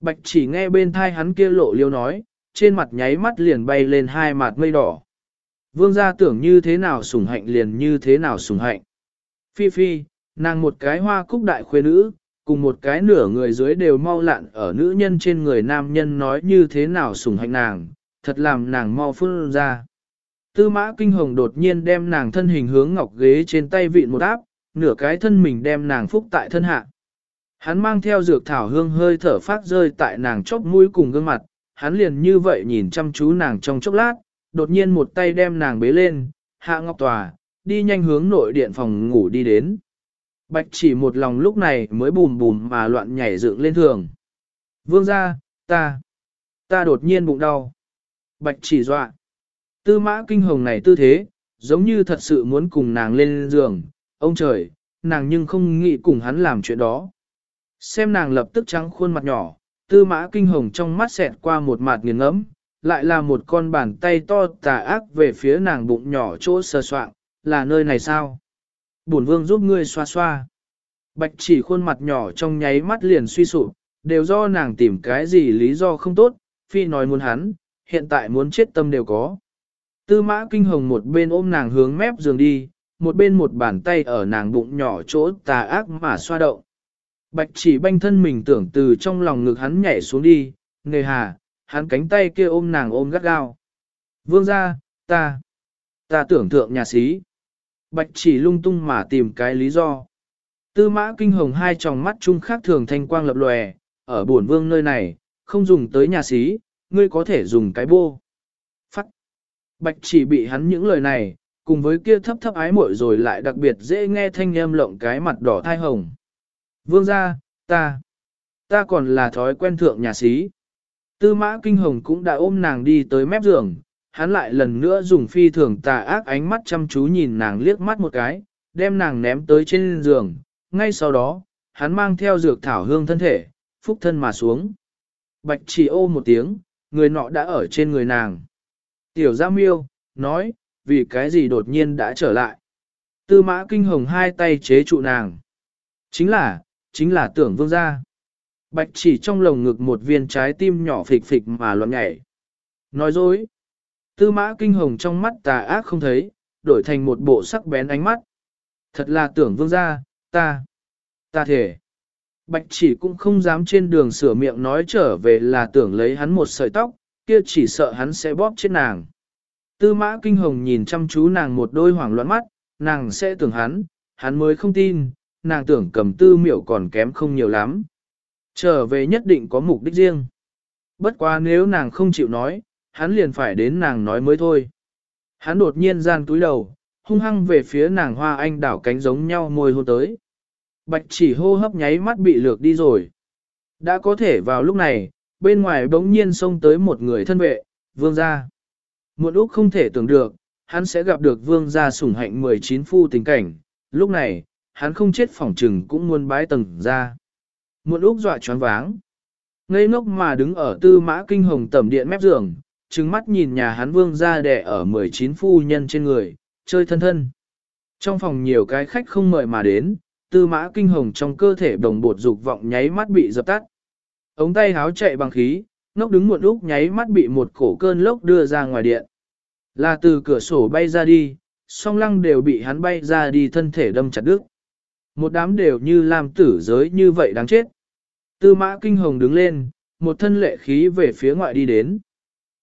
Bạch chỉ nghe bên thai hắn kia lộ liêu nói, trên mặt nháy mắt liền bay lên hai mặt mây đỏ. Vương gia tưởng như thế nào sủng hạnh liền như thế nào sủng hạnh. Phi phi, nàng một cái hoa cúc đại khuê nữ, cùng một cái nửa người dưới đều mau lạn ở nữ nhân trên người nam nhân nói như thế nào sủng hạnh nàng, thật làm nàng mau phun ra. Tư mã kinh hồng đột nhiên đem nàng thân hình hướng ngọc ghế trên tay vịn một áp, nửa cái thân mình đem nàng phúc tại thân hạ. Hắn mang theo dược thảo hương hơi thở phát rơi tại nàng chóp mũi cùng gương mặt, hắn liền như vậy nhìn chăm chú nàng trong chốc lát, đột nhiên một tay đem nàng bế lên, hạ ngọc tòa, đi nhanh hướng nội điện phòng ngủ đi đến. Bạch chỉ một lòng lúc này mới bùm bùm mà loạn nhảy dựng lên thường. Vương ra, ta, ta đột nhiên bụng đau. Bạch chỉ dọa. Tư mã kinh hồng này tư thế, giống như thật sự muốn cùng nàng lên giường. Ông trời, nàng nhưng không nghĩ cùng hắn làm chuyện đó. Xem nàng lập tức trắng khuôn mặt nhỏ, tư mã kinh hồng trong mắt xẹt qua một mặt nghiền ngẫm, lại là một con bàn tay to tà ác về phía nàng bụng nhỏ chỗ sờ soạng, là nơi này sao? Bổn vương giúp ngươi xoa xoa. Bạch chỉ khuôn mặt nhỏ trong nháy mắt liền suy sụp, đều do nàng tìm cái gì lý do không tốt, phi nói muốn hắn, hiện tại muốn chết tâm đều có. Tư mã kinh hồng một bên ôm nàng hướng mép giường đi, một bên một bàn tay ở nàng bụng nhỏ chỗ tà ác mà xoa động. Bạch chỉ banh thân mình tưởng từ trong lòng ngực hắn nhảy xuống đi, nề hà, hắn cánh tay kia ôm nàng ôm gắt gao. Vương ra, ta, ta tưởng thượng nhà sĩ. Bạch chỉ lung tung mà tìm cái lý do. Tư mã kinh hồng hai tròng mắt chung khác thường thanh quang lập lòe, ở buồn vương nơi này, không dùng tới nhà sĩ, ngươi có thể dùng cái bô. Phắc. Bạch chỉ bị hắn những lời này, cùng với kia thấp thấp ái muội rồi lại đặc biệt dễ nghe thanh âm lộng cái mặt đỏ thai hồng. Vương gia, ta, ta còn là thói quen thượng nhà sĩ. Tư mã kinh hồng cũng đã ôm nàng đi tới mép giường, hắn lại lần nữa dùng phi thường tà ác ánh mắt chăm chú nhìn nàng liếc mắt một cái, đem nàng ném tới trên giường, ngay sau đó, hắn mang theo dược thảo hương thân thể, phúc thân mà xuống. Bạch chỉ ô một tiếng, người nọ đã ở trên người nàng. Tiểu Gia Miêu, nói, vì cái gì đột nhiên đã trở lại. Tư mã kinh hồng hai tay chế trụ nàng. Chính là, chính là tưởng vương gia. Bạch chỉ trong lồng ngực một viên trái tim nhỏ phịch phịch mà loạn nhảy. Nói dối. Tư mã kinh hồng trong mắt tà ác không thấy, đổi thành một bộ sắc bén ánh mắt. Thật là tưởng vương gia, ta, ta thể. Bạch chỉ cũng không dám trên đường sửa miệng nói trở về là tưởng lấy hắn một sợi tóc, kia chỉ sợ hắn sẽ bóp chết nàng. Tư mã kinh hồng nhìn chăm chú nàng một đôi hoảng loạn mắt, nàng sẽ tưởng hắn, hắn mới không tin, nàng tưởng cầm tư miểu còn kém không nhiều lắm. Trở về nhất định có mục đích riêng. Bất quá nếu nàng không chịu nói, hắn liền phải đến nàng nói mới thôi. Hắn đột nhiên gian túi đầu, hung hăng về phía nàng hoa anh đảo cánh giống nhau môi hôn tới. Bạch chỉ hô hấp nháy mắt bị lược đi rồi. Đã có thể vào lúc này, bên ngoài bỗng nhiên xông tới một người thân vệ, vương gia. Một lúc không thể tưởng được, hắn sẽ gặp được vương gia sủng hạnh 19 phu tình cảnh. Lúc này, hắn không chết phỏng trừng cũng muôn bái tầng ra. Muộn úc dọa choáng váng. Ngây ngốc mà đứng ở tư mã kinh hồng tẩm điện mép giường, trừng mắt nhìn nhà hắn vương ra đẻ ở 19 phu nhân trên người, chơi thân thân. Trong phòng nhiều cái khách không mời mà đến, tư mã kinh hồng trong cơ thể đồng bột dục vọng nháy mắt bị dập tắt. Ống tay háo chạy bằng khí, ngốc đứng muộn úc nháy mắt bị một cổ cơn lốc đưa ra ngoài điện. Là từ cửa sổ bay ra đi, song lăng đều bị hắn bay ra đi thân thể đâm chặt đứt. Một đám đều như làm tử giới như vậy đáng chết. Tư mã kinh hồng đứng lên, một thân lệ khí về phía ngoại đi đến.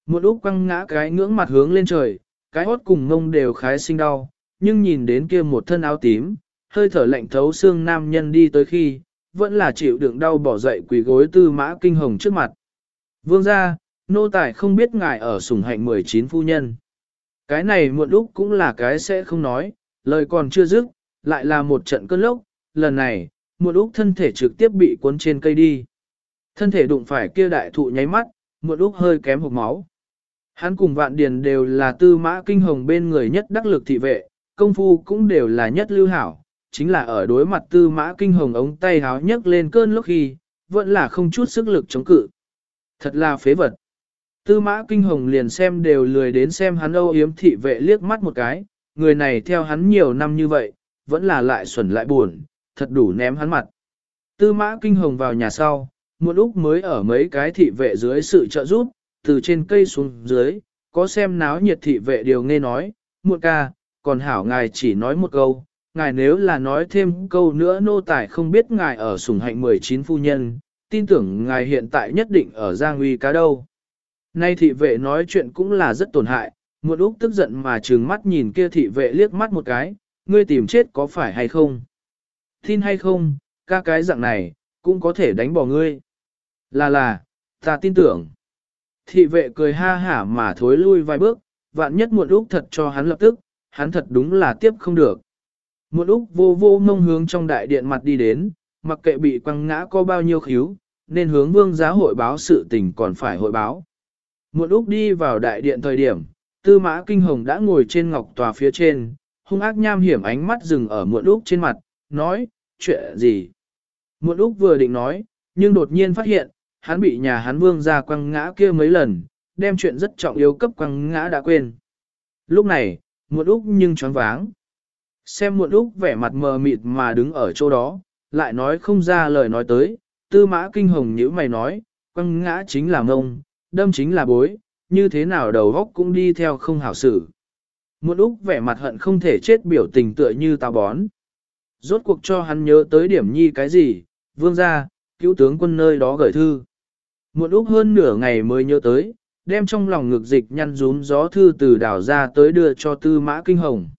Một úc quăng ngã cái ngưỡng mặt hướng lên trời, cái hốt cùng ngông đều khái sinh đau, nhưng nhìn đến kia một thân áo tím, hơi thở lạnh thấu xương nam nhân đi tới khi, vẫn là chịu đựng đau bỏ dậy quỳ gối tư mã kinh hồng trước mặt. Vương ra, nô tài không biết ngài ở sủng hạnh 19 phu nhân. Cái này muộn úc cũng là cái sẽ không nói, lời còn chưa dứt, lại là một trận cơn lốc, lần này, muộn úc thân thể trực tiếp bị cuốn trên cây đi. Thân thể đụng phải kia đại thụ nháy mắt, muộn úc hơi kém hộp máu. Hắn cùng vạn điền đều là tư mã kinh hồng bên người nhất đắc lực thị vệ, công phu cũng đều là nhất lưu hảo, chính là ở đối mặt tư mã kinh hồng ống tay háo nhấc lên cơn lúc khi, vẫn là không chút sức lực chống cự. Thật là phế vật. Tư mã kinh hồng liền xem đều lười đến xem hắn âu yếm thị vệ liếc mắt một cái, người này theo hắn nhiều năm như vậy, vẫn là lại xuẩn lại buồn, thật đủ ném hắn mặt. Tư mã kinh hồng vào nhà sau, một lúc mới ở mấy cái thị vệ dưới sự trợ giúp, từ trên cây xuống dưới, có xem náo nhiệt thị vệ điều nghe nói, muộn ca, còn hảo ngài chỉ nói một câu, ngài nếu là nói thêm câu nữa nô tài không biết ngài ở sủng hạnh 19 phu nhân, tin tưởng ngài hiện tại nhất định ở Giang Uy cá đâu. Nay thị vệ nói chuyện cũng là rất tổn hại, muộn úc tức giận mà trừng mắt nhìn kia thị vệ liếc mắt một cái, ngươi tìm chết có phải hay không? Tin hay không, ca cái dạng này, cũng có thể đánh bỏ ngươi. Là là, ta tin tưởng. Thị vệ cười ha hả mà thối lui vài bước, vạn nhất muộn úc thật cho hắn lập tức, hắn thật đúng là tiếp không được. Muộn úc vô vô mông hướng trong đại điện mặt đi đến, mặc kệ bị quăng ngã có bao nhiêu khíu, nên hướng vương giá hội báo sự tình còn phải hội báo. Muộn úc đi vào đại điện thời điểm, tư mã kinh hồng đã ngồi trên ngọc tòa phía trên, hung ác nham hiểm ánh mắt dừng ở muộn úc trên mặt, nói, chuyện gì? Muộn úc vừa định nói, nhưng đột nhiên phát hiện, hắn bị nhà hắn vương ra quăng ngã kia mấy lần, đem chuyện rất trọng yếu cấp quăng ngã đã quên. Lúc này, muộn úc nhưng choáng váng. Xem muộn úc vẻ mặt mờ mịt mà đứng ở chỗ đó, lại nói không ra lời nói tới, tư mã kinh hồng như mày nói, quăng ngã chính là mông, đâm chính là bối, như thế nào đầu góc cũng đi theo không hảo xử. Muộn úc vẻ mặt hận không thể chết biểu tình tựa như tao bón. Rốt cuộc cho hắn nhớ tới điểm nhi cái gì, vương ra, cứu tướng quân nơi đó gửi thư. Muộn úc hơn nửa ngày mới nhớ tới, đem trong lòng ngực dịch nhăn rúm gió thư từ đảo ra tới đưa cho tư mã kinh hồng.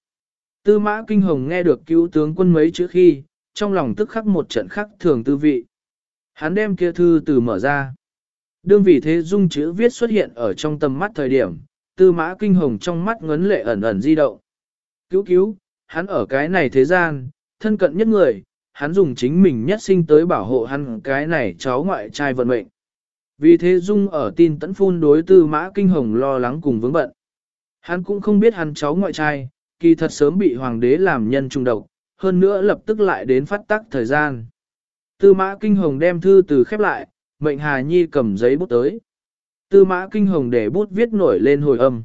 Tư mã kinh hồng nghe được cứu tướng quân mấy chữ khi, trong lòng tức khắc một trận khắc thường tư vị. Hắn đem kia thư từ mở ra. Đương vì thế dung chữ viết xuất hiện ở trong tầm mắt thời điểm, tư mã kinh hồng trong mắt ngấn lệ ẩn ẩn di động. Cứu cứu, hắn ở cái này thế gian, thân cận nhất người, hắn dùng chính mình nhất sinh tới bảo hộ hắn cái này cháu ngoại trai vận mệnh. Vì thế Dung ở tin tẫn phun đối tư mã kinh hồng lo lắng cùng vướng bận. Hắn cũng không biết hắn cháu ngoại trai, kỳ thật sớm bị hoàng đế làm nhân trung độc, hơn nữa lập tức lại đến phát tắc thời gian. Tư mã kinh hồng đem thư từ khép lại, mệnh Hà Nhi cầm giấy bút tới. Tư mã kinh hồng để bút viết nổi lên hồi âm.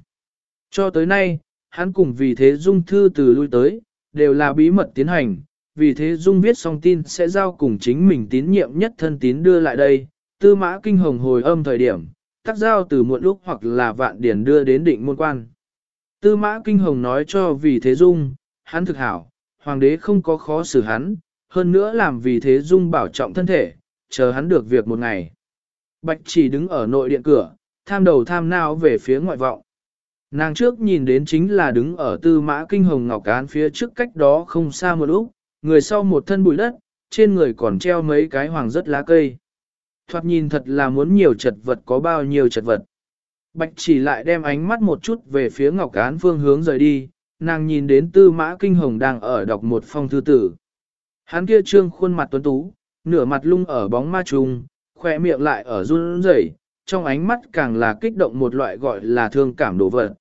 Cho tới nay, hắn cùng vì thế Dung thư từ lui tới, đều là bí mật tiến hành, vì thế Dung viết xong tin sẽ giao cùng chính mình tín nhiệm nhất thân tín đưa lại đây, tư mã kinh hồng hồi âm thời điểm, tắc giao từ muộn lúc hoặc là vạn điển đưa đến định môn quan. Tư mã kinh hồng nói cho vì thế Dung, hắn thực hảo, hoàng đế không có khó xử hắn, hơn nữa làm vì thế Dung bảo trọng thân thể, chờ hắn được việc một ngày. Bạch chỉ đứng ở nội điện cửa, tham đầu tham nào về phía ngoại vọng. Nàng trước nhìn đến chính là đứng ở tư mã kinh hồng ngọc án phía trước cách đó không xa một lúc, người sau một thân bụi đất, trên người còn treo mấy cái hoàng rất lá cây. Thoạt nhìn thật là muốn nhiều chật vật có bao nhiêu chật vật. Bạch chỉ lại đem ánh mắt một chút về phía ngọc án phương hướng rời đi, nàng nhìn đến tư mã kinh hồng đang ở đọc một phong thư tử. Hắn kia trương khuôn mặt tuấn tú, nửa mặt lung ở bóng ma trùng, khỏe miệng lại ở run rẩy, trong ánh mắt càng là kích động một loại gọi là thương cảm đồ vật.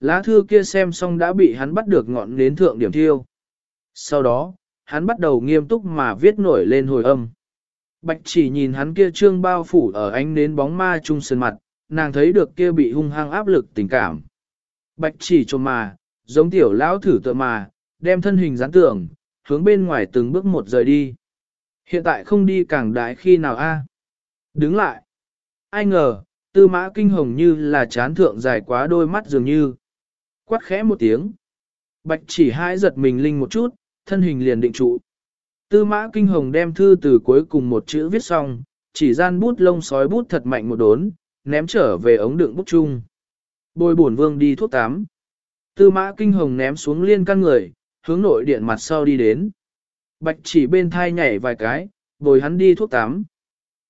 Lá thư kia xem xong đã bị hắn bắt được ngọn nến thượng điểm thiêu. Sau đó, hắn bắt đầu nghiêm túc mà viết nổi lên hồi âm. Bạch chỉ nhìn hắn kia trương bao phủ ở ánh nến bóng ma trung sơn mặt, nàng thấy được kia bị hung hăng áp lực tình cảm. Bạch chỉ trồm mà, giống tiểu lão thử tựa mà, đem thân hình gián tưởng, hướng bên ngoài từng bước một rời đi. Hiện tại không đi càng đại khi nào a? Đứng lại. Ai ngờ, tư mã kinh hồng như là chán thượng dài quá đôi mắt dường như. Quát khẽ một tiếng. Bạch chỉ hai giật mình linh một chút, thân hình liền định trụ. Tư mã kinh hồng đem thư từ cuối cùng một chữ viết xong, chỉ gian bút lông sói bút thật mạnh một đốn, ném trở về ống đựng bút chung. Bồi bổn vương đi thuốc tắm. Tư mã kinh hồng ném xuống liên căn người, hướng nội điện mặt sau đi đến. Bạch chỉ bên thai nhảy vài cái, bồi hắn đi thuốc tắm.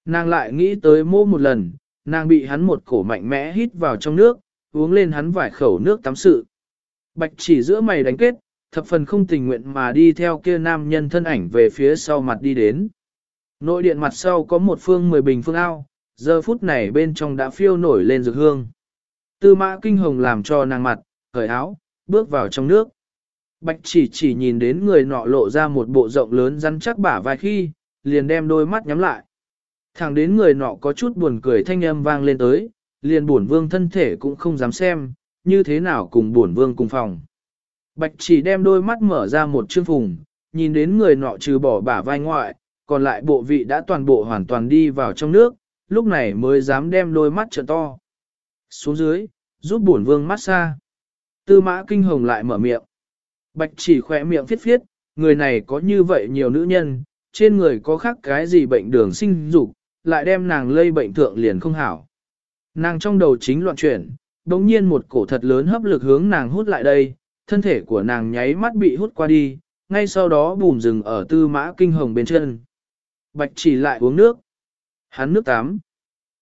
Nàng lại nghĩ tới mô một lần, nàng bị hắn một cổ mạnh mẽ hít vào trong nước, uống lên hắn vài khẩu nước tắm sự. Bạch chỉ giữa mày đánh kết, thập phần không tình nguyện mà đi theo kia nam nhân thân ảnh về phía sau mặt đi đến. Nội điện mặt sau có một phương mười bình phương ao, giờ phút này bên trong đã phiêu nổi lên dược hương. Tư mã kinh hồng làm cho nàng mặt, khởi áo, bước vào trong nước. Bạch chỉ chỉ nhìn đến người nọ lộ ra một bộ rộng lớn rắn chắc bả vai khi, liền đem đôi mắt nhắm lại. Thẳng đến người nọ có chút buồn cười thanh âm vang lên tới, liền buồn vương thân thể cũng không dám xem, như thế nào cùng buồn vương cùng phòng. Bạch chỉ đem đôi mắt mở ra một chương phùng, nhìn đến người nọ trừ bỏ bả vai ngoại, còn lại bộ vị đã toàn bộ hoàn toàn đi vào trong nước, lúc này mới dám đem đôi mắt trợ to. Xuống dưới, giúp bổn vương mát xa. Tư mã kinh hồng lại mở miệng. Bạch chỉ khỏe miệng phiết phiết, người này có như vậy nhiều nữ nhân, trên người có khác cái gì bệnh đường sinh dục, lại đem nàng lây bệnh thượng liền không hảo. Nàng trong đầu chính loạn chuyển, đống nhiên một cổ thật lớn hấp lực hướng nàng hút lại đây, thân thể của nàng nháy mắt bị hút qua đi, ngay sau đó bùm rừng ở tư mã kinh hồng bên chân. Bạch chỉ lại uống nước. Hắn nước tắm.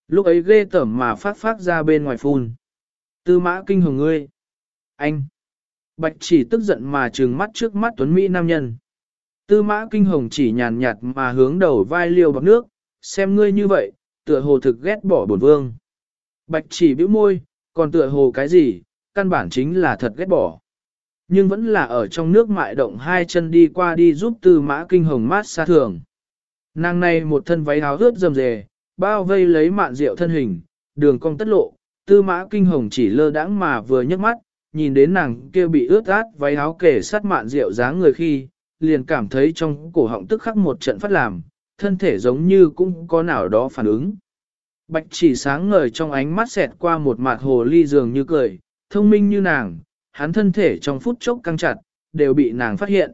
Lúc ấy ghê tởm mà phát phát ra bên ngoài phun. Tư mã kinh hồng ngươi. Anh. Bạch chỉ tức giận mà trừng mắt trước mắt tuấn Mỹ nam nhân. Tư mã kinh hồng chỉ nhàn nhạt mà hướng đầu vai liêu bọc nước, xem ngươi như vậy, tựa hồ thực ghét bỏ bổn vương. Bạch chỉ bĩu môi, còn tựa hồ cái gì, căn bản chính là thật ghét bỏ. Nhưng vẫn là ở trong nước mại động hai chân đi qua đi giúp tư mã kinh hồng mát xa thường. Nàng này một thân váy áo ướt rầm rề, bao vây lấy mạn rượu thân hình, đường cong tất lộ, tư mã kinh hồng chỉ lơ đãng mà vừa nhấc mắt, nhìn đến nàng kia bị ướt át váy áo kể sát mạn rượu dáng người khi, liền cảm thấy trong cổ họng tức khắc một trận phát làm, thân thể giống như cũng có nào đó phản ứng. Bạch chỉ sáng ngời trong ánh mắt xẹt qua một mặt hồ ly dường như cười, thông minh như nàng, hắn thân thể trong phút chốc căng chặt, đều bị nàng phát hiện.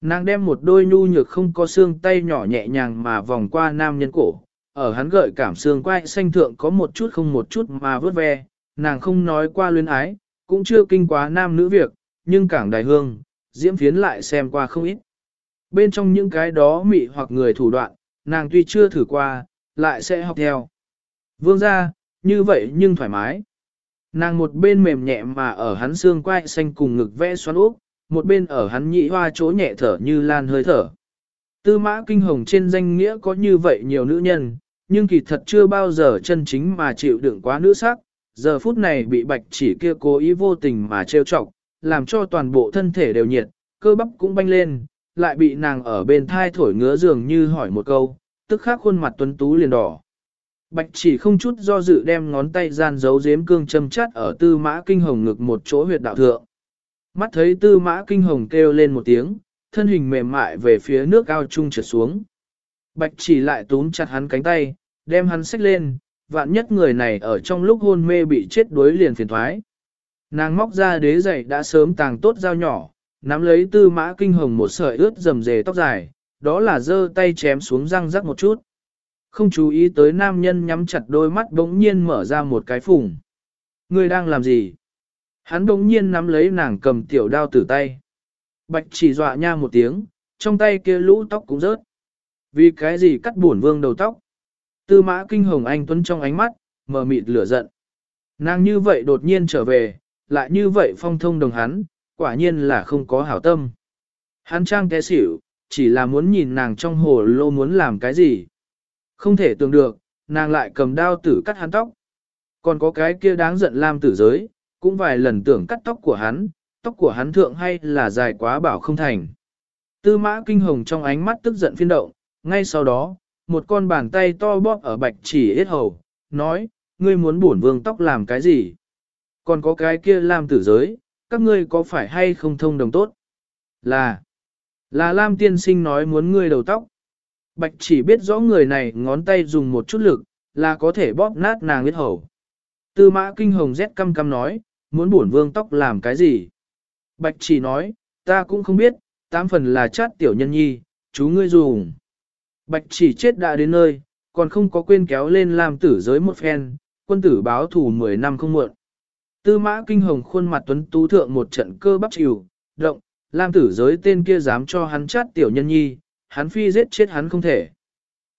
Nàng đem một đôi nhu nhược không có xương tay nhỏ nhẹ nhàng mà vòng qua nam nhân cổ, ở hắn gợi cảm xương quai xanh thượng có một chút không một chút mà vớt ve, nàng không nói qua luyến ái, cũng chưa kinh quá nam nữ việc, nhưng cảng đài hương, diễm phiến lại xem qua không ít. Bên trong những cái đó mị hoặc người thủ đoạn, nàng tuy chưa thử qua, lại sẽ học theo. Vương ra, như vậy nhưng thoải mái. Nàng một bên mềm nhẹ mà ở hắn xương quai xanh cùng ngực vẽ xoắn úp, một bên ở hắn nhị hoa chỗ nhẹ thở như lan hơi thở. Tư mã kinh hồng trên danh nghĩa có như vậy nhiều nữ nhân, nhưng kỳ thật chưa bao giờ chân chính mà chịu đựng quá nữ sắc, giờ phút này bị bạch chỉ kia cố ý vô tình mà trêu chọc, làm cho toàn bộ thân thể đều nhiệt, cơ bắp cũng banh lên, lại bị nàng ở bên thai thổi ngứa dường như hỏi một câu, tức khắc khuôn mặt tuấn tú liền đỏ. Bạch chỉ không chút do dự đem ngón tay gian giấu giếm cương châm chắt ở tư mã kinh hồng ngực một chỗ huyệt đạo thượng. Mắt thấy tư mã kinh hồng kêu lên một tiếng, thân hình mềm mại về phía nước ao trung trượt xuống. Bạch chỉ lại túm chặt hắn cánh tay, đem hắn xách lên, vạn nhất người này ở trong lúc hôn mê bị chết đuối liền phiền thoái. Nàng móc ra đế giày đã sớm tàng tốt dao nhỏ, nắm lấy tư mã kinh hồng một sợi ướt rầm rề tóc dài, đó là giơ tay chém xuống răng rắc một chút. Không chú ý tới nam nhân nhắm chặt đôi mắt bỗng nhiên mở ra một cái phùng. Người đang làm gì? Hắn bỗng nhiên nắm lấy nàng cầm tiểu đao từ tay. Bạch chỉ dọa nha một tiếng, trong tay kia lũ tóc cũng rớt. Vì cái gì cắt buồn vương đầu tóc? Tư mã kinh hồng anh tuấn trong ánh mắt, mờ mịt lửa giận. Nàng như vậy đột nhiên trở về, lại như vậy phong thông đồng hắn, quả nhiên là không có hảo tâm. Hắn trang té xỉu, chỉ là muốn nhìn nàng trong hồ lô muốn làm cái gì. Không thể tưởng được, nàng lại cầm đao tử cắt hắn tóc. Còn có cái kia đáng giận lam tử giới, cũng vài lần tưởng cắt tóc của hắn, tóc của hắn thượng hay là dài quá bảo không thành. Tư mã kinh hồng trong ánh mắt tức giận phiên động, ngay sau đó, một con bàn tay to bóp ở bạch chỉ hết hầu, nói, ngươi muốn bổn vương tóc làm cái gì? Còn có cái kia lam tử giới, các ngươi có phải hay không thông đồng tốt? Là, là lam tiên sinh nói muốn ngươi đầu tóc. Bạch chỉ biết rõ người này ngón tay dùng một chút lực, là có thể bóp nát nàng huyết hầu. Tư mã kinh hồng rét căm căm nói, muốn bổn vương tóc làm cái gì? Bạch chỉ nói, ta cũng không biết, tám phần là chát tiểu nhân nhi, chú ngươi dùng. Bạch chỉ chết đã đến nơi, còn không có quên kéo lên làm tử giới một phen, quân tử báo thủ 10 năm không muộn. Tư mã kinh hồng khuôn mặt tuấn tú thượng một trận cơ bắp chịu, động, làm tử giới tên kia dám cho hắn chát tiểu nhân nhi, hắn phi giết chết hắn không thể.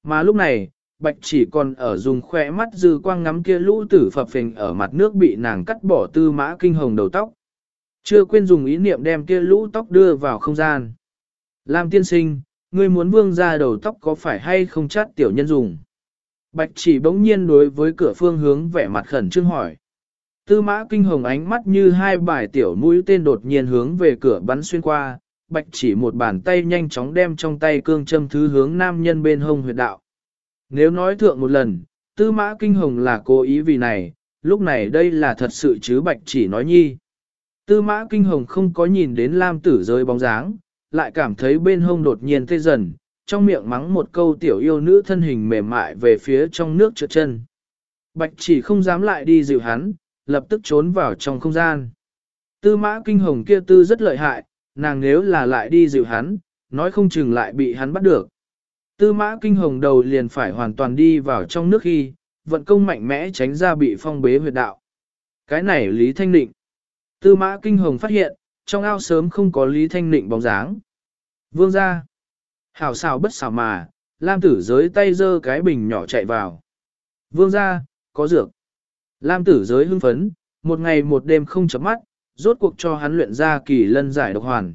Mà lúc này, bạch chỉ còn ở dùng khỏe mắt dư quang ngắm kia lũ tử phập phình ở mặt nước bị nàng cắt bỏ tư mã kinh hồng đầu tóc. Chưa quên dùng ý niệm đem kia lũ tóc đưa vào không gian. Lam tiên sinh, ngươi muốn vương ra đầu tóc có phải hay không chát tiểu nhân dùng? Bạch chỉ bỗng nhiên đối với cửa phương hướng vẻ mặt khẩn trương hỏi. Tư mã kinh hồng ánh mắt như hai bài tiểu mũi tên đột nhiên hướng về cửa bắn xuyên qua, bạch chỉ một bàn tay nhanh chóng đem trong tay cương châm thứ hướng nam nhân bên hông huyệt đạo. Nếu nói thượng một lần, tư mã kinh hồng là cố ý vì này, lúc này đây là thật sự chứ bạch chỉ nói nhi. Tư mã kinh hồng không có nhìn đến lam tử rơi bóng dáng, lại cảm thấy bên hông đột nhiên tê dần, trong miệng mắng một câu tiểu yêu nữ thân hình mềm mại về phía trong nước trượt chân. Bạch chỉ không dám lại đi dịu hắn, lập tức trốn vào trong không gian. Tư mã kinh hồng kia tư rất lợi hại, nàng nếu là lại đi dịu hắn, nói không chừng lại bị hắn bắt được. Tư mã kinh hồng đầu liền phải hoàn toàn đi vào trong nước khi, vận công mạnh mẽ tránh ra bị phong bế huyệt đạo. Cái này Lý Thanh Nịnh. Tư mã kinh hồng phát hiện, trong ao sớm không có Lý Thanh Nịnh bóng dáng. Vương ra. Hảo xào bất xào mà, Lam tử giới tay giơ cái bình nhỏ chạy vào. Vương ra, có dược. Lam tử giới hưng phấn, một ngày một đêm không chấm mắt, rốt cuộc cho hắn luyện ra kỳ lân giải độc hoàn.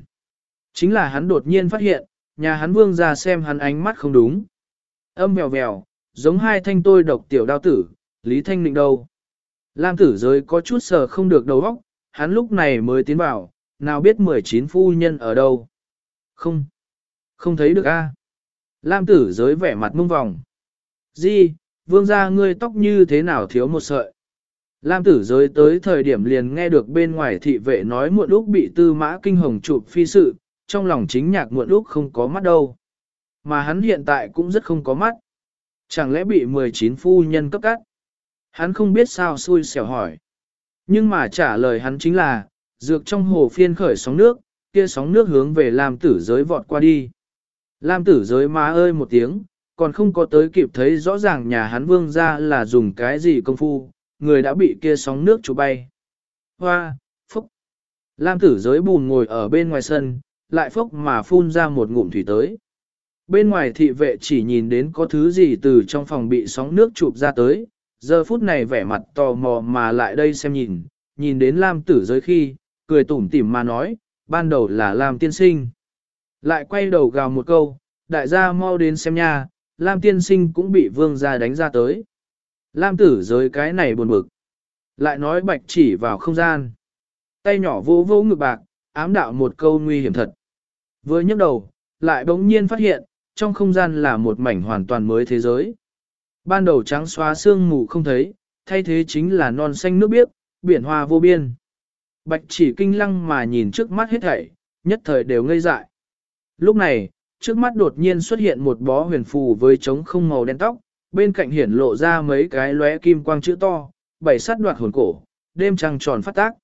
Chính là hắn đột nhiên phát hiện, nhà hắn vương ra xem hắn ánh mắt không đúng. Âm vèo vèo, giống hai thanh tôi độc tiểu đao tử, Lý Thanh Định đâu. Lam tử giới có chút sờ không được đầu óc, hắn lúc này mới tiến vào, nào biết 19 phu nhân ở đâu. Không, không thấy được a. Lam tử giới vẻ mặt mông vòng. Di, vương gia ngươi tóc như thế nào thiếu một sợi. Lam tử giới tới thời điểm liền nghe được bên ngoài thị vệ nói muộn lúc bị tư mã kinh hồng chụp phi sự, trong lòng chính nhạc muộn lúc không có mắt đâu. Mà hắn hiện tại cũng rất không có mắt. Chẳng lẽ bị 19 phu nhân cấp cắt? Hắn không biết sao xui xẻo hỏi. Nhưng mà trả lời hắn chính là, dược trong hồ phiên khởi sóng nước, kia sóng nước hướng về Lam tử giới vọt qua đi. Lam tử giới má ơi một tiếng, còn không có tới kịp thấy rõ ràng nhà hắn vương ra là dùng cái gì công phu, người đã bị kia sóng nước chụp bay. Hoa, phúc. Lam tử giới bùn ngồi ở bên ngoài sân, lại phúc mà phun ra một ngụm thủy tới. Bên ngoài thị vệ chỉ nhìn đến có thứ gì từ trong phòng bị sóng nước chụp ra tới, giờ phút này vẻ mặt tò mò mà lại đây xem nhìn, nhìn đến Lam tử giới khi, cười tủm tỉm mà nói, ban đầu là Lam tiên sinh. Lại quay đầu gào một câu, đại gia mau đến xem nha, Lam tiên sinh cũng bị vương gia đánh ra tới. Lam tử giới cái này buồn bực. Lại nói bạch chỉ vào không gian. Tay nhỏ vô vô ngực bạc, ám đạo một câu nguy hiểm thật. Vừa nhấc đầu, lại bỗng nhiên phát hiện, trong không gian là một mảnh hoàn toàn mới thế giới. Ban đầu trắng xóa sương mù không thấy, thay thế chính là non xanh nước biếc, biển hoa vô biên. Bạch chỉ kinh lăng mà nhìn trước mắt hết thảy, nhất thời đều ngây dại. Lúc này, trước mắt đột nhiên xuất hiện một bó huyền phù với trống không màu đen tóc, bên cạnh hiển lộ ra mấy cái lóe kim quang chữ to, bảy sát đoạt hồn cổ, đêm trăng tròn phát tác.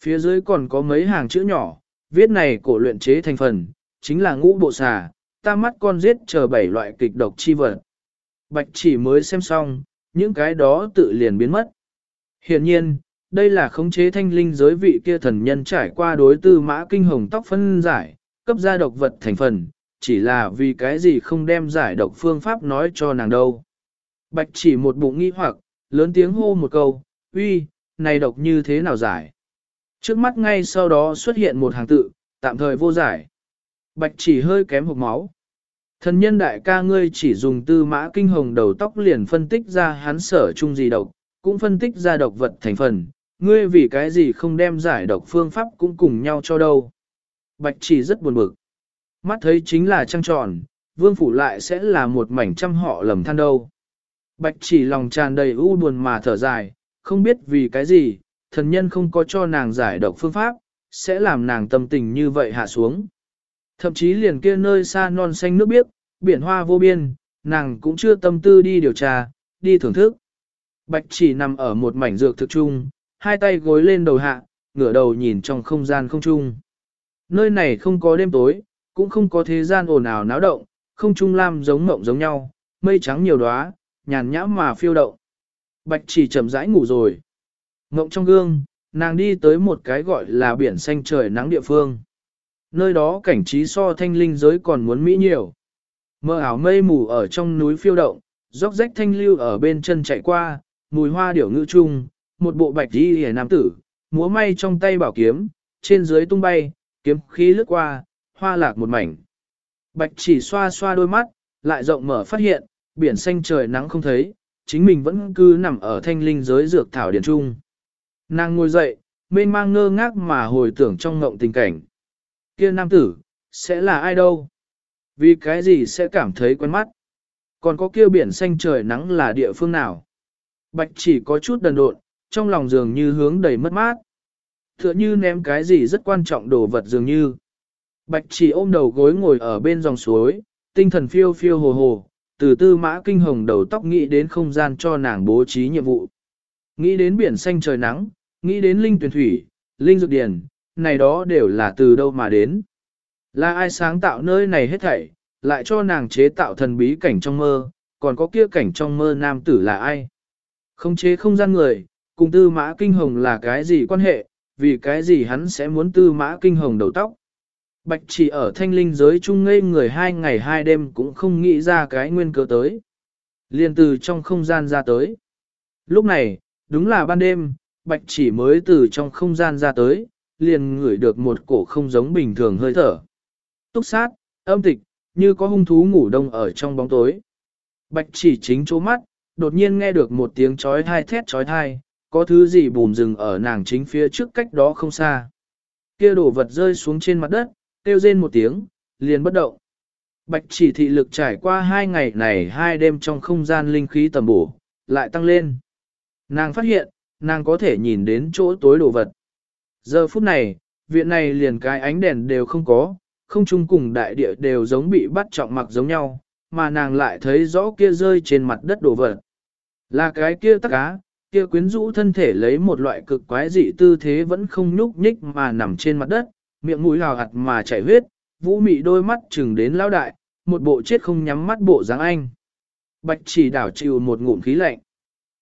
Phía dưới còn có mấy hàng chữ nhỏ, viết này cổ luyện chế thành phần, chính là ngũ bộ xà, ta mắt con giết chờ bảy loại kịch độc chi vật. Bạch chỉ mới xem xong, những cái đó tự liền biến mất. Hiện nhiên, đây là khống chế thanh linh giới vị kia thần nhân trải qua đối tư mã kinh hồng tóc phân giải, cấp ra độc vật thành phần, chỉ là vì cái gì không đem giải độc phương pháp nói cho nàng đâu. Bạch chỉ một bụng nghi hoặc, lớn tiếng hô một câu, uy, này độc như thế nào giải? Trước mắt ngay sau đó xuất hiện một hàng tự, tạm thời vô giải. Bạch chỉ hơi kém hộp máu. Thần nhân đại ca ngươi chỉ dùng tư mã kinh hồng đầu tóc liền phân tích ra hắn sở chung gì độc, cũng phân tích ra độc vật thành phần, ngươi vì cái gì không đem giải độc phương pháp cũng cùng nhau cho đâu. Bạch chỉ rất buồn bực. Mắt thấy chính là trăng tròn, vương phủ lại sẽ là một mảnh trăm họ lầm than đâu. Bạch chỉ lòng tràn đầy u buồn mà thở dài, không biết vì cái gì, thần nhân không có cho nàng giải độc phương pháp, sẽ làm nàng tâm tình như vậy hạ xuống. Thậm chí liền kia nơi xa non xanh nước biếc, biển hoa vô biên, nàng cũng chưa tâm tư đi điều tra, đi thưởng thức. Bạch chỉ nằm ở một mảnh dược thực trung, hai tay gối lên đầu hạ, ngửa đầu nhìn trong không gian không trung. Nơi này không có đêm tối, cũng không có thế gian ồn ào náo động, không trung lam giống mộng giống nhau, mây trắng nhiều đóa, nhàn nhã mà phiêu động. Bạch chỉ chậm rãi ngủ rồi. Ngộng trong gương, nàng đi tới một cái gọi là biển xanh trời nắng địa phương. Nơi đó cảnh trí so thanh linh giới còn muốn mỹ nhiều. Mơ ảo mây mù ở trong núi phiêu động, róc rách thanh lưu ở bên chân chạy qua, mùi hoa điểu ngữ trung, một bộ bạch đi hề nam tử, múa may trong tay bảo kiếm, trên dưới tung bay, kiếm khí lướt qua, hoa lạc một mảnh. Bạch chỉ xoa xoa đôi mắt, lại rộng mở phát hiện, biển xanh trời nắng không thấy, chính mình vẫn cứ nằm ở thanh linh giới dược thảo điển trung. Nàng ngồi dậy, mênh mang ngơ ngác mà hồi tưởng trong ngộng tình cảnh. Kia nam tử, sẽ là ai đâu? Vì cái gì sẽ cảm thấy quen mắt? Còn có kia biển xanh trời nắng là địa phương nào? Bạch chỉ có chút đần độn, trong lòng dường như hướng đầy mất mát. Tựa như ném cái gì rất quan trọng đồ vật dường như. Bạch chỉ ôm đầu gối ngồi ở bên dòng suối, tinh thần phiêu phiêu hồ hồ, từ tư mã kinh hồng đầu tóc nghĩ đến không gian cho nàng bố trí nhiệm vụ. Nghĩ đến biển xanh trời nắng, nghĩ đến linh tuyển thủy, linh dược điển, này đó đều là từ đâu mà đến. Là ai sáng tạo nơi này hết thảy, lại cho nàng chế tạo thần bí cảnh trong mơ, còn có kia cảnh trong mơ nam tử là ai? Không chế không gian người, cùng tư mã kinh hồng là cái gì quan hệ, vì cái gì hắn sẽ muốn tư mã kinh hồng đầu tóc? Bạch chỉ ở thanh linh giới chung ngây người hai ngày hai đêm cũng không nghĩ ra cái nguyên cớ tới. Liên từ trong không gian ra tới. Lúc này, đúng là ban đêm, bạch chỉ mới từ trong không gian ra tới, liền ngửi được một cổ không giống bình thường hơi thở. Túc sát, âm tịch, như có hung thú ngủ đông ở trong bóng tối. Bạch chỉ chính chỗ mắt, đột nhiên nghe được một tiếng chói thai thét chói thai, có thứ gì bùm rừng ở nàng chính phía trước cách đó không xa. Kia đổ vật rơi xuống trên mặt đất, kêu rên một tiếng, liền bất động. Bạch chỉ thị lực trải qua hai ngày này hai đêm trong không gian linh khí tầm bổ, lại tăng lên. Nàng phát hiện, nàng có thể nhìn đến chỗ tối đồ vật. Giờ phút này, viện này liền cái ánh đèn đều không có, không chung cùng đại địa đều giống bị bắt trọng mặc giống nhau, mà nàng lại thấy rõ kia rơi trên mặt đất đồ vật. Là cái kia tắc cá, kia quyến rũ thân thể lấy một loại cực quái dị tư thế vẫn không nhúc nhích mà nằm trên mặt đất, miệng mũi hào hạt mà chảy huyết, vũ mị đôi mắt chừng đến lao đại, một bộ chết không nhắm mắt bộ dáng anh. Bạch chỉ đảo chịu một ngụm khí lạnh.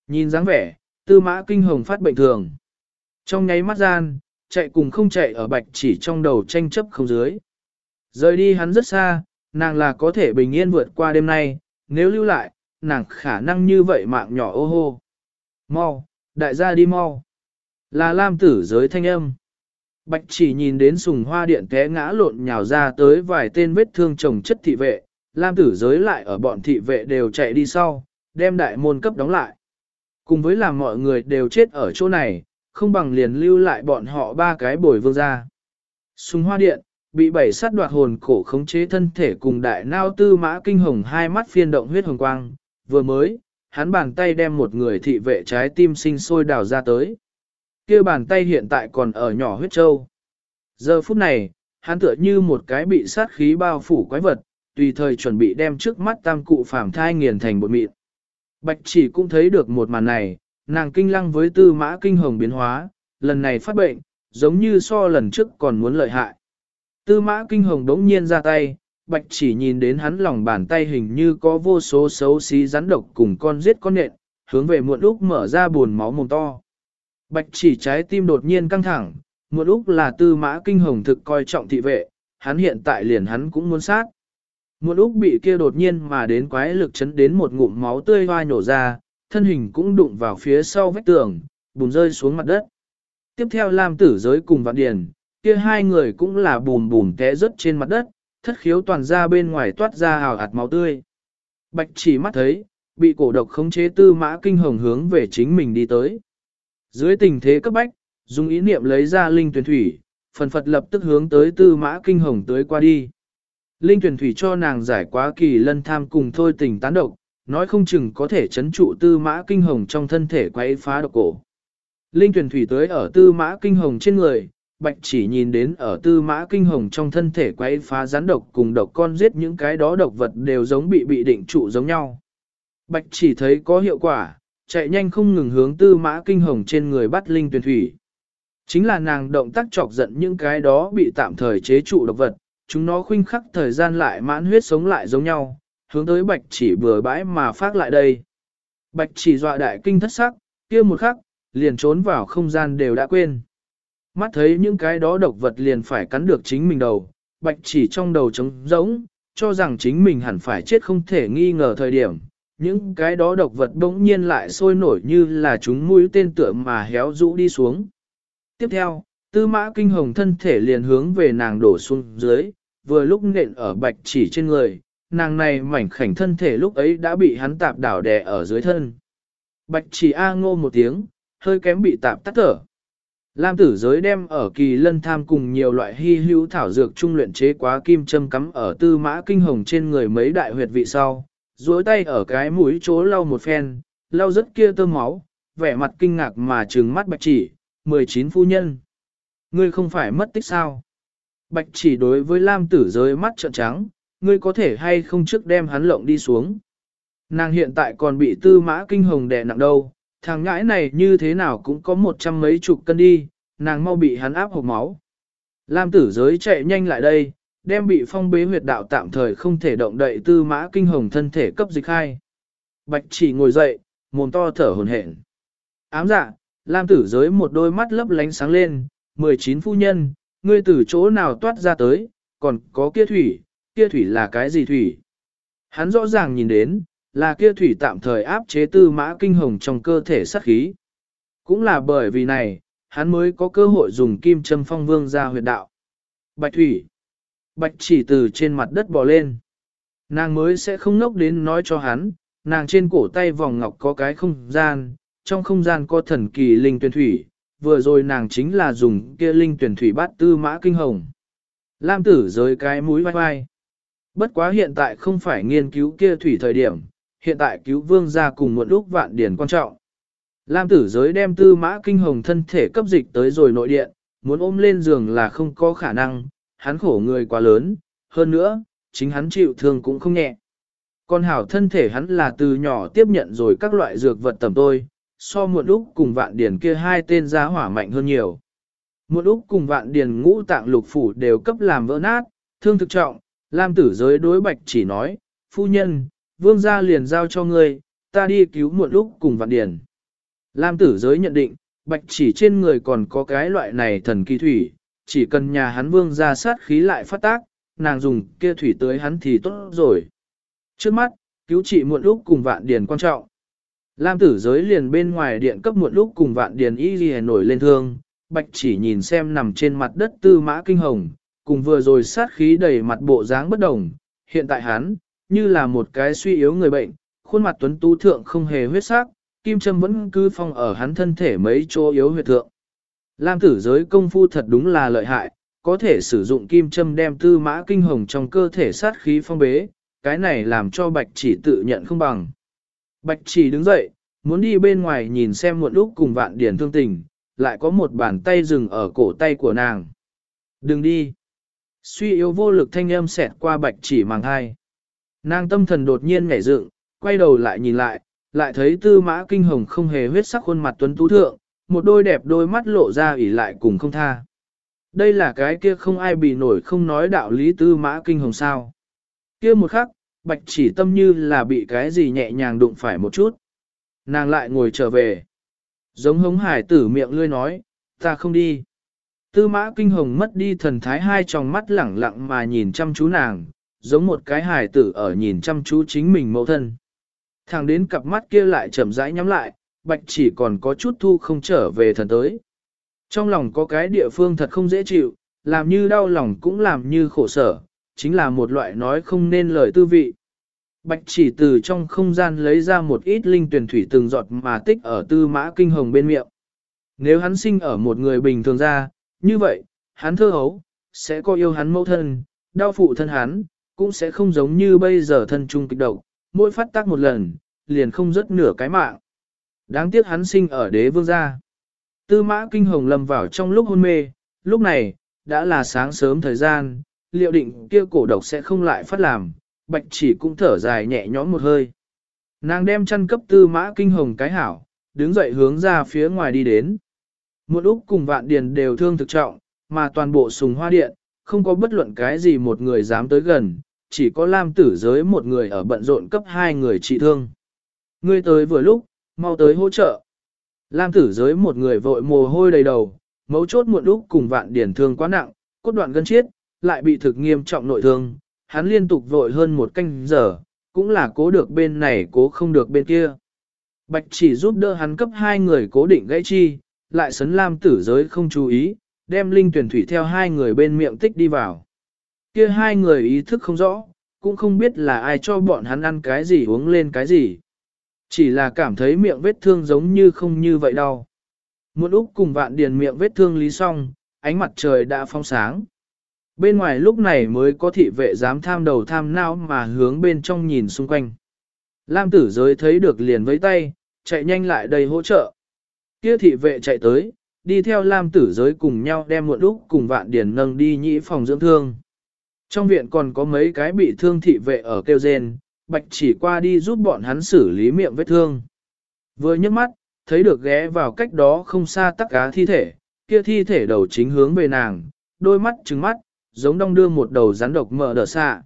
Nhìn dáng vẻ, tư mã kinh hồng phát bệnh thường. Trong nháy mắt gian, chạy cùng không chạy ở bạch chỉ trong đầu tranh chấp không dưới. Rời đi hắn rất xa, nàng là có thể bình yên vượt qua đêm nay, nếu lưu lại, nàng khả năng như vậy mạng nhỏ ô hô. Mau, đại gia đi mau. Là lam tử giới thanh âm. Bạch chỉ nhìn đến sùng hoa điện té ngã lộn nhào ra tới vài tên vết thương chồng chất thị vệ, lam tử giới lại ở bọn thị vệ đều chạy đi sau, đem đại môn cấp đóng lại. Cùng với làm mọi người đều chết ở chỗ này, không bằng liền lưu lại bọn họ ba cái bồi vương ra. Sùng hoa điện, bị bảy sát đoạt hồn cổ khống chế thân thể cùng đại nao tư mã kinh hồng hai mắt phiên động huyết hồng quang, vừa mới, hắn bàn tay đem một người thị vệ trái tim sinh sôi đào ra tới kia bàn tay hiện tại còn ở nhỏ huyết châu. Giờ phút này, hắn tựa như một cái bị sát khí bao phủ quái vật, tùy thời chuẩn bị đem trước mắt tam cụ phàm thai nghiền thành bột mịn. Bạch chỉ cũng thấy được một màn này, nàng kinh lăng với tư mã kinh hồng biến hóa, lần này phát bệnh, giống như so lần trước còn muốn lợi hại. Tư mã kinh hồng đống nhiên ra tay, bạch chỉ nhìn đến hắn lòng bàn tay hình như có vô số xấu xí rắn độc cùng con giết con nện, hướng về muộn úc mở ra buồn máu mồm to. Bạch chỉ trái tim đột nhiên căng thẳng, một úc là tư mã kinh hồng thực coi trọng thị vệ, hắn hiện tại liền hắn cũng muốn sát. Một úc bị kia đột nhiên mà đến quái lực chấn đến một ngụm máu tươi hoa nổ ra, thân hình cũng đụng vào phía sau vách tường, bùm rơi xuống mặt đất. Tiếp theo Lam tử giới cùng vạn điền, kia hai người cũng là bùm bùm té rớt trên mặt đất, thất khiếu toàn ra bên ngoài toát ra hào hạt máu tươi. Bạch chỉ mắt thấy, bị cổ độc khống chế tư mã kinh hồng hướng về chính mình đi tới. Dưới tình thế cấp bách, dùng ý niệm lấy ra linh tuyển thủy, phần phật lập tức hướng tới tư mã kinh hồng tới qua đi. Linh tuyển thủy cho nàng giải quá kỳ lân tham cùng thôi tình tán độc, nói không chừng có thể chấn trụ tư mã kinh hồng trong thân thể quấy phá độc cổ. Linh tuyển thủy tới ở tư mã kinh hồng trên người, bạch chỉ nhìn đến ở tư mã kinh hồng trong thân thể quấy phá rắn độc cùng độc con giết những cái đó độc vật đều giống bị bị định trụ giống nhau. Bạch chỉ thấy có hiệu quả, chạy nhanh không ngừng hướng tư mã kinh hồng trên người bắt linh tuyển thủy. Chính là nàng động tác chọc giận những cái đó bị tạm thời chế trụ độc vật, chúng nó khuynh khắc thời gian lại mãn huyết sống lại giống nhau, hướng tới bạch chỉ bừa bãi mà phát lại đây. Bạch chỉ dọa đại kinh thất sắc, kia một khắc, liền trốn vào không gian đều đã quên. Mắt thấy những cái đó độc vật liền phải cắn được chính mình đầu, bạch chỉ trong đầu trống rỗng, cho rằng chính mình hẳn phải chết không thể nghi ngờ thời điểm. Những cái đó độc vật bỗng nhiên lại sôi nổi như là chúng mũi tên tựa mà héo rũ đi xuống. Tiếp theo, tư mã kinh hồng thân thể liền hướng về nàng đổ xuống dưới, vừa lúc nện ở bạch chỉ trên người, nàng này mảnh khảnh thân thể lúc ấy đã bị hắn tạp đảo đè ở dưới thân. Bạch chỉ A ngô một tiếng, hơi kém bị tạp tắt thở. Lam tử giới đem ở kỳ lân tham cùng nhiều loại hy hữu thảo dược trung luyện chế quá kim châm cắm ở tư mã kinh hồng trên người mấy đại huyệt vị sau, duỗi tay ở cái mũi chỗ lau một phen, lau rất kia tơ máu, vẻ mặt kinh ngạc mà trừng mắt bạch chỉ, 19 phu nhân. Ngươi không phải mất tích sao? Bạch chỉ đối với Lam tử giới mắt trợn trắng, ngươi có thể hay không trước đem hắn lộng đi xuống. Nàng hiện tại còn bị tư mã kinh hồng đè nặng đâu, thằng ngãi này như thế nào cũng có một trăm mấy chục cân đi, nàng mau bị hắn áp hộp máu. Lam tử giới chạy nhanh lại đây, đem bị phong bế huyệt đạo tạm thời không thể động đậy tư mã kinh hồng thân thể cấp dịch hai. Bạch chỉ ngồi dậy, mồm to thở hồn hển. Ám dạ, Lam tử giới một đôi mắt lấp lánh sáng lên, 19 phu nhân, ngươi từ chỗ nào toát ra tới, còn có kia thủy, kia thủy là cái gì thủy? Hắn rõ ràng nhìn đến, là kia thủy tạm thời áp chế tư mã kinh hồng trong cơ thể sát khí. Cũng là bởi vì này, hắn mới có cơ hội dùng kim châm phong vương ra huyệt đạo. Bạch thủy. Bạch chỉ từ trên mặt đất bò lên. Nàng mới sẽ không nốc đến nói cho hắn, nàng trên cổ tay vòng ngọc có cái không gian, trong không gian có thần kỳ linh tuyển thủy, vừa rồi nàng chính là dùng kia linh tuyển thủy bát tư mã kinh hồng. Lam tử rơi cái mũi vai vai. Bất quá hiện tại không phải nghiên cứu kia thủy thời điểm, hiện tại cứu vương gia cùng một lúc vạn điển quan trọng. Lam tử giới đem tư mã kinh hồng thân thể cấp dịch tới rồi nội điện, muốn ôm lên giường là không có khả năng, hắn khổ người quá lớn, hơn nữa, chính hắn chịu thương cũng không nhẹ. Còn hảo thân thể hắn là từ nhỏ tiếp nhận rồi các loại dược vật tầm tôi, so muộn lúc cùng vạn điển kia hai tên giá hỏa mạnh hơn nhiều. Muộn lúc cùng vạn điển ngũ tạng lục phủ đều cấp làm vỡ nát, thương thực trọng, Lam tử giới đối bạch chỉ nói, phu nhân, vương gia liền giao cho ngươi, ta đi cứu muộn lúc cùng vạn điển. Lam tử giới nhận định, bạch chỉ trên người còn có cái loại này thần kỳ thủy, chỉ cần nhà hắn vương ra sát khí lại phát tác, nàng dùng kia thủy tới hắn thì tốt rồi. Trước mắt, cứu trị muộn lúc cùng vạn điền quan trọng. Lam tử giới liền bên ngoài điện cấp muộn lúc cùng vạn điền y ghi nổi lên thương, bạch chỉ nhìn xem nằm trên mặt đất tư mã kinh hồng, cùng vừa rồi sát khí đầy mặt bộ dáng bất đồng, hiện tại hắn, như là một cái suy yếu người bệnh, khuôn mặt tuấn tú thượng không hề huyết sắc, kim châm vẫn cứ phong ở hắn thân thể mấy chỗ yếu huyệt thượng. Lam tử giới công phu thật đúng là lợi hại, có thể sử dụng kim châm đem tư mã kinh hồng trong cơ thể sát khí phong bế, cái này làm cho bạch chỉ tự nhận không bằng. Bạch chỉ đứng dậy, muốn đi bên ngoài nhìn xem muộn lúc cùng vạn điển thương tình, lại có một bàn tay dừng ở cổ tay của nàng. Đừng đi. Suy yếu vô lực thanh âm xẹt qua bạch chỉ màng hai. Nàng tâm thần đột nhiên nhảy dựng, quay đầu lại nhìn lại, lại thấy tư mã kinh hồng không hề huyết sắc khuôn mặt tuấn tú thượng, một đôi đẹp đôi mắt lộ ra ủy lại cùng không tha. Đây là cái kia không ai bị nổi không nói đạo lý tư mã kinh hồng sao. Kia một khắc, bạch chỉ tâm như là bị cái gì nhẹ nhàng đụng phải một chút. Nàng lại ngồi trở về. Giống hống hải tử miệng lươi nói, ta không đi. Tư mã kinh hồng mất đi thần thái hai tròng mắt lẳng lặng mà nhìn chăm chú nàng, giống một cái hải tử ở nhìn chăm chú chính mình mẫu thân. Thằng đến cặp mắt kia lại chậm rãi nhắm lại, bạch chỉ còn có chút thu không trở về thần tới. Trong lòng có cái địa phương thật không dễ chịu, làm như đau lòng cũng làm như khổ sở, chính là một loại nói không nên lời tư vị. Bạch chỉ từ trong không gian lấy ra một ít linh tuyển thủy từng giọt mà tích ở tư mã kinh hồng bên miệng. Nếu hắn sinh ở một người bình thường ra, như vậy, hắn thơ hấu, sẽ có yêu hắn mẫu thân, đau phụ thân hắn, cũng sẽ không giống như bây giờ thân trung kịch độc, mỗi phát tác một lần, liền không rớt nửa cái mạng. Đáng tiếc hắn sinh ở đế vương gia. Tư mã kinh hồng lầm vào trong lúc hôn mê, lúc này, đã là sáng sớm thời gian, liệu định kia cổ độc sẽ không lại phát làm, bạch chỉ cũng thở dài nhẹ nhõm một hơi. Nàng đem chăn cấp tư mã kinh hồng cái hảo, đứng dậy hướng ra phía ngoài đi đến. Một Úc cùng vạn điền đều thương thực trọng, mà toàn bộ sùng hoa điện, không có bất luận cái gì một người dám tới gần, chỉ có Lam tử giới một người ở bận rộn cấp hai người trị thương. Ngươi tới vừa lúc, mau tới hỗ trợ. Lam tử giới một người vội mồ hôi đầy đầu, mấu chốt muộn lúc cùng vạn điển thương quá nặng, cốt đoạn gân chiết, lại bị thực nghiêm trọng nội thương, hắn liên tục vội hơn một canh giờ, cũng là cố được bên này cố không được bên kia. Bạch chỉ giúp đỡ hắn cấp hai người cố định gãy chi, lại sấn Lam tử giới không chú ý, đem linh tuyển thủy theo hai người bên miệng tích đi vào. Kia hai người ý thức không rõ, cũng không biết là ai cho bọn hắn ăn cái gì uống lên cái gì. Chỉ là cảm thấy miệng vết thương giống như không như vậy đau. Một Úc cùng vạn điền miệng vết thương lý xong, ánh mặt trời đã phong sáng. Bên ngoài lúc này mới có thị vệ dám tham đầu tham não mà hướng bên trong nhìn xung quanh. Lam tử giới thấy được liền với tay, chạy nhanh lại đây hỗ trợ. Kia thị vệ chạy tới, đi theo Lam tử giới cùng nhau đem muộn Úc cùng vạn điền nâng đi nhĩ phòng dưỡng thương. Trong viện còn có mấy cái bị thương thị vệ ở kêu rên, bạch chỉ qua đi giúp bọn hắn xử lý miệng vết thương. Vừa nhấc mắt, thấy được ghé vào cách đó không xa tắc cá thi thể, kia thi thể đầu chính hướng về nàng, đôi mắt trừng mắt, giống đong đưa một đầu rắn độc mở đờ xa.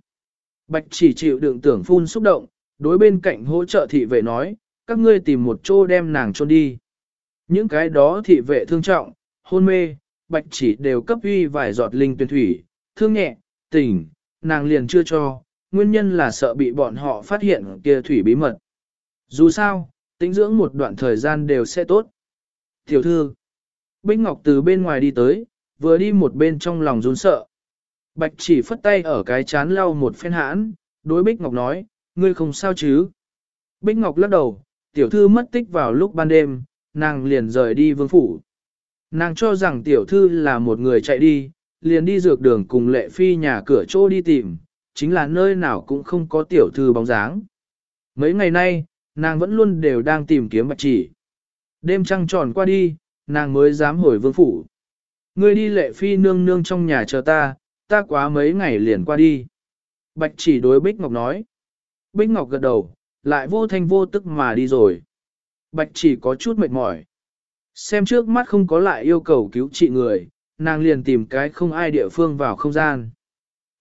Bạch chỉ chịu đựng tưởng phun xúc động, đối bên cạnh hỗ trợ thị vệ nói, các ngươi tìm một chỗ đem nàng trôn đi. Những cái đó thị vệ thương trọng, hôn mê, bạch chỉ đều cấp uy vài giọt linh tuyên thủy, thương nhẹ, tỉnh, nàng liền chưa cho, nguyên nhân là sợ bị bọn họ phát hiện kia thủy bí mật. Dù sao, tính dưỡng một đoạn thời gian đều sẽ tốt. Tiểu thư, Bích Ngọc từ bên ngoài đi tới, vừa đi một bên trong lòng run sợ. Bạch chỉ phất tay ở cái chán lau một phen hãn, đối Bích Ngọc nói, ngươi không sao chứ. Bích Ngọc lắc đầu, tiểu thư mất tích vào lúc ban đêm, nàng liền rời đi vương phủ. Nàng cho rằng tiểu thư là một người chạy đi, liền đi dược đường cùng lệ phi nhà cửa chỗ đi tìm, chính là nơi nào cũng không có tiểu thư bóng dáng. Mấy ngày nay, nàng vẫn luôn đều đang tìm kiếm bạch chỉ. Đêm trăng tròn qua đi, nàng mới dám hồi vương phủ. Ngươi đi lệ phi nương nương trong nhà chờ ta, ta quá mấy ngày liền qua đi. Bạch chỉ đối Bích Ngọc nói. Bích Ngọc gật đầu, lại vô thanh vô tức mà đi rồi. Bạch chỉ có chút mệt mỏi. Xem trước mắt không có lại yêu cầu cứu trị người, nàng liền tìm cái không ai địa phương vào không gian.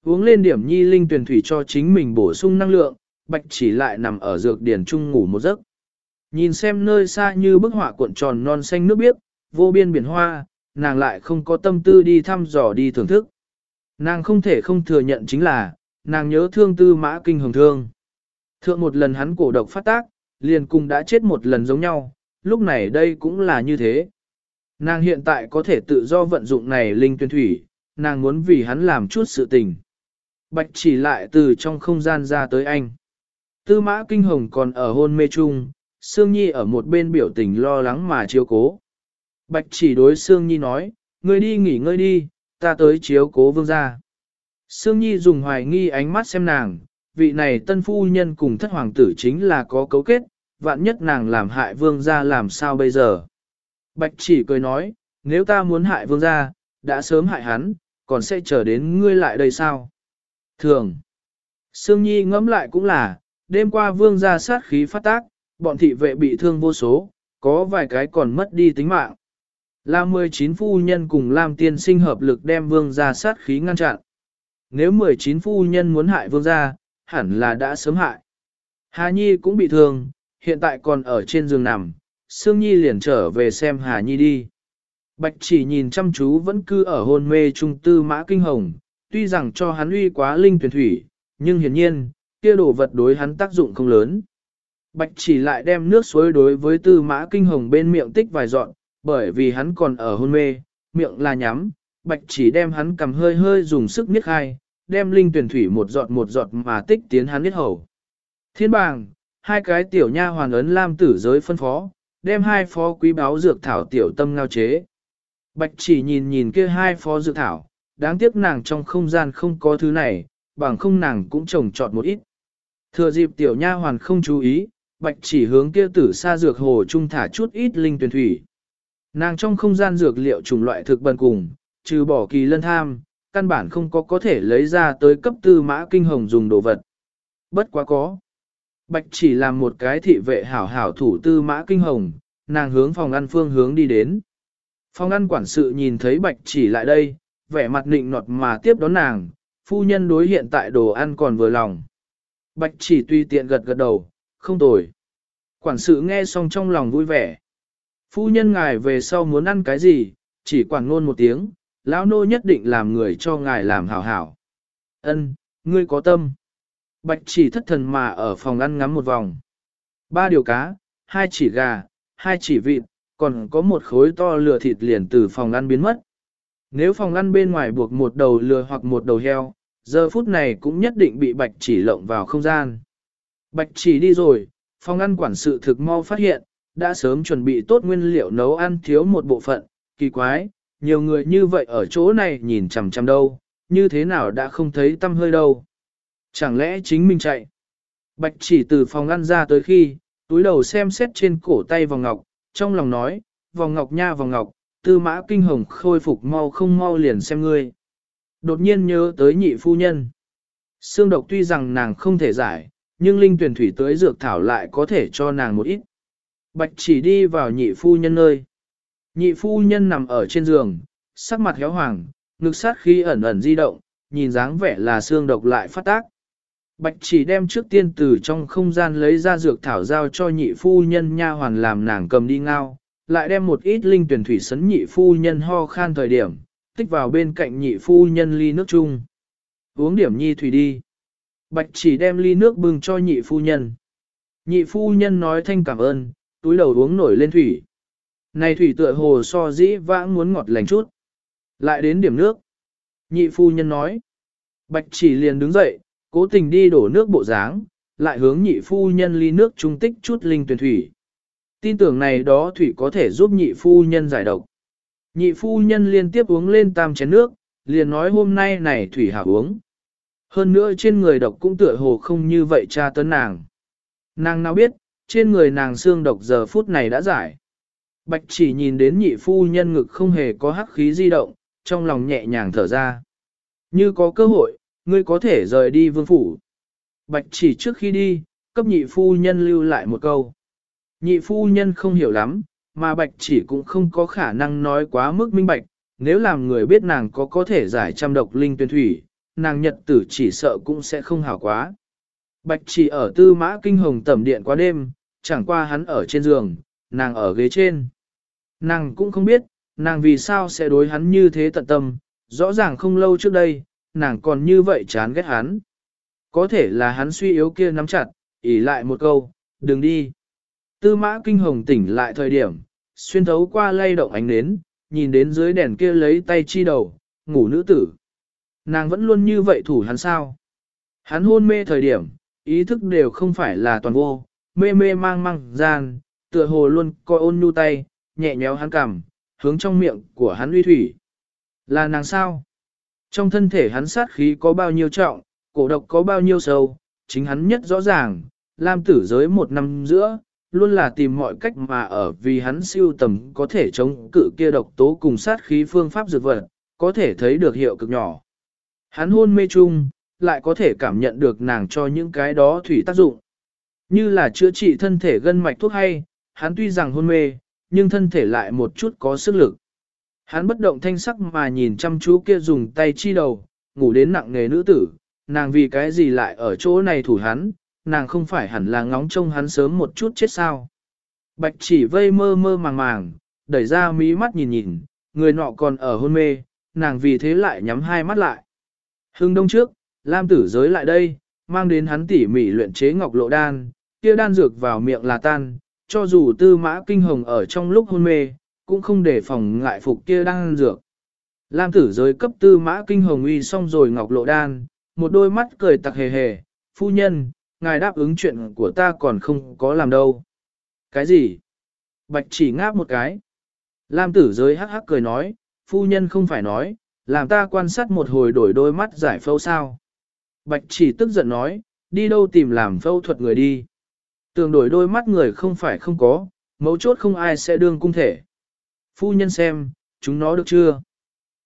Uống lên điểm nhi linh tuyển thủy cho chính mình bổ sung năng lượng, bạch chỉ lại nằm ở dược điển trung ngủ một giấc. Nhìn xem nơi xa như bức họa cuộn tròn non xanh nước biếc, vô biên biển hoa, nàng lại không có tâm tư đi thăm dò đi thưởng thức. Nàng không thể không thừa nhận chính là, nàng nhớ thương tư mã kinh hồng thương. Thượng một lần hắn cổ độc phát tác, liền cùng đã chết một lần giống nhau, lúc này đây cũng là như thế. Nàng hiện tại có thể tự do vận dụng này linh tuyên thủy, nàng muốn vì hắn làm chút sự tình. Bạch chỉ lại từ trong không gian ra tới anh. Tư mã kinh hồng còn ở hôn mê chung, Sương Nhi ở một bên biểu tình lo lắng mà chiếu cố. Bạch chỉ đối Sương Nhi nói, ngươi đi nghỉ ngơi đi, ta tới chiếu cố vương gia. Sương Nhi dùng hoài nghi ánh mắt xem nàng, vị này tân phu nhân cùng thất hoàng tử chính là có cấu kết, vạn nhất nàng làm hại vương gia làm sao bây giờ. Bạch chỉ cười nói, nếu ta muốn hại vương gia, đã sớm hại hắn, còn sẽ chờ đến ngươi lại đây sao? Thường. Sương Nhi ngẫm lại cũng là, đêm qua vương gia sát khí phát tác, bọn thị vệ bị thương vô số, có vài cái còn mất đi tính mạng. Là 19 phu nhân cùng Lam tiên sinh hợp lực đem vương gia sát khí ngăn chặn. Nếu 19 phu nhân muốn hại vương gia, hẳn là đã sớm hại. Hà Nhi cũng bị thương, hiện tại còn ở trên giường nằm, Sương Nhi liền trở về xem Hà Nhi đi. Bạch chỉ nhìn chăm chú vẫn cứ ở hôn mê trung tư mã kinh hồng, tuy rằng cho hắn uy quá linh tuyển thủy, nhưng hiển nhiên, kia đồ vật đối hắn tác dụng không lớn. Bạch chỉ lại đem nước suối đối với tư mã kinh hồng bên miệng tích vài dọn, bởi vì hắn còn ở hôn mê, miệng là nhắm, bạch chỉ đem hắn cầm hơi hơi dùng sức miết khai, đem linh tuyển thủy một giọt một giọt mà tích tiến hắn miết hầu. Thiên bàng, hai cái tiểu nha hoàn ấn lam tử giới phân phó, đem hai phó quý báo dược thảo tiểu tâm ngao chế. Bạch chỉ nhìn nhìn kia hai phó dược thảo, đáng tiếc nàng trong không gian không có thứ này, bằng không nàng cũng trồng trọt một ít. Thừa dịp tiểu nha hoàn không chú ý, bạch chỉ hướng kia tử xa dược hồ trung thả chút ít linh tuyển thủy. Nàng trong không gian dược liệu chủng loại thực bần cùng, trừ bỏ kỳ lân tham, căn bản không có có thể lấy ra tới cấp tư mã kinh hồng dùng đồ vật. Bất quá có. Bạch chỉ làm một cái thị vệ hảo hảo thủ tư mã kinh hồng, nàng hướng phòng ăn phương hướng đi đến. Phòng ăn quản sự nhìn thấy bạch chỉ lại đây, vẻ mặt nịnh nọt mà tiếp đón nàng, phu nhân đối hiện tại đồ ăn còn vừa lòng. Bạch chỉ tùy tiện gật gật đầu, không tồi. Quản sự nghe xong trong lòng vui vẻ. Phu nhân ngài về sau muốn ăn cái gì, chỉ quản ngôn một tiếng, lão nô nhất định làm người cho ngài làm hảo hảo. Ân, ngươi có tâm. Bạch chỉ thất thần mà ở phòng ăn ngắm một vòng. Ba điều cá, hai chỉ gà, hai chỉ vịt, còn có một khối to lửa thịt liền từ phòng ăn biến mất. Nếu phòng ăn bên ngoài buộc một đầu lừa hoặc một đầu heo, giờ phút này cũng nhất định bị bạch chỉ lộng vào không gian. Bạch chỉ đi rồi, phòng ăn quản sự thực mau phát hiện, đã sớm chuẩn bị tốt nguyên liệu nấu ăn thiếu một bộ phận, kỳ quái, nhiều người như vậy ở chỗ này nhìn chằm chằm đâu, như thế nào đã không thấy tâm hơi đâu. Chẳng lẽ chính mình chạy? Bạch chỉ từ phòng ăn ra tới khi, túi đầu xem xét trên cổ tay vòng ngọc, trong lòng nói, vòng ngọc nha vòng ngọc, tư mã kinh hồng khôi phục mau không mau liền xem ngươi. Đột nhiên nhớ tới nhị phu nhân. Xương độc tuy rằng nàng không thể giải, nhưng linh tuyển thủy tới dược thảo lại có thể cho nàng một ít. Bạch chỉ đi vào nhị phu nhân nơi. Nhị phu nhân nằm ở trên giường, sắc mặt héo hoàng, ngực sát khí ẩn ẩn di động, nhìn dáng vẻ là xương độc lại phát tác. Bạch chỉ đem trước tiên từ trong không gian lấy ra dược thảo giao cho nhị phu nhân nha hoàn làm nàng cầm đi ngao, lại đem một ít linh tuyển thủy sấn nhị phu nhân ho khan thời điểm, tích vào bên cạnh nhị phu nhân ly nước chung. Uống điểm nhi thủy đi. Bạch chỉ đem ly nước bưng cho nhị phu nhân. Nhị phu nhân nói thanh cảm ơn, túi đầu uống nổi lên thủy. Này thủy tựa hồ so dĩ vãng muốn ngọt lành chút. Lại đến điểm nước. Nhị phu nhân nói. Bạch chỉ liền đứng dậy, cố tình đi đổ nước bộ dáng, lại hướng nhị phu nhân ly nước trung tích chút linh tuyển thủy. Tin tưởng này đó thủy có thể giúp nhị phu nhân giải độc. Nhị phu nhân liên tiếp uống lên tam chén nước, liền nói hôm nay này thủy hảo uống. Hơn nữa trên người độc cũng tựa hồ không như vậy cha tấn nàng. Nàng nào biết, trên người nàng xương độc giờ phút này đã giải. Bạch chỉ nhìn đến nhị phu nhân ngực không hề có hắc khí di động, trong lòng nhẹ nhàng thở ra. Như có cơ hội, ngươi có thể rời đi vương phủ. Bạch chỉ trước khi đi, cấp nhị phu nhân lưu lại một câu. Nhị phu nhân không hiểu lắm, mà bạch chỉ cũng không có khả năng nói quá mức minh bạch, nếu làm người biết nàng có có thể giải trăm độc linh tuyên thủy, nàng nhật tử chỉ sợ cũng sẽ không hảo quá. Bạch chỉ ở tư mã kinh hồng tẩm điện qua đêm, chẳng qua hắn ở trên giường, nàng ở ghế trên. Nàng cũng không biết, nàng vì sao sẽ đối hắn như thế tận tâm, rõ ràng không lâu trước đây, nàng còn như vậy chán ghét hắn. Có thể là hắn suy yếu kia nắm chặt, ỉ lại một câu, đừng đi. Tư mã kinh hồng tỉnh lại thời điểm, xuyên thấu qua lay động ánh nến, nhìn đến dưới đèn kia lấy tay chi đầu, ngủ nữ tử. Nàng vẫn luôn như vậy thủ hắn sao. Hắn hôn mê thời điểm, ý thức đều không phải là toàn vô, mê mê mang mang gian, tựa hồ luôn coi ôn nhu tay, nhẹ nhéo hắn cằm, hướng trong miệng của hắn uy thủy. Là nàng sao? Trong thân thể hắn sát khí có bao nhiêu trọng, cổ độc có bao nhiêu sâu, chính hắn nhất rõ ràng, Lam tử giới một năm giữa, luôn là tìm mọi cách mà ở vì hắn siêu tầm có thể chống cự kia độc tố cùng sát khí phương pháp dược vật, có thể thấy được hiệu cực nhỏ. Hắn hôn mê chung, lại có thể cảm nhận được nàng cho những cái đó thủy tác dụng. Như là chữa trị thân thể gân mạch thuốc hay, hắn tuy rằng hôn mê, nhưng thân thể lại một chút có sức lực. Hắn bất động thanh sắc mà nhìn chăm chú kia dùng tay chi đầu, ngủ đến nặng nghề nữ tử, nàng vì cái gì lại ở chỗ này thủ hắn, nàng không phải hẳn là ngóng trông hắn sớm một chút chết sao. Bạch chỉ vây mơ mơ màng màng, đẩy ra mí mắt nhìn nhìn, người nọ còn ở hôn mê, nàng vì thế lại nhắm hai mắt lại. Hưng đông trước, Lam tử giới lại đây, mang đến hắn tỉ mỉ luyện chế ngọc lộ đan, kia đan dược vào miệng là tan, cho dù tư mã kinh hồng ở trong lúc hôn mê, cũng không để phòng ngại phục kia đan dược. Lam tử giới cấp tư mã kinh hồng uy xong rồi ngọc lộ đan, một đôi mắt cười tặc hề hề, phu nhân, ngài đáp ứng chuyện của ta còn không có làm đâu. Cái gì? Bạch chỉ ngáp một cái. Lam tử giới hắc hắc cười nói, phu nhân không phải nói, làm ta quan sát một hồi đổi đôi mắt giải phẫu sao. Bạch chỉ tức giận nói, đi đâu tìm làm phẫu thuật người đi. Tường đổi đôi mắt người không phải không có, mấu chốt không ai sẽ đương cung thể. Phu nhân xem, chúng nó được chưa?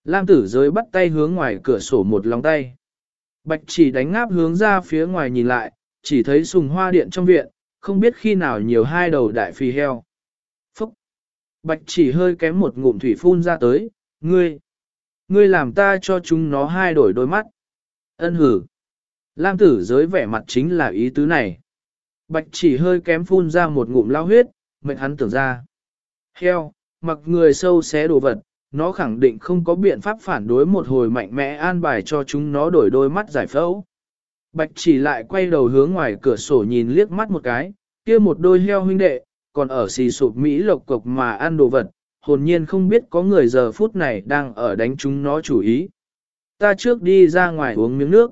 Lam tử giới bắt tay hướng ngoài cửa sổ một lòng tay. Bạch chỉ đánh ngáp hướng ra phía ngoài nhìn lại, chỉ thấy sùng hoa điện trong viện, không biết khi nào nhiều hai đầu đại phi heo. Phúc! Bạch chỉ hơi kém một ngụm thủy phun ra tới, ngươi! Ngươi làm ta cho chúng nó hai đổi đôi mắt. Ân hử! Lam tử giới vẻ mặt chính là ý tứ này. Bạch chỉ hơi kém phun ra một ngụm lao huyết, mệnh hắn tưởng ra. Heo, mặc người sâu xé đồ vật, nó khẳng định không có biện pháp phản đối một hồi mạnh mẽ an bài cho chúng nó đổi đôi mắt giải phẫu. Bạch chỉ lại quay đầu hướng ngoài cửa sổ nhìn liếc mắt một cái, kia một đôi heo huynh đệ, còn ở xì sụp Mỹ lộc cục mà ăn đồ vật, hồn nhiên không biết có người giờ phút này đang ở đánh chúng nó chủ ý. Ta trước đi ra ngoài uống miếng nước.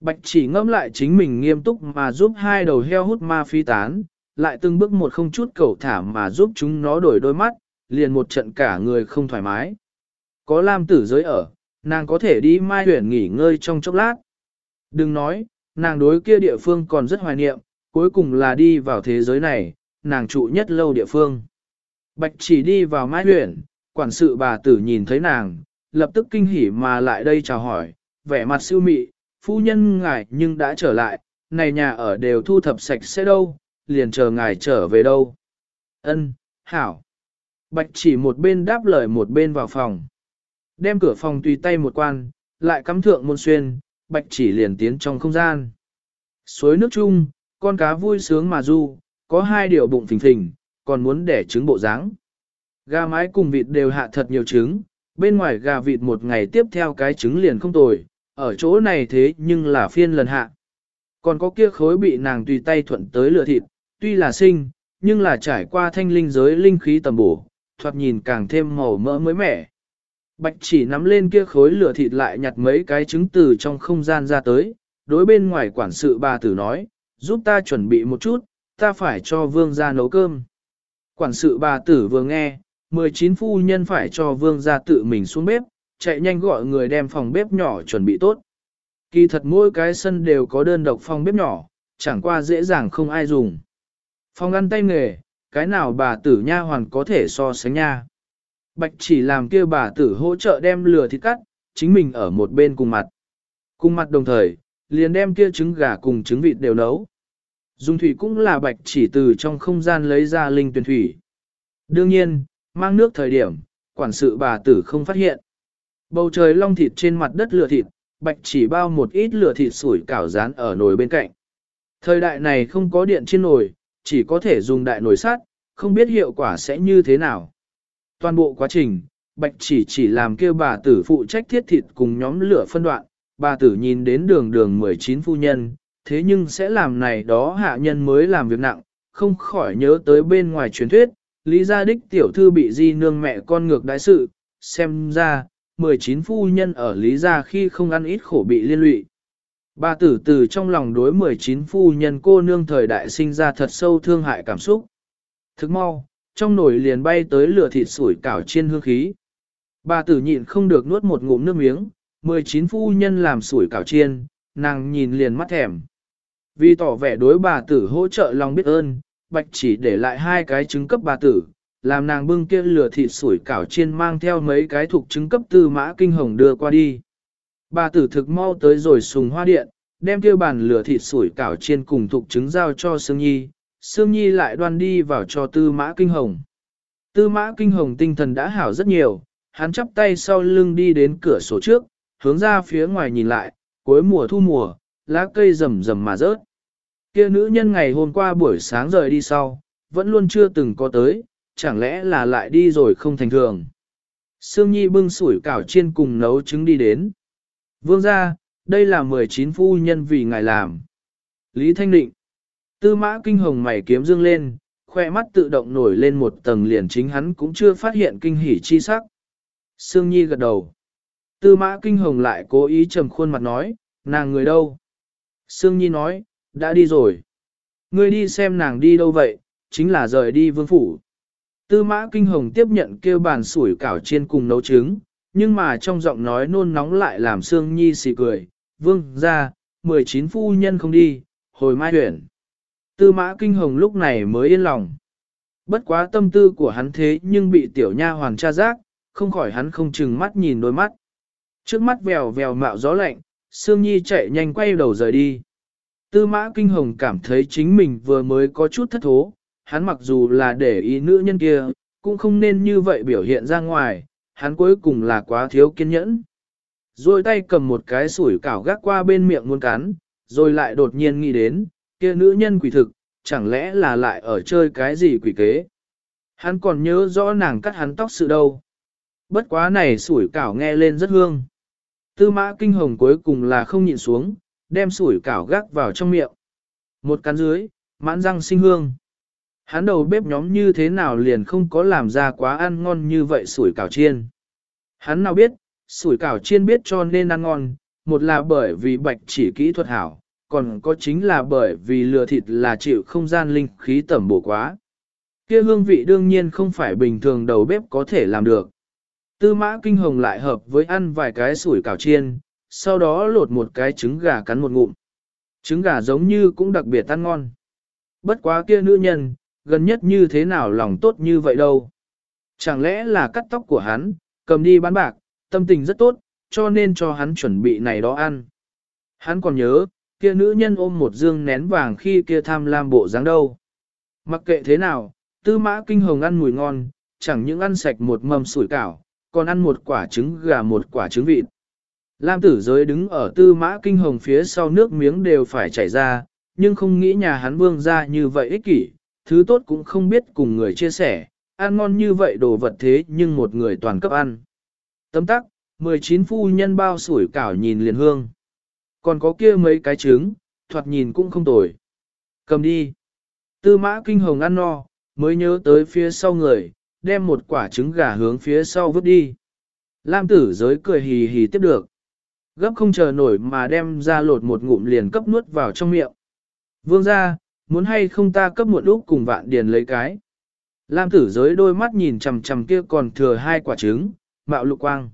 Bạch chỉ ngâm lại chính mình nghiêm túc mà giúp hai đầu heo hút ma phi tán, lại từng bước một không chút cầu thả mà giúp chúng nó đổi đôi mắt, liền một trận cả người không thoải mái. Có Lam tử giới ở, nàng có thể đi mai huyển nghỉ ngơi trong chốc lát. Đừng nói, nàng đối kia địa phương còn rất hoài niệm, cuối cùng là đi vào thế giới này, nàng trụ nhất lâu địa phương. Bạch chỉ đi vào mai huyện, quản sự bà tử nhìn thấy nàng, lập tức kinh hỉ mà lại đây chào hỏi, vẻ mặt siêu mị, phu nhân ngài nhưng đã trở lại, này nhà ở đều thu thập sạch sẽ đâu, liền chờ ngài trở về đâu. Ân, hảo. Bạch chỉ một bên đáp lời một bên vào phòng. Đem cửa phòng tùy tay một quan, lại cắm thượng môn xuyên, bạch chỉ liền tiến trong không gian. Suối nước chung, con cá vui sướng mà du, có hai điều bụng phình phình, còn muốn đẻ trứng bộ dáng. Gà mái cùng vịt đều hạ thật nhiều trứng, bên ngoài gà vịt một ngày tiếp theo cái trứng liền không tồi, ở chỗ này thế nhưng là phiên lần hạ. Còn có kia khối bị nàng tùy tay thuận tới lửa thịt, tuy là sinh, nhưng là trải qua thanh linh giới linh khí tầm bổ, thoạt nhìn càng thêm màu mỡ mới mẻ. Bạch chỉ nắm lên kia khối lửa thịt lại nhặt mấy cái trứng từ trong không gian ra tới, đối bên ngoài quản sự bà tử nói, giúp ta chuẩn bị một chút, ta phải cho vương gia nấu cơm. Quản sự bà tử vừa nghe, 19 phu nhân phải cho vương gia tự mình xuống bếp, chạy nhanh gọi người đem phòng bếp nhỏ chuẩn bị tốt. Kỳ thật mỗi cái sân đều có đơn độc phòng bếp nhỏ, chẳng qua dễ dàng không ai dùng. Phòng ăn tay nghề, cái nào bà tử nha hoàn có thể so sánh nha. Bạch chỉ làm kia bà tử hỗ trợ đem lừa thịt cắt, chính mình ở một bên cùng mặt. Cùng mặt đồng thời, liền đem kia trứng gà cùng trứng vịt đều nấu. Dung thủy cũng là bạch chỉ từ trong không gian lấy ra linh tuyển thủy. Đương nhiên, mang nước thời điểm, quản sự bà tử không phát hiện. Bầu trời long thịt trên mặt đất lửa thịt, bạch chỉ bao một ít lửa thịt sủi cảo rán ở nồi bên cạnh. Thời đại này không có điện trên nồi, chỉ có thể dùng đại nồi sắt, không biết hiệu quả sẽ như thế nào. Toàn bộ quá trình, bạch chỉ chỉ làm kêu bà tử phụ trách thiết thịt cùng nhóm lửa phân đoạn, bà tử nhìn đến đường đường 19 phu nhân, thế nhưng sẽ làm này đó hạ nhân mới làm việc nặng, không khỏi nhớ tới bên ngoài truyền thuyết, lý gia đích tiểu thư bị di nương mẹ con ngược đại sự, xem ra, 19 phu nhân ở lý gia khi không ăn ít khổ bị liên lụy. Bà tử từ trong lòng đối 19 phu nhân cô nương thời đại sinh ra thật sâu thương hại cảm xúc. Thức mau, trong nồi liền bay tới lửa thịt sủi cảo chiên hương khí. Bà tử nhịn không được nuốt một ngụm nước miếng, 19 phu nhân làm sủi cảo chiên, nàng nhìn liền mắt thèm. Vì tỏ vẻ đối bà tử hỗ trợ lòng biết ơn, bạch chỉ để lại hai cái trứng cấp bà tử, làm nàng bưng kia lửa thịt sủi cảo chiên mang theo mấy cái thuộc trứng cấp tư mã kinh hồng đưa qua đi. Bà tử thực mau tới rồi sùng hoa điện, đem kia bàn lửa thịt sủi cảo chiên cùng thuộc trứng giao cho Sương Nhi, Sương Nhi lại đoan đi vào cho tư mã kinh hồng. Tư mã kinh hồng tinh thần đã hảo rất nhiều, hắn chắp tay sau lưng đi đến cửa sổ trước, hướng ra phía ngoài nhìn lại, cuối mùa thu mùa, lá cây rầm rầm mà rớt. Kia nữ nhân ngày hôm qua buổi sáng rời đi sau, vẫn luôn chưa từng có tới, chẳng lẽ là lại đi rồi không thành thường. Sương Nhi bưng sủi cảo chiên cùng nấu trứng đi đến. Vương ra, đây là 19 phu nhân vì ngài làm. Lý Thanh Định. Tư mã kinh hồng mày kiếm dương lên, khoe mắt tự động nổi lên một tầng liền chính hắn cũng chưa phát hiện kinh hỉ chi sắc. Sương Nhi gật đầu. Tư mã kinh hồng lại cố ý trầm khuôn mặt nói, nàng người đâu? Sương Nhi nói, đã đi rồi. Ngươi đi xem nàng đi đâu vậy, chính là rời đi vương phủ. Tư mã kinh hồng tiếp nhận kêu bàn sủi cảo chiên cùng nấu trứng, nhưng mà trong giọng nói nôn nóng lại làm Sương Nhi xì cười, vương ra, 19 phu nhân không đi, hồi mai huyển. Tư mã kinh hồng lúc này mới yên lòng. Bất quá tâm tư của hắn thế nhưng bị tiểu nha hoàng tra giác, không khỏi hắn không chừng mắt nhìn đôi mắt. Trước mắt vèo vèo mạo gió lạnh, Sương Nhi chạy nhanh quay đầu rời đi. Tư mã kinh hồng cảm thấy chính mình vừa mới có chút thất thố, hắn mặc dù là để ý nữ nhân kia, cũng không nên như vậy biểu hiện ra ngoài, hắn cuối cùng là quá thiếu kiên nhẫn. Rồi tay cầm một cái sủi cảo gác qua bên miệng muốn cắn, rồi lại đột nhiên nghĩ đến, kia nữ nhân quỷ thực, chẳng lẽ là lại ở chơi cái gì quỷ kế. Hắn còn nhớ rõ nàng cắt hắn tóc sự đâu. Bất quá này sủi cảo nghe lên rất hương. Tư mã kinh hồng cuối cùng là không nhịn xuống, đem sủi cảo gác vào trong miệng. Một cắn dưới, mãn răng sinh hương. Hắn đầu bếp nhóm như thế nào liền không có làm ra quá ăn ngon như vậy sủi cảo chiên. Hắn nào biết, sủi cảo chiên biết cho nên ăn ngon, một là bởi vì bạch chỉ kỹ thuật hảo, còn có chính là bởi vì lừa thịt là chịu không gian linh khí tẩm bổ quá. Kia hương vị đương nhiên không phải bình thường đầu bếp có thể làm được. Tư mã kinh hồng lại hợp với ăn vài cái sủi cảo chiên, sau đó lột một cái trứng gà cắn một ngụm. Trứng gà giống như cũng đặc biệt ăn ngon. Bất quá kia nữ nhân, gần nhất như thế nào lòng tốt như vậy đâu. Chẳng lẽ là cắt tóc của hắn, cầm đi bán bạc, tâm tình rất tốt, cho nên cho hắn chuẩn bị này đó ăn. Hắn còn nhớ, kia nữ nhân ôm một dương nén vàng khi kia tham lam bộ dáng đâu. Mặc kệ thế nào, tư mã kinh hồng ăn mùi ngon, chẳng những ăn sạch một mầm sủi cảo, còn ăn một quả trứng gà một quả trứng vịt. Lam tử giới đứng ở tư mã kinh hồng phía sau nước miếng đều phải chảy ra, nhưng không nghĩ nhà hắn vương ra như vậy ích kỷ, thứ tốt cũng không biết cùng người chia sẻ, ăn ngon như vậy đồ vật thế nhưng một người toàn cấp ăn. Tấm tắc, 19 phu nhân bao sủi cảo nhìn liền hương. Còn có kia mấy cái trứng, thoạt nhìn cũng không tồi. Cầm đi. Tư mã kinh hồng ăn no, mới nhớ tới phía sau người, đem một quả trứng gà hướng phía sau vứt đi. Lam tử giới cười hì hì tiếp được. Gấp không chờ nổi mà đem ra lột một ngụm liền cấp nuốt vào trong miệng. Vương ra, muốn hay không ta cấp một lúc cùng vạn điền lấy cái. Lam tử giới đôi mắt nhìn chằm chằm kia còn thừa hai quả trứng, mạo lục quang.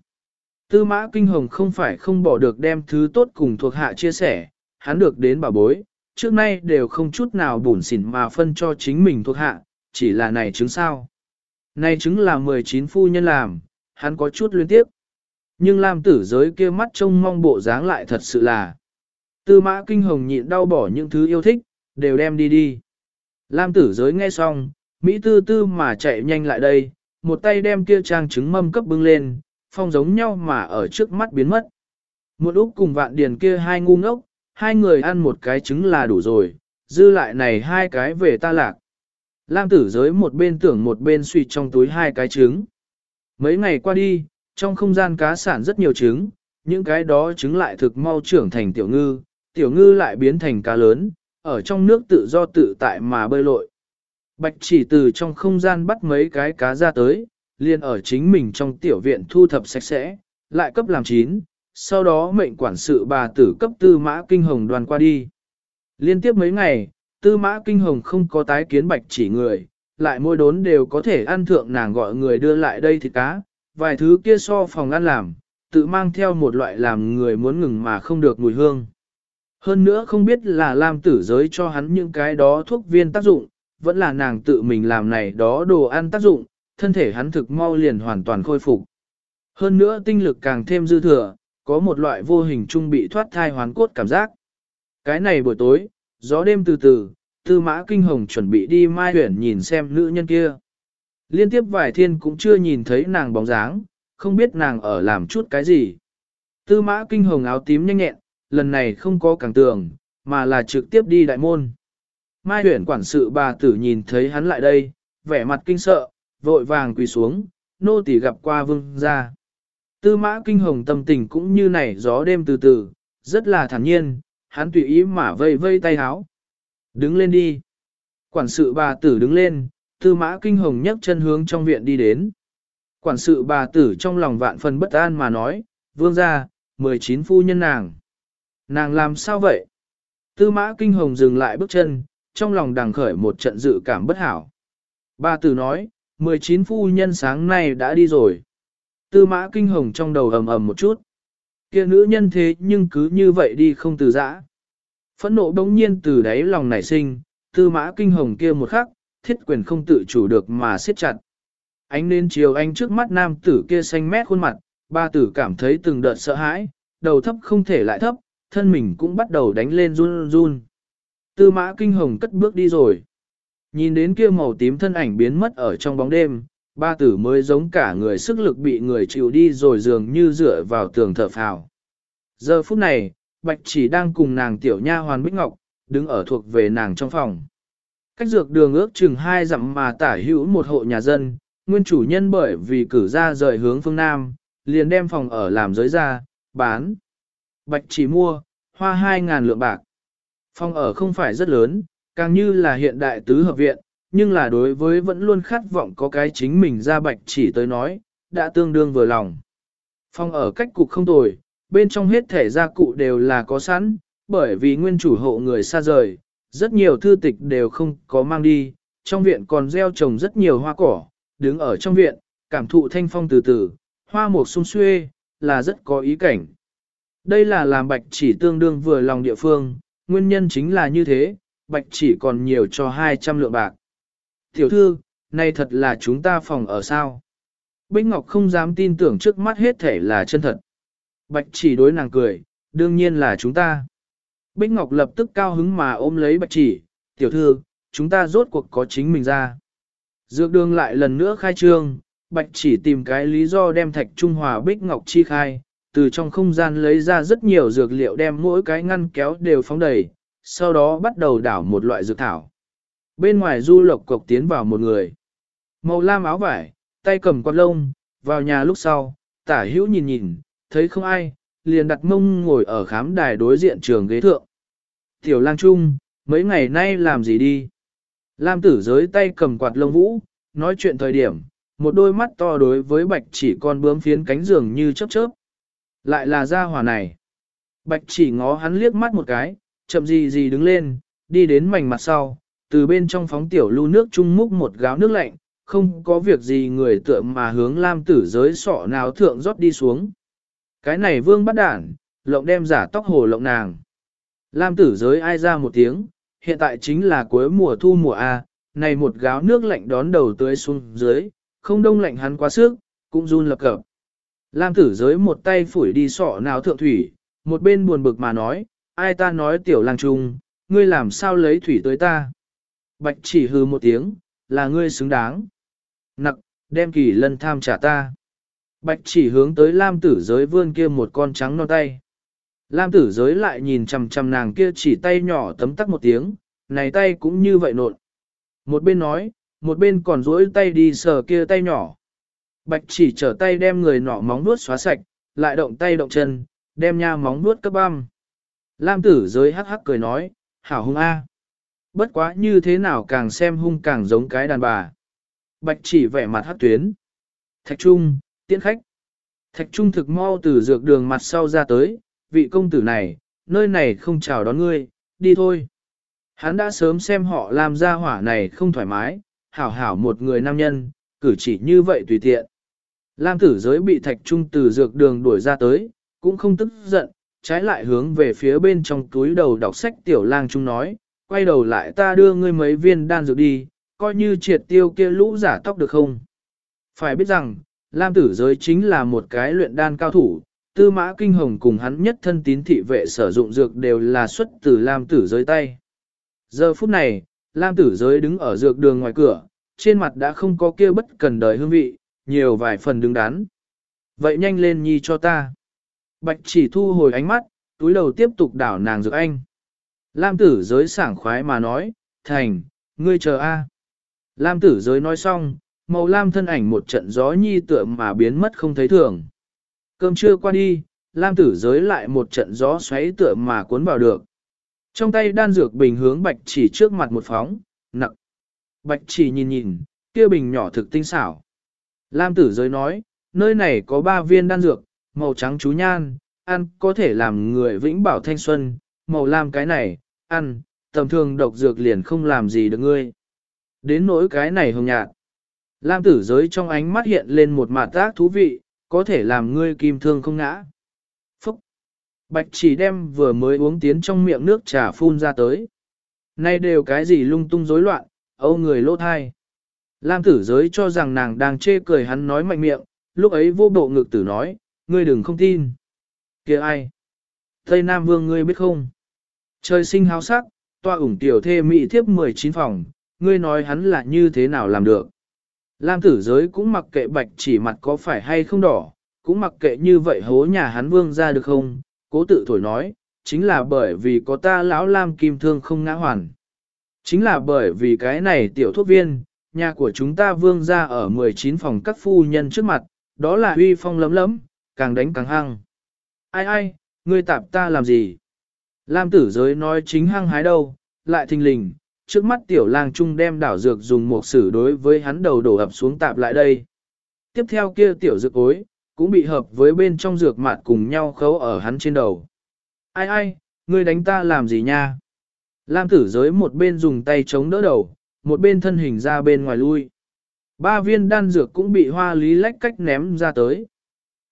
Tư mã kinh hồng không phải không bỏ được đem thứ tốt cùng thuộc hạ chia sẻ, hắn được đến bảo bối, trước nay đều không chút nào bùn xỉn mà phân cho chính mình thuộc hạ, chỉ là này trứng sao. Này trứng là 19 phu nhân làm, hắn có chút liên tiếp. Nhưng Lam tử giới kia mắt trông mong bộ dáng lại thật sự là. Tư mã kinh hồng nhịn đau bỏ những thứ yêu thích, đều đem đi đi. Lam tử giới nghe xong, Mỹ tư tư mà chạy nhanh lại đây, một tay đem kia trang trứng mâm cấp bưng lên, phong giống nhau mà ở trước mắt biến mất. Một úc cùng vạn điền kia hai ngu ngốc, hai người ăn một cái trứng là đủ rồi, dư lại này hai cái về ta lạc. Lam tử giới một bên tưởng một bên suy trong túi hai cái trứng. Mấy ngày qua đi, trong không gian cá sản rất nhiều trứng, những cái đó trứng lại thực mau trưởng thành tiểu ngư, tiểu ngư lại biến thành cá lớn, ở trong nước tự do tự tại mà bơi lội. Bạch chỉ từ trong không gian bắt mấy cái cá ra tới, liền ở chính mình trong tiểu viện thu thập sạch sẽ, lại cấp làm chín, sau đó mệnh quản sự bà tử cấp tư mã kinh hồng đoàn qua đi. Liên tiếp mấy ngày, tư mã kinh hồng không có tái kiến bạch chỉ người, lại môi đốn đều có thể ăn thượng nàng gọi người đưa lại đây thịt cá, vài thứ kia so phòng ăn làm, tự mang theo một loại làm người muốn ngừng mà không được mùi hương. Hơn nữa không biết là làm tử giới cho hắn những cái đó thuốc viên tác dụng, vẫn là nàng tự mình làm này đó đồ ăn tác dụng, thân thể hắn thực mau liền hoàn toàn khôi phục. Hơn nữa tinh lực càng thêm dư thừa, có một loại vô hình trung bị thoát thai hoán cốt cảm giác. Cái này buổi tối, gió đêm từ từ, tư mã kinh hồng chuẩn bị đi mai huyển nhìn xem nữ nhân kia. Liên tiếp vài thiên cũng chưa nhìn thấy nàng bóng dáng, không biết nàng ở làm chút cái gì. Tư mã kinh hồng áo tím nhanh nhẹn, lần này không có càng tường, mà là trực tiếp đi đại môn. Mai huyển quản sự bà tử nhìn thấy hắn lại đây, vẻ mặt kinh sợ, vội vàng quỳ xuống, nô tỳ gặp qua vương gia. Tư mã kinh hồng tâm tình cũng như này gió đêm từ từ, rất là thản nhiên, hắn tùy ý mà vây vây tay háo. Đứng lên đi. Quản sự bà tử đứng lên, tư mã kinh hồng nhấc chân hướng trong viện đi đến. Quản sự bà tử trong lòng vạn phần bất an mà nói, vương gia, 19 phu nhân nàng. Nàng làm sao vậy? Tư mã kinh hồng dừng lại bước chân, trong lòng đằng khởi một trận dự cảm bất hảo. Bà tử nói, 19 phu nhân sáng nay đã đi rồi. Tư mã kinh hồng trong đầu ầm ầm một chút. kia nữ nhân thế nhưng cứ như vậy đi không từ giã. Phẫn nộ đống nhiên từ đáy lòng nảy sinh, tư mã kinh hồng kia một khắc, thiết quyền không tự chủ được mà siết chặt. Ánh nên chiều anh trước mắt nam tử kia xanh mét khuôn mặt, ba tử cảm thấy từng đợt sợ hãi, đầu thấp không thể lại thấp, thân mình cũng bắt đầu đánh lên run run. Tư mã kinh hồng cất bước đi rồi. Nhìn đến kia màu tím thân ảnh biến mất ở trong bóng đêm, ba tử mới giống cả người sức lực bị người chịu đi rồi dường như dựa vào tường thở phào. Giờ phút này, Bạch chỉ đang cùng nàng tiểu nha hoàn Bích Ngọc, đứng ở thuộc về nàng trong phòng. Cách dược đường ước chừng hai dặm mà tả hữu một hộ nhà dân, nguyên chủ nhân bởi vì cử ra rời hướng phương Nam, liền đem phòng ở làm giới ra, bán. Bạch chỉ mua, hoa hai ngàn lượng bạc. Phòng ở không phải rất lớn, càng như là hiện đại tứ hợp viện, nhưng là đối với vẫn luôn khát vọng có cái chính mình ra bạch chỉ tới nói, đã tương đương vừa lòng. Phòng ở cách cục không tồi, bên trong hết thể gia cụ đều là có sẵn, bởi vì nguyên chủ hộ người xa rời, rất nhiều thư tịch đều không có mang đi, trong viện còn gieo trồng rất nhiều hoa cỏ, đứng ở trong viện, cảm thụ thanh phong từ từ, hoa mục sung xuê, là rất có ý cảnh. Đây là làm bạch chỉ tương đương vừa lòng địa phương, nguyên nhân chính là như thế, bạch chỉ còn nhiều cho 200 lượng bạc. Tiểu thư, này thật là chúng ta phòng ở sao? Bích Ngọc không dám tin tưởng trước mắt hết thể là chân thật. Bạch chỉ đối nàng cười, đương nhiên là chúng ta. Bích Ngọc lập tức cao hứng mà ôm lấy bạch chỉ, tiểu thư, chúng ta rốt cuộc có chính mình ra. Dược đường lại lần nữa khai trương, bạch chỉ tìm cái lý do đem thạch trung hòa Bích Ngọc chi khai, từ trong không gian lấy ra rất nhiều dược liệu đem mỗi cái ngăn kéo đều phóng đầy, sau đó bắt đầu đảo một loại dược thảo. Bên ngoài du lộc cộc tiến vào một người. Màu lam áo vải, tay cầm quạt lông, vào nhà lúc sau, tả hữu nhìn nhìn, thấy không ai, liền đặt mông ngồi ở khám đài đối diện trường ghế thượng. Tiểu lang trung, mấy ngày nay làm gì đi? Lam tử giới tay cầm quạt lông vũ, nói chuyện thời điểm, một đôi mắt to đối với bạch chỉ con bướm phiến cánh giường như chớp chớp. Lại là gia hỏa này. Bạch chỉ ngó hắn liếc mắt một cái, chậm gì gì đứng lên, đi đến mảnh mặt sau, từ bên trong phóng tiểu lưu nước chung múc một gáo nước lạnh, không có việc gì người tựa mà hướng lam tử giới sọ nào thượng rót đi xuống. Cái này vương bắt đản, lộng đem giả tóc hồ lộng nàng. Lam tử giới ai ra một tiếng, hiện tại chính là cuối mùa thu mùa A, này một gáo nước lạnh đón đầu tưới xuống dưới, không đông lạnh hắn quá sức, cũng run lập cập. Lam tử giới một tay phủi đi sọ nào thượng thủy, một bên buồn bực mà nói, ai ta nói tiểu lang trung, ngươi làm sao lấy thủy tới ta. Bạch chỉ hư một tiếng, là ngươi xứng đáng. Nặc, đem kỳ lân tham trả ta. Bạch chỉ hướng tới lam tử giới vươn kia một con trắng non tay. Lam tử giới lại nhìn chằm chằm nàng kia chỉ tay nhỏ tấm tắc một tiếng, này tay cũng như vậy nộn. Một bên nói, một bên còn duỗi tay đi sờ kia tay nhỏ. Bạch chỉ trở tay đem người nọ móng nuốt xóa sạch, lại động tay động chân, đem nha móng nuốt cấp băm. Lam tử giới hắc hắc cười nói, hảo hung a. Bất quá như thế nào càng xem hung càng giống cái đàn bà. Bạch chỉ vẻ mặt hắc tuyến. Thạch Trung, tiễn khách. Thạch Trung thực mau từ dược đường mặt sau ra tới, vị công tử này, nơi này không chào đón ngươi, đi thôi. Hắn đã sớm xem họ làm ra hỏa này không thoải mái, hảo hảo một người nam nhân, cử chỉ như vậy tùy tiện. Lam tử giới bị thạch trung từ dược đường đuổi ra tới, cũng không tức giận, trái lại hướng về phía bên trong túi đầu đọc sách tiểu lang trung nói, quay đầu lại ta đưa ngươi mấy viên đan dược đi, coi như triệt tiêu kia lũ giả tóc được không. Phải biết rằng, Lam tử giới chính là một cái luyện đan cao thủ, tư mã kinh hồng cùng hắn nhất thân tín thị vệ sử dụng dược đều là xuất từ Lam tử giới tay. Giờ phút này, Lam tử giới đứng ở dược đường ngoài cửa, trên mặt đã không có kia bất cần đời hương vị, nhiều vài phần đứng đắn. Vậy nhanh lên nhi cho ta. Bạch chỉ thu hồi ánh mắt, túi đầu tiếp tục đảo nàng dược anh. Lam tử giới sảng khoái mà nói, thành, ngươi chờ a. Lam tử giới nói xong, màu lam thân ảnh một trận gió nhi tựa mà biến mất không thấy thường. Cơm trưa qua đi, lam tử giới lại một trận gió xoáy tựa mà cuốn vào được. Trong tay đan dược bình hướng bạch chỉ trước mặt một phóng, nặng. Bạch chỉ nhìn nhìn, kia bình nhỏ thực tinh xảo. Lam tử giới nói, nơi này có ba viên đan dược, màu trắng chú nhan, ăn có thể làm người vĩnh bảo thanh xuân, màu lam cái này, ăn, tầm thường độc dược liền không làm gì được ngươi. Đến nỗi cái này hồng nhạt. Lam tử giới trong ánh mắt hiện lên một mạt tác thú vị, có thể làm ngươi kim thương không ngã. Phúc! Bạch chỉ đem vừa mới uống tiến trong miệng nước trà phun ra tới. Nay đều cái gì lung tung rối loạn, âu người lỗ thai. Lam tử giới cho rằng nàng đang chê cười hắn nói mạnh miệng, lúc ấy vô bộ ngực tử nói, ngươi đừng không tin. kia ai? Tây Nam Vương ngươi biết không? Trời sinh háo sắc, toa ủng tiểu thê mỹ thiếp 19 phòng, ngươi nói hắn là như thế nào làm được. Lam tử giới cũng mặc kệ bạch chỉ mặt có phải hay không đỏ, cũng mặc kệ như vậy hố nhà hắn vương ra được không, cố tự thổi nói, chính là bởi vì có ta lão Lam kim thương không ngã hoàn. Chính là bởi vì cái này tiểu thuốc viên, nhà của chúng ta vương ra ở 19 phòng các phu nhân trước mặt, đó là uy phong lấm lấm, càng đánh càng hăng. Ai ai, ngươi tạp ta làm gì? Lam tử giới nói chính hăng hái đâu, lại thình lình, trước mắt tiểu lang trung đem đảo dược dùng một sử đối với hắn đầu đổ ập xuống tạp lại đây. Tiếp theo kia tiểu dược ối, cũng bị hợp với bên trong dược mạt cùng nhau khấu ở hắn trên đầu. Ai ai, ngươi đánh ta làm gì nha? Lam tử giới một bên dùng tay chống đỡ đầu, một bên thân hình ra bên ngoài lui. Ba viên đan dược cũng bị hoa lý lách cách ném ra tới.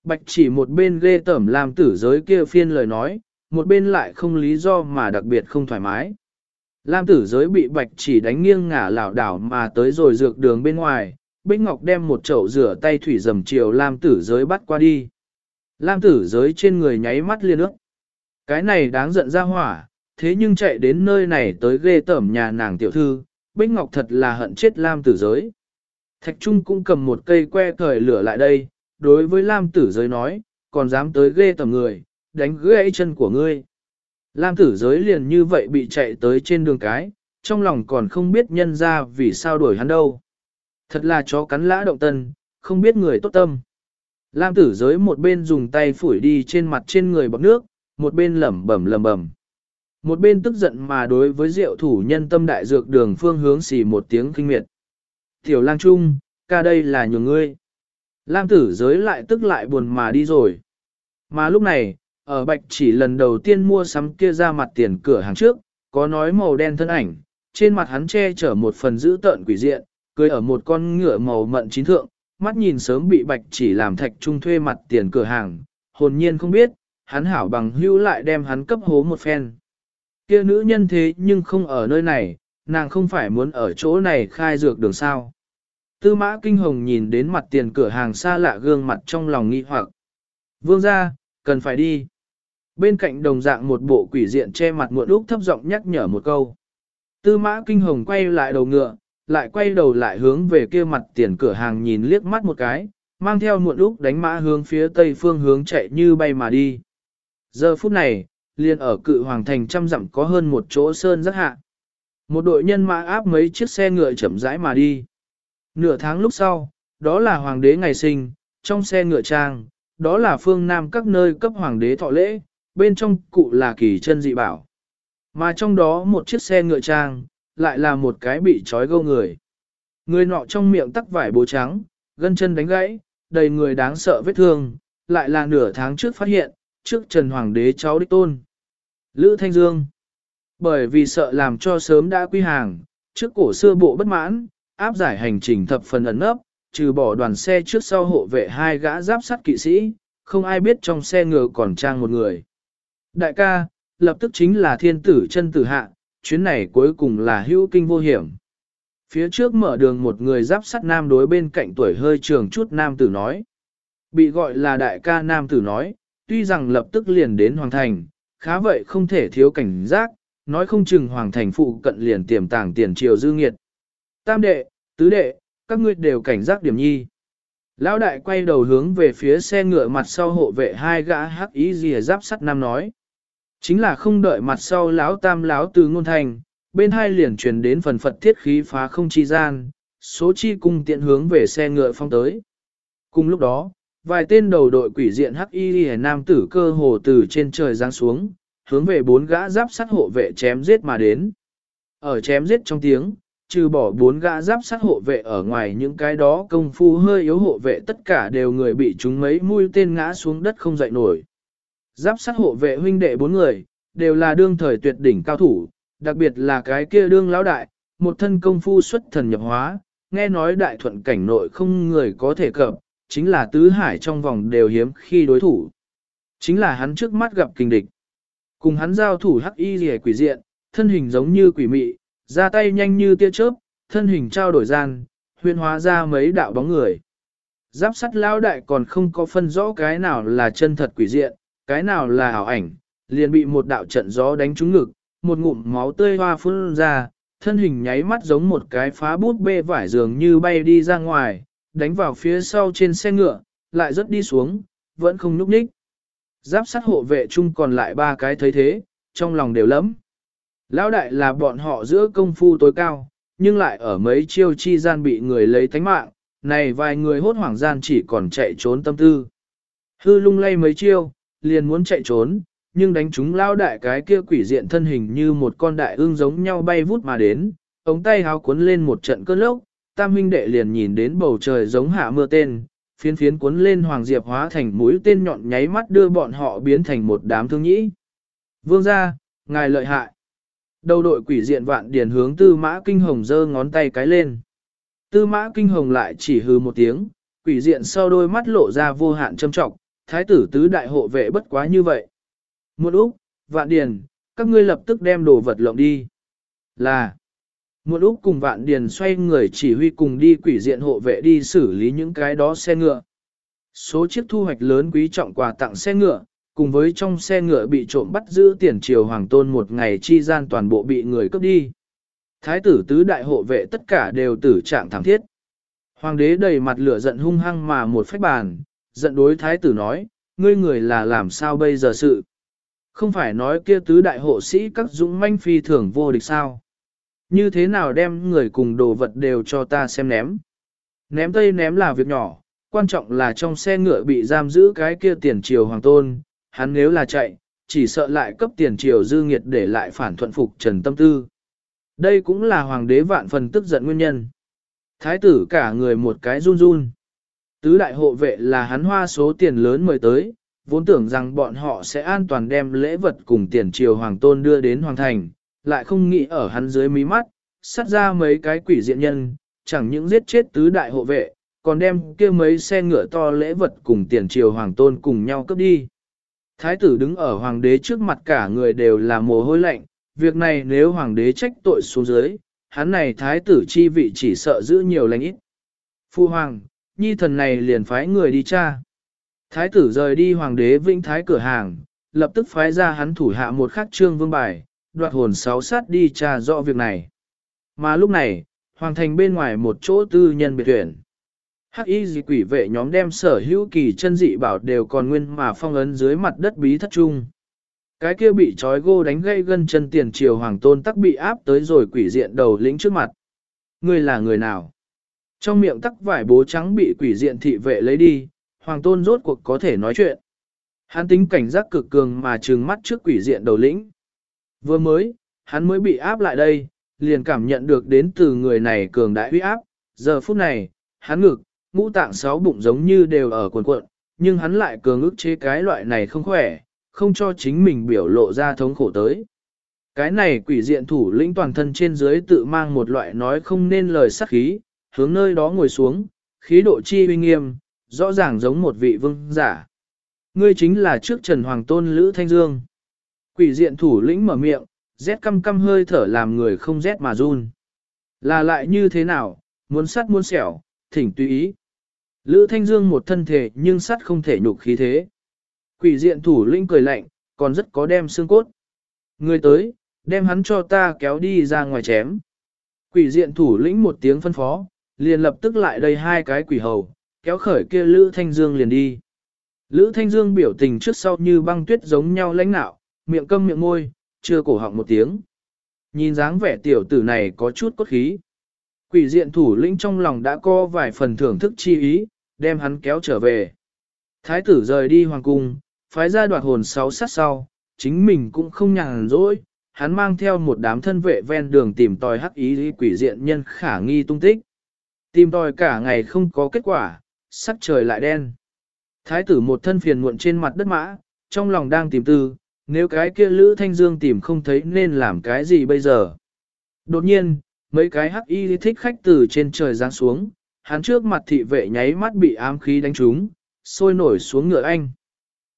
Bạch chỉ một bên ghê tẩm làm tử giới kia phiên lời nói, một bên lại không lý do mà đặc biệt không thoải mái. Lam tử giới bị bạch chỉ đánh nghiêng ngả lảo đảo mà tới rồi dược đường bên ngoài, Bích Ngọc đem một chậu rửa tay thủy dầm chiều Lam tử giới bắt qua đi. Lam tử giới trên người nháy mắt liên ước. Cái này đáng giận ra hỏa, thế nhưng chạy đến nơi này tới ghê tẩm nhà nàng tiểu thư, Bích Ngọc thật là hận chết Lam tử giới. Thạch Trung cũng cầm một cây que thời lửa lại đây, đối với Lam tử giới nói, còn dám tới ghê tầm người, đánh gãy chân của ngươi. Lam tử giới liền như vậy bị chạy tới trên đường cái, trong lòng còn không biết nhân ra vì sao đuổi hắn đâu. Thật là chó cắn lã động tân, không biết người tốt tâm. Lam tử giới một bên dùng tay phủi đi trên mặt trên người bọc nước, một bên lẩm bẩm lẩm bẩm. Một bên tức giận mà đối với diệu thủ nhân tâm đại dược đường phương hướng xì một tiếng kinh miệt. Tiểu lang trung, ca đây là nhường ngươi. Lam tử giới lại tức lại buồn mà đi rồi. Mà lúc này, ở bạch chỉ lần đầu tiên mua sắm kia ra mặt tiền cửa hàng trước, có nói màu đen thân ảnh, trên mặt hắn che chở một phần giữ tợn quỷ diện, cười ở một con ngựa màu mận chín thượng, mắt nhìn sớm bị bạch chỉ làm thạch trung thuê mặt tiền cửa hàng, hồn nhiên không biết, hắn hảo bằng hữu lại đem hắn cấp hố một phen. Kia nữ nhân thế nhưng không ở nơi này, nàng không phải muốn ở chỗ này khai dược đường sao. Tư mã kinh hồng nhìn đến mặt tiền cửa hàng xa lạ gương mặt trong lòng nghi hoặc. Vương ra, cần phải đi. Bên cạnh đồng dạng một bộ quỷ diện che mặt muộn úc thấp giọng nhắc nhở một câu. Tư mã kinh hồng quay lại đầu ngựa, lại quay đầu lại hướng về kia mặt tiền cửa hàng nhìn liếc mắt một cái, mang theo muộn úc đánh mã hướng phía tây phương hướng chạy như bay mà đi. Giờ phút này, liền ở cự hoàng thành trăm dặm có hơn một chỗ sơn rất hạ. Một đội nhân mã áp mấy chiếc xe ngựa chậm rãi mà đi. Nửa tháng lúc sau, đó là hoàng đế ngày sinh, trong xe ngựa trang, đó là phương Nam các nơi cấp hoàng đế thọ lễ, bên trong cụ là kỳ chân dị bảo. Mà trong đó một chiếc xe ngựa trang, lại là một cái bị trói gâu người. Người nọ trong miệng tắc vải bố trắng, gân chân đánh gãy, đầy người đáng sợ vết thương, lại là nửa tháng trước phát hiện, trước Trần Hoàng đế cháu đích tôn. Lữ Thanh Dương Bởi vì sợ làm cho sớm đã quy hàng, trước cổ xưa bộ bất mãn, áp giải hành trình thập phần ẩn nấp, trừ bỏ đoàn xe trước sau hộ vệ hai gã giáp sắt kỵ sĩ, không ai biết trong xe ngựa còn trang một người. Đại ca, lập tức chính là thiên tử chân tử hạ, chuyến này cuối cùng là hữu kinh vô hiểm. Phía trước mở đường một người giáp sắt nam đối bên cạnh tuổi hơi trường chút nam tử nói. Bị gọi là đại ca nam tử nói, tuy rằng lập tức liền đến hoàng thành, khá vậy không thể thiếu cảnh giác, nói không chừng hoàng thành phụ cận liền tiềm tàng tiền triều dư nghiệt. Tam đệ, tứ đệ, các ngươi đều cảnh giác điểm nhi. Lão đại quay đầu hướng về phía xe ngựa mặt sau hộ vệ hai gã hắc ý rìa giáp sắt nam nói. Chính là không đợi mặt sau lão tam lão từ ngôn thành, bên hai liền truyền đến phần phật thiết khí phá không chi gian, số chi cung tiện hướng về xe ngựa phong tới. Cùng lúc đó, vài tên đầu đội quỷ diện hắc y rìa nam tử cơ hồ từ trên trời giáng xuống, hướng về bốn gã giáp sắt hộ vệ chém giết mà đến. Ở chém giết trong tiếng, trừ bỏ bốn gã giáp sát hộ vệ ở ngoài những cái đó công phu hơi yếu hộ vệ tất cả đều người bị chúng mấy mũi tên ngã xuống đất không dậy nổi. Giáp sát hộ vệ huynh đệ bốn người, đều là đương thời tuyệt đỉnh cao thủ, đặc biệt là cái kia đương lão đại, một thân công phu xuất thần nhập hóa, nghe nói đại thuận cảnh nội không người có thể cập, chính là tứ hải trong vòng đều hiếm khi đối thủ. Chính là hắn trước mắt gặp kinh địch. Cùng hắn giao thủ hắc y rìa quỷ diện, thân hình giống như quỷ mị, ra tay nhanh như tia chớp, thân hình trao đổi gian, huyên hóa ra mấy đạo bóng người. Giáp sắt lão đại còn không có phân rõ cái nào là chân thật quỷ diện, cái nào là ảo ảnh, liền bị một đạo trận gió đánh trúng ngực, một ngụm máu tươi hoa phun ra, thân hình nháy mắt giống một cái phá bút bê vải dường như bay đi ra ngoài, đánh vào phía sau trên xe ngựa, lại rất đi xuống, vẫn không nhúc nhích. Giáp sắt hộ vệ chung còn lại ba cái thấy thế, trong lòng đều lắm. Lão đại là bọn họ giữa công phu tối cao, nhưng lại ở mấy chiêu chi gian bị người lấy thánh mạng, này vài người hốt hoảng gian chỉ còn chạy trốn tâm tư. Hư lung lay mấy chiêu, liền muốn chạy trốn, nhưng đánh chúng lao đại cái kia quỷ diện thân hình như một con đại ương giống nhau bay vút mà đến, ống tay háo cuốn lên một trận cơn lốc, tam huynh đệ liền nhìn đến bầu trời giống hạ mưa tên, phiến phiến cuốn lên hoàng diệp hóa thành mũi tên nhọn nháy mắt đưa bọn họ biến thành một đám thương nhĩ. Vương gia, ngài lợi hại. Đầu đội quỷ diện vạn điền hướng tư mã kinh hồng giơ ngón tay cái lên. Tư mã kinh hồng lại chỉ hư một tiếng, quỷ diện sau đôi mắt lộ ra vô hạn châm trọng, thái tử tứ đại hộ vệ bất quá như vậy. Một Úc, vạn điền, các ngươi lập tức đem đồ vật lộng đi. Là, Một úc cùng vạn điền xoay người chỉ huy cùng đi quỷ diện hộ vệ đi xử lý những cái đó xe ngựa. Số chiếc thu hoạch lớn quý trọng quà tặng xe ngựa, cùng với trong xe ngựa bị trộm bắt giữ tiền triều hoàng tôn một ngày chi gian toàn bộ bị người cướp đi. Thái tử tứ đại hộ vệ tất cả đều tử trạng thẳng thiết. Hoàng đế đầy mặt lửa giận hung hăng mà một phách bàn, giận đối thái tử nói, ngươi người là làm sao bây giờ sự. Không phải nói kia tứ đại hộ sĩ các dũng manh phi thường vô địch sao. Như thế nào đem người cùng đồ vật đều cho ta xem ném. Ném tây ném là việc nhỏ, quan trọng là trong xe ngựa bị giam giữ cái kia tiền triều hoàng tôn, hắn nếu là chạy, chỉ sợ lại cấp tiền triều dư nghiệt để lại phản thuận phục trần tâm tư. Đây cũng là hoàng đế vạn phần tức giận nguyên nhân. Thái tử cả người một cái run run. Tứ đại hộ vệ là hắn hoa số tiền lớn mời tới, vốn tưởng rằng bọn họ sẽ an toàn đem lễ vật cùng tiền triều hoàng tôn đưa đến hoàng thành, lại không nghĩ ở hắn dưới mí mắt, sát ra mấy cái quỷ diện nhân, chẳng những giết chết tứ đại hộ vệ, còn đem kia mấy xe ngựa to lễ vật cùng tiền triều hoàng tôn cùng nhau cướp đi. Thái tử đứng ở hoàng đế trước mặt cả người đều là mồ hôi lạnh, việc này nếu hoàng đế trách tội xuống dưới, hắn này thái tử chi vị chỉ sợ giữ nhiều lành ít. Phu hoàng, nhi thần này liền phái người đi tra. Thái tử rời đi hoàng đế vĩnh thái cửa hàng, lập tức phái ra hắn thủ hạ một khắc trương vương bài, đoạt hồn sáu sát đi tra rõ việc này. Mà lúc này, hoàng thành bên ngoài một chỗ tư nhân biệt tuyển. Hắc y dị quỷ vệ nhóm đem sở hữu kỳ chân dị bảo đều còn nguyên mà phong ấn dưới mặt đất bí thất trung. Cái kia bị trói gô đánh gây gân chân tiền triều hoàng tôn tắc bị áp tới rồi quỷ diện đầu lĩnh trước mặt. Ngươi là người nào? Trong miệng tắc vải bố trắng bị quỷ diện thị vệ lấy đi, hoàng tôn rốt cuộc có thể nói chuyện. Hắn tính cảnh giác cực cường mà trừng mắt trước quỷ diện đầu lĩnh. Vừa mới, hắn mới bị áp lại đây, liền cảm nhận được đến từ người này cường đại uy áp. Giờ phút này, hắn ngực, ngũ tạng sáu bụng giống như đều ở cuộn cuộn, nhưng hắn lại cường ức chế cái loại này không khỏe, không cho chính mình biểu lộ ra thống khổ tới. Cái này quỷ diện thủ lĩnh toàn thân trên dưới tự mang một loại nói không nên lời sắc khí, hướng nơi đó ngồi xuống, khí độ chi uy nghiêm, rõ ràng giống một vị vương giả. Ngươi chính là trước Trần Hoàng Tôn Lữ Thanh Dương. Quỷ diện thủ lĩnh mở miệng, rét căm căm hơi thở làm người không rét mà run. Là lại như thế nào, muốn sắt muốn sẹo, thỉnh tùy ý. Lữ Thanh Dương một thân thể nhưng sắt không thể nhục khí thế. Quỷ diện thủ lĩnh cười lạnh, còn rất có đem xương cốt. Người tới, đem hắn cho ta kéo đi ra ngoài chém. Quỷ diện thủ lĩnh một tiếng phân phó, liền lập tức lại đây hai cái quỷ hầu, kéo khởi kia Lữ Thanh Dương liền đi. Lữ Thanh Dương biểu tình trước sau như băng tuyết giống nhau lãnh nạo, miệng câm miệng môi, chưa cổ họng một tiếng. Nhìn dáng vẻ tiểu tử này có chút cốt khí. Quỷ diện thủ lĩnh trong lòng đã có vài phần thưởng thức chi ý, đem hắn kéo trở về. Thái tử rời đi hoàng cung, phái ra đoạt hồn sáu sát sau, chính mình cũng không nhàn rỗi, hắn mang theo một đám thân vệ ven đường tìm tòi hắc ý quỷ diện nhân khả nghi tung tích. Tìm tòi cả ngày không có kết quả, sắc trời lại đen. Thái tử một thân phiền muộn trên mặt đất mã, trong lòng đang tìm tư, nếu cái kia Lữ Thanh Dương tìm không thấy nên làm cái gì bây giờ. Đột nhiên, mấy cái hắc y thích khách từ trên trời giáng xuống, hắn trước mặt thị vệ nháy mắt bị ám khí đánh trúng, sôi nổi xuống ngựa anh.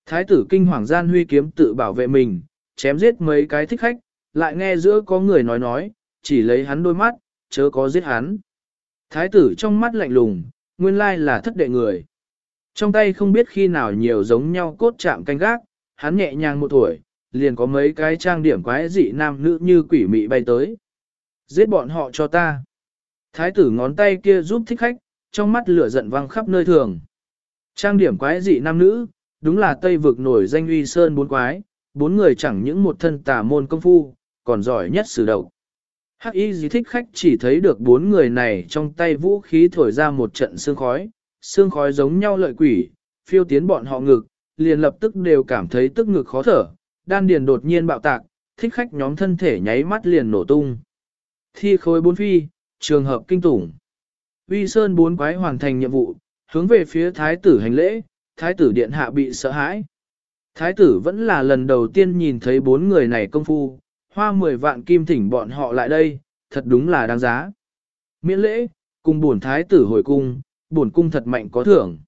Thái tử kinh hoàng gian huy kiếm tự bảo vệ mình, chém giết mấy cái thích khách, lại nghe giữa có người nói nói, chỉ lấy hắn đôi mắt, chớ có giết hắn. Thái tử trong mắt lạnh lùng, nguyên lai là thất đệ người. Trong tay không biết khi nào nhiều giống nhau cốt chạm canh gác, hắn nhẹ nhàng một tuổi, liền có mấy cái trang điểm quái dị nam nữ như quỷ mị bay tới. Giết bọn họ cho ta. Thái tử ngón tay kia giúp thích khách, trong mắt lửa giận văng khắp nơi thường. Trang điểm quái dị nam nữ, đúng là Tây vực nổi danh uy sơn bốn quái, bốn người chẳng những một thân tà môn công phu, còn giỏi nhất sử độc. Hắc y gì thích khách chỉ thấy được bốn người này trong tay vũ khí thổi ra một trận sương khói, sương khói giống nhau lợi quỷ, phiêu tiến bọn họ ngực, liền lập tức đều cảm thấy tức ngực khó thở, đan điền đột nhiên bạo tạc, thích khách nhóm thân thể nháy mắt liền nổ tung. Thi khối bốn phi, trường hợp kinh tủng. Uy Sơn bốn quái hoàn thành nhiệm vụ, hướng về phía thái tử hành lễ, thái tử điện hạ bị sợ hãi. Thái tử vẫn là lần đầu tiên nhìn thấy bốn người này công phu, hoa mười vạn kim thỉnh bọn họ lại đây, thật đúng là đáng giá. Miễn lễ, cùng bổn thái tử hồi cung, bổn cung thật mạnh có thưởng.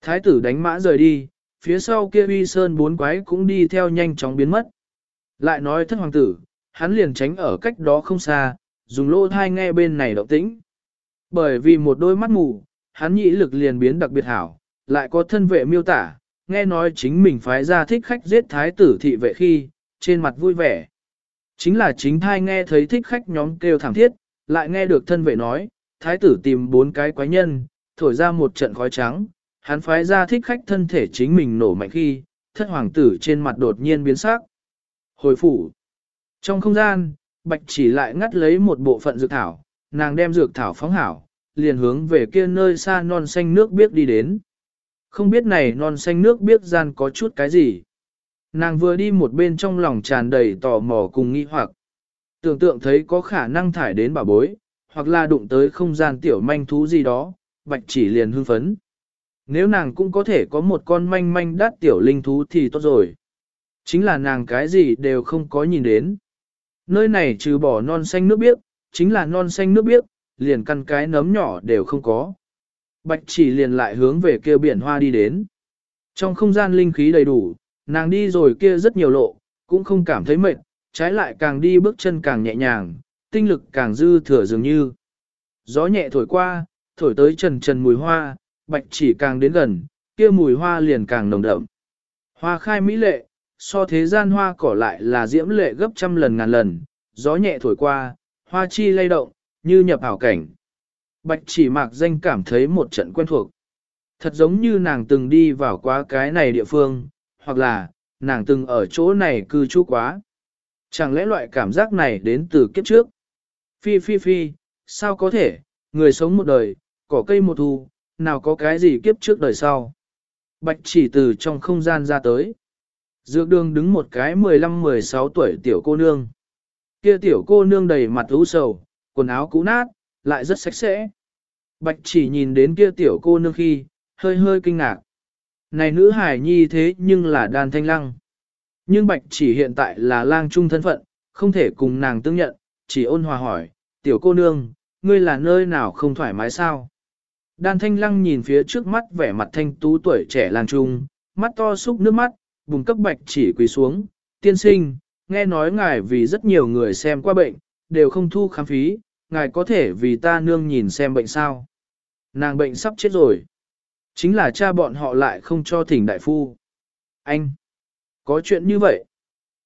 Thái tử đánh mã rời đi, phía sau kia uy sơn bốn quái cũng đi theo nhanh chóng biến mất. Lại nói thất hoàng tử, hắn liền tránh ở cách đó không xa, dùng lỗ thai nghe bên này động tĩnh. Bởi vì một đôi mắt mù, hắn nhĩ lực liền biến đặc biệt hảo, lại có thân vệ miêu tả, nghe nói chính mình phái ra thích khách giết thái tử thị vệ khi, trên mặt vui vẻ. Chính là chính thai nghe thấy thích khách nhóm kêu thẳng thiết, lại nghe được thân vệ nói, thái tử tìm bốn cái quái nhân, thổi ra một trận khói trắng, hắn phái ra thích khách thân thể chính mình nổ mạnh khi, thất hoàng tử trên mặt đột nhiên biến sắc. Hồi phủ. Trong không gian, bạch chỉ lại ngắt lấy một bộ phận dược thảo, nàng đem dược thảo phóng hảo, liền hướng về kia nơi xa non xanh nước biết đi đến. Không biết này non xanh nước biết gian có chút cái gì. Nàng vừa đi một bên trong lòng tràn đầy tò mò cùng nghi hoặc. Tưởng tượng thấy có khả năng thải đến bảo bối, hoặc là đụng tới không gian tiểu manh thú gì đó, bạch chỉ liền hưng phấn. Nếu nàng cũng có thể có một con manh manh đắt tiểu linh thú thì tốt rồi. Chính là nàng cái gì đều không có nhìn đến. Nơi này trừ bỏ non xanh nước biếc, chính là non xanh nước biếc, liền căn cái nấm nhỏ đều không có. Bạch chỉ liền lại hướng về kia biển hoa đi đến. Trong không gian linh khí đầy đủ, nàng đi rồi kia rất nhiều lộ, cũng không cảm thấy mệt, trái lại càng đi bước chân càng nhẹ nhàng, tinh lực càng dư thừa dường như. Gió nhẹ thổi qua, thổi tới trần trần mùi hoa, bạch chỉ càng đến gần, kia mùi hoa liền càng nồng đậm. Hoa khai mỹ lệ, so thế gian hoa cỏ lại là diễm lệ gấp trăm lần ngàn lần, gió nhẹ thổi qua, hoa chi lay động, như nhập ảo cảnh. Bạch chỉ mạc danh cảm thấy một trận quen thuộc. Thật giống như nàng từng đi vào qua cái này địa phương, hoặc là, nàng từng ở chỗ này cư trú quá. Chẳng lẽ loại cảm giác này đến từ kiếp trước? Phi phi phi, sao có thể, người sống một đời, cỏ cây một thu, nào có cái gì kiếp trước đời sau? Bạch chỉ từ trong không gian ra tới. Dược đường đứng một cái 15-16 tuổi tiểu cô nương. Kia tiểu cô nương đầy mặt ú sầu, quần áo cũ nát, lại rất sạch sẽ. Bạch chỉ nhìn đến kia tiểu cô nương khi, hơi hơi kinh ngạc. Này nữ hải nhi thế nhưng là đàn thanh lăng. Nhưng bạch chỉ hiện tại là lang trung thân phận, không thể cùng nàng tương nhận, chỉ ôn hòa hỏi, tiểu cô nương, ngươi là nơi nào không thoải mái sao? Đan thanh lăng nhìn phía trước mắt vẻ mặt thanh tú tuổi trẻ lang trung, mắt to xúc nước mắt, bùng cấp bạch chỉ quỳ xuống, tiên sinh, nghe nói ngài vì rất nhiều người xem qua bệnh, đều không thu khám phí, ngài có thể vì ta nương nhìn xem bệnh sao. Nàng bệnh sắp chết rồi. Chính là cha bọn họ lại không cho thỉnh đại phu. Anh! Có chuyện như vậy?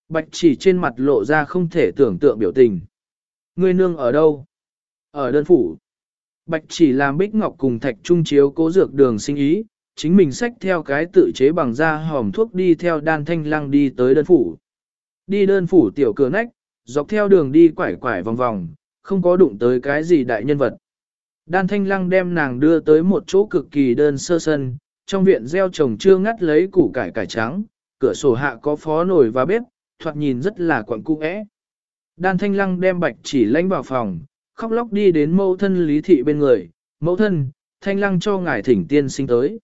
Bạch chỉ trên mặt lộ ra không thể tưởng tượng biểu tình. Ngươi nương ở đâu? Ở đơn phủ. Bạch chỉ làm bích ngọc cùng thạch trung chiếu cố dược đường sinh ý, chính mình xách theo cái tự chế bằng da hòm thuốc đi theo đan thanh lăng đi tới đơn phủ. Đi đơn phủ tiểu cửa nách, dọc theo đường đi quải quải vòng vòng, không có đụng tới cái gì đại nhân vật. Đan thanh lăng đem nàng đưa tới một chỗ cực kỳ đơn sơ sân, trong viện gieo trồng chưa ngắt lấy củ cải cải trắng, cửa sổ hạ có phó nồi và bếp, thoạt nhìn rất là quặn cung ẽ. Đan thanh lăng đem bạch chỉ lánh vào phòng, khóc lóc đi đến mẫu thân lý thị bên người, mẫu thân, thanh lăng cho ngài thỉnh tiên sinh tới.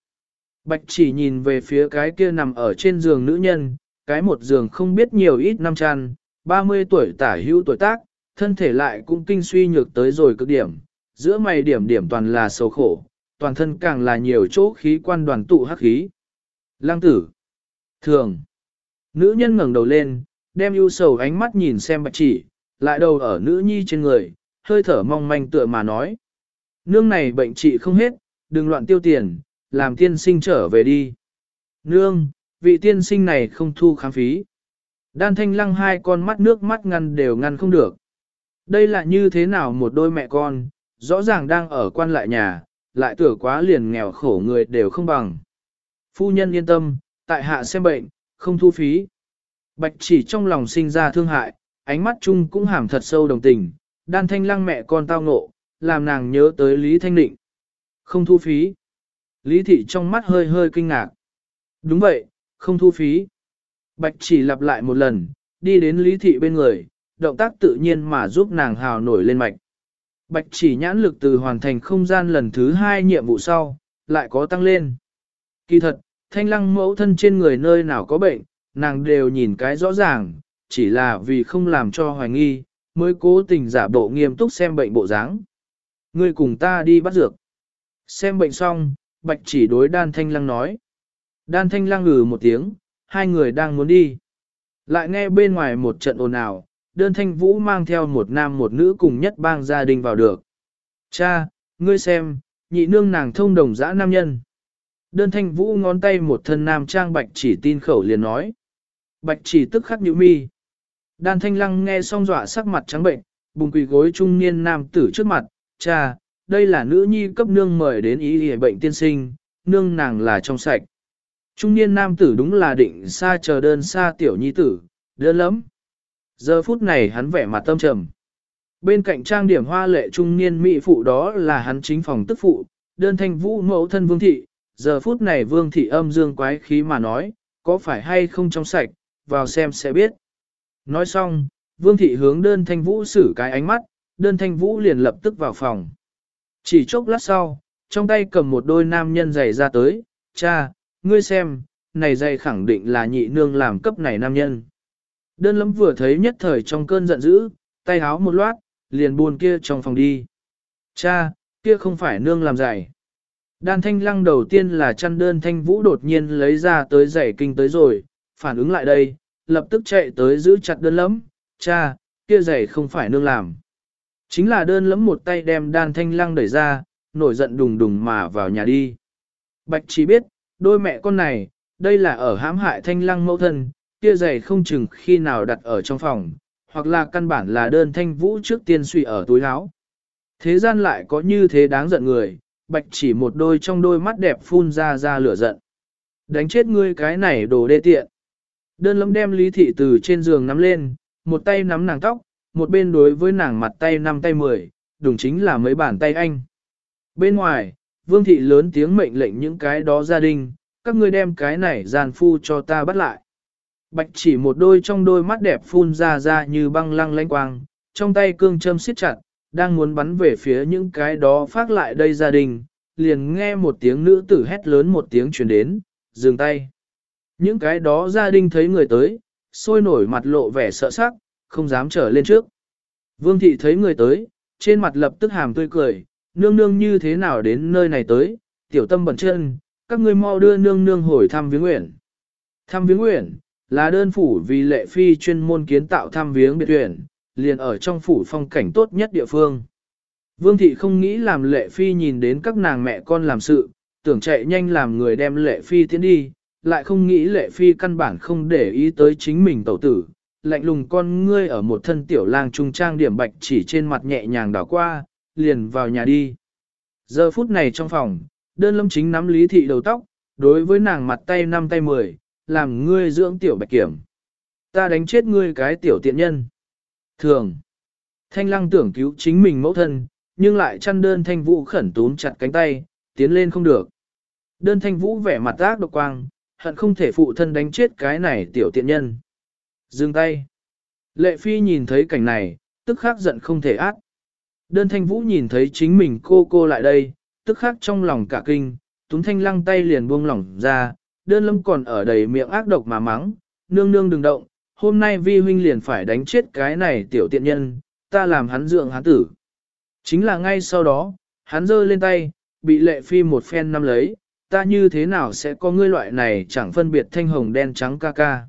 Bạch chỉ nhìn về phía cái kia nằm ở trên giường nữ nhân, cái một giường không biết nhiều ít năm chăn, 30 tuổi tả hữu tuổi tác, thân thể lại cũng kinh suy nhược tới rồi cực điểm, giữa mày điểm điểm toàn là sầu khổ, toàn thân càng là nhiều chỗ khí quan đoàn tụ hắc khí. Lăng tử. Thường. Nữ nhân ngẩng đầu lên, đem ưu sầu ánh mắt nhìn xem bạch chỉ, lại đầu ở nữ nhi trên người, hơi thở mong manh tựa mà nói. Nương này bệnh trị không hết, đừng loạn tiêu tiền, làm tiên sinh trở về đi. Nương, vị tiên sinh này không thu khám phí. Đan thanh lăng hai con mắt nước mắt ngăn đều ngăn không được. Đây là như thế nào một đôi mẹ con, rõ ràng đang ở quan lại nhà, lại tưởng quá liền nghèo khổ người đều không bằng. Phu nhân yên tâm, tại hạ xem bệnh, không thu phí. Bạch chỉ trong lòng sinh ra thương hại, ánh mắt chung cũng hàm thật sâu đồng tình, đan thanh lăng mẹ con tao ngộ, làm nàng nhớ tới Lý Thanh Định. Không thu phí. Lý thị trong mắt hơi hơi kinh ngạc. Đúng vậy, không thu phí. Bạch chỉ lặp lại một lần, đi đến Lý thị bên người, động tác tự nhiên mà giúp nàng hào nổi lên mạch. Bạch chỉ nhãn lực từ hoàn thành không gian lần thứ hai nhiệm vụ sau, lại có tăng lên. Kỳ thật, thanh lăng mẫu thân trên người nơi nào có bệnh, nàng đều nhìn cái rõ ràng, chỉ là vì không làm cho hoài nghi, mới cố tình giả bộ nghiêm túc xem bệnh bộ dáng. Ngươi cùng ta đi bắt dược. Xem bệnh xong, bạch chỉ đối đan thanh lăng nói. Đan thanh lăng ngừ một tiếng, hai người đang muốn đi. Lại nghe bên ngoài một trận ồn ào, đơn thanh vũ mang theo một nam một nữ cùng nhất bang gia đình vào được. Cha, ngươi xem, nhị nương nàng thông đồng dã nam nhân. Đơn thanh vũ ngón tay một thân nam trang bạch chỉ tin khẩu liền nói. Bạch chỉ tức khắc nhíu mi. Đan thanh lăng nghe xong dọa sắc mặt trắng bệnh, bùng quỳ gối trung niên nam tử trước mặt, cha, đây là nữ nhi cấp nương mời đến ý hề bệnh tiên sinh, nương nàng là trong sạch. Trung niên nam tử đúng là định xa chờ đơn xa tiểu nhi tử, đơn lắm. Giờ phút này hắn vẻ mặt tâm trầm. Bên cạnh trang điểm hoa lệ trung niên mỹ phụ đó là hắn chính phòng tức phụ, đơn thanh vũ mẫu thân vương thị. Giờ phút này vương thị âm dương quái khí mà nói, có phải hay không trong sạch, vào xem sẽ biết. Nói xong, vương thị hướng đơn thanh vũ xử cái ánh mắt, đơn thanh vũ liền lập tức vào phòng. Chỉ chốc lát sau, trong tay cầm một đôi nam nhân giày ra tới, cha, ngươi xem, này giày khẳng định là nhị nương làm cấp này nam nhân. Đơn lắm vừa thấy nhất thời trong cơn giận dữ, tay háo một loát, liền buồn kia trong phòng đi. Cha, kia không phải nương làm giày. Đan thanh lăng đầu tiên là chăn đơn thanh vũ đột nhiên lấy ra tới giày kinh tới rồi, phản ứng lại đây, lập tức chạy tới giữ chặt đơn lắm, cha, kia giày không phải nương làm. Chính là đơn lẫm một tay đem đan thanh lăng đẩy ra, nổi giận đùng đùng mà vào nhà đi. Bạch chỉ biết, đôi mẹ con này, đây là ở hãm hại thanh lăng mẫu thân, kia giày không chừng khi nào đặt ở trong phòng, hoặc là căn bản là đơn thanh vũ trước tiên suy ở túi áo. Thế gian lại có như thế đáng giận người, bạch chỉ một đôi trong đôi mắt đẹp phun ra ra lửa giận. Đánh chết ngươi cái này đồ đê tiện. Đơn lẫm đem lý thị từ trên giường nắm lên, một tay nắm nàng tóc, một bên đối với nàng mặt tay năm tay mười, đúng chính là mấy bàn tay anh. Bên ngoài, vương thị lớn tiếng mệnh lệnh những cái đó gia đình, các ngươi đem cái này gian phu cho ta bắt lại. Bạch chỉ một đôi trong đôi mắt đẹp phun ra ra như băng lăng lanh quang, trong tay cương châm siết chặt, đang muốn bắn về phía những cái đó phát lại đây gia đình, liền nghe một tiếng nữ tử hét lớn một tiếng truyền đến, dừng tay. Những cái đó gia đình thấy người tới, sôi nổi mặt lộ vẻ sợ sắc, không dám trở lên trước. Vương thị thấy người tới, trên mặt lập tức hàm tươi cười, nương nương như thế nào đến nơi này tới, tiểu tâm bẩn chân, các ngươi mau đưa nương nương hồi thăm viếng nguyện. Thăm viếng nguyện, là đơn phủ vì lệ phi chuyên môn kiến tạo thăm viếng biệt tuyển, liền ở trong phủ phong cảnh tốt nhất địa phương. Vương thị không nghĩ làm lệ phi nhìn đến các nàng mẹ con làm sự, tưởng chạy nhanh làm người đem lệ phi tiến đi, lại không nghĩ lệ phi căn bản không để ý tới chính mình tẩu tử. Lạnh lùng con ngươi ở một thân tiểu lang trung trang điểm bạch chỉ trên mặt nhẹ nhàng đảo qua, liền vào nhà đi. Giờ phút này trong phòng, đơn lâm chính nắm lý thị đầu tóc, đối với nàng mặt tay năm tay mười, làm ngươi dưỡng tiểu bạch kiểm. Ta đánh chết ngươi cái tiểu tiện nhân. Thường, thanh lăng tưởng cứu chính mình mẫu thân, nhưng lại chăn đơn thanh vũ khẩn túm chặt cánh tay, tiến lên không được. Đơn thanh vũ vẻ mặt ác độc quang, hận không thể phụ thân đánh chết cái này tiểu tiện nhân. Dừng tay. Lệ phi nhìn thấy cảnh này, tức khắc giận không thể át. Đơn thanh vũ nhìn thấy chính mình cô cô lại đây, tức khắc trong lòng cả kinh, túm thanh lăng tay liền buông lỏng ra, đơn lâm còn ở đầy miệng ác độc mà mắng, nương nương đừng động, hôm nay vi huynh liền phải đánh chết cái này tiểu tiện nhân, ta làm hắn dưỡng hắn tử. Chính là ngay sau đó, hắn giơ lên tay, bị lệ phi một phen nắm lấy, ta như thế nào sẽ có ngươi loại này chẳng phân biệt thanh hồng đen trắng ca ca.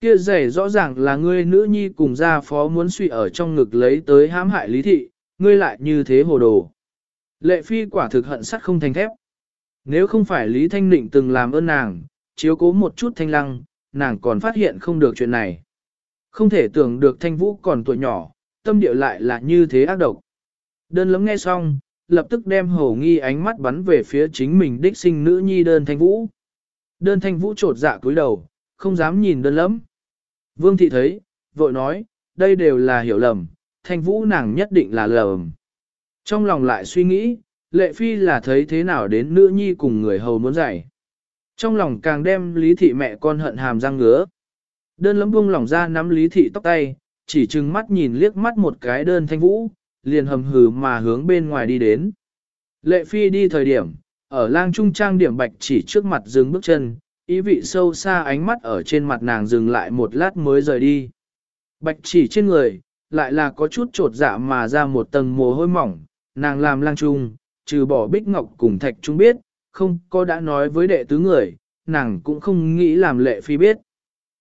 Kia giày rõ ràng là ngươi nữ nhi cùng gia phó muốn suy ở trong ngực lấy tới hãm hại lý thị, ngươi lại như thế hồ đồ. Lệ phi quả thực hận sắt không thành thép. Nếu không phải Lý Thanh Nịnh từng làm ơn nàng, chiếu cố một chút thanh lăng, nàng còn phát hiện không được chuyện này. Không thể tưởng được thanh vũ còn tuổi nhỏ, tâm địa lại là như thế ác độc. Đơn lấm nghe xong, lập tức đem hổ nghi ánh mắt bắn về phía chính mình đích sinh nữ nhi đơn thanh vũ. Đơn thanh vũ trột dạ cúi đầu, không dám nhìn đơn lấm. Vương thị thấy, vội nói, đây đều là hiểu lầm, thanh vũ nàng nhất định là lầm. Trong lòng lại suy nghĩ, lệ phi là thấy thế nào đến nữ nhi cùng người hầu muốn giải. Trong lòng càng đem lý thị mẹ con hận hàm răng ngứa. Đơn lấm buông lòng ra nắm lý thị tóc tay, chỉ chừng mắt nhìn liếc mắt một cái đơn thanh vũ, liền hầm hừ mà hướng bên ngoài đi đến. Lệ phi đi thời điểm, ở lang trung trang điểm bạch chỉ trước mặt dừng bước chân, ý vị sâu xa ánh mắt ở trên mặt nàng dừng lại một lát mới rời đi. Bạch chỉ trên người, lại là có chút trột dạ mà ra một tầng mồ hôi mỏng, nàng làm lang trung, trừ bỏ bích ngọc cùng thạch trung biết, không có đã nói với đệ tứ người, nàng cũng không nghĩ làm lệ phi biết.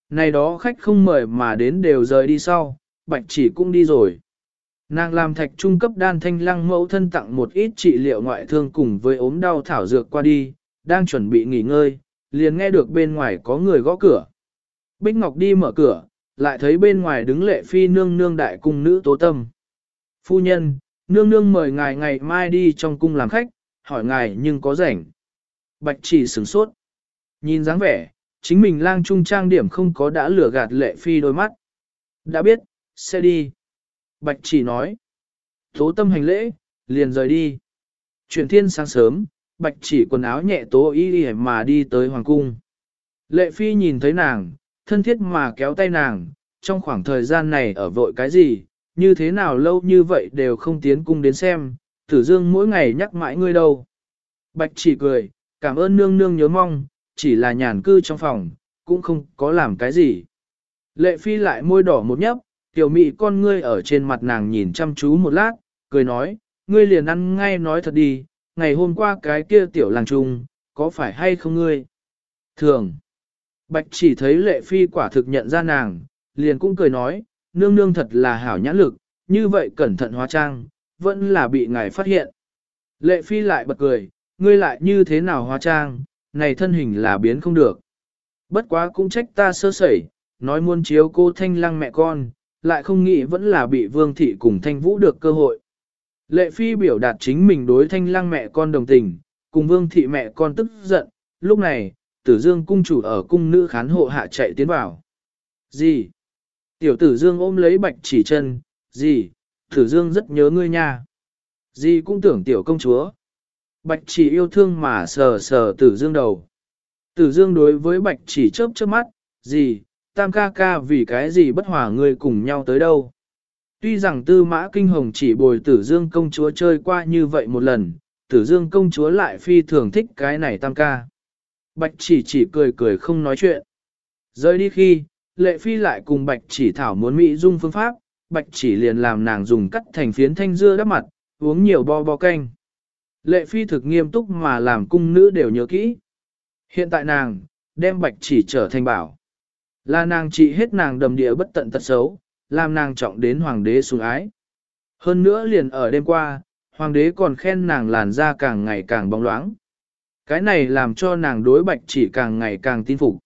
Này đó khách không mời mà đến đều rời đi sau, bạch chỉ cũng đi rồi. Nàng làm thạch trung cấp đan thanh lăng mẫu thân tặng một ít trị liệu ngoại thương cùng với ốm đau thảo dược qua đi, đang chuẩn bị nghỉ ngơi, liền nghe được bên ngoài có người gõ cửa. Bích Ngọc đi mở cửa, lại thấy bên ngoài đứng lệ phi nương nương đại cung nữ tố tâm. Phu nhân, nương nương mời ngài ngày mai đi trong cung làm khách, hỏi ngài nhưng có rảnh. Bạch chỉ sửng sốt. Nhìn dáng vẻ, chính mình lang trung trang điểm không có đã lừa gạt lệ phi đôi mắt. Đã biết, sẽ đi. Bạch chỉ nói. Tố tâm hành lễ, liền rời đi. Chuyển thiên sáng sớm, bạch chỉ quần áo nhẹ tố y đi mà đi tới hoàng cung. Lệ phi nhìn thấy nàng, thân thiết mà kéo tay nàng, trong khoảng thời gian này ở vội cái gì, như thế nào lâu như vậy đều không tiến cung đến xem, tử dương mỗi ngày nhắc mãi ngươi đâu. Bạch chỉ cười, cảm ơn nương nương nhớ mong, chỉ là nhàn cư trong phòng, cũng không có làm cái gì. Lệ phi lại môi đỏ một nhấp, tiểu mị con ngươi ở trên mặt nàng nhìn chăm chú một lát, cười nói, ngươi liền ăn ngay nói thật đi, ngày hôm qua cái kia tiểu làng trung, có phải hay không ngươi? Thường, bạch chỉ thấy lệ phi quả thực nhận ra nàng, liền cũng cười nói, nương nương thật là hảo nhãn lực, như vậy cẩn thận hóa trang, vẫn là bị ngài phát hiện. Lệ phi lại bật cười, ngươi lại như thế nào hóa trang, này thân hình là biến không được. Bất quá cũng trách ta sơ sẩy, nói muốn chiếu cô thanh lăng mẹ con, lại không nghĩ vẫn là bị vương thị cùng thanh vũ được cơ hội. Lệ phi biểu đạt chính mình đối thanh lăng mẹ con đồng tình, cùng vương thị mẹ con tức giận, lúc này, tử dương cung chủ ở cung nữ khán hộ hạ chạy tiến vào. Gì? Tiểu tử dương ôm lấy bạch chỉ chân, gì? Tử dương rất nhớ ngươi nha. Gì cũng tưởng tiểu công chúa. Bạch chỉ yêu thương mà sờ sờ tử dương đầu. Tử dương đối với bạch chỉ chớp chớp mắt, gì, tam ca ca vì cái gì bất hòa ngươi cùng nhau tới đâu. Tuy rằng tư mã kinh hồng chỉ bồi tử dương công chúa chơi qua như vậy một lần, tử dương công chúa lại phi thường thích cái này tam ca. Bạch chỉ chỉ cười cười không nói chuyện. Rời đi khi, lệ phi lại cùng bạch chỉ thảo muốn mỹ dung phương pháp, bạch chỉ liền làm nàng dùng cắt thành phiến thanh dưa đắp mặt, uống nhiều bo bo canh. Lệ phi thực nghiêm túc mà làm cung nữ đều nhớ kỹ. Hiện tại nàng, đem bạch chỉ trở thành bảo. Là nàng trị hết nàng đầm địa bất tận tật xấu, làm nàng trọng đến hoàng đế sủng ái. Hơn nữa liền ở đêm qua, hoàng đế còn khen nàng làn da càng ngày càng bóng loáng. Cái này làm cho nàng đối bạch chỉ càng ngày càng tin phục.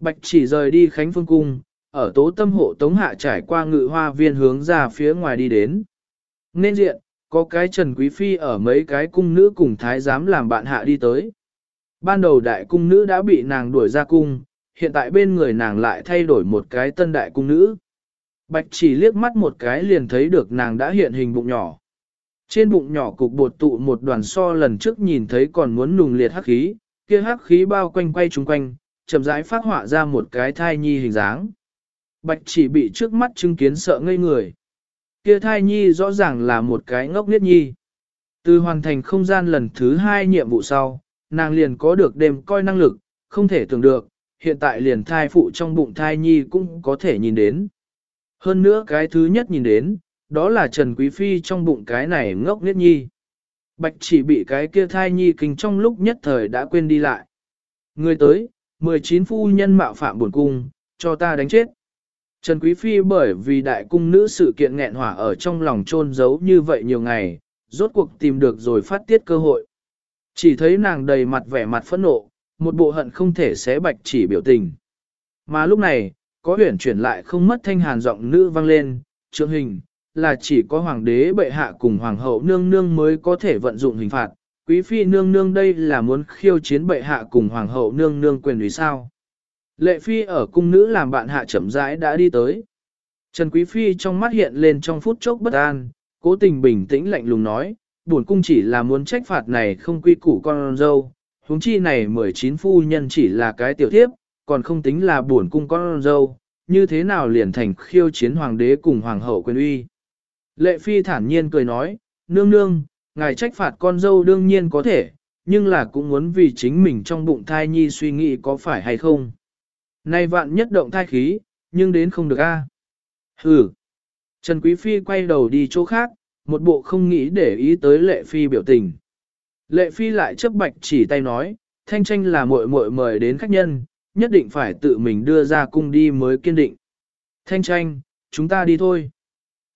Bạch chỉ rời đi Khánh Phương Cung, ở tố tâm hộ tống hạ trải qua ngự hoa viên hướng ra phía ngoài đi đến. Nên diện, có cái Trần Quý Phi ở mấy cái cung nữ cùng thái giám làm bạn hạ đi tới. Ban đầu đại cung nữ đã bị nàng đuổi ra cung, hiện tại bên người nàng lại thay đổi một cái tân đại cung nữ. Bạch chỉ liếc mắt một cái liền thấy được nàng đã hiện hình bụng nhỏ. Trên bụng nhỏ cục bột tụ một đoàn so lần trước nhìn thấy còn muốn nùng liệt hắc khí, kia hắc khí bao quanh quay chung quanh, chậm rãi phát họa ra một cái thai nhi hình dáng. Bạch chỉ bị trước mắt chứng kiến sợ ngây người. Kia thai nhi rõ ràng là một cái ngốc niết nhi. Từ hoàn thành không gian lần thứ hai nhiệm vụ sau, nàng liền có được đêm coi năng lực, không thể tưởng được, hiện tại liền thai phụ trong bụng thai nhi cũng có thể nhìn đến. Hơn nữa cái thứ nhất nhìn đến, đó là Trần Quý Phi trong bụng cái này ngốc nghiết nhi. Bạch chỉ bị cái kia thai nhi kinh trong lúc nhất thời đã quên đi lại. Người tới, 19 phu nhân mạo phạm buồn cung, cho ta đánh chết. Trần Quý Phi bởi vì đại cung nữ sự kiện nghẹn hỏa ở trong lòng trôn giấu như vậy nhiều ngày, rốt cuộc tìm được rồi phát tiết cơ hội. Chỉ thấy nàng đầy mặt vẻ mặt phẫn nộ, một bộ hận không thể xé bạch chỉ biểu tình. Mà lúc này, có huyển chuyển lại không mất thanh hàn giọng nữ vang lên, trượng hình, là chỉ có hoàng đế bệ hạ cùng hoàng hậu nương nương mới có thể vận dụng hình phạt. Quý phi nương nương đây là muốn khiêu chiến bệ hạ cùng hoàng hậu nương nương quyền vì sao. Lệ phi ở cung nữ làm bạn hạ chậm rãi đã đi tới. Trần Quý Phi trong mắt hiện lên trong phút chốc bất an, cố tình bình tĩnh lạnh lùng nói, buồn cung chỉ là muốn trách phạt này không quy củ con dâu, huống chi này 19 phu nhân chỉ là cái tiểu thiếp, còn không tính là buồn cung con dâu, như thế nào liền thành khiêu chiến hoàng đế cùng hoàng hậu quyền uy. Lệ Phi thản nhiên cười nói, nương nương, ngài trách phạt con dâu đương nhiên có thể, nhưng là cũng muốn vì chính mình trong bụng thai nhi suy nghĩ có phải hay không. Nay vạn nhất động thai khí, nhưng đến không được a. À. Hừ. Trần Quý Phi quay đầu đi chỗ khác, một bộ không nghĩ để ý tới Lệ Phi biểu tình. Lệ Phi lại chấp bạch chỉ tay nói, thanh tranh là muội muội mời đến khách nhân, nhất định phải tự mình đưa ra cung đi mới kiên định. Thanh tranh, chúng ta đi thôi.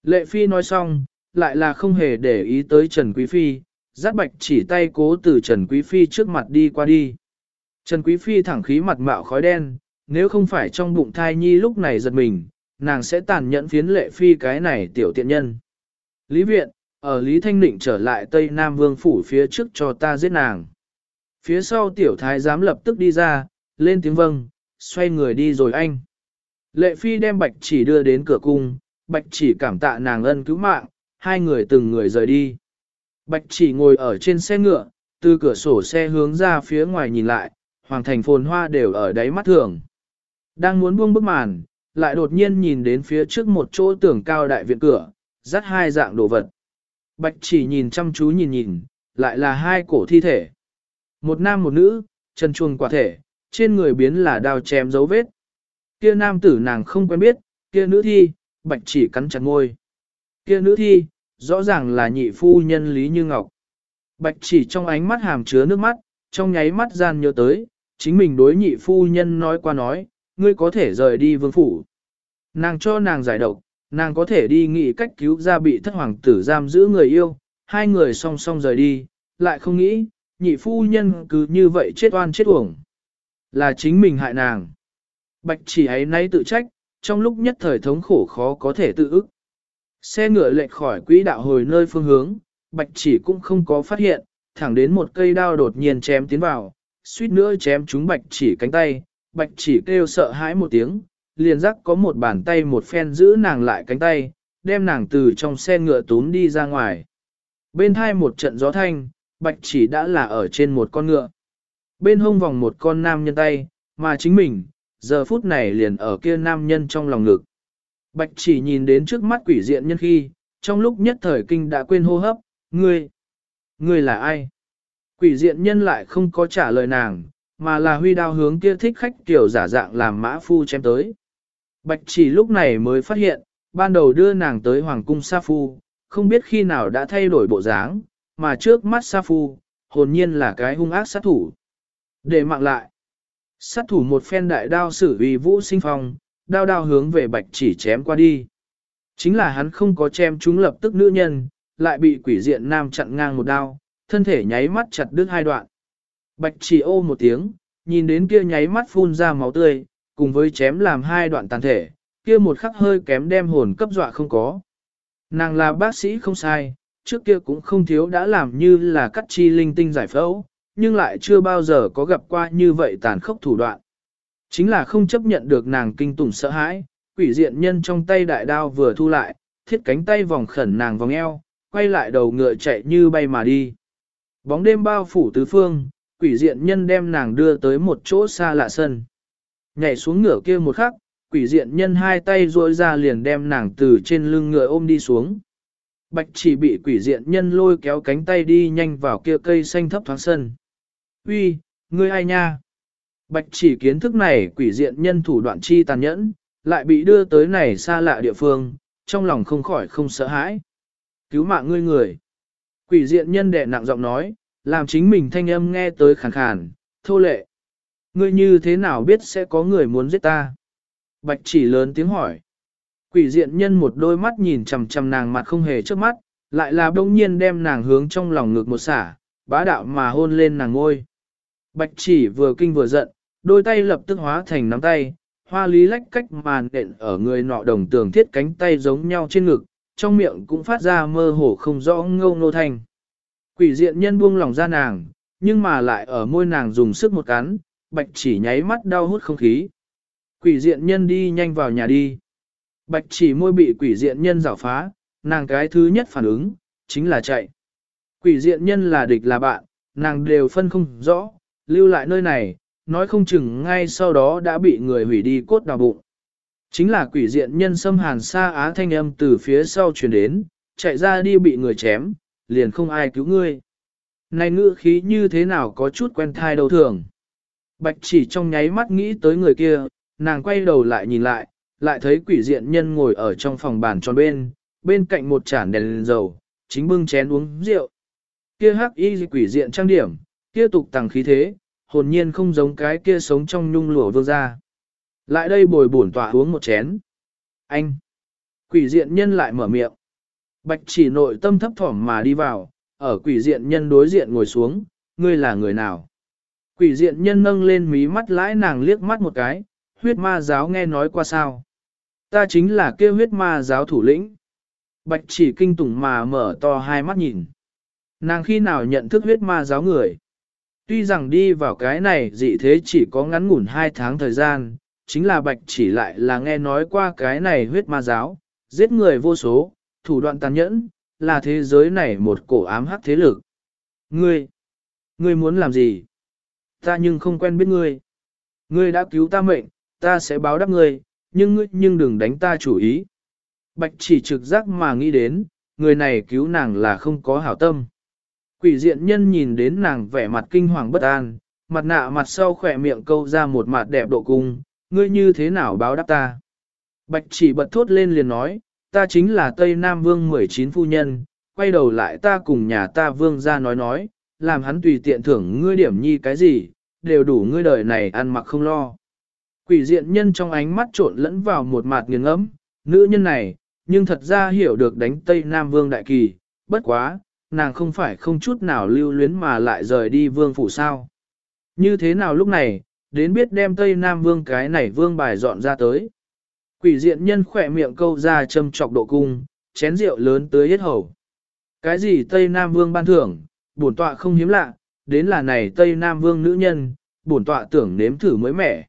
Lệ Phi nói xong, lại là không hề để ý tới Trần Quý Phi, giáp bạch chỉ tay cố từ Trần Quý Phi trước mặt đi qua đi. Trần Quý Phi thẳng khí mặt mạo khói đen, nếu không phải trong bụng thai nhi lúc này giật mình, nàng sẽ tàn nhẫn phiến Lệ Phi cái này tiểu tiện nhân. Lý Viện, ở Lý Thanh Định trở lại Tây Nam Vương Phủ phía trước cho ta giết nàng. Phía sau tiểu thái giám lập tức đi ra, lên tiếng vâng, xoay người đi rồi anh. Lệ Phi đem bạch chỉ đưa đến cửa cung, bạch chỉ cảm tạ nàng ân cứu mạng, hai người từng người rời đi. Bạch chỉ ngồi ở trên xe ngựa, từ cửa sổ xe hướng ra phía ngoài nhìn lại, hoàng thành phồn hoa đều ở đáy mắt thường. Đang muốn buông bức màn, lại đột nhiên nhìn đến phía trước một chỗ tường cao đại viện cửa, dắt hai dạng đồ vật. Bạch chỉ nhìn chăm chú nhìn nhìn, lại là hai cổ thi thể. Một nam một nữ, chân chuồng quả thể, trên người biến là đao chém dấu vết. Kia nam tử nàng không quen biết, kia nữ thi, bạch chỉ cắn chặt môi Kia nữ thi, rõ ràng là nhị phu nhân Lý Như Ngọc. Bạch chỉ trong ánh mắt hàm chứa nước mắt, trong nháy mắt gian nhớ tới, chính mình đối nhị phu nhân nói qua nói, ngươi có thể rời đi vương phủ. Nàng cho nàng giải độc, nàng có thể đi nghĩ cách cứu ra bị thất hoàng tử giam giữ người yêu, hai người song song rời đi, lại không nghĩ, nhị phu nhân cứ như vậy chết oan chết uổng. Là chính mình hại nàng. Bạch chỉ ấy nay tự trách, trong lúc nhất thời thống khổ khó có thể tự ức. Xe ngựa lệch khỏi quỹ đạo hồi nơi phương hướng, bạch chỉ cũng không có phát hiện, thẳng đến một cây đao đột nhiên chém tiến vào, suýt nữa chém trúng bạch chỉ cánh tay, bạch chỉ kêu sợ hãi một tiếng, liền rắc có một bàn tay một phen giữ nàng lại cánh tay, đem nàng từ trong xe ngựa túm đi ra ngoài. Bên thai một trận gió thanh, bạch chỉ đã là ở trên một con ngựa. Bên hông vòng một con nam nhân tay, mà chính mình, giờ phút này liền ở kia nam nhân trong lòng ngực. Bạch chỉ nhìn đến trước mắt quỷ diện nhân khi, trong lúc nhất thời kinh đã quên hô hấp, ngươi, ngươi là ai? Quỷ diện nhân lại không có trả lời nàng, mà là huy đao hướng kia thích khách tiểu giả dạng làm mã phu chém tới. Bạch chỉ lúc này mới phát hiện, ban đầu đưa nàng tới Hoàng cung Sa Phu, không biết khi nào đã thay đổi bộ dáng, mà trước mắt Sa Phu, hồn nhiên là cái hung ác sát thủ. Để mạng lại, sát thủ một phen đại đao xử uy vũ sinh phong, đao đao hướng về bạch chỉ chém qua đi. Chính là hắn không có chém chúng lập tức nữ nhân, lại bị quỷ diện nam chặn ngang một đao, thân thể nháy mắt chặt đứt hai đoạn. Bạch chỉ ô một tiếng, nhìn đến kia nháy mắt phun ra máu tươi, cùng với chém làm hai đoạn tàn thể, kia một khắc hơi kém đem hồn cấp dọa không có. Nàng là bác sĩ không sai, trước kia cũng không thiếu đã làm như là cắt chi linh tinh giải phẫu, nhưng lại chưa bao giờ có gặp qua như vậy tàn khốc thủ đoạn. Chính là không chấp nhận được nàng kinh tủng sợ hãi, quỷ diện nhân trong tay đại đao vừa thu lại, thiết cánh tay vòng khẩn nàng vòng eo, quay lại đầu ngựa chạy như bay mà đi. Bóng đêm bao phủ tứ phương, quỷ diện nhân đem nàng đưa tới một chỗ xa lạ sân. Nhảy xuống ngựa kia một khắc, quỷ diện nhân hai tay duỗi ra liền đem nàng từ trên lưng ngựa ôm đi xuống. Bạch chỉ bị quỷ diện nhân lôi kéo cánh tay đi nhanh vào kia cây xanh thấp thoáng sân. Uy, ngươi ai nha? Bạch chỉ kiến thức này quỷ diện nhân thủ đoạn chi tàn nhẫn, lại bị đưa tới này xa lạ địa phương, trong lòng không khỏi không sợ hãi. Cứu mạng ngươi người. Quỷ diện nhân đệ nặng giọng nói, làm chính mình thanh âm nghe tới khàn khàn, thô lệ. Ngươi như thế nào biết sẽ có người muốn giết ta? Bạch chỉ lớn tiếng hỏi. Quỷ diện nhân một đôi mắt nhìn chằm chằm nàng mặt không hề trước mắt, lại là đông nhiên đem nàng hướng trong lòng ngực một xả, bá đạo mà hôn lên nàng ngôi. Bạch chỉ vừa kinh vừa giận, đôi tay lập tức hóa thành nắm tay, hoa lý lách cách màn đện ở người nọ đồng tường thiết cánh tay giống nhau trên ngực, trong miệng cũng phát ra mơ hồ không rõ ngâu nô thanh. Quỷ diện nhân buông lòng ra nàng, nhưng mà lại ở môi nàng dùng sức một cắn, bạch chỉ nháy mắt đau hút không khí. Quỷ diện nhân đi nhanh vào nhà đi. Bạch chỉ môi bị quỷ diện nhân rào phá, nàng cái thứ nhất phản ứng, chính là chạy. Quỷ diện nhân là địch là bạn, nàng đều phân không rõ, lưu lại nơi này, nói không chừng ngay sau đó đã bị người hủy đi cốt đào bụng. Chính là quỷ diện nhân xâm hàn xa á thanh âm từ phía sau truyền đến, chạy ra đi bị người chém, liền không ai cứu ngươi. Này ngữ khí như thế nào có chút quen thai đầu thường. Bạch chỉ trong nháy mắt nghĩ tới người kia, nàng quay đầu lại nhìn lại, lại thấy quỷ diện nhân ngồi ở trong phòng bàn tròn bên, bên cạnh một chản đèn, đèn dầu, chính bưng chén uống rượu. Kia hắc y quỷ diện trang điểm, kia tục tàng khí thế, hồn nhiên không giống cái kia sống trong nhung lụa vương gia. Lại đây bồi bổn tọa uống một chén. Anh! Quỷ diện nhân lại mở miệng. Bạch chỉ nội tâm thấp thỏm mà đi vào, ở quỷ diện nhân đối diện ngồi xuống, ngươi là người nào? Quỷ diện nhân nâng lên mí mắt lãi nàng liếc mắt một cái, huyết ma giáo nghe nói qua sao? Ta chính là kêu huyết ma giáo thủ lĩnh. Bạch chỉ kinh tủng mà mở to hai mắt nhìn. Nàng khi nào nhận thức huyết ma giáo người? Tuy rằng đi vào cái này dị thế chỉ có ngắn ngủn hai tháng thời gian, chính là bạch chỉ lại là nghe nói qua cái này huyết ma giáo, giết người vô số, thủ đoạn tàn nhẫn, là thế giới này một cổ ám hắc thế lực. Ngươi, ngươi muốn làm gì? Ta nhưng không quen biết ngươi. Ngươi đã cứu ta mệnh, ta sẽ báo đáp ngươi, nhưng ngươi nhưng đừng đánh ta chủ ý. Bạch chỉ trực giác mà nghĩ đến, người này cứu nàng là không có hảo tâm. Quỷ diện nhân nhìn đến nàng vẻ mặt kinh hoàng bất an, mặt nạ mặt sau khỏe miệng câu ra một mặt đẹp độ cung, ngươi như thế nào báo đáp ta. Bạch chỉ bật thốt lên liền nói, ta chính là Tây Nam Vương 19 phu nhân, quay đầu lại ta cùng nhà ta Vương ra nói nói, làm hắn tùy tiện thưởng ngươi điểm nhi cái gì, đều đủ ngươi đời này ăn mặc không lo. Quỷ diện nhân trong ánh mắt trộn lẫn vào một mặt nghiêng ấm, nữ nhân này, nhưng thật ra hiểu được đánh Tây Nam Vương Đại Kỳ, bất quá, nàng không phải không chút nào lưu luyến mà lại rời đi vương phủ sao. Như thế nào lúc này, đến biết đem Tây Nam Vương cái này vương bài dọn ra tới. Quỷ diện nhân khỏe miệng câu ra châm trọc độ cung, chén rượu lớn tới hết hầu. Cái gì Tây Nam Vương ban thưởng, bổn tọa không hiếm lạ, đến là này Tây Nam Vương nữ nhân, bổn tọa tưởng nếm thử mới mẻ.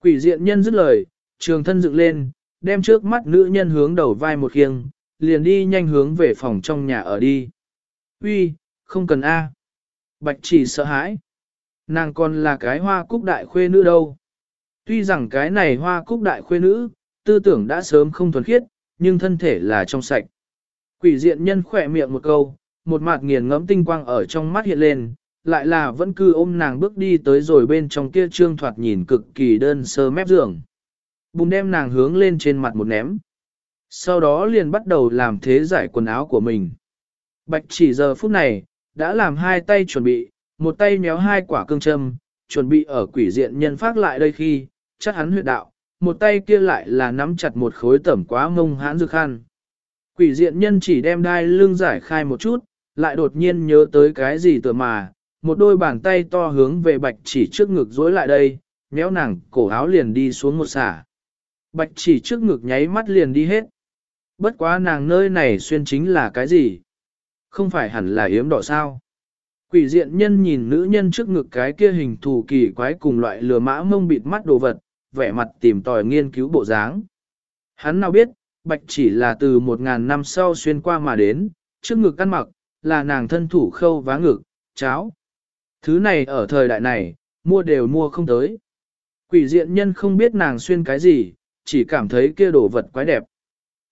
Quỷ diện nhân dứt lời, trường thân dựng lên, đem trước mắt nữ nhân hướng đầu vai một khiêng, liền đi nhanh hướng về phòng trong nhà ở đi. Uy, không cần A. Bạch chỉ sợ hãi. Nàng còn là cái hoa cúc đại khuê nữ đâu. Tuy rằng cái này hoa cúc đại khuê nữ, tư tưởng đã sớm không thuần khiết, nhưng thân thể là trong sạch. Quỷ diện nhân khỏe miệng một câu, một mặt nghiền ngẫm tinh quang ở trong mắt hiện lên, lại là vẫn cứ ôm nàng bước đi tới rồi bên trong kia trương thoạt nhìn cực kỳ đơn sơ mép giường. Bùng đem nàng hướng lên trên mặt một ném. Sau đó liền bắt đầu làm thế giải quần áo của mình. Bạch chỉ giờ phút này, đã làm hai tay chuẩn bị, một tay méo hai quả cương châm, chuẩn bị ở quỷ diện nhân phát lại đây khi, chắc hắn huyệt đạo, một tay kia lại là nắm chặt một khối tẩm quá mông hãn dược khăn. Quỷ diện nhân chỉ đem đai lưng giải khai một chút, lại đột nhiên nhớ tới cái gì tựa mà, một đôi bàn tay to hướng về bạch chỉ trước ngực dối lại đây, méo nàng cổ áo liền đi xuống một xả. Bạch chỉ trước ngực nháy mắt liền đi hết. Bất quá nàng nơi này xuyên chính là cái gì? Không phải hẳn là yếm đỏ sao? Quỷ diện nhân nhìn nữ nhân trước ngực cái kia hình thù kỳ quái cùng loại lừa mã mông bịt mắt đồ vật, vẻ mặt tìm tòi nghiên cứu bộ dáng. Hắn nào biết, bạch chỉ là từ một ngàn năm sau xuyên qua mà đến, trước ngực căn mặc, là nàng thân thủ khâu vá ngực, cháo. Thứ này ở thời đại này, mua đều mua không tới. Quỷ diện nhân không biết nàng xuyên cái gì, chỉ cảm thấy kia đồ vật quái đẹp.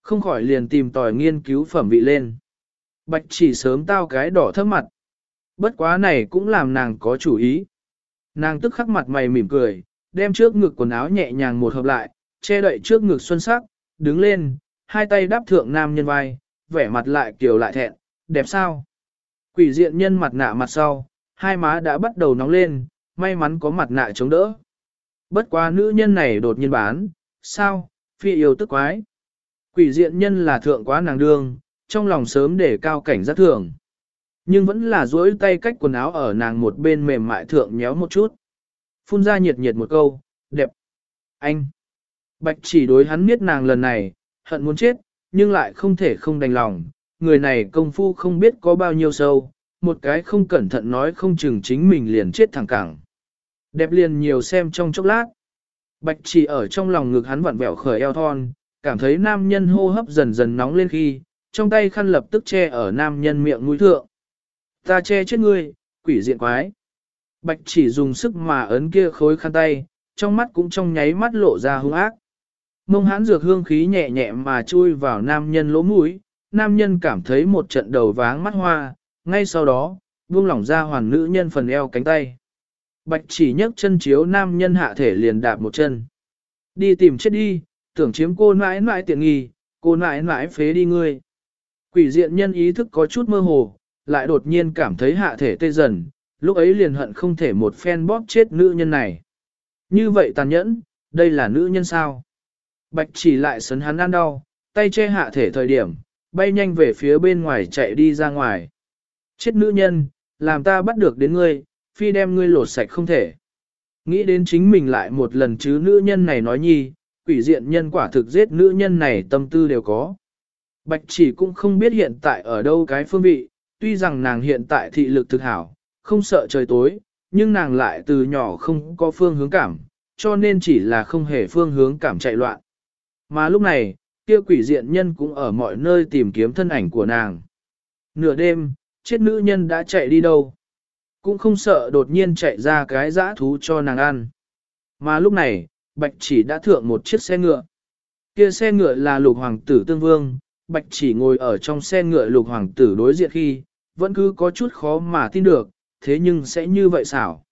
Không khỏi liền tìm tòi nghiên cứu phẩm vị lên. Bạch chỉ sớm tao cái đỏ thấp mặt. Bất quá này cũng làm nàng có chủ ý. Nàng tức khắc mặt mày mỉm cười, đem trước ngực quần áo nhẹ nhàng một hợp lại, che đậy trước ngực xuân sắc, đứng lên, hai tay đáp thượng nam nhân vai, vẻ mặt lại kiều lại thẹn, đẹp sao? Quỷ diện nhân mặt nạ mặt sau, hai má đã bắt đầu nóng lên, may mắn có mặt nạ chống đỡ. Bất quá nữ nhân này đột nhiên bán, sao, phi yêu tức quái. Quỷ diện nhân là thượng quá nàng đương, trong lòng sớm để cao cảnh giác thường. Nhưng vẫn là duỗi tay cách quần áo ở nàng một bên mềm mại thượng nhéo một chút. Phun ra nhiệt nhiệt một câu, đẹp. Anh. Bạch chỉ đối hắn biết nàng lần này, hận muốn chết, nhưng lại không thể không đành lòng. Người này công phu không biết có bao nhiêu sâu, một cái không cẩn thận nói không chừng chính mình liền chết thẳng cẳng. Đẹp liền nhiều xem trong chốc lát. Bạch chỉ ở trong lòng ngực hắn vặn vẹo khởi eo thon, cảm thấy nam nhân hô hấp dần dần nóng lên khi, trong tay khăn lập tức che ở nam nhân miệng mũi thượng. Ta che chết ngươi, quỷ diện quái. Bạch chỉ dùng sức mà ấn kia khối khăn tay, trong mắt cũng trong nháy mắt lộ ra hung ác. Mông hãn dược hương khí nhẹ nhẹ mà chui vào nam nhân lỗ mũi, nam nhân cảm thấy một trận đầu váng mắt hoa, ngay sau đó, buông lỏng ra hoàn nữ nhân phần eo cánh tay. Bạch chỉ nhấc chân chiếu nam nhân hạ thể liền đạp một chân. Đi tìm chết đi, tưởng chiếm cô nãi nãi tiện nghi, cô nãi nãi phế đi ngươi. Quỷ diện nhân ý thức có chút mơ hồ, lại đột nhiên cảm thấy hạ thể tê dần, lúc ấy liền hận không thể một phen bóp chết nữ nhân này. Như vậy tàn nhẫn, đây là nữ nhân sao? Bạch chỉ lại sấn hắn ăn đau, tay che hạ thể thời điểm, bay nhanh về phía bên ngoài chạy đi ra ngoài. Chết nữ nhân, làm ta bắt được đến ngươi, phi đem ngươi lột sạch không thể. Nghĩ đến chính mình lại một lần chứ nữ nhân này nói nhi, quỷ diện nhân quả thực giết nữ nhân này tâm tư đều có. Bạch chỉ cũng không biết hiện tại ở đâu cái phương vị, tuy rằng nàng hiện tại thị lực thực hảo, không sợ trời tối, nhưng nàng lại từ nhỏ không có phương hướng cảm, cho nên chỉ là không hề phương hướng cảm chạy loạn. Mà lúc này, kia quỷ diện nhân cũng ở mọi nơi tìm kiếm thân ảnh của nàng. Nửa đêm, chết nữ nhân đã chạy đi đâu. Cũng không sợ đột nhiên chạy ra cái dã thú cho nàng ăn. Mà lúc này, Bạch chỉ đã thượng một chiếc xe ngựa. Kia xe ngựa là lục hoàng tử tương vương, Bạch chỉ ngồi ở trong xe ngựa lục hoàng tử đối diện khi, vẫn cứ có chút khó mà tin được, thế nhưng sẽ như vậy xảo.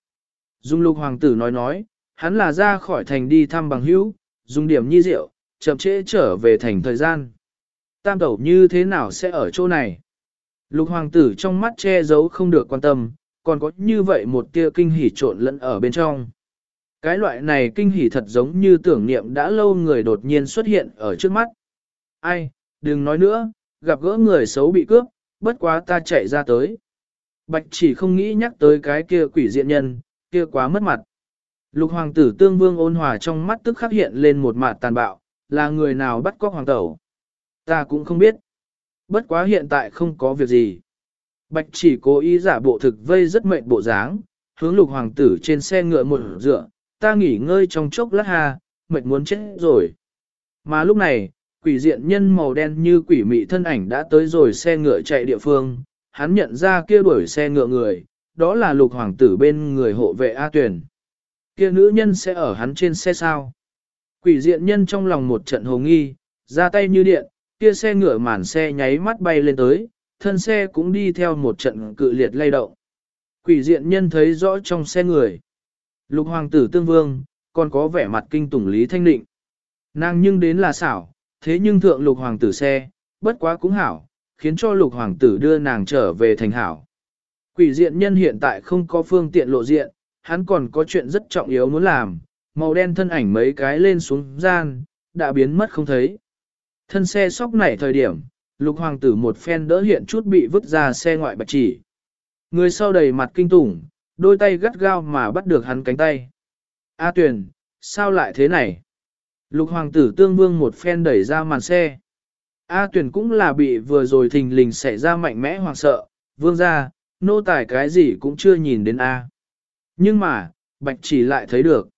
Dung lục hoàng tử nói nói, hắn là ra khỏi thành đi thăm bằng hữu, dùng điểm nhi rượu, chậm trễ trở về thành thời gian. Tam tẩu như thế nào sẽ ở chỗ này? Lục hoàng tử trong mắt che giấu không được quan tâm, còn có như vậy một tia kinh hỉ trộn lẫn ở bên trong. Cái loại này kinh hỉ thật giống như tưởng niệm đã lâu người đột nhiên xuất hiện ở trước mắt. Ai, đừng nói nữa, gặp gỡ người xấu bị cướp, bất quá ta chạy ra tới. Bạch chỉ không nghĩ nhắc tới cái kia quỷ diện nhân, kia quá mất mặt. Lục hoàng tử tương vương ôn hòa trong mắt tức khắc hiện lên một mặt tàn bạo, là người nào bắt cóc hoàng tẩu. Ta cũng không biết. Bất quá hiện tại không có việc gì. Bạch chỉ cố ý giả bộ thực vây rất mệnh bộ dáng, hướng lục hoàng tử trên xe ngựa một dựa, ta nghỉ ngơi trong chốc lát ha, mệt muốn chết rồi. Mà lúc này, quỷ diện nhân màu đen như quỷ mị thân ảnh đã tới rồi xe ngựa chạy địa phương, hắn nhận ra kia đuổi xe ngựa người, đó là lục hoàng tử bên người hộ vệ A Tuyền. Kia nữ nhân sẽ ở hắn trên xe sao? Quỷ diện nhân trong lòng một trận hồ nghi, ra tay như điện, kia xe ngựa màn xe nháy mắt bay lên tới, thân xe cũng đi theo một trận cự liệt lay động. Quỷ diện nhân thấy rõ trong xe người. Lục hoàng tử tương vương, còn có vẻ mặt kinh tủng lý thanh định. Nàng nhưng đến là xảo, thế nhưng thượng lục hoàng tử xe, bất quá cũng hảo, khiến cho lục hoàng tử đưa nàng trở về thành hảo. Quỷ diện nhân hiện tại không có phương tiện lộ diện, hắn còn có chuyện rất trọng yếu muốn làm, màu đen thân ảnh mấy cái lên xuống gian, đã biến mất không thấy. Thân xe sóc nảy thời điểm, lục hoàng tử một phen đỡ hiện chút bị vứt ra xe ngoại bạch chỉ. Người sau đầy mặt kinh tủng, đôi tay gắt gao mà bắt được hắn cánh tay. A tuyển, sao lại thế này? Lục hoàng tử tương vương một phen đẩy ra màn xe. A tuyển cũng là bị vừa rồi thình lình xảy ra mạnh mẽ hoàng sợ, vương ra, nô tài cái gì cũng chưa nhìn đến A. Nhưng mà, bạch chỉ lại thấy được.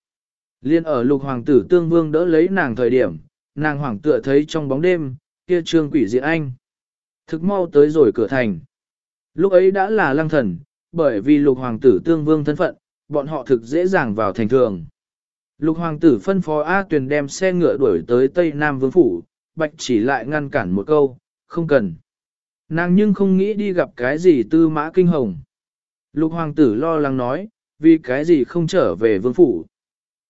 Liên ở lục hoàng tử tương vương đỡ lấy nàng thời điểm, nàng hoàng tựa thấy trong bóng đêm, kia trương quỷ diện anh. Thực mau tới rồi cửa thành. Lúc ấy đã là lăng thần, bởi vì lục hoàng tử tương vương thân phận, bọn họ thực dễ dàng vào thành thường. Lục hoàng tử phân phó A Tuyền đem xe ngựa đuổi tới Tây Nam Vương Phủ, Bạch chỉ lại ngăn cản một câu, không cần. Nàng nhưng không nghĩ đi gặp cái gì tư mã kinh hồng. Lục hoàng tử lo lắng nói, vì cái gì không trở về Vương Phủ.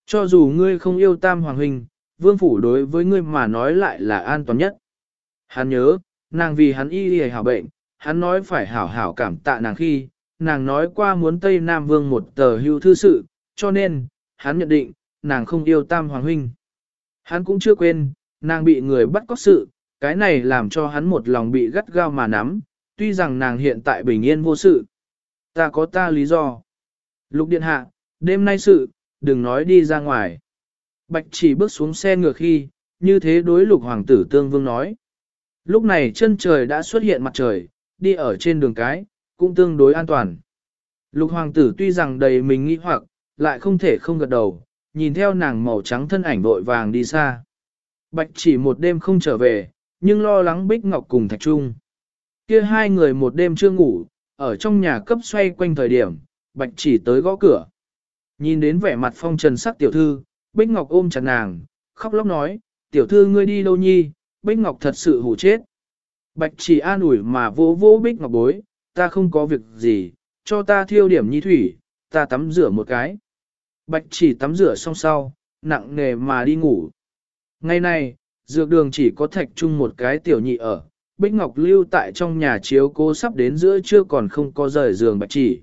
Cho dù ngươi không yêu tam hoàng huynh, Vương Phủ đối với ngươi mà nói lại là an toàn nhất. Hắn nhớ, nàng vì hắn y đi hảo bệnh, hắn nói phải hảo hảo cảm tạ nàng khi, nàng nói qua muốn Tây Nam Vương một tờ hưu thư sự, cho nên, hắn nhận định, nàng không yêu Tam Hoàng Huynh. Hắn cũng chưa quên, nàng bị người bắt cóc sự, cái này làm cho hắn một lòng bị gắt gao mà nắm, tuy rằng nàng hiện tại bình yên vô sự. Ta có ta lý do. Lục điện hạ, đêm nay sự, đừng nói đi ra ngoài. Bạch chỉ bước xuống xe ngựa khi, như thế đối lục hoàng tử tương vương nói. Lúc này chân trời đã xuất hiện mặt trời, đi ở trên đường cái, cũng tương đối an toàn. Lục hoàng tử tuy rằng đầy mình nghi hoặc, lại không thể không gật đầu, nhìn theo nàng màu trắng thân ảnh vội vàng đi xa. Bạch chỉ một đêm không trở về, nhưng lo lắng Bích Ngọc cùng Thạch Trung. Kia hai người một đêm chưa ngủ, ở trong nhà cấp xoay quanh thời điểm, Bạch chỉ tới gõ cửa. Nhìn đến vẻ mặt phong trần sắc tiểu thư, Bích Ngọc ôm chặt nàng, khóc lóc nói, tiểu thư ngươi đi đâu nhi, Bích Ngọc thật sự hủ chết. Bạch chỉ an ủi mà vỗ vỗ Bích Ngọc bối, ta không có việc gì, cho ta thiêu điểm nhi thủy, ta tắm rửa một cái. Bạch chỉ tắm rửa xong sau, nặng nề mà đi ngủ. Ngày nay, dược đường chỉ có thạch chung một cái tiểu nhị ở, Bích Ngọc lưu tại trong nhà chiếu cố sắp đến giữa chưa còn không có rời giường bạch chỉ.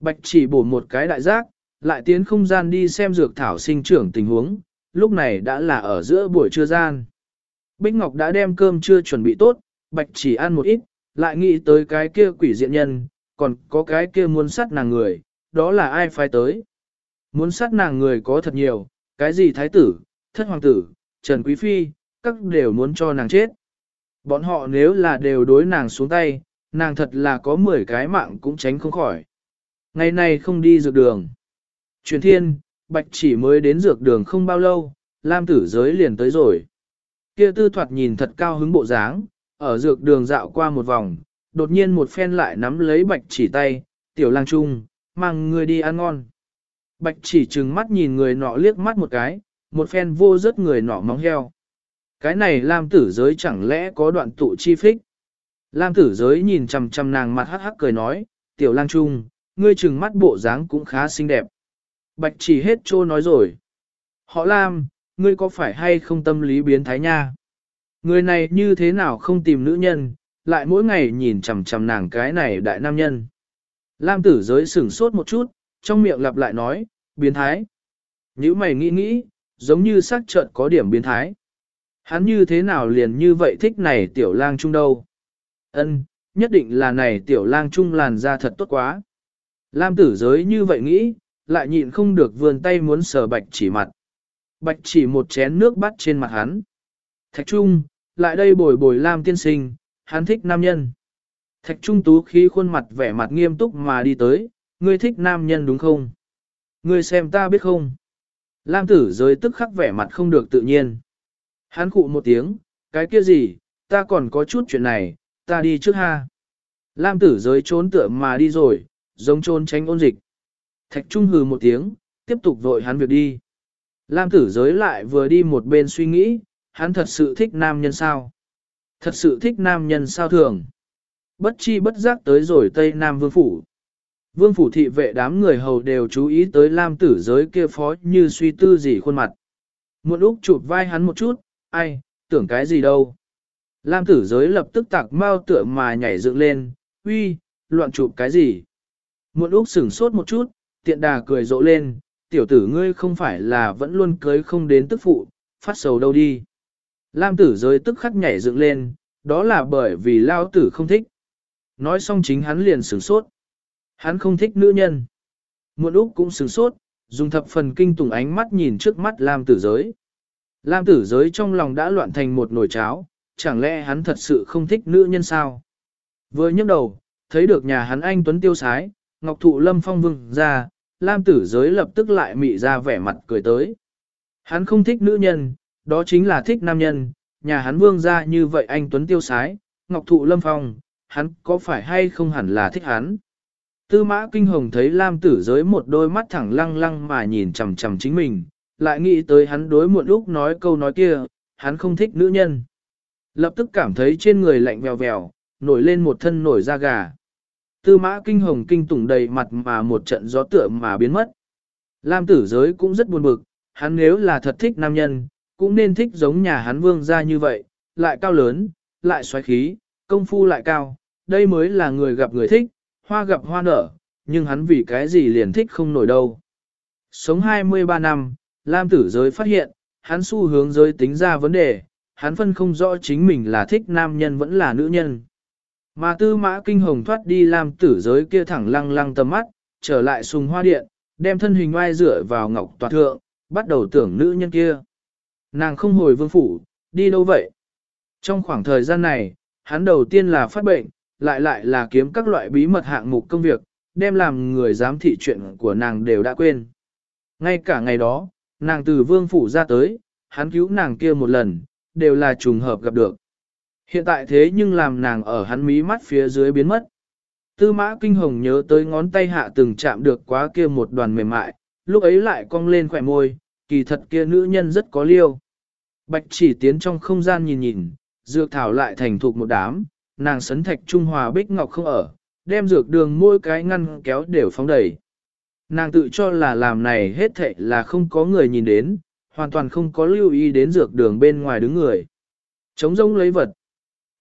Bạch chỉ bổ một cái đại giác, lại tiến không gian đi xem dược thảo sinh trưởng tình huống, lúc này đã là ở giữa buổi trưa gian. Bích Ngọc đã đem cơm chưa chuẩn bị tốt, bạch chỉ ăn một ít, lại nghĩ tới cái kia quỷ diện nhân, còn có cái kia muốn sát nàng người, đó là ai phải tới. Muốn sát nàng người có thật nhiều, cái gì thái tử, thất hoàng tử, trần quý phi, các đều muốn cho nàng chết. Bọn họ nếu là đều đối nàng xuống tay, nàng thật là có 10 cái mạng cũng tránh không khỏi. Ngày này không đi dược đường. Truyền thiên, bạch chỉ mới đến dược đường không bao lâu, Lam tử giới liền tới rồi. Kia tư thoạt nhìn thật cao hứng bộ dáng, ở dược đường dạo qua một vòng, đột nhiên một phen lại nắm lấy bạch chỉ tay, tiểu lang trung, mang người đi ăn ngon. Bạch chỉ trừng mắt nhìn người nọ liếc mắt một cái, một phen vô rớt người nọ móng heo. Cái này Lam tử giới chẳng lẽ có đoạn tụ chi phích. Lam tử giới nhìn chằm chằm nàng mặt hắc hắc cười nói, tiểu lang trung, ngươi trừng mắt bộ dáng cũng khá xinh đẹp. Bạch chỉ hết trô nói rồi. Họ Lam, ngươi có phải hay không tâm lý biến thái nha? Người này như thế nào không tìm nữ nhân, lại mỗi ngày nhìn chằm chằm nàng cái này đại nam nhân. Lam tử giới sửng sốt một chút, trong miệng lặp lại nói, biến thái. Nhữ mày nghĩ nghĩ, giống như xác trợn có điểm biến thái. Hắn như thế nào liền như vậy thích này tiểu lang trung đâu? Ân, nhất định là này tiểu lang trung làn da thật tốt quá. Lam tử giới như vậy nghĩ, lại nhịn không được vươn tay muốn sờ bạch chỉ mặt. Bạch chỉ một chén nước bắt trên mặt hắn. Thạch trung, lại đây bồi bồi Lam tiên sinh, hắn thích nam nhân. Thạch trung tú khí khuôn mặt vẻ mặt nghiêm túc mà đi tới, ngươi thích nam nhân đúng không? Ngươi xem ta biết không? Lam tử giới tức khắc vẻ mặt không được tự nhiên. Hắn khụ một tiếng, cái kia gì, ta còn có chút chuyện này, ta đi trước ha. Lam tử giới trốn tựa mà đi rồi, giống trốn tránh ôn dịch. Thạch trung hừ một tiếng, tiếp tục vội hắn việc đi. Lam tử giới lại vừa đi một bên suy nghĩ, hắn thật sự thích nam nhân sao? Thật sự thích nam nhân sao thường? Bất chi bất giác tới rồi Tây Nam Vương Phủ. Vương Phủ thị vệ đám người hầu đều chú ý tới Lam tử giới kia phó như suy tư gì khuôn mặt. Một lúc chụp vai hắn một chút, ai, tưởng cái gì đâu. Lam tử giới lập tức tạc mau tựa mà nhảy dựng lên, uy, loạn chụp cái gì. Một lúc sửng sốt một chút, tiện đà cười rộ lên, tiểu tử ngươi không phải là vẫn luôn cưới không đến tức phụ, phát sầu đâu đi. Lam tử giới tức khắc nhảy dựng lên, đó là bởi vì lao tử không thích. Nói xong chính hắn liền sửng sốt. Hắn không thích nữ nhân. Muộn Úc cũng sửng sốt, dùng thập phần kinh tủng ánh mắt nhìn trước mắt Lam tử giới. Lam tử giới trong lòng đã loạn thành một nồi cháo, chẳng lẽ hắn thật sự không thích nữ nhân sao? Vừa nhấc đầu, thấy được nhà hắn anh Tuấn tiêu sái, Ngọc Thụ Lâm Phong vương ra, Lam tử giới lập tức lại mị ra vẻ mặt cười tới. Hắn không thích nữ nhân, đó chính là thích nam nhân, nhà hắn vương ra như vậy anh Tuấn tiêu sái, Ngọc Thụ Lâm Phong, hắn có phải hay không hẳn là thích hắn. Tư mã kinh hồng thấy Lam tử giới một đôi mắt thẳng lăng lăng mà nhìn chằm chằm chính mình, lại nghĩ tới hắn đối muộn lúc nói câu nói kia, hắn không thích nữ nhân. Lập tức cảm thấy trên người lạnh vèo vèo, nổi lên một thân nổi da gà. Tư mã kinh hồng kinh tủng đầy mặt mà một trận gió tựa mà biến mất. Lam tử giới cũng rất buồn bực, hắn nếu là thật thích nam nhân, cũng nên thích giống nhà hắn vương ra như vậy, lại cao lớn, lại xoáy khí, công phu lại cao, đây mới là người gặp người thích, hoa gặp hoa nở, nhưng hắn vì cái gì liền thích không nổi đâu. Sống 23 năm, Lam tử giới phát hiện, hắn xu hướng giới tính ra vấn đề, hắn phân không rõ chính mình là thích nam nhân vẫn là nữ nhân. Mà tư mã kinh hồng thoát đi Lam tử giới kia thẳng lăng lăng tầm mắt, trở lại sùng hoa điện, đem thân hình oai dựa vào ngọc toàn thượng, bắt đầu tưởng nữ nhân kia. Nàng không hồi vương phủ, đi đâu vậy? Trong khoảng thời gian này, hắn đầu tiên là phát bệnh, lại lại là kiếm các loại bí mật hạng mục công việc, đem làm người giám thị chuyện của nàng đều đã quên. Ngay cả ngày đó, nàng từ vương phủ ra tới, hắn cứu nàng kia một lần, đều là trùng hợp gặp được. Hiện tại thế nhưng làm nàng ở hắn mí mắt phía dưới biến mất. Tư mã kinh hồng nhớ tới ngón tay hạ từng chạm được quá kia một đoàn mềm mại, lúc ấy lại cong lên khỏe môi, kỳ thật kia nữ nhân rất có liêu. Bạch chỉ tiến trong không gian nhìn nhìn, dược thảo lại thành thục một đám, nàng sấn thạch trung hòa bích ngọc không ở, đem dược đường mỗi cái ngăn kéo đều phóng đầy. Nàng tự cho là làm này hết thệ là không có người nhìn đến, hoàn toàn không có lưu ý đến dược đường bên ngoài đứng người. Chống rông lấy vật.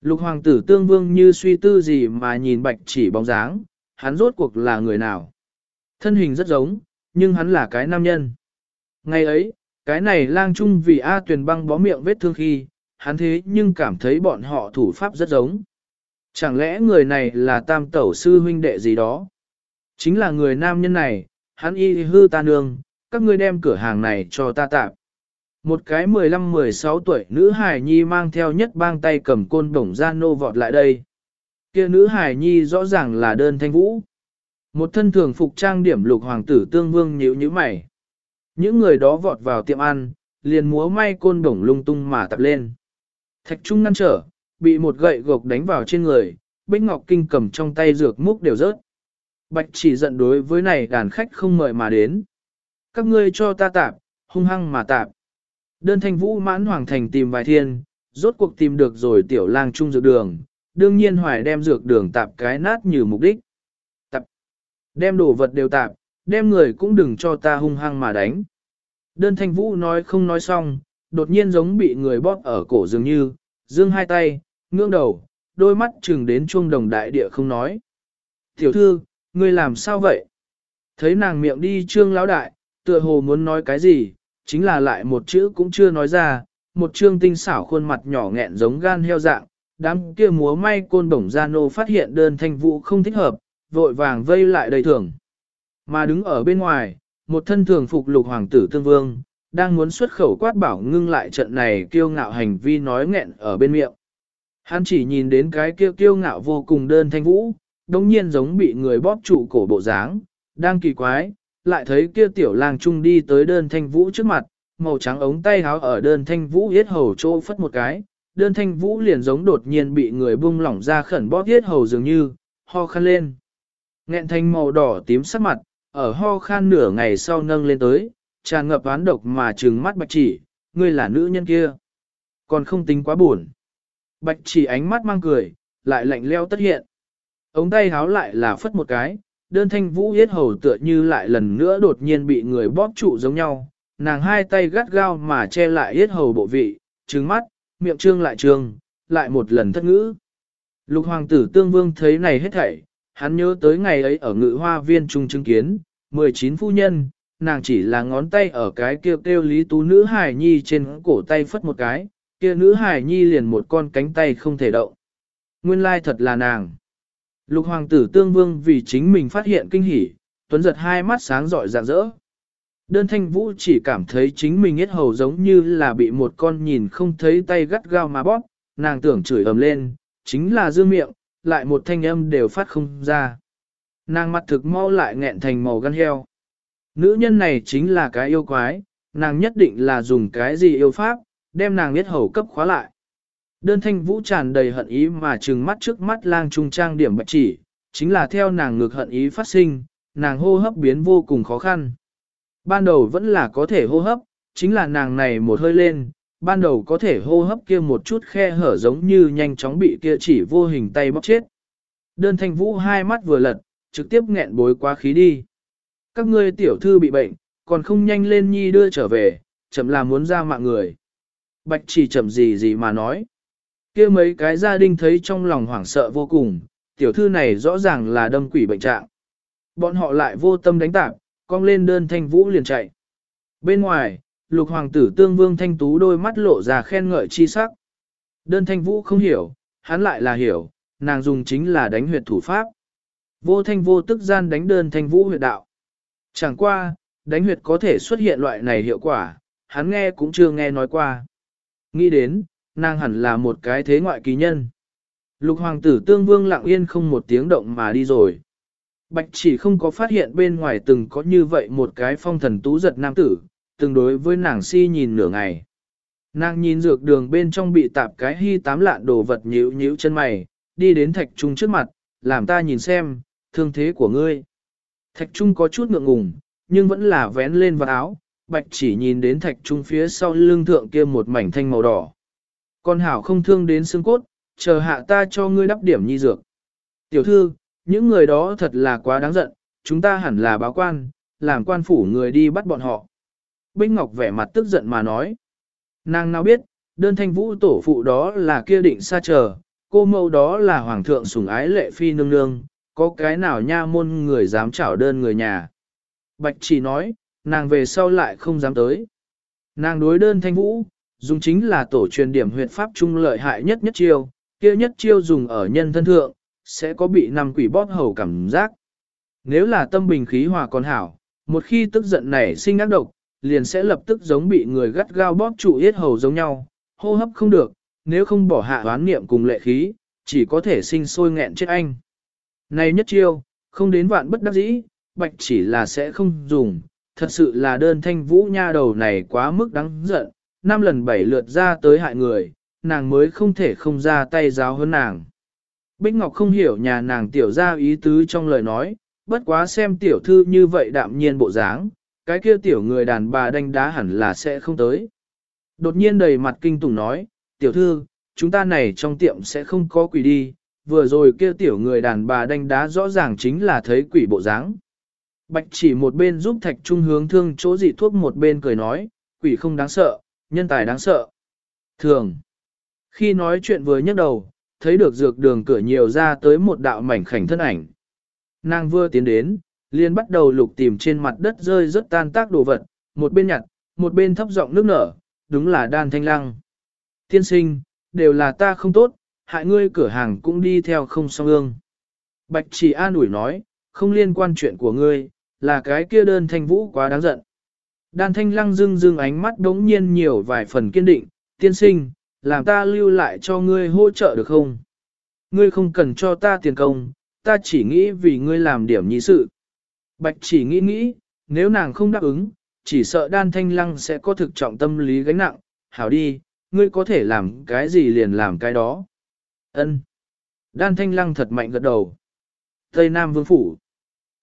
Lục hoàng tử tương vương như suy tư gì mà nhìn bạch chỉ bóng dáng, hắn rốt cuộc là người nào. Thân hình rất giống, nhưng hắn là cái nam nhân. Ngày ấy, cái này lang trung vì A tuyền băng bó miệng vết thương khi, hắn thế nhưng cảm thấy bọn họ thủ pháp rất giống. Chẳng lẽ người này là tam tẩu sư huynh đệ gì đó? Chính là người nam nhân này, hắn y hư ta nương, các ngươi đem cửa hàng này cho ta tạm. Một cái 15-16 tuổi nữ hải nhi mang theo nhất bang tay cầm côn bổng ra nô vọt lại đây. Kia nữ hải nhi rõ ràng là đơn thanh vũ. Một thân thường phục trang điểm lục hoàng tử tương vương nhíu nhíu mày. Những người đó vọt vào tiệm ăn, liền múa may côn bổng lung tung mà tập lên. Thạch Trung ngăn trở, bị một gậy gộc đánh vào trên người, Bích Ngọc Kinh cầm trong tay dược múc đều rớt. Bạch chỉ giận đối với này đàn khách không mời mà đến. Các ngươi cho ta tạp, hung hăng mà tạp. Đơn thanh vũ mãn hoàng thành tìm vài thiên, rốt cuộc tìm được rồi tiểu lang trung dược đường, đương nhiên hoài đem dược đường tạp cái nát như mục đích. Tạp, đem đồ vật đều tạp, đem người cũng đừng cho ta hung hăng mà đánh. Đơn thanh vũ nói không nói xong, đột nhiên giống bị người bóp ở cổ dường như, dương hai tay, ngương đầu, đôi mắt chừng đến chuông đồng đại địa không nói. Tiểu thư, ngươi làm sao vậy? Thấy nàng miệng đi trương lão đại, tựa hồ muốn nói cái gì, chính là lại một chữ cũng chưa nói ra, một trương tinh xảo khuôn mặt nhỏ nghẹn giống gan heo dạng, đám kia múa may côn đồng gia nô phát hiện đơn thanh vũ không thích hợp, vội vàng vây lại đầy thưởng. Mà đứng ở bên ngoài, một thân thường phục lục hoàng tử tương vương, đang muốn xuất khẩu quát bảo ngưng lại trận này kiêu ngạo hành vi nói nghẹn ở bên miệng. Hắn chỉ nhìn đến cái kiêu kiêu ngạo vô cùng đơn thanh vũ, đồng nhiên giống bị người bóp trụ cổ bộ dáng, đang kỳ quái, lại thấy kia tiểu lang trung đi tới đơn thanh vũ trước mặt, màu trắng ống tay háo ở đơn thanh vũ yết hầu trô phất một cái, đơn thanh vũ liền giống đột nhiên bị người bung lỏng ra khẩn bóp yết hầu dường như, ho khăn lên. Nghẹn thanh màu đỏ tím sắc mặt, ở ho khan nửa ngày sau nâng lên tới, tràn ngập án độc mà trừng mắt bạch chỉ, ngươi là nữ nhân kia. Còn không tính quá buồn. Bạch chỉ ánh mắt mang cười, lại lạnh leo tất hiện. Ống tay háo lại là phất một cái, đơn thanh vũ yết hầu tựa như lại lần nữa đột nhiên bị người bóp trụ giống nhau. Nàng hai tay gắt gao mà che lại yết hầu bộ vị, trừng mắt, miệng trương lại trương, lại một lần thất ngữ. Lục hoàng tử tương vương thấy này hết thảy, hắn nhớ tới ngày ấy ở ngự hoa viên trung chứng kiến, 19 phu nhân, nàng chỉ là ngón tay ở cái kêu kêu lý tú nữ hải nhi trên cổ tay phất một cái, kia nữ hải nhi liền một con cánh tay không thể động. Nguyên lai thật là nàng. Lục hoàng tử tương vương vì chính mình phát hiện kinh hỉ, tuấn giật hai mắt sáng rọi rạng rỡ. Đơn thanh vũ chỉ cảm thấy chính mình hết hầu giống như là bị một con nhìn không thấy tay gắt gao mà bóp, nàng tưởng chửi ầm lên, chính là dương miệng, lại một thanh âm đều phát không ra. Nàng mặt thực mau lại nghẹn thành màu gan heo. Nữ nhân này chính là cái yêu quái, nàng nhất định là dùng cái gì yêu pháp, đem nàng biết hầu cấp khóa lại. Đơn thanh vũ tràn đầy hận ý mà trừng mắt trước mắt lang trung trang điểm bạch chỉ, chính là theo nàng ngược hận ý phát sinh, nàng hô hấp biến vô cùng khó khăn. Ban đầu vẫn là có thể hô hấp, chính là nàng này một hơi lên, ban đầu có thể hô hấp kia một chút khe hở giống như nhanh chóng bị kia chỉ vô hình tay bóc chết. Đơn thanh vũ hai mắt vừa lật, trực tiếp nghẹn bối quá khí đi. Các ngươi tiểu thư bị bệnh, còn không nhanh lên nhi đưa trở về, chậm là muốn ra mạng người. Bạch chỉ chậm gì gì mà nói. kia mấy cái gia đình thấy trong lòng hoảng sợ vô cùng, tiểu thư này rõ ràng là đâm quỷ bệnh trạng. Bọn họ lại vô tâm đánh tạp, cong lên đơn thanh vũ liền chạy. Bên ngoài, lục hoàng tử tương vương thanh tú đôi mắt lộ ra khen ngợi chi sắc. Đơn thanh vũ không hiểu, hắn lại là hiểu, nàng dùng chính là đánh huyệt thủ pháp. Vô thanh vô tức gian đánh đơn thanh vũ huyệt đạo. Chẳng qua, đánh huyệt có thể xuất hiện loại này hiệu quả, hắn nghe cũng chưa nghe nói qua. Nghĩ đến, nàng hẳn là một cái thế ngoại kỳ nhân. Lục hoàng tử tương vương lặng yên không một tiếng động mà đi rồi. Bạch chỉ không có phát hiện bên ngoài từng có như vậy một cái phong thần tú giật nam tử, từng đối với nàng si nhìn nửa ngày. Nàng nhìn dược đường bên trong bị tạp cái hy tám lạn đồ vật nhíu nhíu chân mày, đi đến thạch trung trước mặt, làm ta nhìn xem, thương thế của ngươi. Thạch trung có chút ngượng ngùng, nhưng vẫn là vén lên vào áo, bạch chỉ nhìn đến thạch trung phía sau lưng thượng kia một mảnh thanh màu đỏ. Con hảo không thương đến xương cốt, chờ hạ ta cho ngươi đắp điểm nhi dược. Tiểu thư, những người đó thật là quá đáng giận, chúng ta hẳn là báo quan, làm quan phủ người đi bắt bọn họ. Binh Ngọc vẻ mặt tức giận mà nói. Nàng nào biết, đơn thanh vũ tổ phụ đó là kia định xa chờ, cô mâu đó là hoàng thượng sủng ái lệ phi nương nương, có cái nào nha môn người dám chảo đơn người nhà. Bạch chỉ nói, nàng về sau lại không dám tới. Nàng đối đơn thanh vũ, dùng chính là tổ truyền điểm huyệt pháp trung lợi hại nhất nhất chiêu, kia nhất chiêu dùng ở nhân thân thượng, sẽ có bị nằm quỷ bóp hầu cảm giác. Nếu là tâm bình khí hòa còn hảo, một khi tức giận nảy sinh ác độc, liền sẽ lập tức giống bị người gắt gao bóp trụ yết hầu giống nhau, hô hấp không được, nếu không bỏ hạ oán niệm cùng lệ khí, chỉ có thể sinh sôi nghẹn chết anh. Này nhất chiêu, không đến vạn bất đắc dĩ, bạch chỉ là sẽ không dùng, thật sự là đơn thanh vũ nha đầu này quá mức đáng giận, năm lần bảy lượt ra tới hại người, nàng mới không thể không ra tay giáo hơn nàng. Bích Ngọc không hiểu nhà nàng tiểu ra ý tứ trong lời nói, bất quá xem tiểu thư như vậy đạm nhiên bộ dáng, cái kia tiểu người đàn bà đánh đá hẳn là sẽ không tới. Đột nhiên đầy mặt kinh tủng nói, tiểu thư, chúng ta này trong tiệm sẽ không có quỷ đi, vừa rồi kia tiểu người đàn bà đánh đá rõ ràng chính là thấy quỷ bộ dáng. Bạch chỉ một bên giúp thạch trung hướng thương chỗ dị thuốc một bên cười nói, quỷ không đáng sợ, nhân tài đáng sợ. Thường, khi nói chuyện vừa nhấc đầu, thấy được dược đường cửa nhiều ra tới một đạo mảnh khảnh thân ảnh. Nàng vừa tiến đến, liền bắt đầu lục tìm trên mặt đất rơi rất tan tác đồ vật, một bên nhặt, một bên thấp giọng nước nở, đúng là đan thanh lăng. Tiên sinh, đều là ta không tốt, hại ngươi cửa hàng cũng đi theo không song ương. Bạch chỉ an ủi nói, không liên quan chuyện của ngươi, là cái kia đơn thanh vũ quá đáng giận. Đan thanh lăng dưng dưng ánh mắt đống nhiên nhiều vài phần kiên định, tiên sinh, làm ta lưu lại cho ngươi hỗ trợ được không? Ngươi không cần cho ta tiền công, ta chỉ nghĩ vì ngươi làm điểm nhị sự. Bạch chỉ nghĩ nghĩ, nếu nàng không đáp ứng, chỉ sợ đan thanh lăng sẽ có thực trọng tâm lý gánh nặng, hảo đi, ngươi có thể làm cái gì liền làm cái đó. Ân. Đan thanh lăng thật mạnh gật đầu. Tây Nam Vương Phủ.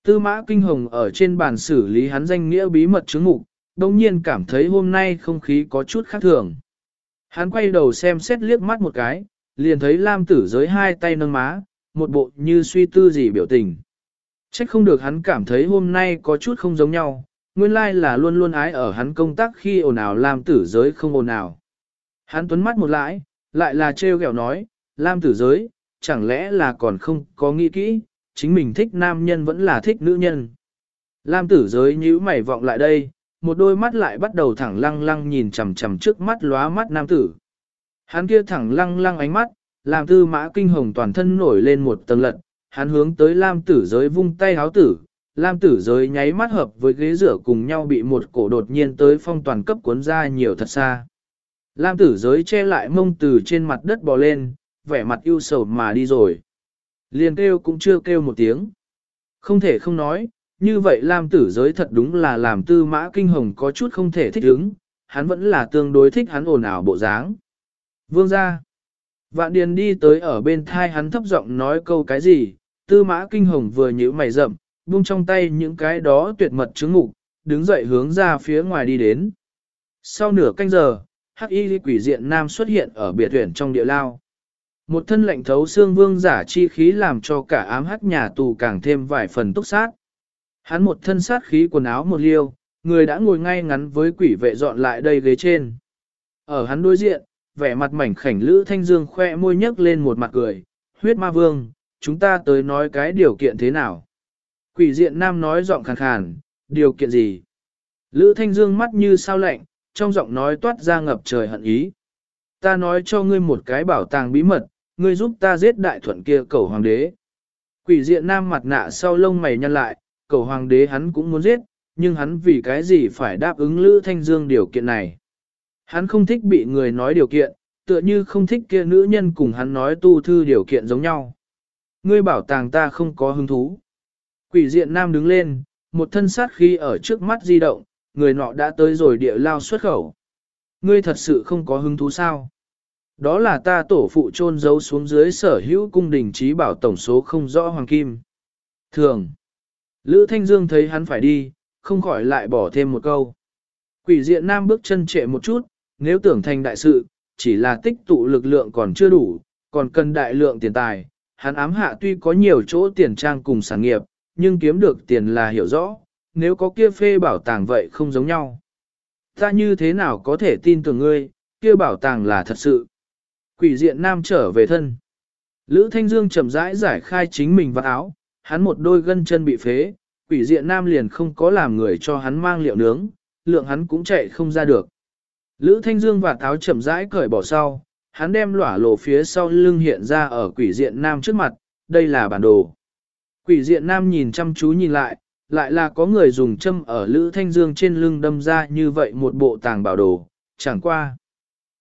Tư mã kinh hồng ở trên bàn xử lý hắn danh nghĩa bí mật chứng mục, đồng nhiên cảm thấy hôm nay không khí có chút khác thường. Hắn quay đầu xem xét liếc mắt một cái, liền thấy Lam tử giới hai tay nâng má, một bộ như suy tư gì biểu tình. Trách không được hắn cảm thấy hôm nay có chút không giống nhau, nguyên lai là luôn luôn ái ở hắn công tác khi ồn ào Lam tử giới không ồn ào. Hắn tuấn mắt một lãi, lại là trêu ghẹo nói, Lam tử giới, chẳng lẽ là còn không có nghĩ kỹ, chính mình thích nam nhân vẫn là thích nữ nhân. Lam tử giới nhíu mày vọng lại đây, một đôi mắt lại bắt đầu thẳng lăng lăng nhìn chằm chằm trước mắt lóa mắt nam tử. Hắn kia thẳng lăng lăng ánh mắt, làm tư mã kinh hồng toàn thân nổi lên một tầng lận, hắn hướng tới Lam tử giới vung tay háo tử, Lam tử giới nháy mắt hợp với ghế rửa cùng nhau bị một cổ đột nhiên tới phong toàn cấp cuốn ra nhiều thật xa. Lam tử giới che lại mông từ trên mặt đất bò lên, vẻ mặt ưu sầu mà đi rồi. Liền kêu cũng chưa kêu một tiếng. Không thể không nói, như vậy Lam tử giới thật đúng là làm tư mã kinh hồng có chút không thể thích ứng, hắn vẫn là tương đối thích hắn ồn ào bộ dáng. Vương ra. Vạn điền đi tới ở bên thai hắn thấp giọng nói câu cái gì, tư mã kinh hồng vừa nhíu mày rậm, buông trong tay những cái đó tuyệt mật chứng ngục, đứng dậy hướng ra phía ngoài đi đến. Sau nửa canh giờ, hắc y quỷ diện nam xuất hiện ở biệt tuyển trong địa lao. Một thân lệnh thấu xương vương giả chi khí làm cho cả ám hắc nhà tù càng thêm vài phần túc sát. Hắn một thân sát khí quần áo một liêu, người đã ngồi ngay ngắn với quỷ vệ dọn lại đây ghế trên. Ở hắn đối diện, vẻ mặt mảnh khảnh Lữ Thanh Dương khoe môi nhấc lên một mặt cười, huyết ma vương, chúng ta tới nói cái điều kiện thế nào. Quỷ diện nam nói giọng khàn khàn, điều kiện gì? Lữ Thanh Dương mắt như sao lạnh, trong giọng nói toát ra ngập trời hận ý. Ta nói cho ngươi một cái bảo tàng bí mật, ngươi giúp ta giết đại thuận kia cầu hoàng đế. Quỷ diện nam mặt nạ sau lông mày nhăn lại, cầu hoàng đế hắn cũng muốn giết, nhưng hắn vì cái gì phải đáp ứng Lữ Thanh Dương điều kiện này. Hắn không thích bị người nói điều kiện, tựa như không thích kia nữ nhân cùng hắn nói tu thư điều kiện giống nhau. Ngươi bảo tàng ta không có hứng thú. Quỷ diện nam đứng lên, một thân sát khí ở trước mắt di động, người nọ đã tới rồi địa lao xuất khẩu. Ngươi thật sự không có hứng thú sao? Đó là ta tổ phụ chôn giấu xuống dưới sở hữu cung đình trí bảo tổng số không rõ hoàng kim. Thường, Lữ Thanh Dương thấy hắn phải đi, không khỏi lại bỏ thêm một câu. Quỷ diện nam bước chân trệ một chút, nếu tưởng thành đại sự, chỉ là tích tụ lực lượng còn chưa đủ, còn cần đại lượng tiền tài. Hắn ám hạ tuy có nhiều chỗ tiền trang cùng sản nghiệp, nhưng kiếm được tiền là hiểu rõ, nếu có kia phê bảo tàng vậy không giống nhau. Ta như thế nào có thể tin tưởng ngươi, kia bảo tàng là thật sự. Quỷ diện nam trở về thân. Lữ Thanh Dương chậm rãi giải khai chính mình vào áo, hắn một đôi gân chân bị phế, quỷ diện nam liền không có làm người cho hắn mang liệu nướng, lượng hắn cũng chạy không ra được. Lữ Thanh Dương và tháo chậm rãi cởi bỏ sau, hắn đem lỏa lộ phía sau lưng hiện ra ở quỷ diện nam trước mặt, đây là bản đồ. Quỷ diện nam nhìn chăm chú nhìn lại, lại là có người dùng châm ở Lữ Thanh Dương trên lưng đâm ra như vậy một bộ tàng bảo đồ, chẳng qua.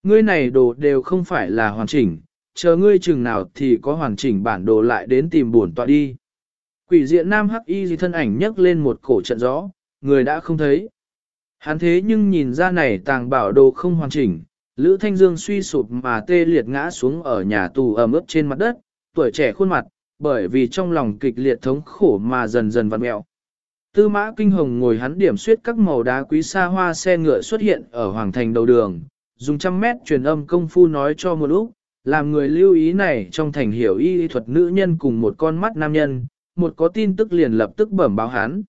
Ngươi này đồ đều không phải là hoàn chỉnh, chờ ngươi chừng nào thì có hoàn chỉnh bản đồ lại đến tìm bổn tọa đi. Quỷ diện nam hắc y thân ảnh nhấc lên một cổ trận gió, người đã không thấy. Hắn thế nhưng nhìn ra này tàng bảo đồ không hoàn chỉnh, Lữ Thanh Dương suy sụp mà tê liệt ngã xuống ở nhà tù ẩm ướt trên mặt đất, tuổi trẻ khuôn mặt, bởi vì trong lòng kịch liệt thống khổ mà dần dần vặn mẹo. Tư mã kinh hồng ngồi hắn điểm suyết các màu đá quý xa hoa xe ngựa xuất hiện ở hoàng thành đầu đường, dùng trăm mét truyền âm công phu nói cho một lúc, làm người lưu ý này trong thành hiểu y thuật nữ nhân cùng một con mắt nam nhân, một có tin tức liền lập tức bẩm báo hắn.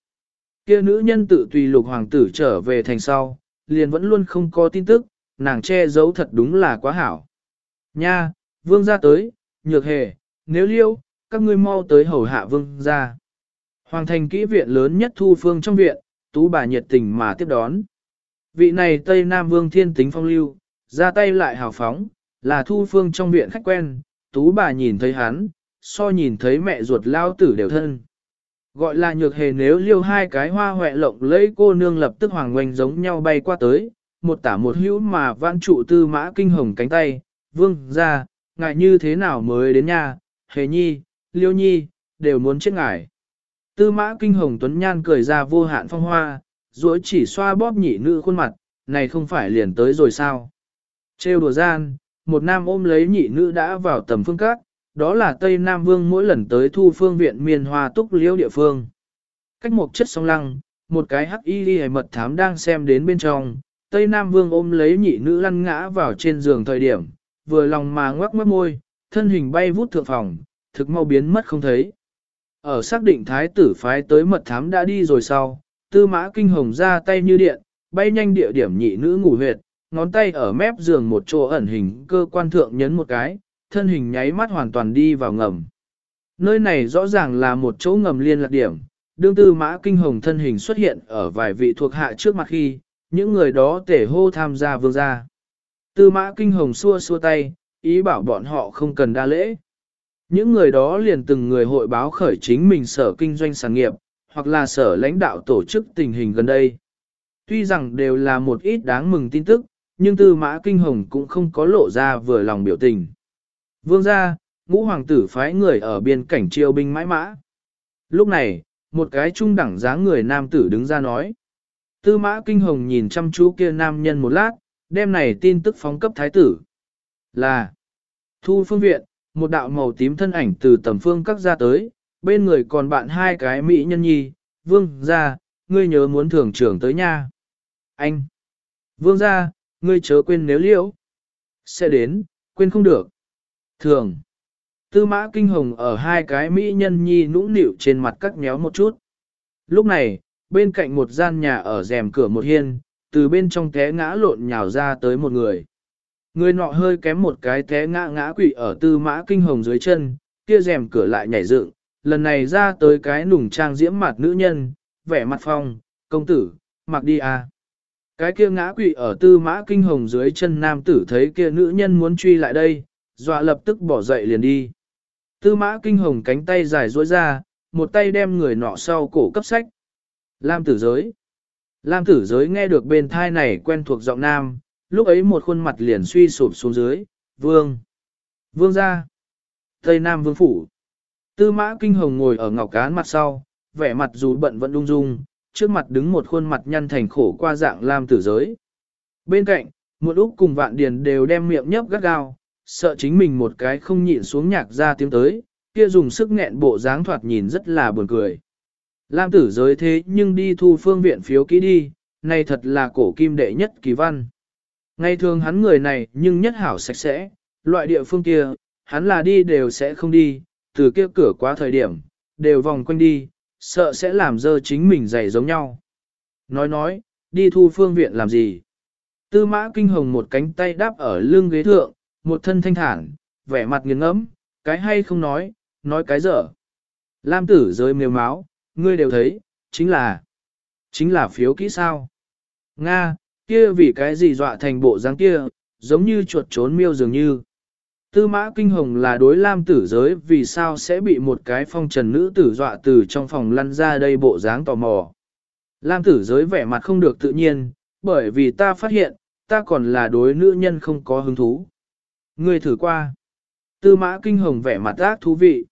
Kia nữ nhân tự tùy lục hoàng tử trở về thành sau, liền vẫn luôn không có tin tức, nàng che giấu thật đúng là quá hảo. Nha, vương ra tới, nhược hề, nếu liêu, các ngươi mau tới hầu hạ vương ra. Hoàng thành kỹ viện lớn nhất thu phương trong viện, tú bà nhiệt tình mà tiếp đón. Vị này Tây Nam Vương thiên tính phong lưu, ra tay lại hào phóng, là thu phương trong viện khách quen, tú bà nhìn thấy hắn, so nhìn thấy mẹ ruột lao tử đều thân. Gọi là nhược hề nếu liêu hai cái hoa hoẹ lộng lấy cô nương lập tức hoàng oanh giống nhau bay qua tới, một tả một hữu mà vãn trụ tư mã kinh hồng cánh tay, vương ra, ngại như thế nào mới đến nhà, hề nhi, liêu nhi, đều muốn chết ngài. Tư mã kinh hồng tuấn nhan cười ra vô hạn phong hoa, rồi chỉ xoa bóp nhị nữ khuôn mặt, này không phải liền tới rồi sao. Trêu đùa gian, một nam ôm lấy nhị nữ đã vào tầm phương các, đó là Tây Nam Vương mỗi lần tới thu phương viện miền hoa túc liễu địa phương. Cách một chất song lăng, một cái hắc y ghi mật thám đang xem đến bên trong, Tây Nam Vương ôm lấy nhị nữ lăn ngã vào trên giường thời điểm, vừa lòng mà ngoắc mất môi, thân hình bay vút thượng phòng, thực mau biến mất không thấy. Ở xác định thái tử phái tới mật thám đã đi rồi sau, tư mã kinh hồng ra tay như điện, bay nhanh địa điểm nhị nữ ngủ huyệt, ngón tay ở mép giường một chỗ ẩn hình cơ quan thượng nhấn một cái, thân hình nháy mắt hoàn toàn đi vào ngầm. Nơi này rõ ràng là một chỗ ngầm liên lạc điểm, đương tư mã kinh hồng thân hình xuất hiện ở vài vị thuộc hạ trước mặt khi, những người đó tể hô tham gia vương gia. Tư mã kinh hồng xua xua tay, ý bảo bọn họ không cần đa lễ. Những người đó liền từng người hội báo khởi chính mình sở kinh doanh sản nghiệp, hoặc là sở lãnh đạo tổ chức tình hình gần đây. Tuy rằng đều là một ít đáng mừng tin tức, nhưng tư mã kinh hồng cũng không có lộ ra vừa lòng biểu tình. Vương gia, ngũ hoàng tử phái người ở biên cảnh triều binh mãi mã. Lúc này, một cái trung đẳng dáng người nam tử đứng ra nói. Tư mã kinh hồng nhìn chăm chú kia nam nhân một lát, đem này tin tức phóng cấp thái tử. Là, thu phương viện, một đạo màu tím thân ảnh từ tầm phương các ra tới, bên người còn bạn hai cái mỹ nhân nhi, vương ra, ngươi nhớ muốn thưởng trưởng tới nha. Anh, vương ra, ngươi chớ quên nếu liễu. Sẽ đến, quên không được. Thường, tư mã kinh hồng ở hai cái mỹ nhân nhi nũng nịu trên mặt cắt méo một chút. Lúc này, bên cạnh một gian nhà ở rèm cửa một hiên, từ bên trong té ngã lộn nhào ra tới một người. Người nọ hơi kém một cái té ngã ngã quỵ ở tư mã kinh hồng dưới chân, kia rèm cửa lại nhảy dựng, lần này ra tới cái nùng trang diễm mặt nữ nhân, vẻ mặt phong, công tử, mặc đi à. Cái kia ngã quỵ ở tư mã kinh hồng dưới chân nam tử thấy kia nữ nhân muốn truy lại đây, dọa lập tức bỏ dậy liền đi. Tư mã kinh hồng cánh tay dài duỗi ra, một tay đem người nọ sau cổ cấp sách. Lam tử giới. Lam tử giới nghe được bên thai này quen thuộc giọng nam, lúc ấy một khuôn mặt liền suy sụp xuống dưới, vương. Vương ra. Tây Nam vương phủ. Tư mã kinh hồng ngồi ở ngọc cán mặt sau, vẻ mặt dù bận vẫn đung dung, trước mặt đứng một khuôn mặt nhăn thành khổ qua dạng lam tử giới. Bên cạnh, một úc cùng vạn điền đều đem miệng nhấp gắt gao, sợ chính mình một cái không nhịn xuống nhạc ra tiếng tới, kia dùng sức nghẹn bộ dáng thoạt nhìn rất là buồn cười. Lam tử giới thế nhưng đi thu phương viện phiếu kỹ đi, này thật là cổ kim đệ nhất kỳ văn. Ngày thường hắn người này nhưng nhất hảo sạch sẽ, loại địa phương kia, hắn là đi đều sẽ không đi, từ kia cửa qua thời điểm, đều vòng quanh đi, sợ sẽ làm dơ chính mình dày giống nhau. Nói nói, đi thu phương viện làm gì? Tư mã kinh hồng một cánh tay đáp ở lưng ghế thượng, một thân thanh thản, vẻ mặt nghiêng ngẫm, cái hay không nói, nói cái dở. Lam tử rơi mềm máu, ngươi đều thấy, chính là, chính là phiếu kỹ sao. Nga, Kia vì cái gì dọa thành bộ dáng kia, giống như chuột trốn miêu dường như. Tư mã kinh hồng là đối lam tử giới vì sao sẽ bị một cái phong trần nữ tử dọa từ trong phòng lăn ra đây bộ dáng tò mò. Lam tử giới vẻ mặt không được tự nhiên, bởi vì ta phát hiện, ta còn là đối nữ nhân không có hứng thú. Ngươi thử qua. Tư mã kinh hồng vẻ mặt ác thú vị.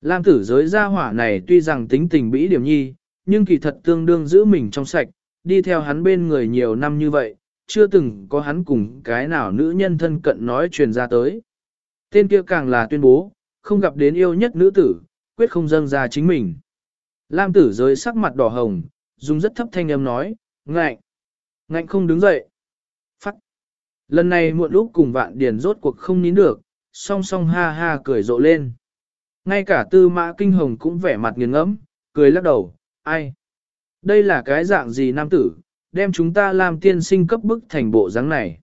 Lam tử giới gia hỏa này tuy rằng tính tình bĩ điểm nhi, nhưng kỳ thật tương đương giữ mình trong sạch, đi theo hắn bên người nhiều năm như vậy, chưa từng có hắn cùng cái nào nữ nhân thân cận nói truyền ra tới. Tên kia càng là tuyên bố, không gặp đến yêu nhất nữ tử, quyết không dâng ra chính mình. Lam tử giới sắc mặt đỏ hồng, dùng rất thấp thanh âm nói, ngạnh, ngạnh không đứng dậy. Phát. Lần này muộn lúc cùng vạn điền rốt cuộc không nín được, song song ha ha cười rộ lên. Ngay cả tư mã kinh hồng cũng vẻ mặt nghiền ngẫm, cười lắc đầu, ai? Đây là cái dạng gì nam tử, đem chúng ta làm tiên sinh cấp bức thành bộ dáng này.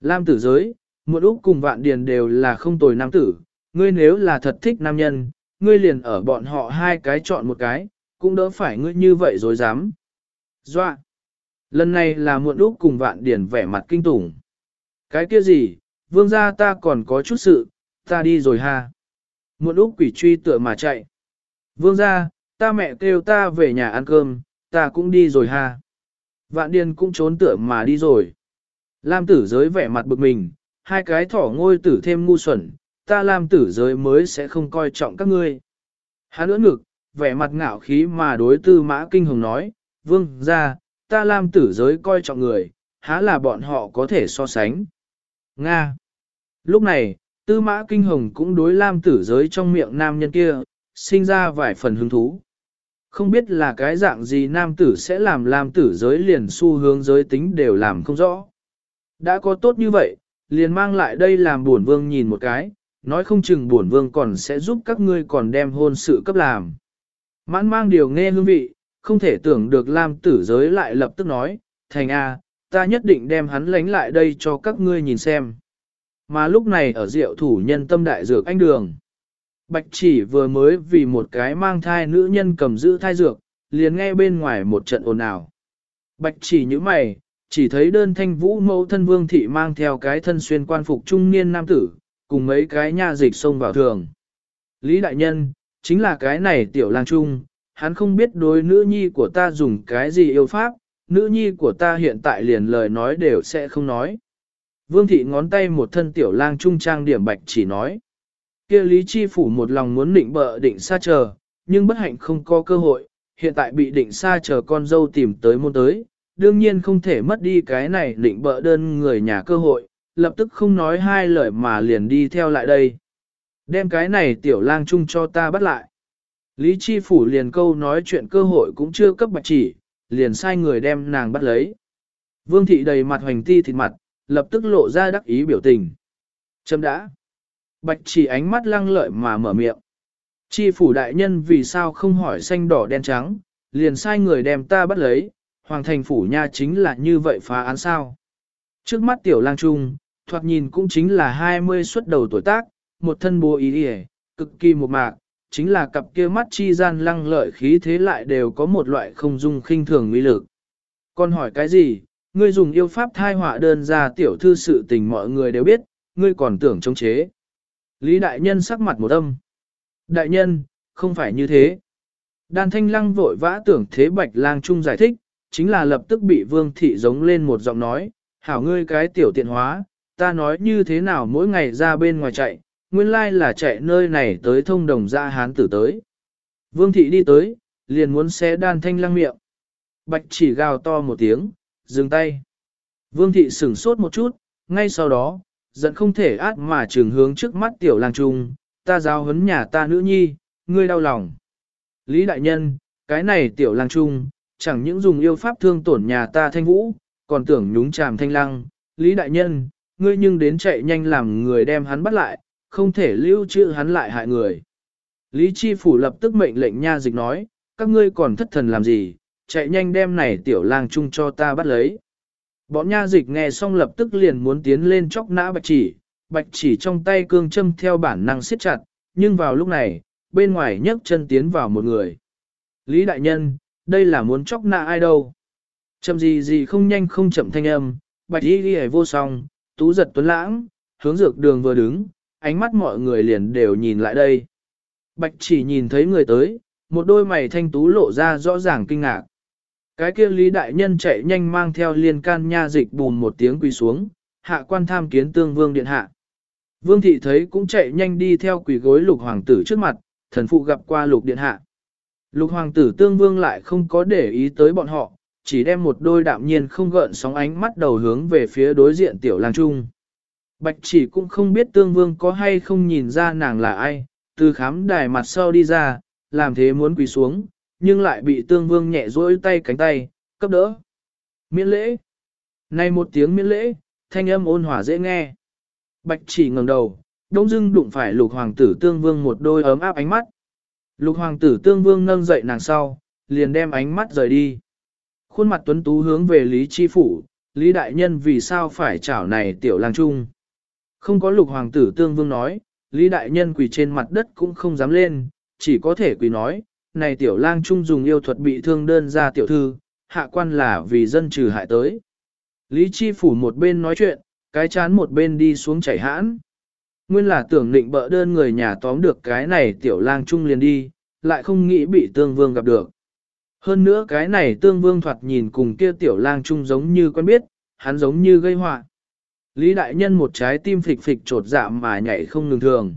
Lam tử giới, Muộn úc cùng vạn điền đều là không tồi nam tử, ngươi nếu là thật thích nam nhân, ngươi liền ở bọn họ hai cái chọn một cái, cũng đỡ phải ngươi như vậy rồi dám. Doa! Lần này là muộn úc cùng vạn điền vẻ mặt kinh tủng. Cái kia gì, vương gia ta còn có chút sự, ta đi rồi ha. Muộn úc quỷ truy tựa mà chạy. Vương gia, ta mẹ kêu ta về nhà ăn cơm, ta cũng đi rồi ha. Vạn điền cũng trốn tựa mà đi rồi. Lam tử giới vẻ mặt bực mình, hai cái thỏ ngôi tử thêm ngu xuẩn, ta Lam tử giới mới sẽ không coi trọng các ngươi. Hắn ưỡn ngực, vẻ mặt ngạo khí mà đối tư mã kinh hồng nói, vương ra, ta Lam tử giới coi trọng người, há là bọn họ có thể so sánh. Nga. Lúc này, tư mã kinh hồng cũng đối Lam tử giới trong miệng nam nhân kia, sinh ra vài phần hứng thú. Không biết là cái dạng gì nam tử sẽ làm Lam tử giới liền xu hướng giới tính đều làm không rõ. Đã có tốt như vậy, liền mang lại đây làm buồn vương nhìn một cái, nói không chừng buồn vương còn sẽ giúp các ngươi còn đem hôn sự cấp làm. Mãn mang điều nghe hương vị, không thể tưởng được Lam tử giới lại lập tức nói, thành A, ta nhất định đem hắn lánh lại đây cho các ngươi nhìn xem. Mà lúc này ở rượu thủ nhân tâm đại dược anh đường. Bạch chỉ vừa mới vì một cái mang thai nữ nhân cầm giữ thai dược, liền nghe bên ngoài một trận ồn ào. Bạch chỉ như mày, chỉ thấy đơn thanh vũ mẫu thân vương thị mang theo cái thân xuyên quan phục trung niên nam tử, cùng mấy cái nha dịch xông vào thường. Lý đại nhân, chính là cái này tiểu lang trung, hắn không biết đối nữ nhi của ta dùng cái gì yêu pháp, nữ nhi của ta hiện tại liền lời nói đều sẽ không nói. Vương thị ngón tay một thân tiểu lang trung trang điểm bạch chỉ nói. kia Lý Chi Phủ một lòng muốn định bợ định xa chờ, nhưng bất hạnh không có cơ hội, hiện tại bị định xa chờ con dâu tìm tới môn tới, đương nhiên không thể mất đi cái này định bợ đơn người nhà cơ hội, lập tức không nói hai lời mà liền đi theo lại đây. Đem cái này tiểu lang chung cho ta bắt lại. Lý Chi Phủ liền câu nói chuyện cơ hội cũng chưa cấp bạch chỉ, liền sai người đem nàng bắt lấy. Vương thị đầy mặt hoành ti thịt mặt, lập tức lộ ra đắc ý biểu tình. Chấm đã. Bạch chỉ ánh mắt lăng lợi mà mở miệng. Chi phủ đại nhân vì sao không hỏi xanh đỏ đen trắng, liền sai người đem ta bắt lấy, hoàng thành phủ nha chính là như vậy phá án sao. Trước mắt tiểu lang trung, thoạt nhìn cũng chính là 20 xuất đầu tuổi tác, một thân bố ý đi cực kỳ một mạc, chính là cặp kia mắt chi gian lăng lợi khí thế lại đều có một loại không dung khinh thường uy lực. Còn hỏi cái gì, ngươi dùng yêu pháp thai họa đơn ra tiểu thư sự tình mọi người đều biết, ngươi còn tưởng chống chế. Lý đại nhân sắc mặt một âm. Đại nhân, không phải như thế. Đan thanh lăng vội vã tưởng thế bạch lang trung giải thích, chính là lập tức bị vương thị giống lên một giọng nói, hảo ngươi cái tiểu tiện hóa, ta nói như thế nào mỗi ngày ra bên ngoài chạy, nguyên lai là chạy nơi này tới thông đồng ra hán tử tới. Vương thị đi tới, liền muốn xé đan thanh lăng miệng. Bạch chỉ gào to một tiếng, dừng tay. Vương thị sửng sốt một chút, ngay sau đó, giận không thể át mà trường hướng trước mắt tiểu lang trung, ta giao hấn nhà ta nữ nhi, ngươi đau lòng. Lý đại nhân, cái này tiểu lang trung, chẳng những dùng yêu pháp thương tổn nhà ta thanh vũ, còn tưởng nhúng chàm thanh lăng. Lý đại nhân, ngươi nhưng đến chạy nhanh làm người đem hắn bắt lại, không thể lưu trữ hắn lại hại người. Lý Chi Phủ lập tức mệnh lệnh nha dịch nói, các ngươi còn thất thần làm gì, chạy nhanh đem này tiểu lang chung cho ta bắt lấy. Bọn nha dịch nghe xong lập tức liền muốn tiến lên chóc nã bạch chỉ, bạch chỉ trong tay cương châm theo bản năng siết chặt, nhưng vào lúc này, bên ngoài nhấc chân tiến vào một người. Lý đại nhân, đây là muốn chóc nạ ai đâu? Chậm gì gì không nhanh không chậm thanh âm, bạch y ghi vô song, tú giật tuấn lãng, hướng dược đường vừa đứng, ánh mắt mọi người liền đều nhìn lại đây. Bạch chỉ nhìn thấy người tới, một đôi mày thanh tú lộ ra rõ ràng kinh ngạc. Cái kia lý đại nhân chạy nhanh mang theo liên can nha dịch bùn một tiếng quỳ xuống, hạ quan tham kiến tương vương điện hạ. Vương thị thấy cũng chạy nhanh đi theo quỳ gối lục hoàng tử trước mặt, thần phụ gặp qua lục điện hạ. Lục hoàng tử tương vương lại không có để ý tới bọn họ, chỉ đem một đôi đạm nhiên không gợn sóng ánh mắt đầu hướng về phía đối diện tiểu lang trung. Bạch chỉ cũng không biết tương vương có hay không nhìn ra nàng là ai, từ khám đài mặt sau đi ra, làm thế muốn quỳ xuống, nhưng lại bị tương vương nhẹ duỗi tay cánh tay, cấp đỡ. Miễn lễ. Này một tiếng miễn lễ, thanh âm ôn hòa dễ nghe. Bạch chỉ ngẩng đầu, đông dưng đụng phải lục hoàng tử tương vương một đôi ấm áp ánh mắt. Lục hoàng tử tương vương nâng dậy nàng sau, liền đem ánh mắt rời đi. Khuôn mặt tuấn tú hướng về Lý Chi Phủ, Lý Đại Nhân vì sao phải chảo này tiểu lang trung. Không có lục hoàng tử tương vương nói, Lý Đại Nhân quỳ trên mặt đất cũng không dám lên, chỉ có thể quỳ nói, này tiểu lang trung dùng yêu thuật bị thương đơn ra tiểu thư, hạ quan là vì dân trừ hại tới. Lý Chi Phủ một bên nói chuyện, cái chán một bên đi xuống chảy hãn. Nguyên là tưởng định bợ đơn người nhà tóm được cái này tiểu lang trung liền đi, lại không nghĩ bị tương vương gặp được. Hơn nữa cái này tương vương thoạt nhìn cùng kia tiểu lang trung giống như quen biết, hắn giống như gây họa. Lý đại nhân một trái tim phịch phịch trột dạ mà nhảy không ngừng thường.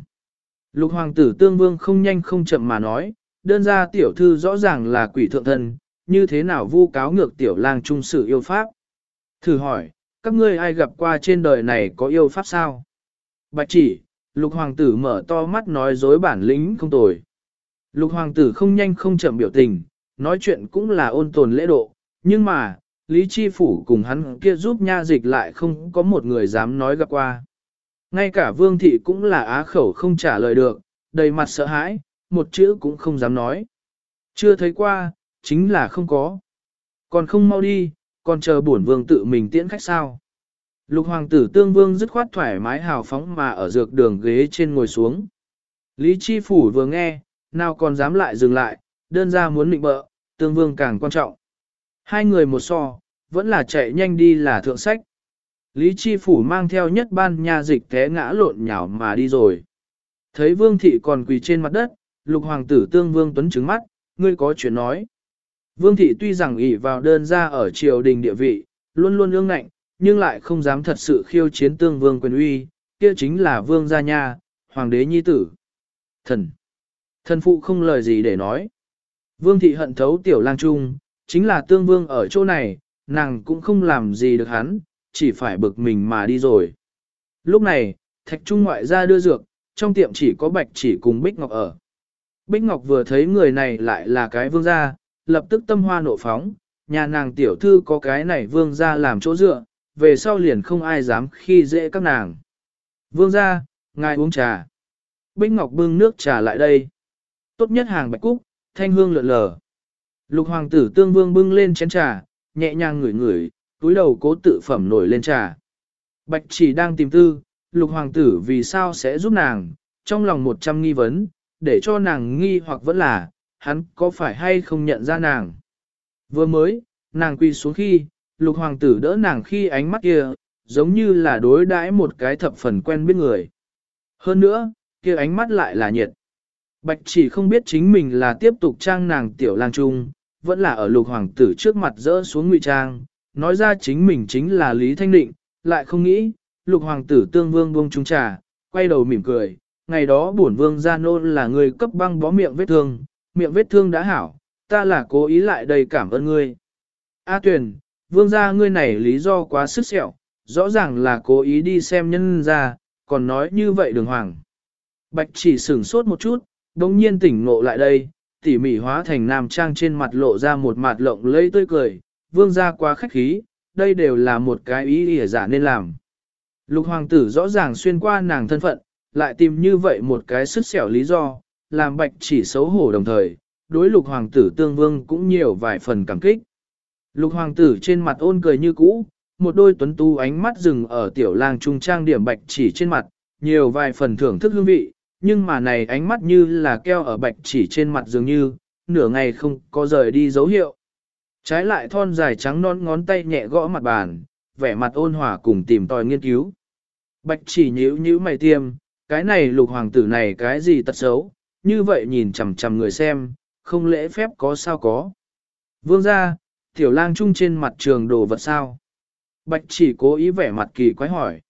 Lục hoàng tử tương vương không nhanh không chậm mà nói, đơn ra tiểu thư rõ ràng là quỷ thượng thân, như thế nào vu cáo ngược tiểu lang trung sự yêu pháp. Thử hỏi, các ngươi ai gặp qua trên đời này có yêu pháp sao? Bạch chỉ, lục hoàng tử mở to mắt nói dối bản lĩnh không tồi. Lục hoàng tử không nhanh không chậm biểu tình, nói chuyện cũng là ôn tồn lễ độ, nhưng mà, Lý Chi Phủ cùng hắn kia giúp nha dịch lại không có một người dám nói gặp qua. Ngay cả vương thị cũng là á khẩu không trả lời được, đầy mặt sợ hãi, một chữ cũng không dám nói. Chưa thấy qua, chính là không có. Còn không mau đi, còn chờ bổn vương tự mình tiễn khách sao. Lục hoàng tử tương vương dứt khoát thoải mái hào phóng mà ở dược đường ghế trên ngồi xuống. Lý Chi Phủ vừa nghe, nào còn dám lại dừng lại, đơn ra muốn định bợ, tương vương càng quan trọng. Hai người một so, vẫn là chạy nhanh đi là thượng sách. Lý Chi Phủ mang theo nhất ban nha dịch té ngã lộn nhào mà đi rồi. Thấy vương thị còn quỳ trên mặt đất, lục hoàng tử tương vương tuấn trứng mắt, ngươi có chuyện nói. Vương thị tuy rằng ỷ vào đơn ra ở triều đình địa vị, luôn luôn ương ngạnh, nhưng lại không dám thật sự khiêu chiến tương vương quyền uy, kia chính là vương gia nha, hoàng đế nhi tử. Thần! Thần phụ không lời gì để nói. Vương thị hận thấu tiểu lang trung, chính là tương vương ở chỗ này, nàng cũng không làm gì được hắn, chỉ phải bực mình mà đi rồi. Lúc này, thạch trung ngoại ra đưa dược, trong tiệm chỉ có bạch chỉ cùng Bích Ngọc ở. Bích Ngọc vừa thấy người này lại là cái vương gia, lập tức tâm hoa nộ phóng, nhà nàng tiểu thư có cái này vương gia làm chỗ dựa, về sau liền không ai dám khi dễ các nàng. Vương gia, ngài uống trà. Bích Ngọc bưng nước trà lại đây. Tốt nhất hàng bạch cúc, thanh hương lượn lờ. Lục hoàng tử tương vương bưng lên chén trà, nhẹ nhàng ngửi ngửi, túi đầu cố tự phẩm nổi lên trà. Bạch chỉ đang tìm tư, lục hoàng tử vì sao sẽ giúp nàng, trong lòng một trăm nghi vấn, để cho nàng nghi hoặc vẫn là, hắn có phải hay không nhận ra nàng. Vừa mới, nàng quỳ xuống khi, lục hoàng tử đỡ nàng khi ánh mắt kia, giống như là đối đãi một cái thập phần quen biết người. Hơn nữa, kia ánh mắt lại là nhiệt. Bạch chỉ không biết chính mình là tiếp tục trang nàng tiểu lang trung, vẫn là ở lục hoàng tử trước mặt dỡ xuống ngụy trang, nói ra chính mình chính là Lý Thanh Định, lại không nghĩ, lục hoàng tử tương vương buông trung trà, quay đầu mỉm cười, ngày đó bổn vương gia nôn là người cấp băng bó miệng vết thương, miệng vết thương đã hảo, ta là cố ý lại đầy cảm ơn ngươi. A tuyển, vương gia ngươi này lý do quá sức sẹo, rõ ràng là cố ý đi xem nhân ra, còn nói như vậy đường hoàng. Bạch chỉ sửng sốt một chút, đồng nhiên tỉnh ngộ lại đây, tỉ mỉ hóa thành nam trang trên mặt lộ ra một mặt lộng lẫy tươi cười, vương gia quá khách khí, đây đều là một cái ý ỉa giả nên làm. Lục hoàng tử rõ ràng xuyên qua nàng thân phận, lại tìm như vậy một cái sức xẻo lý do, làm bạch chỉ xấu hổ đồng thời, đối lục hoàng tử tương vương cũng nhiều vài phần cảm kích. Lục hoàng tử trên mặt ôn cười như cũ, một đôi tuấn tu ánh mắt dừng ở tiểu lang trung trang điểm bạch chỉ trên mặt, nhiều vài phần thưởng thức hương vị, nhưng mà này ánh mắt như là keo ở bạch chỉ trên mặt dường như, nửa ngày không có rời đi dấu hiệu. Trái lại thon dài trắng non ngón tay nhẹ gõ mặt bàn, vẻ mặt ôn hòa cùng tìm tòi nghiên cứu. Bạch chỉ nhíu nhíu mày tiêm, cái này lục hoàng tử này cái gì tật xấu, như vậy nhìn chằm chằm người xem, không lễ phép có sao có. Vương ra, tiểu lang trung trên mặt trường đồ vật sao. Bạch chỉ cố ý vẻ mặt kỳ quái hỏi.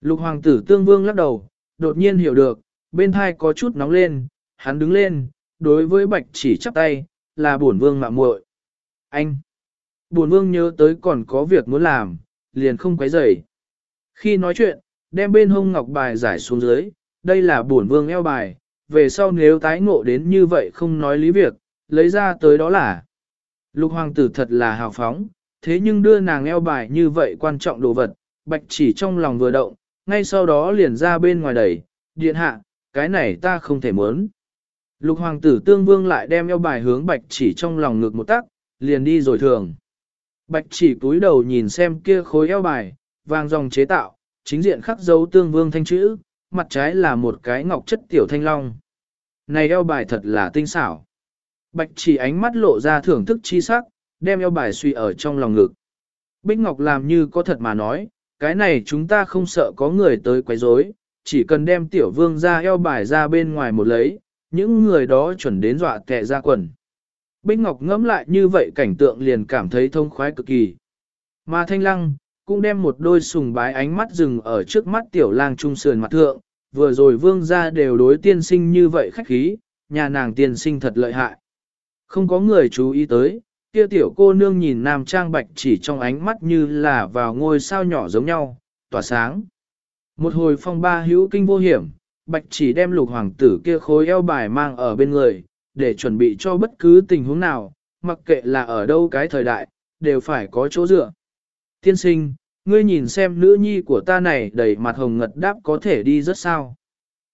Lục hoàng tử tương vương lắc đầu, đột nhiên hiểu được, bên thai có chút nóng lên, hắn đứng lên, đối với bạch chỉ chắp tay, là bổn vương mạ muội. Anh! Bổn vương nhớ tới còn có việc muốn làm, liền không quấy rầy. Khi nói chuyện, đem bên hông ngọc bài giải xuống dưới, đây là bổn vương eo bài, về sau nếu tái ngộ đến như vậy không nói lý việc, lấy ra tới đó là. Lục hoàng tử thật là hào phóng, thế nhưng đưa nàng eo bài như vậy quan trọng đồ vật, bạch chỉ trong lòng vừa động, ngay sau đó liền ra bên ngoài đẩy, điện hạ, cái này ta không thể muốn. Lục hoàng tử tương vương lại đem eo bài hướng bạch chỉ trong lòng ngực một tắc, liền đi rồi thường. Bạch chỉ cúi đầu nhìn xem kia khối eo bài, vàng dòng chế tạo, chính diện khắc dấu tương vương thanh chữ, mặt trái là một cái ngọc chất tiểu thanh long. Này eo bài thật là tinh xảo. Bạch chỉ ánh mắt lộ ra thưởng thức chi sắc, đem eo bài suy ở trong lòng ngực. Bích Ngọc làm như có thật mà nói, cái này chúng ta không sợ có người tới quấy rối, chỉ cần đem tiểu vương ra eo bài ra bên ngoài một lấy, những người đó chuẩn đến dọa tệ ra quần. Bích Ngọc ngẫm lại như vậy cảnh tượng liền cảm thấy thông khoái cực kỳ. Mà Thanh Lăng, cũng đem một đôi sùng bái ánh mắt dừng ở trước mắt tiểu lang trung sườn mặt thượng, vừa rồi vương gia đều đối tiên sinh như vậy khách khí, nhà nàng tiên sinh thật lợi hại. Không có người chú ý tới, kia tiểu cô nương nhìn nam trang bạch chỉ trong ánh mắt như là vào ngôi sao nhỏ giống nhau, tỏa sáng. Một hồi phong ba hữu kinh vô hiểm, bạch chỉ đem lục hoàng tử kia khối eo bài mang ở bên người, để chuẩn bị cho bất cứ tình huống nào, mặc kệ là ở đâu cái thời đại, đều phải có chỗ dựa. Tiên sinh, ngươi nhìn xem nữ nhi của ta này đầy mặt hồng ngật đáp có thể đi rất sao.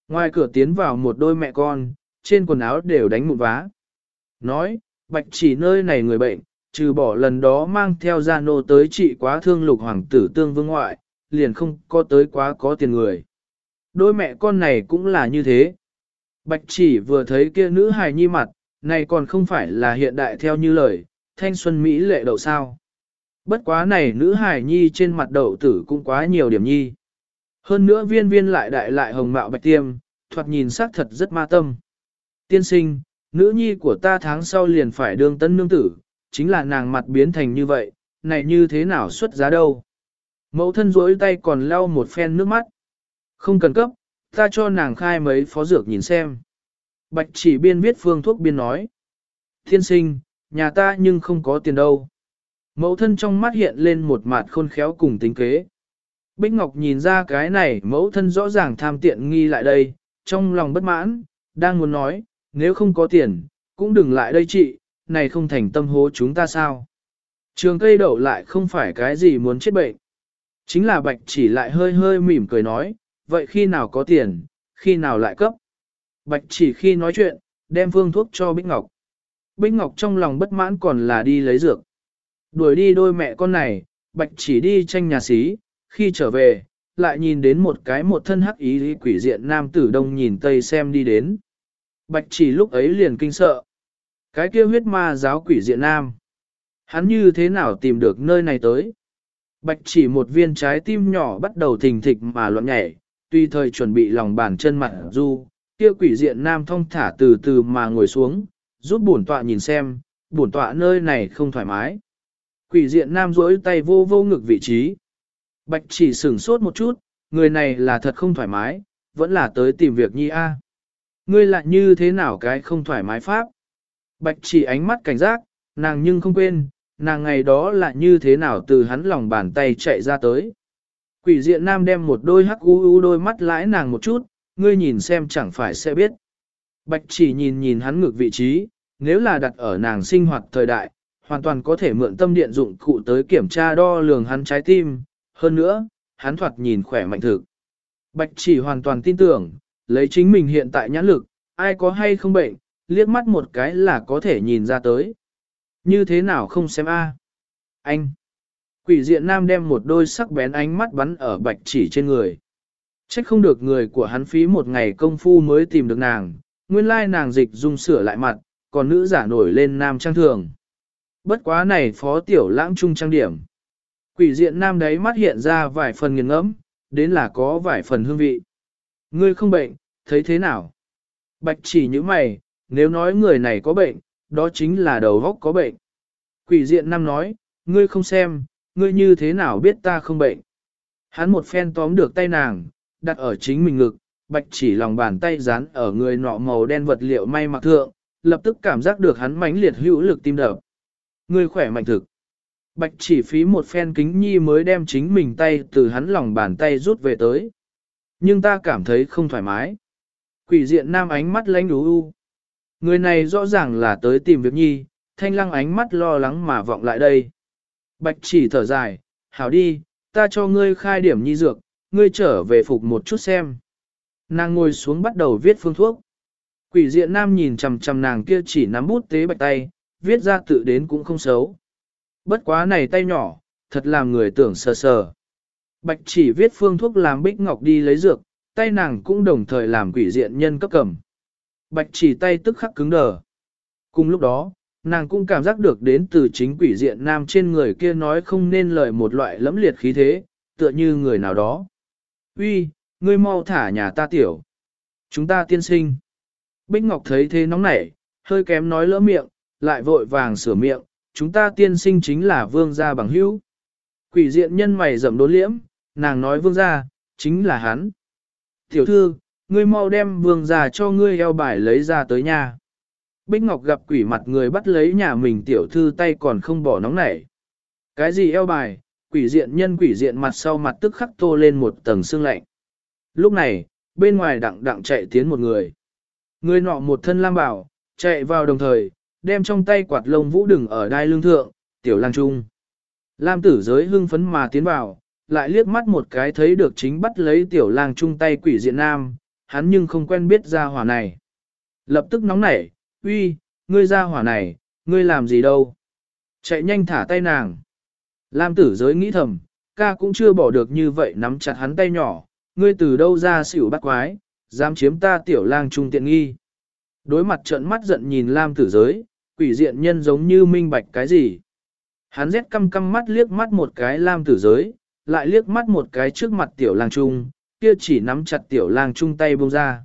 Ngoài cửa tiến vào một đôi mẹ con, trên quần áo đều đánh một vá. Nói, bạch chỉ nơi này người bệnh, trừ bỏ lần đó mang theo gia nô tới trị quá thương lục hoàng tử tương vương ngoại, liền không có tới quá có tiền người. Đôi mẹ con này cũng là như thế. Bạch chỉ vừa thấy kia nữ hài nhi mặt, này còn không phải là hiện đại theo như lời, thanh xuân Mỹ lệ đậu sao. Bất quá này nữ hài nhi trên mặt đậu tử cũng quá nhiều điểm nhi. Hơn nữa viên viên lại đại lại hồng mạo bạch tiêm, thoạt nhìn sắc thật rất ma tâm. Tiên sinh, nữ nhi của ta tháng sau liền phải đương tân nương tử, chính là nàng mặt biến thành như vậy, này như thế nào xuất giá đâu. Mẫu thân rỗi tay còn lau một phen nước mắt. Không cần cấp, ta cho nàng khai mấy phó dược nhìn xem. Bạch chỉ biên viết phương thuốc biên nói. Thiên sinh, nhà ta nhưng không có tiền đâu. Mẫu thân trong mắt hiện lên một mặt khôn khéo cùng tính kế. Bích Ngọc nhìn ra cái này mẫu thân rõ ràng tham tiện nghi lại đây, trong lòng bất mãn, đang muốn nói, nếu không có tiền, cũng đừng lại đây chị, này không thành tâm hố chúng ta sao. Trường cây đậu lại không phải cái gì muốn chết bệnh. Chính là bạch chỉ lại hơi hơi mỉm cười nói, vậy khi nào có tiền, khi nào lại cấp. Bạch chỉ khi nói chuyện, đem phương thuốc cho Bích Ngọc. Bích Ngọc trong lòng bất mãn còn là đi lấy dược. Đuổi đi đôi mẹ con này, bạch chỉ đi tranh nhà xí, khi trở về, lại nhìn đến một cái một thân hắc ý quỷ diện nam tử đông nhìn tây xem đi đến. Bạch chỉ lúc ấy liền kinh sợ. Cái kia huyết ma giáo quỷ diện nam. Hắn như thế nào tìm được nơi này tới? Bạch chỉ một viên trái tim nhỏ bắt đầu thình thịch mà loạn nhảy, tuy thời chuẩn bị lòng bàn chân mặt du, kia quỷ diện nam thông thả từ từ mà ngồi xuống, giúp bổn tọa nhìn xem, bổn tọa nơi này không thoải mái. Quỷ diện nam duỗi tay vô vô ngực vị trí. Bạch chỉ sửng sốt một chút, người này là thật không thoải mái, vẫn là tới tìm việc nhi a. Ngươi lại như thế nào cái không thoải mái pháp? Bạch chỉ ánh mắt cảnh giác, nàng nhưng không quên, nàng ngày đó là như thế nào từ hắn lòng bàn tay chạy ra tới. Quỷ diện nam đem một đôi hắc u u đôi mắt lãi nàng một chút, ngươi nhìn xem chẳng phải sẽ biết. Bạch chỉ nhìn nhìn hắn ngược vị trí, nếu là đặt ở nàng sinh hoạt thời đại, hoàn toàn có thể mượn tâm điện dụng cụ tới kiểm tra đo lường hắn trái tim, hơn nữa, hắn thoạt nhìn khỏe mạnh thực. Bạch chỉ hoàn toàn tin tưởng, lấy chính mình hiện tại nhãn lực, ai có hay không bệnh, liếc mắt một cái là có thể nhìn ra tới. Như thế nào không xem a? Anh! Quỷ diện nam đem một đôi sắc bén ánh mắt bắn ở bạch chỉ trên người. Trách không được người của hắn phí một ngày công phu mới tìm được nàng, nguyên lai nàng dịch dung sửa lại mặt, còn nữ giả nổi lên nam trang thường. Bất quá này phó tiểu lãng trung trang điểm. Quỷ diện nam đấy mắt hiện ra vài phần nghiền ngẫm, đến là có vài phần hương vị. Ngươi không bệnh, thấy thế nào? Bạch chỉ như mày, nếu nói người này có bệnh, đó chính là đầu góc có bệnh. Quỷ diện nam nói, ngươi không xem, ngươi như thế nào biết ta không bệnh. Hắn một phen tóm được tay nàng, đặt ở chính mình ngực, bạch chỉ lòng bàn tay dán ở người nọ màu đen vật liệu may mặc thượng, lập tức cảm giác được hắn mãnh liệt hữu lực tim đập. Ngươi khỏe mạnh thực. Bạch chỉ phí một phen kính nhi mới đem chính mình tay từ hắn lòng bàn tay rút về tới. Nhưng ta cảm thấy không thoải mái. Quỷ diện nam ánh mắt lánh đú u. Người này rõ ràng là tới tìm việc nhi, thanh lăng ánh mắt lo lắng mà vọng lại đây. Bạch chỉ thở dài, hảo đi, ta cho ngươi khai điểm nhi dược, ngươi trở về phục một chút xem. Nàng ngồi xuống bắt đầu viết phương thuốc. Quỷ diện nam nhìn chằm chằm nàng kia chỉ nắm bút tế bạch tay, viết ra tự đến cũng không xấu. Bất quá này tay nhỏ, thật làm người tưởng sờ sờ. Bạch chỉ viết phương thuốc làm bích ngọc đi lấy dược, tay nàng cũng đồng thời làm quỷ diện nhân cấp cầm. Bạch chỉ tay tức khắc cứng đờ. Cùng lúc đó, nàng cũng cảm giác được đến từ chính quỷ diện nam trên người kia nói không nên lời một loại lẫm liệt khí thế, tựa như người nào đó. Uy, ngươi mau thả nhà ta tiểu. Chúng ta tiên sinh. Bích Ngọc thấy thế nóng nảy, hơi kém nói lỡ miệng, lại vội vàng sửa miệng, chúng ta tiên sinh chính là vương gia bằng hữu. Quỷ diện nhân mày rậm đốn liễm, nàng nói vương gia, chính là hắn. Tiểu thư, ngươi mau đem vương gia cho ngươi eo bài lấy ra tới nhà. Bích Ngọc gặp quỷ mặt người bắt lấy nhà mình tiểu thư tay còn không bỏ nóng nảy. Cái gì eo bài, quỷ diện nhân quỷ diện mặt sau mặt tức khắc tô lên một tầng xương lạnh. Lúc này, bên ngoài đặng đặng chạy tiến một người. Người nọ một thân lam bảo, chạy vào đồng thời, đem trong tay quạt lông vũ đừng ở đai lương thượng, tiểu lang trung. Lam tử giới hưng phấn mà tiến vào, lại liếc mắt một cái thấy được chính bắt lấy tiểu lang trung tay quỷ diện nam, hắn nhưng không quen biết ra hỏa này. Lập tức nóng nảy, uy, ngươi ra hỏa này, ngươi làm gì đâu. Chạy nhanh thả tay nàng. Lam tử giới nghĩ thầm, ca cũng chưa bỏ được như vậy nắm chặt hắn tay nhỏ, ngươi từ đâu ra xỉu bắt quái, dám chiếm ta tiểu lang trung tiện nghi. Đối mặt trợn mắt giận nhìn Lam tử giới, quỷ diện nhân giống như minh bạch cái gì. Hắn rét căm căm mắt liếc mắt một cái Lam tử giới, lại liếc mắt một cái trước mặt tiểu lang trung, kia chỉ nắm chặt tiểu lang trung tay buông ra.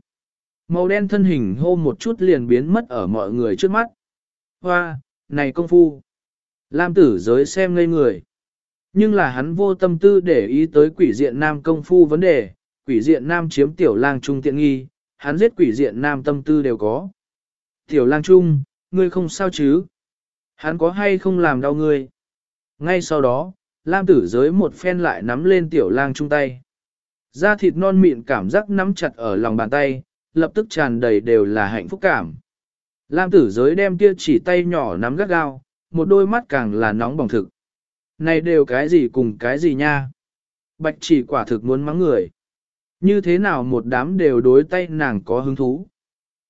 Màu đen thân hình hô một chút liền biến mất ở mọi người trước mắt. Hoa, này công phu. Lam tử giới xem ngây người. Nhưng là hắn vô tâm tư để ý tới quỷ diện nam công phu vấn đề, quỷ diện nam chiếm tiểu lang trung tiện nghi, hắn giết quỷ diện nam tâm tư đều có. Tiểu lang trung, ngươi không sao chứ? Hắn có hay không làm đau ngươi? Ngay sau đó, Lam tử giới một phen lại nắm lên tiểu lang trung tay. Da thịt non mịn cảm giác nắm chặt ở lòng bàn tay, lập tức tràn đầy đều là hạnh phúc cảm. Lam tử giới đem kia chỉ tay nhỏ nắm gắt gao, một đôi mắt càng là nóng bỏng thực. Này đều cái gì cùng cái gì nha? Bạch chỉ quả thực muốn mắng người. Như thế nào một đám đều đối tay nàng có hứng thú.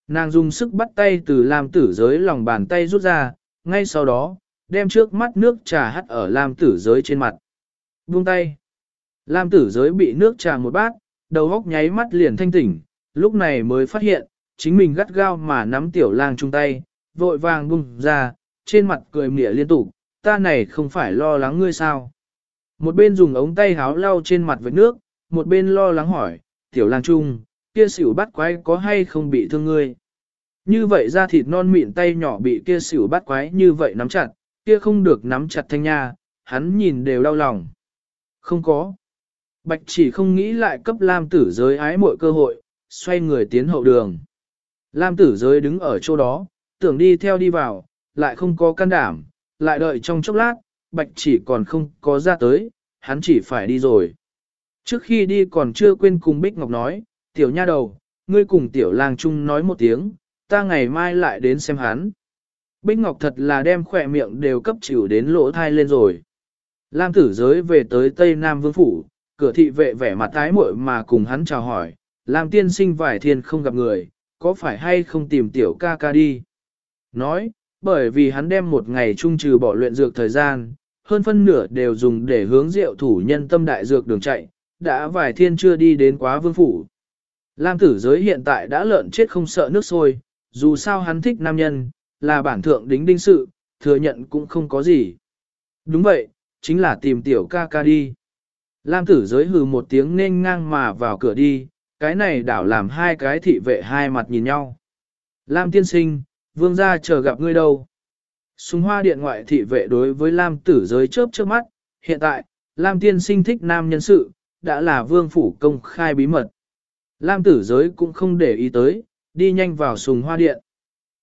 Nàng dùng sức bắt tay từ Lam tử giới lòng bàn tay rút ra, ngay sau đó, đem trước mắt nước trà hắt ở Lam tử giới trên mặt. Buông tay. Lam tử giới bị nước trà một bát, đầu góc nháy mắt liền thanh tỉnh, lúc này mới phát hiện, chính mình gắt gao mà nắm tiểu lang chung tay, vội vàng bung ra, trên mặt cười mỉa liên tục, ta này không phải lo lắng ngươi sao. Một bên dùng ống tay háo lau trên mặt với nước, một bên lo lắng hỏi, tiểu lang trung, kia xỉu bắt quái có hay không bị thương ngươi. Như vậy ra thịt non mịn tay nhỏ bị kia xỉu bắt quái như vậy nắm chặt, kia không được nắm chặt thanh nha, hắn nhìn đều đau lòng. Không có. Bạch chỉ không nghĩ lại cấp Lam tử giới ái mọi cơ hội, xoay người tiến hậu đường. Lam tử giới đứng ở chỗ đó, tưởng đi theo đi vào, lại không có can đảm, lại đợi trong chốc lát, bạch chỉ còn không có ra tới, hắn chỉ phải đi rồi. Trước khi đi còn chưa quên cùng Bích Ngọc nói, tiểu nha đầu, ngươi cùng tiểu lang chung nói một tiếng, ta ngày mai lại đến xem hắn. Bích Ngọc thật là đem khỏe miệng đều cấp chịu đến lỗ thai lên rồi. Lam tử giới về tới Tây Nam Vương Phủ, cửa thị vệ vẻ mặt tái muội mà cùng hắn chào hỏi, Lam tiên sinh vải thiên không gặp người, có phải hay không tìm tiểu ca ca đi. Nói, bởi vì hắn đem một ngày trung trừ bỏ luyện dược thời gian, hơn phân nửa đều dùng để hướng diệu thủ nhân tâm đại dược đường chạy, đã vài thiên chưa đi đến quá vương phủ. Lam tử giới hiện tại đã lợn chết không sợ nước sôi, dù sao hắn thích nam nhân, là bản thượng đính đinh sự, thừa nhận cũng không có gì. Đúng vậy, chính là tìm tiểu ca ca đi. Lam tử giới hừ một tiếng nên ngang mà vào cửa đi, cái này đảo làm hai cái thị vệ hai mặt nhìn nhau. Lam tiên sinh, vương gia chờ gặp ngươi đâu. Súng hoa điện ngoại thị vệ đối với Lam tử giới chớp trước mắt, hiện tại, Lam tiên sinh thích nam nhân sự, đã là vương phủ công khai bí mật. Lam tử giới cũng không để ý tới, đi nhanh vào sùng hoa điện.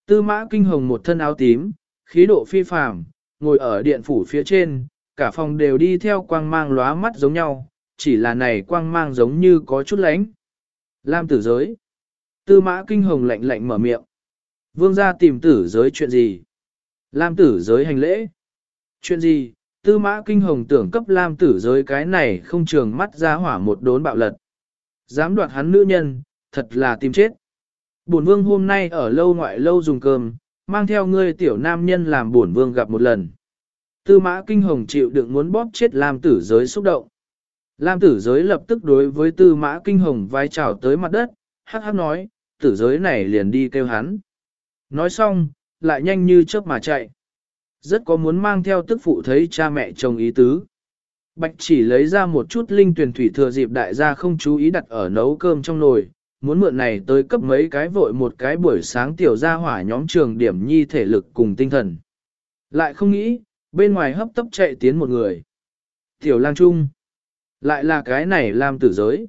Tư mã kinh hồng một thân áo tím, khí độ phi phàm, ngồi ở điện phủ phía trên, cả phòng đều đi theo quang mang lóa mắt giống nhau, chỉ là này quang mang giống như có chút lánh. Lam tử giới. Tư mã kinh hồng lạnh lạnh mở miệng. Vương gia tìm tử giới chuyện gì? Lam tử giới hành lễ. Chuyện gì? Tư mã kinh hồng tưởng cấp Lam tử giới cái này không trường mắt ra hỏa một đốn bạo lật. Dám đoạt hắn nữ nhân, thật là tìm chết. Bổn vương hôm nay ở lâu ngoại lâu dùng cơm, mang theo ngươi tiểu nam nhân làm bổn vương gặp một lần. Tư mã kinh hồng chịu đựng muốn bóp chết Lam tử giới xúc động. Lam tử giới lập tức đối với tư mã kinh hồng vai trào tới mặt đất, hắc hắc nói, tử giới này liền đi kêu hắn. Nói xong, lại nhanh như chớp mà chạy. Rất có muốn mang theo tức phụ thấy cha mẹ chồng ý tứ. Bạch chỉ lấy ra một chút linh tuyển thủy thừa dịp đại gia không chú ý đặt ở nấu cơm trong nồi, muốn mượn này tới cấp mấy cái vội một cái buổi sáng tiểu gia hỏa nhóm trường điểm nhi thể lực cùng tinh thần. Lại không nghĩ, bên ngoài hấp tấp chạy tiến một người. Tiểu lang trung. Lại là cái này làm tử giới.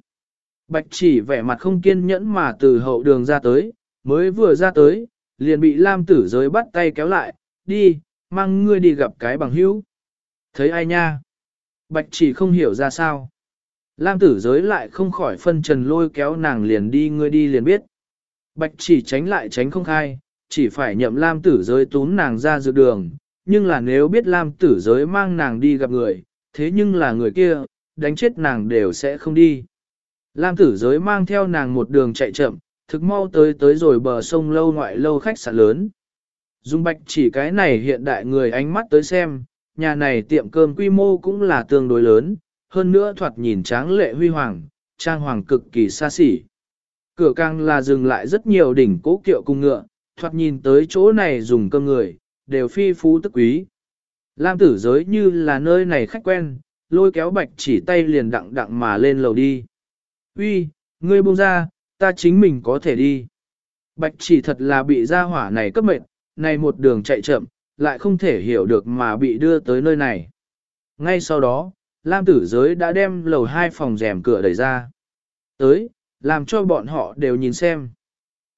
Bạch chỉ vẻ mặt không kiên nhẫn mà từ hậu đường ra tới, mới vừa ra tới, liền bị Lam tử giới bắt tay kéo lại, đi, mang ngươi đi gặp cái bằng hữu. Thấy ai nha? Bạch chỉ không hiểu ra sao. Lam tử giới lại không khỏi phân trần lôi kéo nàng liền đi ngươi đi liền biết. Bạch chỉ tránh lại tránh không khai, chỉ phải nhậm Lam tử giới tún nàng ra dự đường, nhưng là nếu biết Lam tử giới mang nàng đi gặp người, thế nhưng là người kia, đánh chết nàng đều sẽ không đi. Lam tử giới mang theo nàng một đường chạy chậm, thực mau tới tới rồi bờ sông lâu ngoại lâu khách sạn lớn. Dung bạch chỉ cái này hiện đại người ánh mắt tới xem, nhà này tiệm cơm quy mô cũng là tương đối lớn, hơn nữa thoạt nhìn tráng lệ huy hoàng, trang hoàng cực kỳ xa xỉ. Cửa càng là dừng lại rất nhiều đỉnh cố kiệu cùng ngựa, thoạt nhìn tới chỗ này dùng cơm người, đều phi phú tức quý. Lam tử giới như là nơi này khách quen, lôi kéo bạch chỉ tay liền đặng đặng mà lên lầu đi. Uy, ngươi buông ra, ta chính mình có thể đi. Bạch chỉ thật là bị gia hỏa này cấp mệt, này một đường chạy chậm, lại không thể hiểu được mà bị đưa tới nơi này. Ngay sau đó, Lam tử giới đã đem lầu hai phòng rèm cửa đẩy ra. Tới, làm cho bọn họ đều nhìn xem.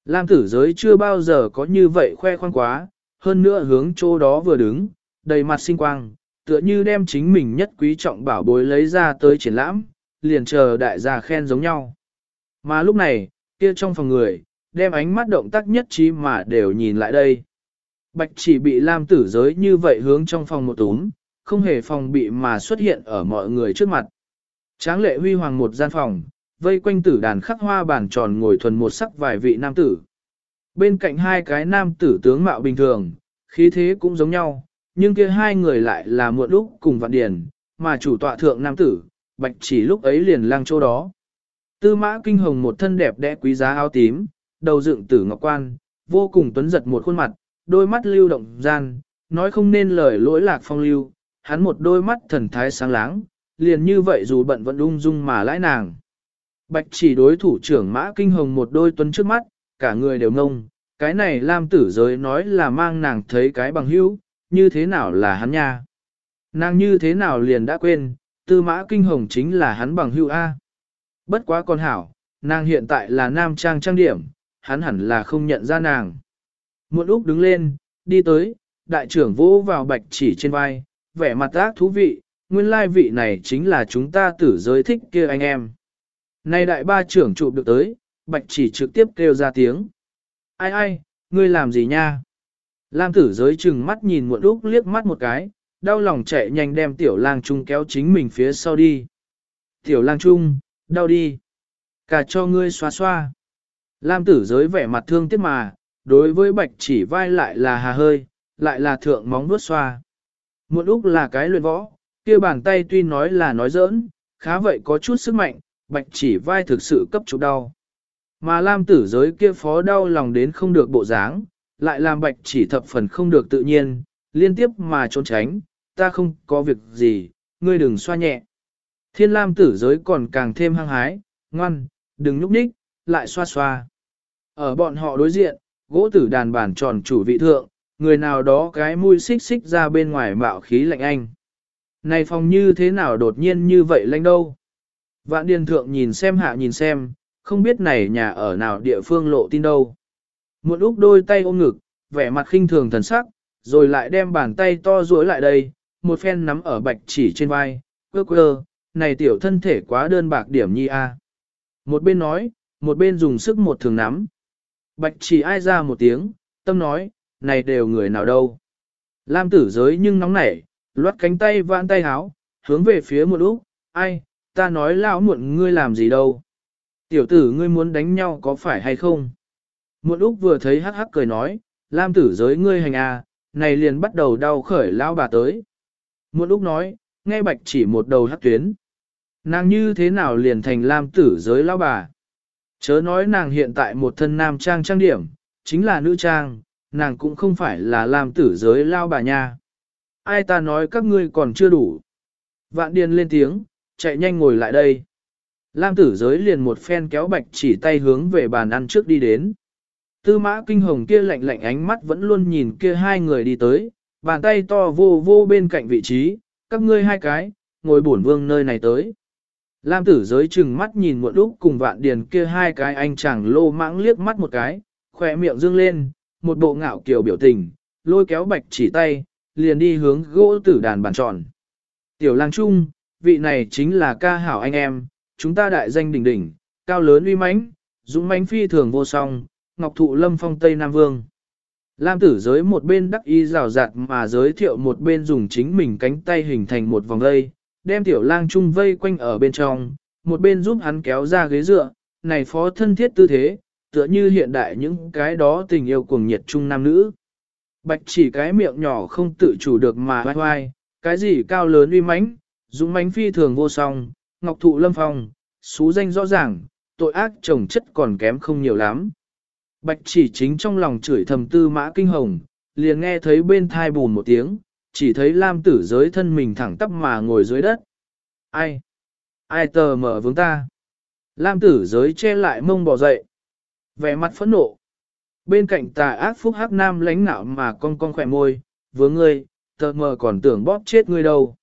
Lam tử giới chưa bao giờ có như vậy khoe khoang quá, hơn nữa hướng chỗ đó vừa đứng, đầy mặt sinh quang, tựa như đem chính mình nhất quý trọng bảo bối lấy ra tới triển lãm, liền chờ đại gia khen giống nhau. Mà lúc này, kia trong phòng người, đem ánh mắt động tác nhất trí mà đều nhìn lại đây. Bạch chỉ bị Lam tử giới như vậy hướng trong phòng một túm, không hề phòng bị mà xuất hiện ở mọi người trước mặt. Tráng lệ huy hoàng một gian phòng, vây quanh tử đàn khắc hoa bàn tròn ngồi thuần một sắc vài vị nam tử. Bên cạnh hai cái nam tử tướng mạo bình thường, khí thế cũng giống nhau, nhưng kia hai người lại là muộn lúc cùng vạn điển, mà chủ tọa thượng nam tử, bạch chỉ lúc ấy liền lang chỗ đó. Tư mã kinh hồng một thân đẹp đẽ quý giá áo tím, đầu dựng tử ngọc quan, vô cùng tuấn giật một khuôn mặt, đôi mắt lưu động gian, nói không nên lời lỗi lạc phong lưu, hắn một đôi mắt thần thái sáng láng, liền như vậy dù bận vẫn ung dung mà lãi nàng. Bạch chỉ đối thủ trưởng mã kinh hồng một đôi tuấn trước mắt, cả người đều ngông, cái này Lam tử giới nói là mang nàng thấy cái bằng hữu, như thế nào là hắn nha. Nàng như thế nào liền đã quên, tư mã kinh hồng chính là hắn bằng hữu A. Bất quá con hảo, nàng hiện tại là nam trang trang điểm, hắn hẳn là không nhận ra nàng. Muộn Úc đứng lên, đi tới, đại trưởng vỗ vào bạch chỉ trên vai, vẻ mặt ác thú vị, nguyên lai vị này chính là chúng ta tử giới thích kia anh em. Nay đại ba trưởng chụp được tới, bạch chỉ trực tiếp kêu ra tiếng. Ai ai, ngươi làm gì nha? Lam tử giới chừng mắt nhìn muộn Úc liếc mắt một cái, đau lòng chạy nhanh đem tiểu lang trung kéo chính mình phía sau đi. Tiểu lang trung, đau đi. Cả cho ngươi xoa xoa. Lam tử giới vẻ mặt thương tiếc mà, đối với bạch chỉ vai lại là hà hơi, lại là thượng móng vuốt xoa. Muộn Úc là cái luyện võ, kia bàn tay tuy nói là nói giỡn, khá vậy có chút sức mạnh, bạch chỉ vai thực sự cấp chụp đau. Mà Lam tử giới kia phó đau lòng đến không được bộ dáng, lại làm bạch chỉ thập phần không được tự nhiên, liên tiếp mà trốn tránh, ta không có việc gì, ngươi đừng xoa nhẹ. Thiên lam tử giới còn càng thêm hăng hái, ngoan, đừng nhúc nhích, lại xoa xoa. Ở bọn họ đối diện, gỗ tử đàn bản tròn chủ vị thượng, người nào đó cái mũi xích xích ra bên ngoài mạo khí lạnh anh. Này phòng như thế nào đột nhiên như vậy lạnh đâu? Vạn điền thượng nhìn xem hạ nhìn xem, không biết này nhà ở nào địa phương lộ tin đâu. Một úc đôi tay ôm ngực, vẻ mặt khinh thường thần sắc, rồi lại đem bàn tay to duỗi lại đây, một phen nắm ở bạch chỉ trên vai, quơ quơ, này tiểu thân thể quá đơn bạc điểm nhi a. Một bên nói, một bên dùng sức một thường nắm. Bạch chỉ ai ra một tiếng, tâm nói, này đều người nào đâu. Lam tử giới nhưng nóng nảy, loát cánh tay vãn tay háo, hướng về phía một úc, ai, ta nói lão muộn ngươi làm gì đâu. Tiểu tử ngươi muốn đánh nhau có phải hay không? Muộn Úc vừa thấy hắc hắc cười nói, Lam tử giới ngươi hành à, này liền bắt đầu đau khởi lão bà tới. Muộn Úc nói, nghe bạch chỉ một đầu hắc tuyến. Nàng như thế nào liền thành Lam tử giới lão bà? Chớ nói nàng hiện tại một thân nam trang trang điểm, chính là nữ trang, nàng cũng không phải là Lam tử giới lao bà nha. Ai ta nói các ngươi còn chưa đủ. Vạn điền lên tiếng, chạy nhanh ngồi lại đây. Lam tử giới liền một phen kéo bạch chỉ tay hướng về bàn ăn trước đi đến. Tư mã kinh hồng kia lạnh lạnh ánh mắt vẫn luôn nhìn kia hai người đi tới, bàn tay to vô vô bên cạnh vị trí, các ngươi hai cái, ngồi bổn vương nơi này tới. Lam tử giới chừng mắt nhìn một lúc cùng vạn điền kia hai cái anh chàng lô mãng liếc mắt một cái, khỏe miệng dương lên, một bộ ngạo kiều biểu tình, lôi kéo bạch chỉ tay, liền đi hướng gỗ tử đàn bàn tròn. Tiểu lang trung, vị này chính là ca hảo anh em, chúng ta đại danh đỉnh đỉnh, cao lớn uy mãnh, dũng mãnh phi thường vô song, ngọc thụ lâm phong Tây Nam Vương. Lam tử giới một bên đắc y rào rạt mà giới thiệu một bên dùng chính mình cánh tay hình thành một vòng lây, đem tiểu lang trung vây quanh ở bên trong, một bên giúp hắn kéo ra ghế dựa, này phó thân thiết tư thế, tựa như hiện đại những cái đó tình yêu cuồng nhiệt trung nam nữ. Bạch chỉ cái miệng nhỏ không tự chủ được mà hoai hoai, cái gì cao lớn uy mãnh, dũng mãnh phi thường vô song, ngọc thụ lâm phong, xú danh rõ ràng, tội ác chồng chất còn kém không nhiều lắm. Bạch chỉ chính trong lòng chửi thầm tư mã kinh hồng, liền nghe thấy bên thai bùn một tiếng, chỉ thấy lam tử giới thân mình thẳng tắp mà ngồi dưới đất. Ai? Ai tờ mở vướng ta? Lam tử giới che lại mông bỏ dậy. Vẻ mặt phẫn nộ. Bên cạnh tà ác phúc hắc nam lánh nạo mà con con khỏe môi, vướng ngươi, tờ mờ còn tưởng bóp chết ngươi đâu.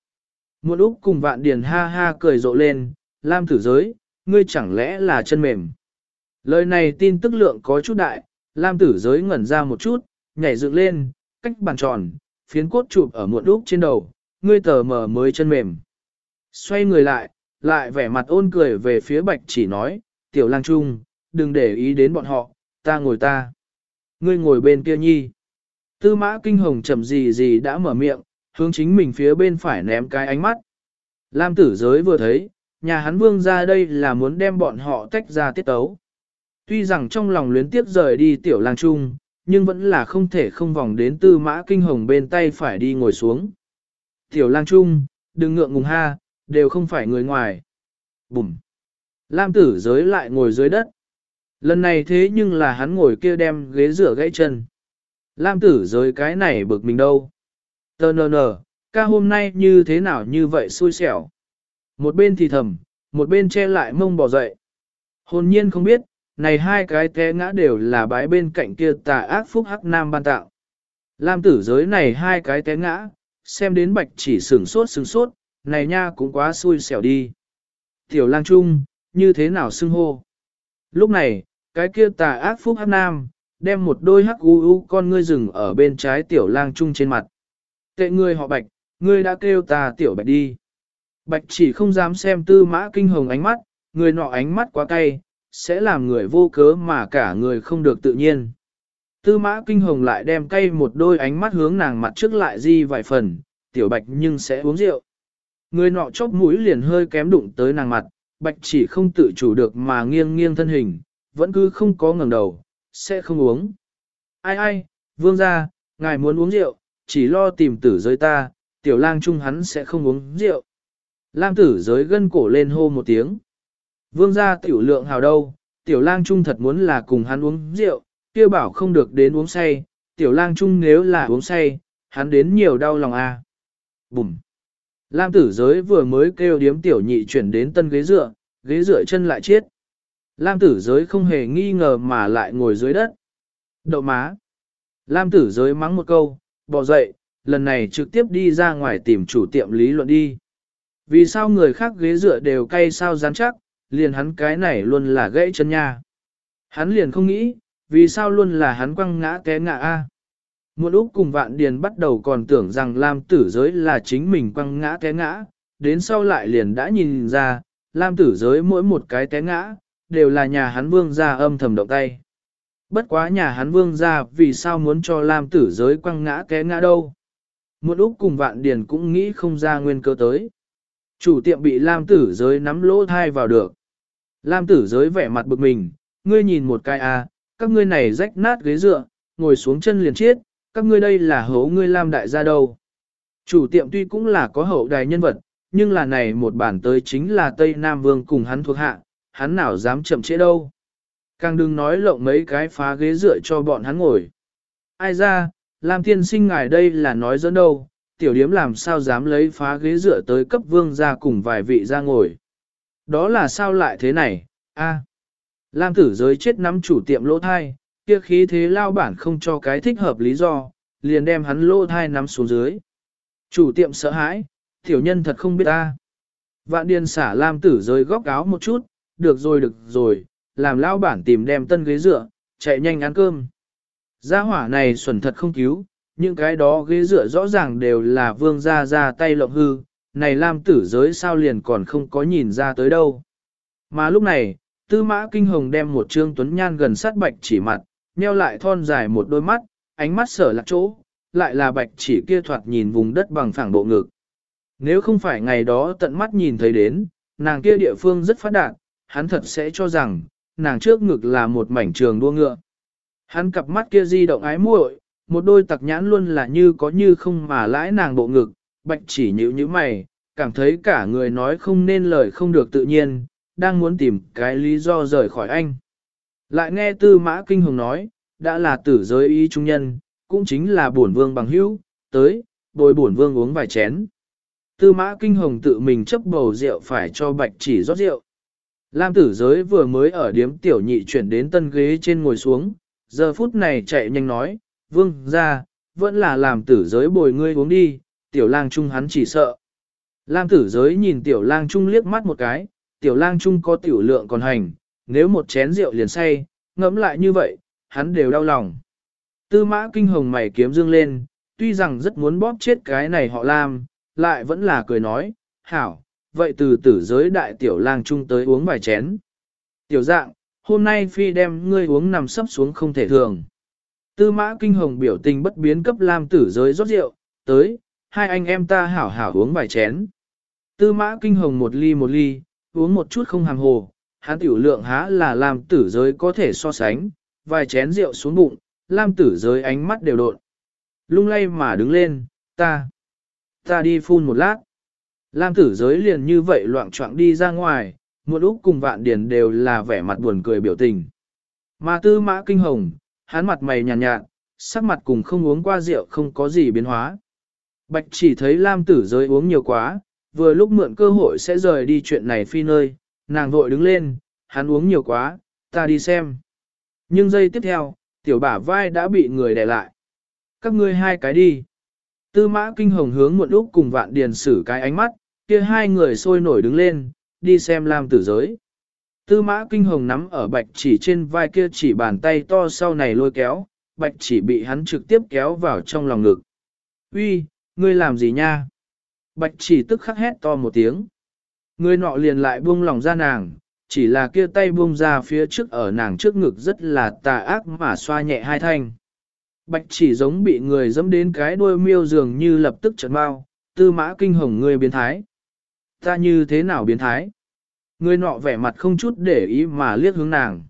Một lúc cùng vạn điền ha ha cười rộ lên, Lam tử giới, ngươi chẳng lẽ là chân mềm. Lời này tin tức lượng có chút đại, Lam tử giới ngẩn ra một chút, nhảy dựng lên, cách bàn tròn, phiến cốt chụp ở muộn đúc trên đầu, ngươi tờ mờ mới chân mềm. Xoay người lại, lại vẻ mặt ôn cười về phía bạch chỉ nói, tiểu lang trung, đừng để ý đến bọn họ, ta ngồi ta. Ngươi ngồi bên kia nhi. Tư mã kinh hồng chậm gì gì đã mở miệng, hướng chính mình phía bên phải ném cái ánh mắt. Lam tử giới vừa thấy, nhà hắn vương ra đây là muốn đem bọn họ tách ra tiết tấu. Tuy rằng trong lòng luyến tiếp rời đi tiểu lang trung, nhưng vẫn là không thể không vòng đến tư mã kinh hồng bên tay phải đi ngồi xuống. Tiểu lang trung, đừng ngượng ngùng ha, đều không phải người ngoài. Bùm! Lam tử giới lại ngồi dưới đất. Lần này thế nhưng là hắn ngồi kia đem ghế rửa gãy chân. Lam tử giới cái này bực mình đâu. Tờ nờ nờ, ca hôm nay như thế nào như vậy xui xẻo. Một bên thì thầm, một bên che lại mông bỏ dậy. Hồn nhiên không biết, này hai cái té ngã đều là bái bên cạnh kia tà ác phúc hắc nam ban tạo. Lam tử giới này hai cái té ngã, xem đến bạch chỉ sửng sốt sửng sốt, này nha cũng quá xui xẻo đi. Tiểu lang trung, như thế nào xưng hô? Lúc này, cái kia tà ác phúc hắc nam, đem một đôi hắc u u con ngươi rừng ở bên trái tiểu lang trung trên mặt. Tệ ngươi họ bạch, ngươi đã kêu ta tiểu bạch đi. Bạch chỉ không dám xem tư mã kinh hồng ánh mắt, người nọ ánh mắt quá cay, sẽ làm người vô cớ mà cả người không được tự nhiên. Tư mã kinh hồng lại đem cay một đôi ánh mắt hướng nàng mặt trước lại di vài phần, tiểu bạch nhưng sẽ uống rượu. Người nọ chóp mũi liền hơi kém đụng tới nàng mặt, bạch chỉ không tự chủ được mà nghiêng nghiêng thân hình, vẫn cứ không có ngẩng đầu, sẽ không uống. Ai ai, vương gia, ngài muốn uống rượu, chỉ lo tìm tử giới ta, tiểu lang trung hắn sẽ không uống rượu. Lam tử giới gân cổ lên hô một tiếng. Vương gia tiểu lượng hào đâu, tiểu lang trung thật muốn là cùng hắn uống rượu, kia bảo không được đến uống say, tiểu lang trung nếu là uống say, hắn đến nhiều đau lòng. À. Bùm. Lam tử giới vừa mới kêu điếm tiểu nhị chuyển đến tân ghế dựa, ghế dựa chân lại chết. Lam tử giới không hề nghi ngờ mà lại ngồi dưới đất. Đậu má. Lam tử giới mắng một câu, bỏ dậy, lần này trực tiếp đi ra ngoài tìm chủ tiệm lý luận đi. Vì sao người khác ghế dựa đều cay sao rắn chắc, liền hắn cái này luôn là gãy chân nha. Hắn liền không nghĩ, vì sao luôn là hắn quăng ngã té ngã a. Một lúc cùng vạn điền bắt đầu còn tưởng rằng Lam tử giới là chính mình quăng ngã té ngã, đến sau lại liền đã nhìn ra, Lam tử giới mỗi một cái té ngã, đều là nhà hắn vương gia âm thầm động tay. Bất quá nhà hắn vương gia vì sao muốn cho Lam tử giới quăng ngã té ngã đâu. Một Úc cùng vạn điền cũng nghĩ không ra nguyên cơ tới. Chủ tiệm bị Lam tử giới nắm lỗ thai vào được. Lam tử giới vẻ mặt bực mình, ngươi nhìn một cái à, các ngươi này rách nát ghế dựa, ngồi xuống chân liền chết, các ngươi đây là hố ngươi Lam đại gia đâu. Chủ tiệm tuy cũng là có hậu đài nhân vật, nhưng là này một bản tới chính là Tây Nam Vương cùng hắn thuộc hạ, hắn nào dám chậm trễ đâu. Càng đừng nói lộng mấy cái phá ghế dựa cho bọn hắn ngồi. Ai ra, Lam tiên sinh ngài đây là nói dẫn đâu, tiểu điếm làm sao dám lấy phá ghế dựa tới cấp vương ra cùng vài vị ra ngồi. Đó là sao lại thế này, a Lam tử giới chết nắm chủ tiệm lỗ thai, kia khí thế lao bản không cho cái thích hợp lý do, liền đem hắn lỗ thai nắm xuống dưới. Chủ tiệm sợ hãi, tiểu nhân thật không biết ta. Vạn điền xả Lam tử giới góc áo một chút, được rồi được rồi, làm lão bản tìm đem tân ghế dựa, chạy nhanh ăn cơm. Gia hỏa này xuẩn thật không cứu, những cái đó ghế dựa rõ ràng đều là vương gia ra tay lộng hư, này Lam tử giới sao liền còn không có nhìn ra tới đâu. Mà lúc này, tư mã kinh hồng đem một trương tuấn nhan gần sát bạch chỉ mặt, nheo lại thon dài một đôi mắt, ánh mắt sở lạc chỗ, lại là bạch chỉ kia thoạt nhìn vùng đất bằng phẳng bộ ngực. Nếu không phải ngày đó tận mắt nhìn thấy đến, nàng kia địa phương rất phát đạt, hắn thật sẽ cho rằng, nàng trước ngực là một mảnh trường đua ngựa. Hắn cặp mắt kia di động ái muội, một đôi tặc nhãn luôn là như có như không mà lãi nàng bộ ngực, bạch chỉ nhíu như mày, cảm thấy cả người nói không nên lời không được tự nhiên, đang muốn tìm cái lý do rời khỏi anh. Lại nghe tư mã kinh hồng nói, đã là tử giới ý trung nhân, cũng chính là bổn vương bằng hữu, tới, bồi bổn vương uống vài chén. Tư mã kinh hồng tự mình chấp bầu rượu phải cho bạch chỉ rót rượu. Lam tử giới vừa mới ở điếm tiểu nhị chuyển đến tân ghế trên ngồi xuống, giờ phút này chạy nhanh nói, vương ra, vẫn là làm tử giới bồi ngươi uống đi, tiểu lang trung hắn chỉ sợ. Lam tử giới nhìn tiểu lang trung liếc mắt một cái, tiểu lang trung có tiểu lượng còn hành, nếu một chén rượu liền say, ngẫm lại như vậy, hắn đều đau lòng. Tư mã kinh hồng mày kiếm dương lên, tuy rằng rất muốn bóp chết cái này họ Lam, lại vẫn là cười nói, hảo, vậy từ tử giới đại tiểu lang trung tới uống vài chén. Tiểu dạng, hôm nay phi đem ngươi uống nằm sấp xuống không thể thường. Tư mã kinh hồng biểu tình bất biến cấp Lam tử giới rót rượu, tới, hai anh em ta hảo hảo uống vài chén. Tư mã kinh hồng một ly một ly, uống một chút không hàm hồ, hắn tiểu lượng há là Lam tử giới có thể so sánh, vài chén rượu xuống bụng, Lam tử giới ánh mắt đều đột. Lung lay mà đứng lên, ta, ta đi phun một lát. Lam tử giới liền như vậy loạn trọng đi ra ngoài, muộn úc cùng vạn điền đều là vẻ mặt buồn cười biểu tình. Mà tư mã kinh hồng, hắn mặt mày nhàn nhạt, nhạt, sắc mặt cùng không uống qua rượu không có gì biến hóa. Bạch chỉ thấy Lam tử giới uống nhiều quá, vừa lúc mượn cơ hội sẽ rời đi chuyện này phi nơi, nàng vội đứng lên, hắn uống nhiều quá, ta đi xem. Nhưng giây tiếp theo, tiểu bả vai đã bị người đè lại. Các ngươi hai cái đi. Tư mã kinh hồng hướng muộn úc cùng vạn điền xử cái ánh mắt, kia hai người sôi nổi đứng lên, đi xem Lam tử giới. Tư mã kinh hồng nắm ở bạch chỉ trên vai kia chỉ bàn tay to sau này lôi kéo, bạch chỉ bị hắn trực tiếp kéo vào trong lòng ngực. Uy, ngươi làm gì nha? Bạch chỉ tức khắc hét to một tiếng. Người nọ liền lại buông lòng ra nàng, chỉ là kia tay buông ra phía trước ở nàng trước ngực rất là tà ác mà xoa nhẹ hai thanh. Bạch chỉ giống bị người dẫm đến cái đuôi miêu dường như lập tức trật bao, tư mã kinh hồng người biến thái. Ta như thế nào biến thái? Người nọ vẻ mặt không chút để ý mà liếc hướng nàng.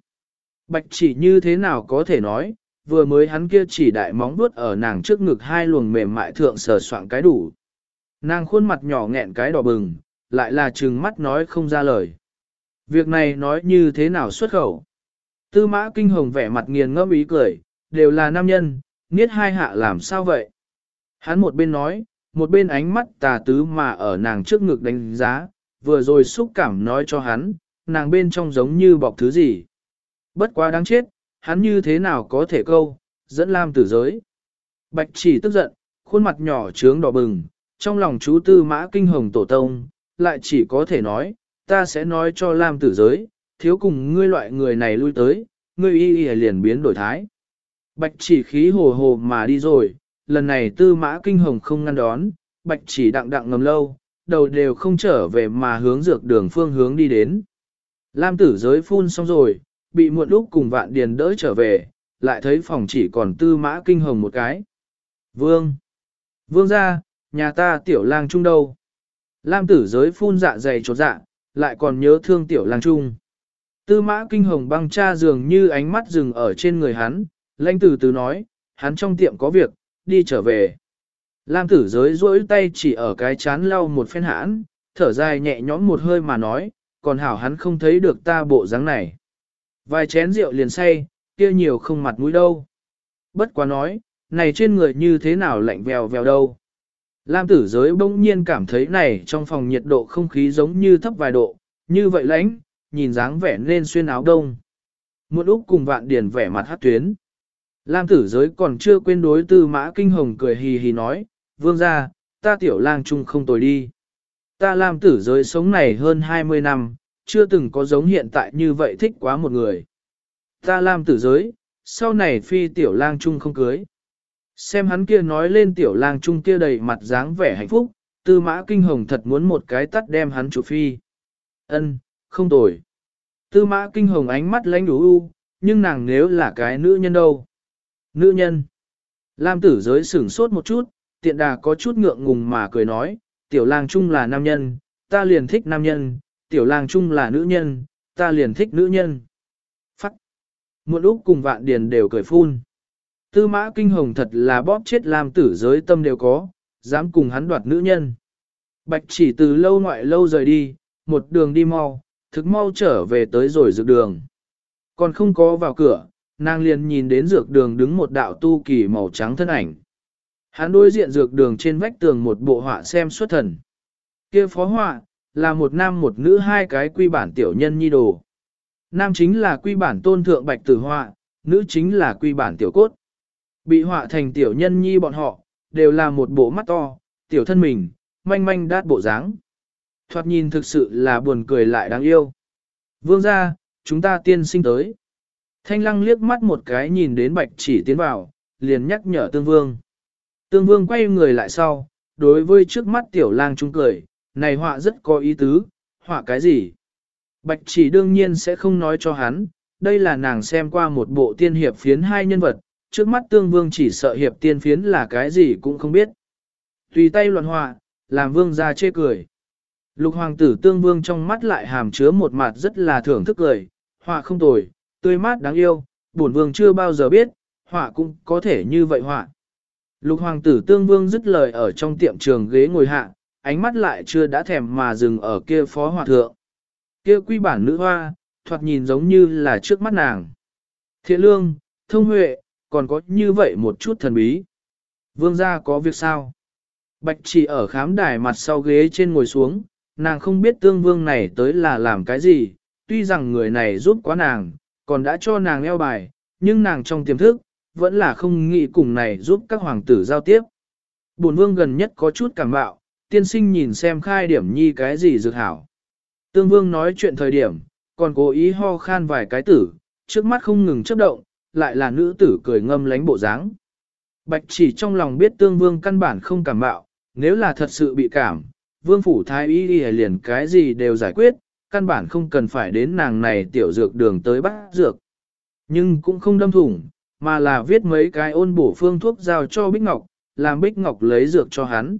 Bạch chỉ như thế nào có thể nói, vừa mới hắn kia chỉ đại móng vuốt ở nàng trước ngực hai luồng mềm mại thượng sờ soạn cái đủ. Nàng khuôn mặt nhỏ nghẹn cái đỏ bừng, lại là trừng mắt nói không ra lời. Việc này nói như thế nào xuất khẩu? Tư mã kinh hồng vẻ mặt nghiền ngẫm ý cười, đều là nam nhân, niết hai hạ làm sao vậy? Hắn một bên nói, một bên ánh mắt tà tứ mà ở nàng trước ngực đánh giá, vừa rồi xúc cảm nói cho hắn, nàng bên trong giống như bọc thứ gì. Bất quá đáng chết, hắn như thế nào có thể câu, dẫn Lam tử giới. Bạch chỉ tức giận, khuôn mặt nhỏ trướng đỏ bừng, trong lòng chú tư mã kinh hồng tổ tông, lại chỉ có thể nói, ta sẽ nói cho Lam tử giới, thiếu cùng ngươi loại người này lui tới, ngươi y y liền biến đổi thái. Bạch chỉ khí hồ hồ mà đi rồi, lần này tư mã kinh hồng không ngăn đón, bạch chỉ đặng đặng ngầm lâu, đầu đều không trở về mà hướng dược đường phương hướng đi đến. Lam tử giới phun xong rồi, bị muộn lúc cùng vạn điền đỡ trở về, lại thấy phòng chỉ còn tư mã kinh hồng một cái. Vương! Vương ra, nhà ta tiểu lang trung đâu? Lam tử giới phun dạ dày chột dạ, lại còn nhớ thương tiểu lang trung. Tư mã kinh hồng băng cha dường như ánh mắt dừng ở trên người hắn, lãnh tử từ nói, hắn trong tiệm có việc, đi trở về. Lam tử giới duỗi tay chỉ ở cái chán lau một phen hãn, thở dài nhẹ nhõm một hơi mà nói, còn hảo hắn không thấy được ta bộ dáng này. Vài chén rượu liền say, kia nhiều không mặt mũi đâu. Bất quá nói, này trên người như thế nào lạnh vèo vèo đâu. Lam tử giới bỗng nhiên cảm thấy này trong phòng nhiệt độ không khí giống như thấp vài độ, như vậy lãnh, nhìn dáng vẻ nên xuyên áo đông. Một úc cùng vạn điển vẻ mặt hát tuyến. Lam tử giới còn chưa quên đối tư mã kinh hồng cười hì hì nói, vương ra, ta tiểu lang chung không tồi đi. Ta Lam tử giới sống này hơn 20 năm, chưa từng có giống hiện tại như vậy thích quá một người. Ta Lam tử giới, sau này phi tiểu lang chung không cưới. Xem hắn kia nói lên tiểu lang chung kia đầy mặt dáng vẻ hạnh phúc, tư mã kinh hồng thật muốn một cái tắt đem hắn chủ phi. Ân, không tồi. Tư mã kinh hồng ánh mắt lánh đủ u, nhưng nàng nếu là cái nữ nhân đâu? Nữ nhân. Lam tử giới sửng sốt một chút, tiện đà có chút ngượng ngùng mà cười nói, tiểu lang trung là nam nhân, ta liền thích nam nhân, tiểu lang trung là nữ nhân, ta liền thích nữ nhân. Phắc. Muộn lúc cùng vạn điền đều cười phun. Tư mã kinh hồng thật là bóp chết Lam tử giới tâm đều có, dám cùng hắn đoạt nữ nhân. Bạch chỉ từ lâu ngoại lâu rời đi, một đường đi mau, thực mau trở về tới rồi dược đường. Còn không có vào cửa, nàng liền nhìn đến dược đường đứng một đạo tu kỳ màu trắng thân ảnh. Hắn đối diện dược đường trên vách tường một bộ họa xem xuất thần. kia phó họa, là một nam một nữ hai cái quy bản tiểu nhân nhi đồ. Nam chính là quy bản tôn thượng bạch tử họa, nữ chính là quy bản tiểu cốt. Bị họa thành tiểu nhân nhi bọn họ, đều là một bộ mắt to, tiểu thân mình, manh manh đát bộ dáng. Thoạt nhìn thực sự là buồn cười lại đáng yêu. Vương ra, chúng ta tiên sinh tới. Thanh lăng liếc mắt một cái nhìn đến bạch chỉ tiến vào, liền nhắc nhở tương vương. Tương vương quay người lại sau, đối với trước mắt tiểu lang trung cười, này họa rất có ý tứ, họa cái gì? Bạch chỉ đương nhiên sẽ không nói cho hắn, đây là nàng xem qua một bộ tiên hiệp phiến hai nhân vật, trước mắt tương vương chỉ sợ hiệp tiên phiến là cái gì cũng không biết. Tùy tay luận họa, làm vương ra chê cười. Lục hoàng tử tương vương trong mắt lại hàm chứa một mặt rất là thưởng thức cười, họa không tồi, tươi mát đáng yêu, bổn vương chưa bao giờ biết, họa cũng có thể như vậy họa. Lục hoàng tử tương vương dứt lời ở trong tiệm trường ghế ngồi hạ, ánh mắt lại chưa đã thèm mà dừng ở kia phó hòa thượng. Kia quy bản nữ hoa, thoạt nhìn giống như là trước mắt nàng. Thiện lương, thông huệ, còn có như vậy một chút thần bí. Vương gia có việc sao? Bạch chỉ ở khám đài mặt sau ghế trên ngồi xuống, nàng không biết tương vương này tới là làm cái gì, tuy rằng người này giúp quá nàng, còn đã cho nàng eo bài, nhưng nàng trong tiềm thức, vẫn là không nghĩ cùng này giúp các hoàng tử giao tiếp. Bổn vương gần nhất có chút cảm bạo, tiên sinh nhìn xem khai điểm nhi cái gì dược hảo. Tương vương nói chuyện thời điểm, còn cố ý ho khan vài cái tử, trước mắt không ngừng chớp động, lại là nữ tử cười ngâm lánh bộ dáng. Bạch chỉ trong lòng biết tương vương căn bản không cảm bạo, nếu là thật sự bị cảm, vương phủ thái y liền cái gì đều giải quyết, căn bản không cần phải đến nàng này tiểu dược đường tới bắt dược. Nhưng cũng không đâm thủng, mà là viết mấy cái ôn bổ phương thuốc giao cho Bích Ngọc, làm Bích Ngọc lấy dược cho hắn.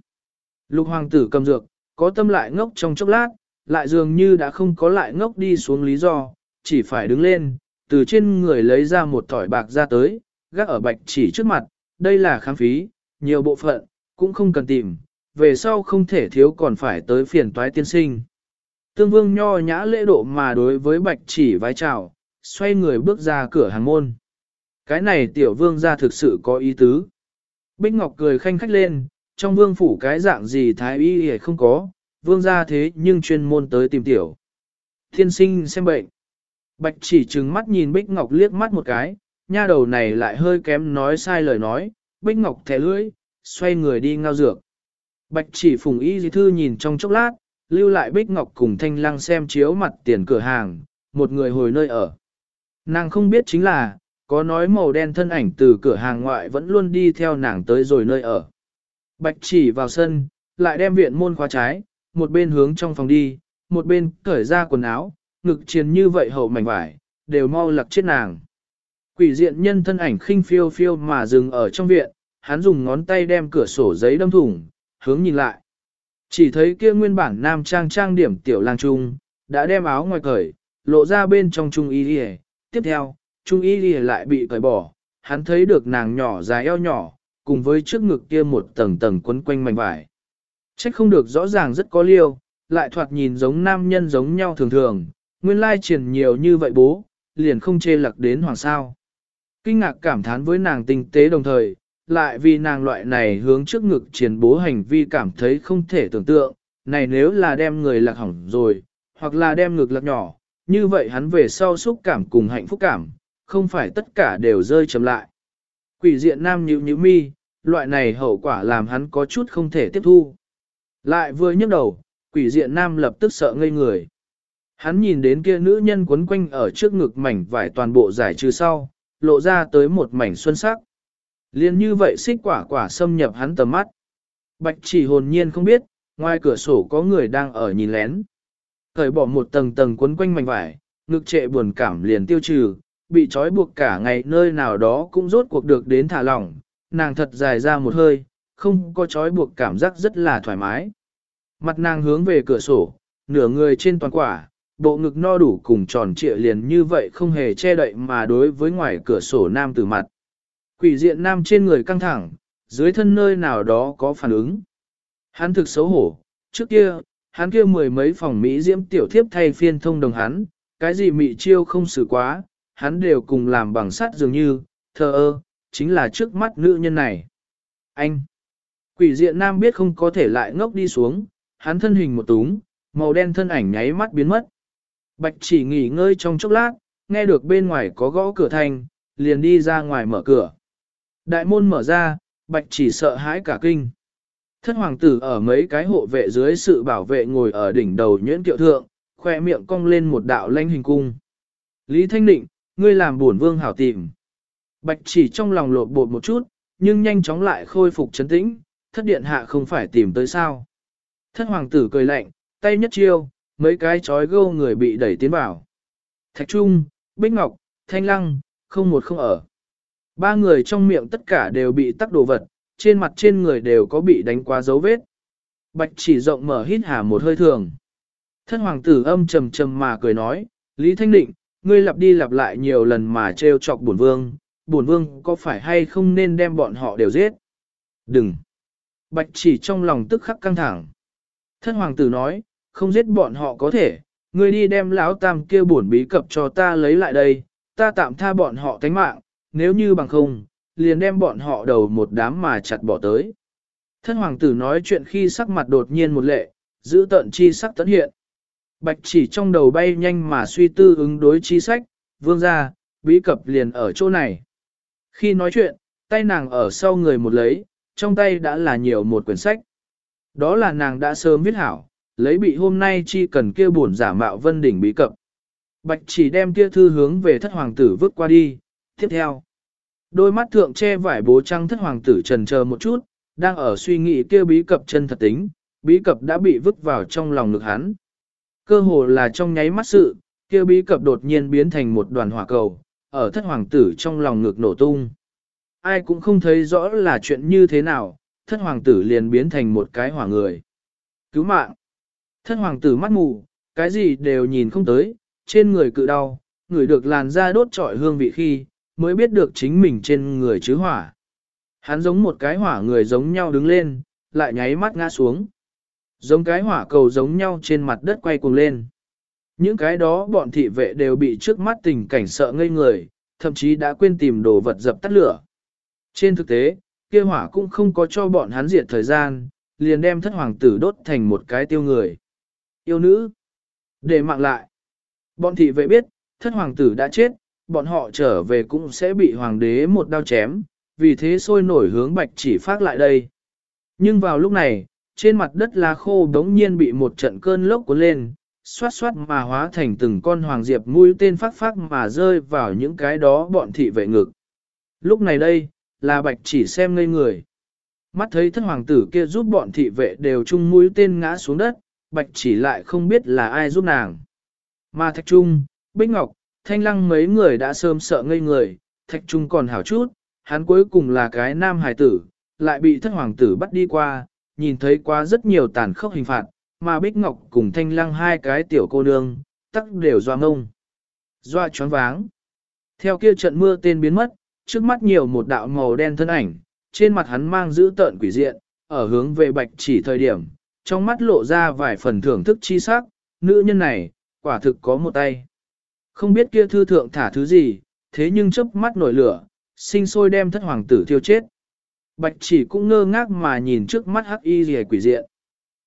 Lục hoàng tử cầm dược, có tâm lại ngốc trong chốc lát, lại dường như đã không có lại ngốc đi xuống lý do, chỉ phải đứng lên, từ trên người lấy ra một thỏi bạc ra tới, gác ở bạch chỉ trước mặt, đây là khám phí, nhiều bộ phận, cũng không cần tìm, về sau không thể thiếu còn phải tới phiền toái tiên sinh. Tương vương nho nhã lễ độ mà đối với bạch chỉ vái chào, xoay người bước ra cửa hàng môn. Cái này tiểu vương gia thực sự có ý tứ. Bích Ngọc cười khanh khách lên, trong vương phủ cái dạng gì thái y hề không có, vương gia thế nhưng chuyên môn tới tìm tiểu. Thiên sinh xem bệnh. Bạch chỉ trừng mắt nhìn Bích Ngọc liếc mắt một cái, nha đầu này lại hơi kém nói sai lời nói, Bích Ngọc thẻ lưỡi, xoay người đi ngao dược. Bạch chỉ phùng y dì thư nhìn trong chốc lát, lưu lại Bích Ngọc cùng Thanh Lăng xem chiếu mặt tiền cửa hàng, một người hồi nơi ở. Nàng không biết chính là, có nói màu đen thân ảnh từ cửa hàng ngoại vẫn luôn đi theo nàng tới rồi nơi ở. Bạch chỉ vào sân, lại đem viện môn khóa trái, một bên hướng trong phòng đi, một bên cởi ra quần áo, ngực chiến như vậy hậu mảnh vải, đều mau lặc chết nàng. Quỷ diện nhân thân ảnh khinh phiêu phiêu mà dừng ở trong viện, hắn dùng ngón tay đem cửa sổ giấy đâm thủng, hướng nhìn lại. Chỉ thấy kia nguyên bản nam trang trang điểm tiểu lang trung, đã đem áo ngoài cởi, lộ ra bên trong trung y đi Tiếp theo, trung y đi lại bị cởi bỏ, hắn thấy được nàng nhỏ dài eo nhỏ, cùng với trước ngực kia một tầng tầng quấn quanh mảnh vải. Trách không được rõ ràng rất có liêu, lại thoạt nhìn giống nam nhân giống nhau thường thường, nguyên lai triển nhiều như vậy bố, liền không chê lặc đến hoàng sao. Kinh ngạc cảm thán với nàng tinh tế đồng thời, lại vì nàng loại này hướng trước ngực triển bố hành vi cảm thấy không thể tưởng tượng, này nếu là đem người lạc hỏng rồi, hoặc là đem ngực lạc nhỏ, như vậy hắn về sau xúc cảm cùng hạnh phúc cảm, không phải tất cả đều rơi chậm lại. Quỷ diện nam nhíu nhíu mi, loại này hậu quả làm hắn có chút không thể tiếp thu. Lại vừa nhấc đầu, quỷ diện nam lập tức sợ ngây người. Hắn nhìn đến kia nữ nhân quấn quanh ở trước ngực mảnh vải toàn bộ giải trừ sau, lộ ra tới một mảnh xuân sắc. Liên như vậy xích quả quả xâm nhập hắn tầm mắt. Bạch chỉ hồn nhiên không biết, ngoài cửa sổ có người đang ở nhìn lén. Thời bỏ một tầng tầng quấn quanh mảnh vải, ngực trệ buồn cảm liền tiêu trừ, bị trói buộc cả ngày nơi nào đó cũng rốt cuộc được đến thả lỏng, nàng thật dài ra một hơi, không có trói buộc cảm giác rất là thoải mái. Mặt nàng hướng về cửa sổ, nửa người trên toàn quả, bộ ngực no đủ cùng tròn trịa liền như vậy không hề che đậy mà đối với ngoài cửa sổ nam tử mặt. Quỷ diện nam trên người căng thẳng, dưới thân nơi nào đó có phản ứng. Hắn thực xấu hổ, trước kia, hắn kia mười mấy phòng Mỹ diễm tiểu thiếp thay phiên thông đồng hắn, cái gì mị chiêu không xử quá, hắn đều cùng làm bằng sắt dường như, thờ ơ, chính là trước mắt nữ nhân này. Anh! Quỷ diện nam biết không có thể lại ngốc đi xuống, hắn thân hình một túng, màu đen thân ảnh nháy mắt biến mất. Bạch chỉ nghỉ ngơi trong chốc lát, nghe được bên ngoài có gõ cửa thành, liền đi ra ngoài mở cửa. Đại môn mở ra, bạch chỉ sợ hãi cả kinh. Thất hoàng tử ở mấy cái hộ vệ dưới sự bảo vệ ngồi ở đỉnh đầu nhuyễn kiệu thượng, khoe miệng cong lên một đạo lanh hình cung. Lý Thanh Định, ngươi làm buồn vương hảo tìm. Bạch chỉ trong lòng lột bột một chút, nhưng nhanh chóng lại khôi phục chấn tĩnh, thất điện hạ không phải tìm tới sao. Thất hoàng tử cười lạnh, tay nhất chiêu, mấy cái chói gâu người bị đẩy tiến vào. Thạch Trung, Bích Ngọc, Thanh Lăng, không một không ở. Ba người trong miệng tất cả đều bị tắc đồ vật, trên mặt trên người đều có bị đánh quá dấu vết. Bạch chỉ rộng mở hít hà một hơi thường. Thân hoàng tử âm trầm trầm mà cười nói, Lý Thanh Định, ngươi lặp đi lặp lại nhiều lần mà trêu chọc bổn vương, bổn vương có phải hay không nên đem bọn họ đều giết? Đừng! Bạch chỉ trong lòng tức khắc căng thẳng. Thân hoàng tử nói, không giết bọn họ có thể, ngươi đi đem lão tam kia bổn bí cập cho ta lấy lại đây, ta tạm tha bọn họ tánh mạng, nếu như bằng không, liền đem bọn họ đầu một đám mà chặt bỏ tới. Thân hoàng tử nói chuyện khi sắc mặt đột nhiên một lệ, giữ tận chi sắc tấn hiện. Bạch chỉ trong đầu bay nhanh mà suy tư ứng đối chi sách, vương ra, bí cập liền ở chỗ này. Khi nói chuyện, tay nàng ở sau người một lấy, trong tay đã là nhiều một quyển sách. Đó là nàng đã sớm viết hảo, lấy bị hôm nay chi cần kia buồn giả mạo vân đỉnh bí cập. Bạch chỉ đem kia thư hướng về thất hoàng tử vứt qua đi, tiếp theo. Đôi mắt thượng che vải bố trăng thất hoàng tử trần chờ một chút, đang ở suy nghĩ kia bí cập chân thật tính, bí cập đã bị vứt vào trong lòng ngực hắn. Cơ hồ là trong nháy mắt sự, kia bí cập đột nhiên biến thành một đoàn hỏa cầu, ở thất hoàng tử trong lòng ngực nổ tung. Ai cũng không thấy rõ là chuyện như thế nào, thất hoàng tử liền biến thành một cái hỏa người. Cứu mạng! Thất hoàng tử mắt mù, cái gì đều nhìn không tới, trên người cự đau, người được làn da đốt trọi hương vị khi, mới biết được chính mình trên người chứ hỏa. Hắn giống một cái hỏa người giống nhau đứng lên, lại nháy mắt ngã xuống. Giống cái hỏa cầu giống nhau trên mặt đất quay cuồng lên. Những cái đó bọn thị vệ đều bị trước mắt tình cảnh sợ ngây người, thậm chí đã quên tìm đồ vật dập tắt lửa. Trên thực tế, kia hỏa cũng không có cho bọn hắn diệt thời gian, liền đem thất hoàng tử đốt thành một cái tiêu người. Yêu nữ, để mạng lại. Bọn thị vệ biết, thất hoàng tử đã chết, bọn họ trở về cũng sẽ bị hoàng đế một đao chém, vì thế sôi nổi hướng bạch chỉ phát lại đây. Nhưng vào lúc này, trên mặt đất lá khô đống nhiên bị một trận cơn lốc cuốn lên, xoát xoát mà hóa thành từng con hoàng diệp mũi tên phát phát mà rơi vào những cái đó bọn thị vệ ngực. Lúc này đây, là bạch chỉ xem ngây người. Mắt thấy thất hoàng tử kia giúp bọn thị vệ đều chung mũi tên ngã xuống đất, bạch chỉ lại không biết là ai giúp nàng. Mà thạch trung, bích ngọc, thanh lăng mấy người đã sớm sợ ngây người, thạch trung còn hảo chút, hắn cuối cùng là cái nam hài tử, lại bị thất hoàng tử bắt đi qua, nhìn thấy quá rất nhiều tàn khốc hình phạt, mà Bích Ngọc cùng Thanh Lăng hai cái tiểu cô nương, tắc đều doa ngông. Doa choáng váng. Theo kia trận mưa tên biến mất, trước mắt nhiều một đạo màu đen thân ảnh, trên mặt hắn mang giữ tợn quỷ diện, ở hướng về bạch chỉ thời điểm, trong mắt lộ ra vài phần thưởng thức chi sắc, nữ nhân này, quả thực có một tay. Không biết kia thư thượng thả thứ gì, thế nhưng chớp mắt nổi lửa, sinh sôi đem thất hoàng tử thiêu chết. Bạch chỉ cũng ngơ ngác mà nhìn trước mắt hắc y rìa quỷ diện.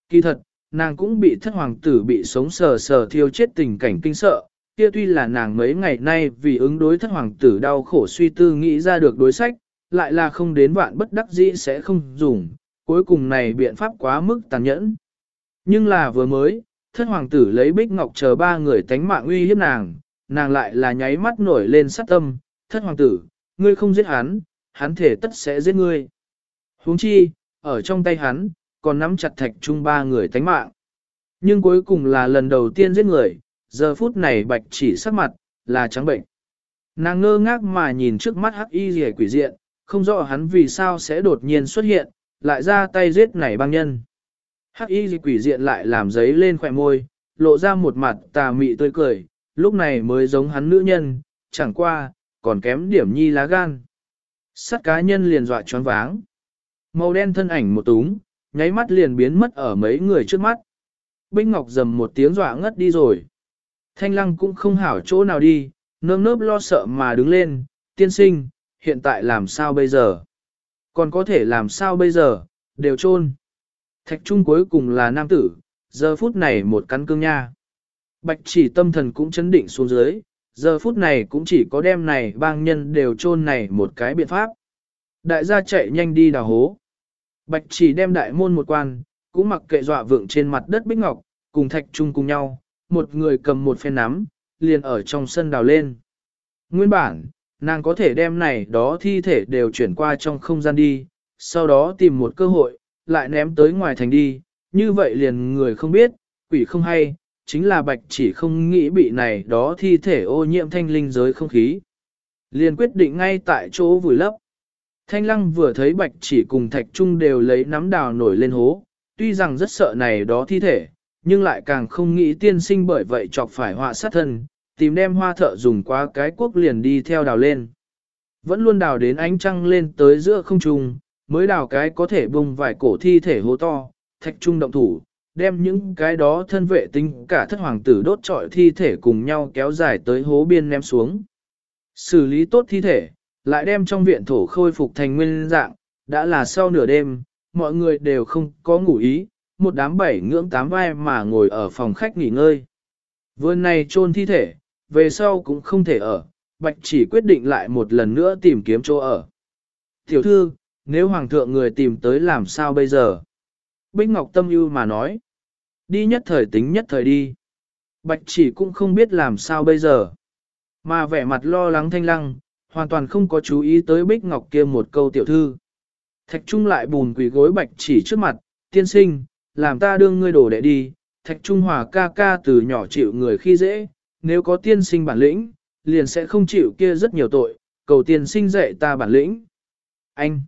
Kỳ thật, nàng cũng bị thất hoàng tử bị sống sờ sờ thiêu chết tình cảnh kinh sợ. Kia tuy là nàng mấy ngày nay vì ứng đối thất hoàng tử đau khổ suy tư nghĩ ra được đối sách, lại là không đến vạn bất đắc dĩ sẽ không dùng, cuối cùng này biện pháp quá mức tàn nhẫn. Nhưng là vừa mới, thất hoàng tử lấy bích ngọc chờ ba người tánh mạng uy hiếp nàng, nàng lại là nháy mắt nổi lên sát tâm, thất hoàng tử, ngươi không giết hắn, hắn thể tất sẽ giết ngươi. huống chi, ở trong tay hắn, còn nắm chặt thạch chung ba người tánh mạng. Nhưng cuối cùng là lần đầu tiên giết người, giờ phút này bạch chỉ sắc mặt, là trắng bệnh. Nàng ngơ ngác mà nhìn trước mắt hắc y rẻ quỷ diện, không rõ hắn vì sao sẽ đột nhiên xuất hiện, lại ra tay giết này băng nhân. Hắc y rìa quỷ diện lại làm giấy lên khỏe môi, lộ ra một mặt tà mị tươi cười, lúc này mới giống hắn nữ nhân, chẳng qua, còn kém điểm nhi lá gan. Sát cá nhân liền dọa choáng váng. Màu đen thân ảnh một túng, nháy mắt liền biến mất ở mấy người trước mắt. Bích Ngọc dầm một tiếng dọa ngất đi rồi. Thanh Lăng cũng không hảo chỗ nào đi, nơm nớp lo sợ mà đứng lên, tiên sinh, hiện tại làm sao bây giờ? Còn có thể làm sao bây giờ, đều chôn, Thạch Trung cuối cùng là nam tử, giờ phút này một cắn cương nha. Bạch chỉ tâm thần cũng chấn định xuống dưới, giờ phút này cũng chỉ có đem này bang nhân đều trôn này một cái biện pháp. Đại gia chạy nhanh đi đào hố. Bạch chỉ đem đại môn một quan, cũng mặc kệ dọa vượng trên mặt đất bích ngọc, cùng thạch chung cùng nhau, một người cầm một phen nắm, liền ở trong sân đào lên. Nguyên bản, nàng có thể đem này đó thi thể đều chuyển qua trong không gian đi, sau đó tìm một cơ hội, lại ném tới ngoài thành đi, như vậy liền người không biết, quỷ không hay, chính là bạch chỉ không nghĩ bị này đó thi thể ô nhiễm thanh linh giới không khí. Liền quyết định ngay tại chỗ vùi lấp. Thanh lăng vừa thấy bạch chỉ cùng thạch trung đều lấy nắm đào nổi lên hố, tuy rằng rất sợ này đó thi thể, nhưng lại càng không nghĩ tiên sinh bởi vậy chọc phải họa sát thân, tìm đem hoa thợ dùng qua cái quốc liền đi theo đào lên. Vẫn luôn đào đến ánh trăng lên tới giữa không trung, mới đào cái có thể bung vài cổ thi thể hố to, thạch trung động thủ, đem những cái đó thân vệ tính cả thất hoàng tử đốt trọi thi thể cùng nhau kéo dài tới hố biên ném xuống. Xử lý tốt thi thể, lại đem trong viện thổ khôi phục thành nguyên dạng, đã là sau nửa đêm, mọi người đều không có ngủ ý, một đám bảy ngưỡng tám vai mà ngồi ở phòng khách nghỉ ngơi. Vườn này chôn thi thể, về sau cũng không thể ở, bạch chỉ quyết định lại một lần nữa tìm kiếm chỗ ở. Tiểu thư, nếu hoàng thượng người tìm tới làm sao bây giờ? Bích Ngọc Tâm ưu mà nói. Đi nhất thời tính nhất thời đi. Bạch chỉ cũng không biết làm sao bây giờ. Mà vẻ mặt lo lắng thanh lăng, hoàn toàn không có chú ý tới Bích Ngọc kia một câu tiểu thư. Thạch Trung lại bùn quỳ gối bạch chỉ trước mặt, tiên sinh, làm ta đương ngươi đổ đệ đi, Thạch Trung hòa ca ca từ nhỏ chịu người khi dễ, nếu có tiên sinh bản lĩnh, liền sẽ không chịu kia rất nhiều tội, cầu tiên sinh dạy ta bản lĩnh. Anh!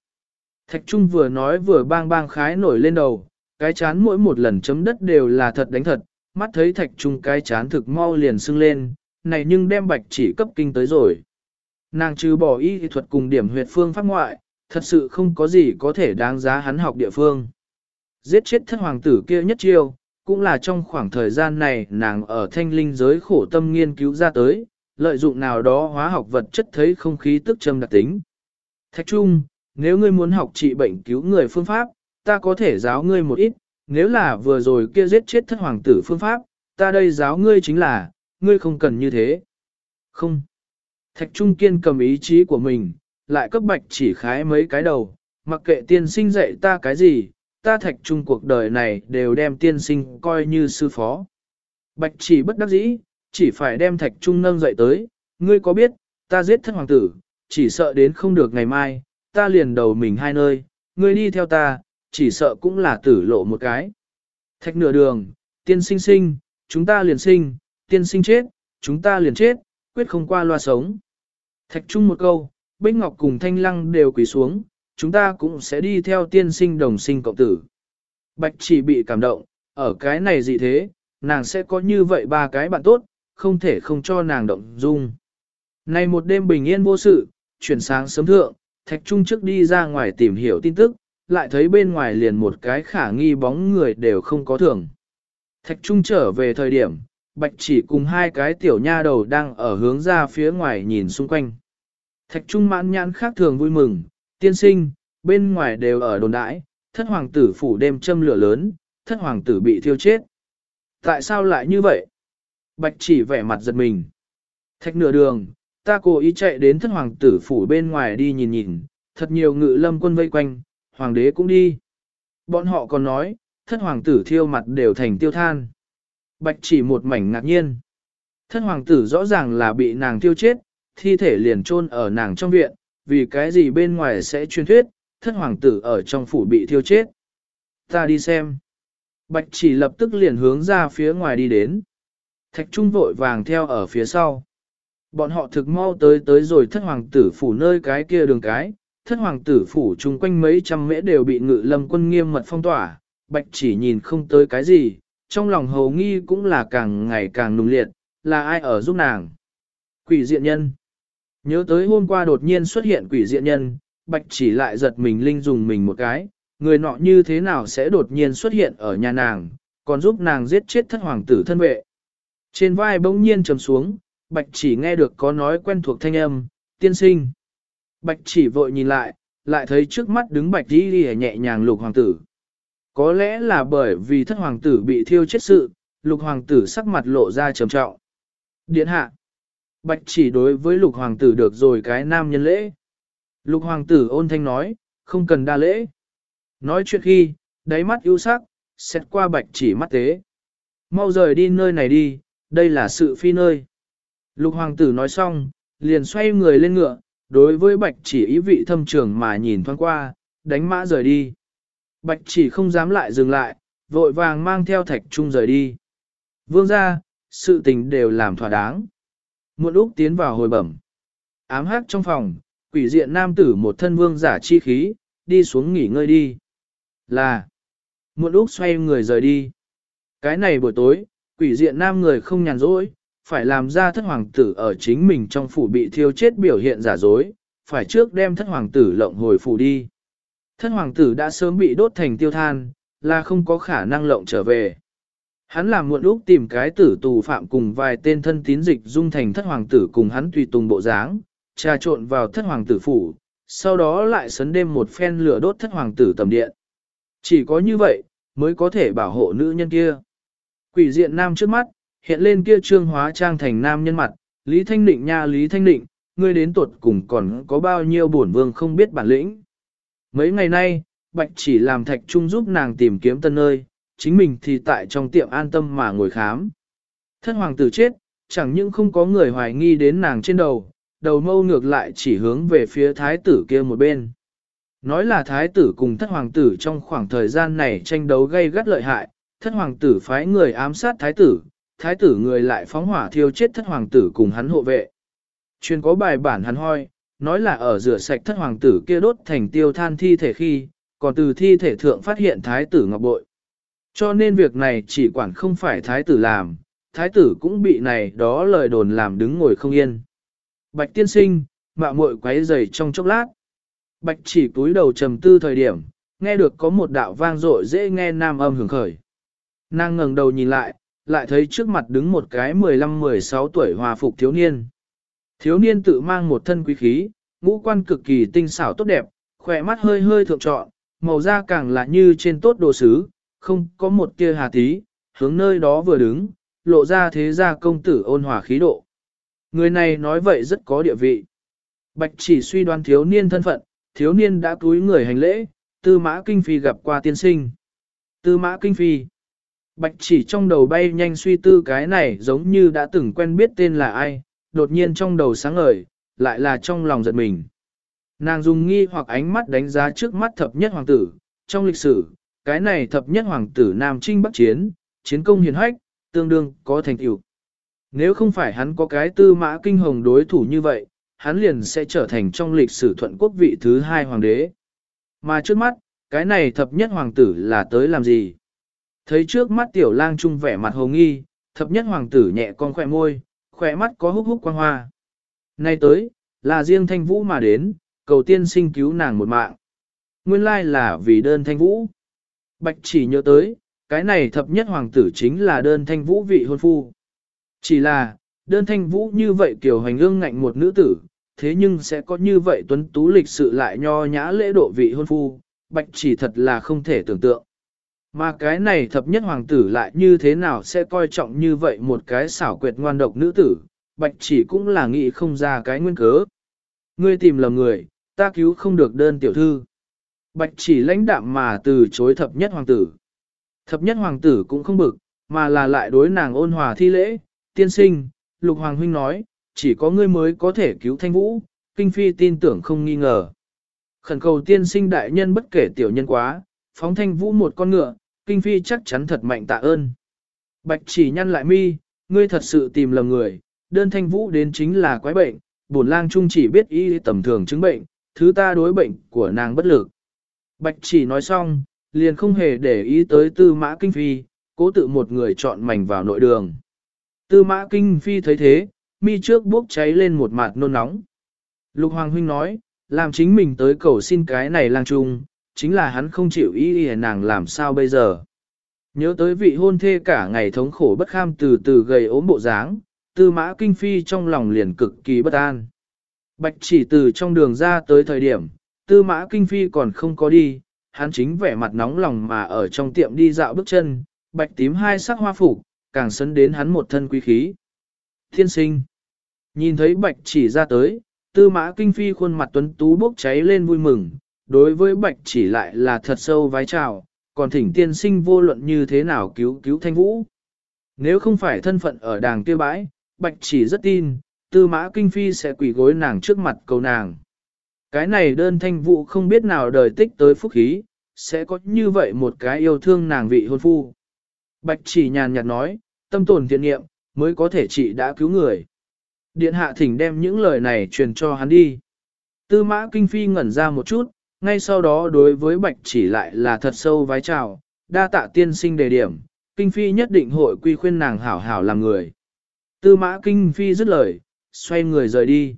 Thạch Trung vừa nói vừa bang bang khái nổi lên đầu, cái chán mỗi một lần chấm đất đều là thật đánh thật, mắt thấy Thạch Trung cái chán thực mau liền sưng lên, này nhưng đem bạch chỉ cấp kinh tới rồi. Nàng trừ bỏ y thuật cùng điểm huyệt phương pháp ngoại, thật sự không có gì có thể đáng giá hắn học địa phương. Giết chết thất hoàng tử kia nhất chiêu, cũng là trong khoảng thời gian này nàng ở thanh linh giới khổ tâm nghiên cứu ra tới, lợi dụng nào đó hóa học vật chất thấy không khí tức châm đặc tính. Thạch Trung, nếu ngươi muốn học trị bệnh cứu người phương pháp, ta có thể giáo ngươi một ít, nếu là vừa rồi kia giết chết thất hoàng tử phương pháp, ta đây giáo ngươi chính là, ngươi không cần như thế. Không. Thạch Trung Kiên cầm ý chí của mình, lại cấp bạch chỉ khái mấy cái đầu, mặc kệ tiên sinh dạy ta cái gì, ta thạch trung cuộc đời này đều đem tiên sinh coi như sư phó. Bạch chỉ bất đắc dĩ, chỉ phải đem thạch trung nâng dậy tới, ngươi có biết, ta giết thất hoàng tử, chỉ sợ đến không được ngày mai, ta liền đầu mình hai nơi, ngươi đi theo ta, chỉ sợ cũng là tử lộ một cái. Thạch nửa đường, tiên sinh sinh, chúng ta liền sinh, tiên sinh chết, chúng ta liền chết, quyết không qua loa sống. Thạch trung một câu, Bích Ngọc cùng Thanh Lăng đều quỳ xuống, chúng ta cũng sẽ đi theo tiên sinh đồng sinh cộng tử. Bạch chỉ bị cảm động, ở cái này gì thế, nàng sẽ có như vậy ba cái bạn tốt, không thể không cho nàng động dung. Này một đêm bình yên vô sự, chuyển sáng sớm thượng, Thạch Trung trước đi ra ngoài tìm hiểu tin tức, lại thấy bên ngoài liền một cái khả nghi bóng người đều không có thường. Thạch Trung trở về thời điểm, Bạch chỉ cùng hai cái tiểu nha đầu đang ở hướng ra phía ngoài nhìn xung quanh. Thạch Trung mãn nhãn khác thường vui mừng, tiên sinh, bên ngoài đều ở đồn đãi, thất hoàng tử phủ đêm châm lửa lớn, thất hoàng tử bị thiêu chết. Tại sao lại như vậy? Bạch chỉ vẻ mặt giật mình. Thạch nửa đường, ta cố ý chạy đến thất hoàng tử phủ bên ngoài đi nhìn nhìn, thật nhiều ngự lâm quân vây quanh, hoàng đế cũng đi. Bọn họ còn nói, thất hoàng tử thiêu mặt đều thành tiêu than. Bạch chỉ một mảnh ngạc nhiên. Thất hoàng tử rõ ràng là bị nàng thiêu chết, thi thể liền chôn ở nàng trong viện, vì cái gì bên ngoài sẽ truyền thuyết, thất hoàng tử ở trong phủ bị thiêu chết. Ta đi xem. Bạch chỉ lập tức liền hướng ra phía ngoài đi đến. Thạch Trung vội vàng theo ở phía sau. Bọn họ thực mau tới tới rồi thất hoàng tử phủ nơi cái kia đường cái. Thất hoàng tử phủ chung quanh mấy trăm mễ đều bị ngự lâm quân nghiêm mật phong tỏa. Bạch chỉ nhìn không tới cái gì, trong lòng hầu nghi cũng là càng ngày càng nung liệt, là ai ở giúp nàng. Quỷ diện nhân. Nhớ tới hôm qua đột nhiên xuất hiện quỷ diện nhân, bạch chỉ lại giật mình linh dùng mình một cái, người nọ như thế nào sẽ đột nhiên xuất hiện ở nhà nàng, còn giúp nàng giết chết thất hoàng tử thân vệ. Trên vai bỗng nhiên trầm xuống, bạch chỉ nghe được có nói quen thuộc thanh âm, tiên sinh. Bạch chỉ vội nhìn lại, lại thấy trước mắt đứng bạch đi đi nhẹ nhàng lục hoàng tử. Có lẽ là bởi vì thất hoàng tử bị thiêu chết sự, lục hoàng tử sắc mặt lộ ra trầm trọng. Điện hạ. Bạch chỉ đối với lục hoàng tử được rồi cái nam nhân lễ. Lục hoàng tử ôn thanh nói, không cần đa lễ. Nói chuyện khi, đáy mắt ưu sắc, xét qua bạch chỉ mắt tế. Mau rời đi nơi này đi, đây là sự phi nơi. Lục hoàng tử nói xong, liền xoay người lên ngựa, đối với bạch chỉ ý vị thâm trường mà nhìn thoáng qua, đánh mã rời đi. Bạch chỉ không dám lại dừng lại, vội vàng mang theo thạch trung rời đi. Vương ra, sự tình đều làm thỏa đáng. Muộn Úc tiến vào hồi bẩm. Ám hát trong phòng, quỷ diện nam tử một thân vương giả chi khí, đi xuống nghỉ ngơi đi. Là. Muộn Úc xoay người rời đi. Cái này buổi tối, quỷ diện nam người không nhàn rỗi, phải làm ra thất hoàng tử ở chính mình trong phủ bị thiêu chết biểu hiện giả dối, phải trước đem thất hoàng tử lộng hồi phủ đi. Thất hoàng tử đã sớm bị đốt thành tiêu than, là không có khả năng lộng trở về. Hắn làm muộn lúc tìm cái tử tù phạm cùng vài tên thân tín dịch dung thành thất hoàng tử cùng hắn tùy tùng bộ dáng, trà trộn vào thất hoàng tử phủ, sau đó lại sấn đêm một phen lửa đốt thất hoàng tử tầm điện. Chỉ có như vậy, mới có thể bảo hộ nữ nhân kia. Quỷ diện nam trước mắt, hiện lên kia trương hóa trang thành nam nhân mặt, Lý Thanh Định nha Lý Thanh Định, ngươi đến tuột cùng còn có bao nhiêu bổn vương không biết bản lĩnh. Mấy ngày nay, Bạch chỉ làm thạch trung giúp nàng tìm kiếm tân nơi, chính mình thì tại trong tiệm an tâm mà ngồi khám. Thân hoàng tử chết, chẳng những không có người hoài nghi đến nàng trên đầu, đầu mâu ngược lại chỉ hướng về phía thái tử kia một bên. Nói là thái tử cùng thất hoàng tử trong khoảng thời gian này tranh đấu gây gắt lợi hại, thất hoàng tử phái người ám sát thái tử, thái tử người lại phóng hỏa thiêu chết thất hoàng tử cùng hắn hộ vệ. Chuyên có bài bản hắn hoi, nói là ở rửa sạch thất hoàng tử kia đốt thành tiêu than thi thể khi, còn từ thi thể thượng phát hiện thái tử ngọc bội. Cho nên việc này chỉ quản không phải thái tử làm, thái tử cũng bị này đó lời đồn làm đứng ngồi không yên. Bạch tiên sinh, mạo muội quấy rầy trong chốc lát. Bạch chỉ túi đầu trầm tư thời điểm, nghe được có một đạo vang dội dễ nghe nam âm hưởng khởi. Nàng ngẩng đầu nhìn lại, lại thấy trước mặt đứng một cái 15-16 tuổi hòa phục thiếu niên. Thiếu niên tự mang một thân quý khí, ngũ quan cực kỳ tinh xảo tốt đẹp, khỏe mắt hơi hơi thượng trọn, màu da càng là như trên tốt đồ sứ, không có một tia hà tí, hướng nơi đó vừa đứng, lộ ra thế gia công tử ôn hòa khí độ. Người này nói vậy rất có địa vị. Bạch chỉ suy đoán thiếu niên thân phận, thiếu niên đã túi người hành lễ, tư mã kinh phi gặp qua tiên sinh. Tư mã kinh phi. Bạch chỉ trong đầu bay nhanh suy tư cái này giống như đã từng quen biết tên là ai, đột nhiên trong đầu sáng ngời, lại là trong lòng giật mình. Nàng dùng nghi hoặc ánh mắt đánh giá trước mắt thập nhất hoàng tử, trong lịch sử, cái này thập nhất hoàng tử Nam Trinh Bắc Chiến, chiến công hiền hách, tương đương có thành tựu. Nếu không phải hắn có cái tư mã kinh hồng đối thủ như vậy, hắn liền sẽ trở thành trong lịch sử thuận quốc vị thứ hai hoàng đế. Mà trước mắt, cái này thập nhất hoàng tử là tới làm gì? Thấy trước mắt tiểu lang trung vẻ mặt hồ nghi, thập nhất hoàng tử nhẹ con khỏe môi, khỏe mắt có húc húc quang hoa. Nay tới, là riêng thanh vũ mà đến, cầu tiên sinh cứu nàng một mạng. Nguyên lai là vì đơn thanh vũ. Bạch chỉ nhớ tới, cái này thập nhất hoàng tử chính là đơn thanh vũ vị hôn phu. Chỉ là, đơn thanh vũ như vậy kiểu hành ương ngạnh một nữ tử, thế nhưng sẽ có như vậy tuấn tú lịch sự lại nho nhã lễ độ vị hôn phu, bạch chỉ thật là không thể tưởng tượng. Mà cái này thập nhất hoàng tử lại như thế nào sẽ coi trọng như vậy một cái xảo quyệt ngoan độc nữ tử, bạch chỉ cũng là nghĩ không ra cái nguyên cớ. Ngươi tìm lầm người, ta cứu không được đơn tiểu thư. Bạch chỉ lãnh đạm mà từ chối thập nhất hoàng tử. Thập nhất hoàng tử cũng không bực, mà là lại đối nàng ôn hòa thi lễ, tiên sinh, lục hoàng huynh nói, chỉ có ngươi mới có thể cứu thanh vũ, kinh phi tin tưởng không nghi ngờ. Khẩn cầu tiên sinh đại nhân bất kể tiểu nhân quá, phóng thanh vũ một con ngựa, kinh phi chắc chắn thật mạnh tạ ơn. Bạch chỉ nhăn lại mi, ngươi thật sự tìm lầm người, đơn thanh vũ đến chính là quái bệnh, bổn lang trung chỉ biết y tầm thường chứng bệnh, thứ ta đối bệnh của nàng bất lực. Bạch chỉ nói xong, liền không hề để ý tới tư mã kinh phi, cố tự một người chọn mảnh vào nội đường. Tư mã kinh phi thấy thế, mi trước bốc cháy lên một mặt nôn nóng. Lục Hoàng Huynh nói, làm chính mình tới cầu xin cái này lang trung, chính là hắn không chịu ý ý nàng làm sao bây giờ. Nhớ tới vị hôn thê cả ngày thống khổ bất kham từ từ gầy ốm bộ dáng, tư mã kinh phi trong lòng liền cực kỳ bất an. Bạch chỉ từ trong đường ra tới thời điểm, tư mã kinh phi còn không có đi, hắn chính vẻ mặt nóng lòng mà ở trong tiệm đi dạo bước chân, bạch tím hai sắc hoa phục, càng sấn đến hắn một thân quý khí. Thiên sinh, nhìn thấy bạch chỉ ra tới, tư mã kinh phi khuôn mặt tuấn tú bốc cháy lên vui mừng, đối với bạch chỉ lại là thật sâu vái chào, còn thỉnh tiên sinh vô luận như thế nào cứu cứu thanh vũ. Nếu không phải thân phận ở đàng kia bãi, bạch chỉ rất tin, tư mã kinh phi sẽ quỷ gối nàng trước mặt cầu nàng. Cái này đơn thanh vũ không biết nào đời tích tới phúc khí, sẽ có như vậy một cái yêu thương nàng vị hôn phu. Bạch chỉ nhàn nhạt nói, tâm tồn thiện nghiệm, mới có thể chị đã cứu người. Điện hạ thỉnh đem những lời này truyền cho hắn đi. Tư mã kinh phi ngẩn ra một chút, ngay sau đó đối với bạch chỉ lại là thật sâu vái chào, đa tạ tiên sinh đề điểm, kinh phi nhất định hội quy khuyên nàng hảo hảo làm người. Tư mã kinh phi dứt lời, xoay người rời đi.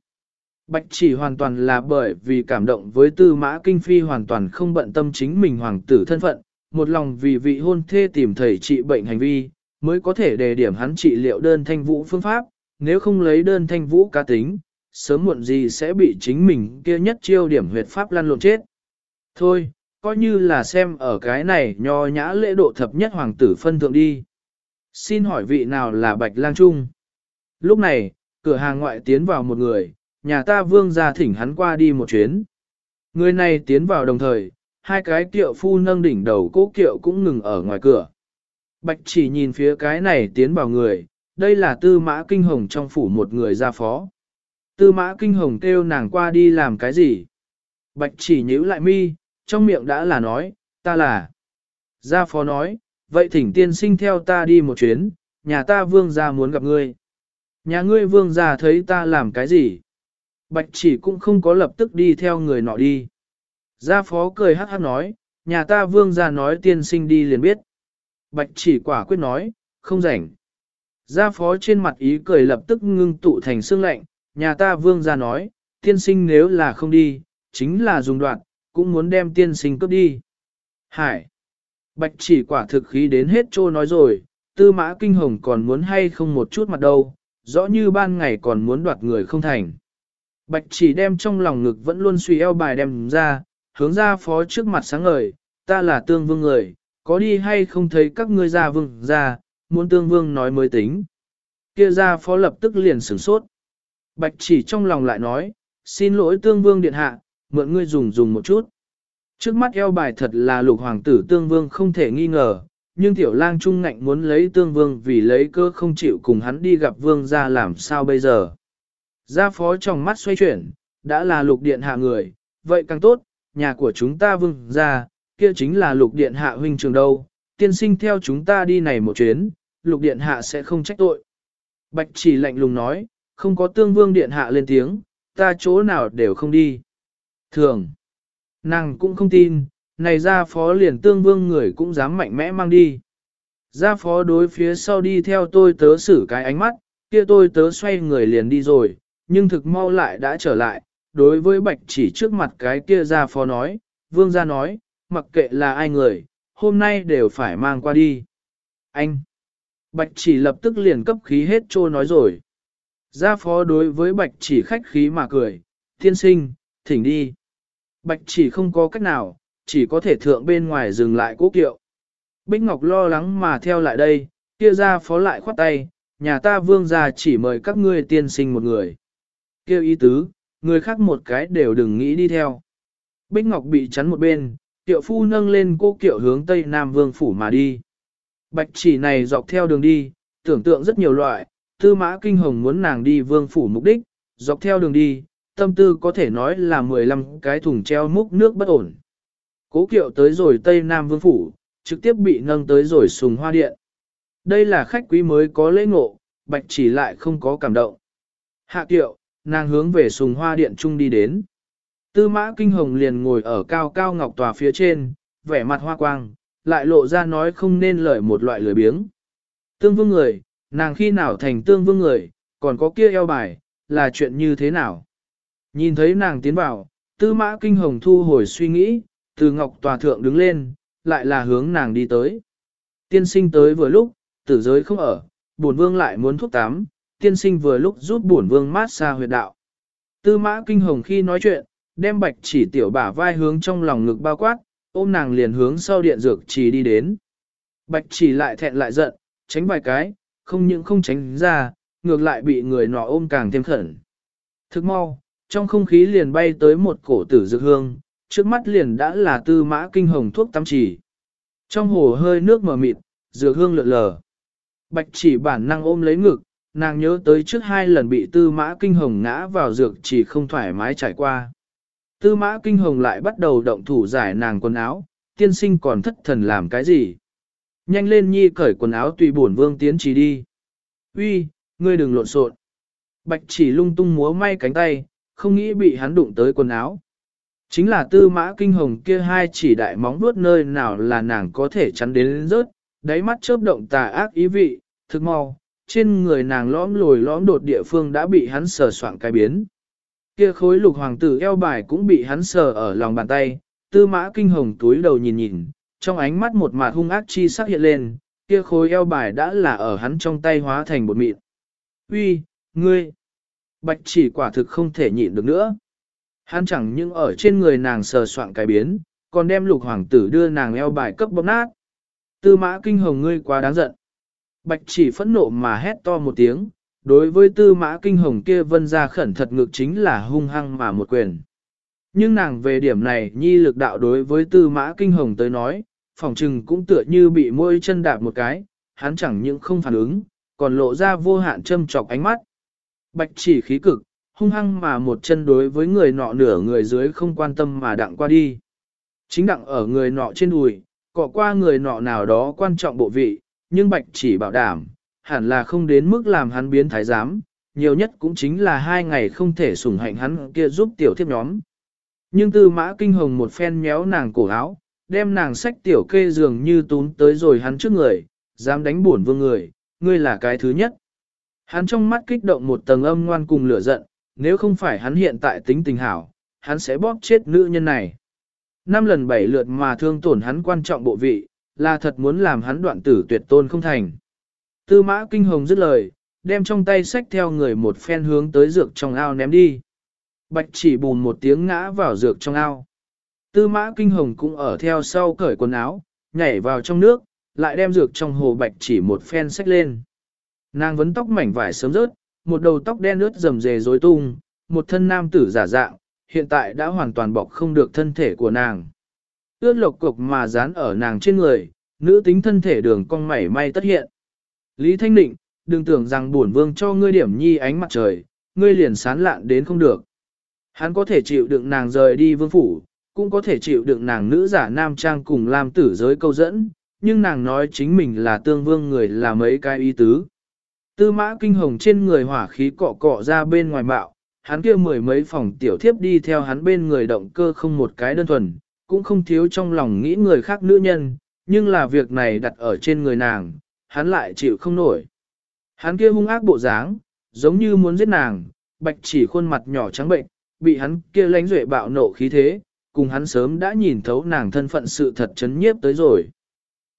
Bạch chỉ hoàn toàn là bởi vì cảm động với tư mã kinh phi hoàn toàn không bận tâm chính mình hoàng tử thân phận, một lòng vì vị hôn thê tìm thầy trị bệnh hành vi, mới có thể đề điểm hắn trị liệu đơn thanh vũ phương pháp, nếu không lấy đơn thanh vũ cá tính, sớm muộn gì sẽ bị chính mình kia nhất chiêu điểm huyệt pháp lăn lộn chết. Thôi, coi như là xem ở cái này nho nhã lễ độ thập nhất hoàng tử phân thượng đi. Xin hỏi vị nào là Bạch Lang Trung? Lúc này, cửa hàng ngoại tiến vào một người, nhà ta vương ra thỉnh hắn qua đi một chuyến. Người này tiến vào đồng thời, hai cái kiệu phu nâng đỉnh đầu cố kiệu cũng ngừng ở ngoài cửa. Bạch chỉ nhìn phía cái này tiến vào người, đây là tư mã kinh hồng trong phủ một người gia phó. Tư mã kinh hồng kêu nàng qua đi làm cái gì? Bạch chỉ nhíu lại mi, trong miệng đã là nói, ta là. Gia phó nói, vậy thỉnh tiên sinh theo ta đi một chuyến, nhà ta vương gia muốn gặp ngươi. Nhà ngươi vương gia thấy ta làm cái gì? Bạch chỉ cũng không có lập tức đi theo người nọ đi. Gia phó cười hát hát nói, nhà ta vương gia nói tiên sinh đi liền biết. Bạch chỉ quả quyết nói, không rảnh. Gia phó trên mặt ý cười lập tức ngưng tụ thành xương lạnh, nhà ta vương gia nói, tiên sinh nếu là không đi, chính là dùng đoạn, cũng muốn đem tiên sinh cướp đi. Hải! Bạch chỉ quả thực khí đến hết trô nói rồi, tư mã kinh hồng còn muốn hay không một chút mặt đâu, rõ như ban ngày còn muốn đoạt người không thành. Bạch chỉ đem trong lòng ngực vẫn luôn suy eo bài đem ra, hướng ra phó trước mặt sáng ngời, ta là tương vương người, có đi hay không thấy các ngươi ra vương ra, muốn tương vương nói mới tính. Kia ra phó lập tức liền sửng sốt. Bạch chỉ trong lòng lại nói, xin lỗi tương vương điện hạ, mượn ngươi dùng dùng một chút. Trước mắt eo bài thật là lục hoàng tử tương vương không thể nghi ngờ, nhưng tiểu lang trung ngạnh muốn lấy tương vương vì lấy cơ không chịu cùng hắn đi gặp vương ra làm sao bây giờ. Gia phó trong mắt xoay chuyển, đã là lục điện hạ người, vậy càng tốt, nhà của chúng ta vương ra, kia chính là lục điện hạ huynh trường đâu, tiên sinh theo chúng ta đi này một chuyến, lục điện hạ sẽ không trách tội. Bạch chỉ lạnh lùng nói, không có tương vương điện hạ lên tiếng, ta chỗ nào đều không đi. Thường, nàng cũng không tin, này ra phó liền tương vương người cũng dám mạnh mẽ mang đi. Ra phó đối phía sau đi theo tôi tớ xử cái ánh mắt, kia tôi tớ xoay người liền đi rồi, nhưng thực mau lại đã trở lại, đối với bạch chỉ trước mặt cái kia ra phó nói, vương ra nói, mặc kệ là ai người, hôm nay đều phải mang qua đi. Anh! Bạch chỉ lập tức liền cấp khí hết trô nói rồi. Gia phó đối với bạch chỉ khách khí mà cười, thiên sinh, thỉnh đi. Bạch chỉ không có cách nào, chỉ có thể thượng bên ngoài dừng lại cố kiệu. Bích Ngọc lo lắng mà theo lại đây, kia ra phó lại khoát tay, nhà ta vương gia chỉ mời các ngươi tiên sinh một người. Kêu ý tứ, người khác một cái đều đừng nghĩ đi theo. Bích Ngọc bị chắn một bên, tiệu phu nâng lên cô kiệu hướng Tây Nam Vương Phủ mà đi. Bạch chỉ này dọc theo đường đi, tưởng tượng rất nhiều loại, tư mã kinh hồng muốn nàng đi Vương Phủ mục đích, dọc theo đường đi, tâm tư có thể nói là 15 cái thùng treo múc nước bất ổn. Cố kiệu tới rồi Tây Nam Vương Phủ, trực tiếp bị nâng tới rồi sùng hoa điện. Đây là khách quý mới có lễ ngộ, bạch chỉ lại không có cảm động. Hạ kiệu, nàng hướng về sùng hoa điện trung đi đến. Tư mã kinh hồng liền ngồi ở cao cao ngọc tòa phía trên, vẻ mặt hoa quang, lại lộ ra nói không nên lời một loại lười biếng. Tương vương người, nàng khi nào thành tương vương người, còn có kia eo bài, là chuyện như thế nào? Nhìn thấy nàng tiến vào, tư mã kinh hồng thu hồi suy nghĩ, từ ngọc tòa thượng đứng lên, lại là hướng nàng đi tới. Tiên sinh tới vừa lúc, tử giới không ở, bổn vương lại muốn thuốc tắm, tiên sinh vừa lúc giúp bổn vương mát xa huyệt đạo. Tư mã kinh hồng khi nói chuyện, đem bạch chỉ tiểu bả vai hướng trong lòng ngực bao quát, ôm nàng liền hướng sau điện dược chỉ đi đến. Bạch chỉ lại thẹn lại giận, tránh vài cái, không những không tránh ra, ngược lại bị người nọ ôm càng thêm khẩn. Thức mau, trong không khí liền bay tới một cổ tử dược hương, trước mắt liền đã là tư mã kinh hồng thuốc tắm chỉ. Trong hồ hơi nước mờ mịt, dược hương lượn lờ. Bạch chỉ bản năng ôm lấy ngực, nàng nhớ tới trước hai lần bị tư mã kinh hồng ngã vào dược chỉ không thoải mái trải qua. Tư mã kinh hồng lại bắt đầu động thủ giải nàng quần áo, tiên sinh còn thất thần làm cái gì? Nhanh lên nhi cởi quần áo tùy bổn vương tiến trì đi. Uy, ngươi đừng lộn xộn. Bạch chỉ lung tung múa may cánh tay, không nghĩ bị hắn đụng tới quần áo. Chính là tư mã kinh hồng kia hai chỉ đại móng vuốt nơi nào là nàng có thể chắn đến rớt, đáy mắt chớp động tà ác ý vị, thực mau, trên người nàng lõm lồi lõm đột địa phương đã bị hắn sờ soạn cái biến. Kia khối lục hoàng tử eo bài cũng bị hắn sờ ở lòng bàn tay, tư mã kinh hồng túi đầu nhìn nhìn, trong ánh mắt một mạt hung ác chi sắc hiện lên, kia khối eo bài đã là ở hắn trong tay hóa thành bột mịn. Uy, ngươi! Bạch chỉ quả thực không thể nhịn được nữa. Hắn chẳng những ở trên người nàng sờ soạn cái biến, còn đem lục hoàng tử đưa nàng eo bài cấp bóp nát. Tư mã kinh hồng ngươi quá đáng giận. Bạch chỉ phẫn nộ mà hét to một tiếng, đối với tư mã kinh hồng kia vân ra khẩn thật ngược chính là hung hăng mà một quyền. Nhưng nàng về điểm này nhi lực đạo đối với tư mã kinh hồng tới nói, phòng trừng cũng tựa như bị môi chân đạp một cái, hắn chẳng những không phản ứng, còn lộ ra vô hạn châm chọc ánh mắt. Bạch chỉ khí cực, hung hăng mà một chân đối với người nọ nửa người dưới không quan tâm mà đặng qua đi. Chính đặng ở người nọ trên đùi, cọ qua người nọ nào đó quan trọng bộ vị, nhưng bạch chỉ bảo đảm, hẳn là không đến mức làm hắn biến thái giám, nhiều nhất cũng chính là hai ngày không thể sủng hạnh hắn kia giúp tiểu thiếp nhóm. Nhưng tư mã kinh hồng một phen méo nàng cổ áo, đem nàng sách tiểu kê dường như tún tới rồi hắn trước người, dám đánh buồn vương người, ngươi là cái thứ nhất. Hắn trong mắt kích động một tầng âm ngoan cùng lửa giận, nếu không phải hắn hiện tại tính tình hảo, hắn sẽ bóp chết nữ nhân này. Năm lần bảy lượt mà thương tổn hắn quan trọng bộ vị, là thật muốn làm hắn đoạn tử tuyệt tôn không thành. Tư mã kinh hồng dứt lời, đem trong tay sách theo người một phen hướng tới dược trong ao ném đi. Bạch chỉ bùn một tiếng ngã vào dược trong ao. Tư mã kinh hồng cũng ở theo sau cởi quần áo, nhảy vào trong nước, lại đem dược trong hồ bạch chỉ một phen sách lên. Nàng vấn tóc mảnh vải sớm rớt, một đầu tóc đen ướt rầm rề rối tung, một thân nam tử giả dạng, hiện tại đã hoàn toàn bọc không được thân thể của nàng. Ướt lộc cục mà dán ở nàng trên người, nữ tính thân thể đường cong mảy may tất hiện. Lý Thanh Định, đừng tưởng rằng bổn vương cho ngươi điểm nhi ánh mặt trời, ngươi liền sán lạn đến không được. Hắn có thể chịu đựng nàng rời đi vương phủ, cũng có thể chịu đựng nàng nữ giả nam trang cùng làm tử giới câu dẫn, nhưng nàng nói chính mình là tương vương người là mấy cái ý tứ. Tư mã kinh hồng trên người hỏa khí cọ cọ ra bên ngoài bạo, hắn kia mười mấy phòng tiểu thiếp đi theo hắn bên người động cơ không một cái đơn thuần, cũng không thiếu trong lòng nghĩ người khác nữ nhân, nhưng là việc này đặt ở trên người nàng, hắn lại chịu không nổi. Hắn kia hung ác bộ dáng, giống như muốn giết nàng, bạch chỉ khuôn mặt nhỏ trắng bệnh, bị hắn kia lánh duệ bạo nộ khí thế, cùng hắn sớm đã nhìn thấu nàng thân phận sự thật chấn nhiếp tới rồi.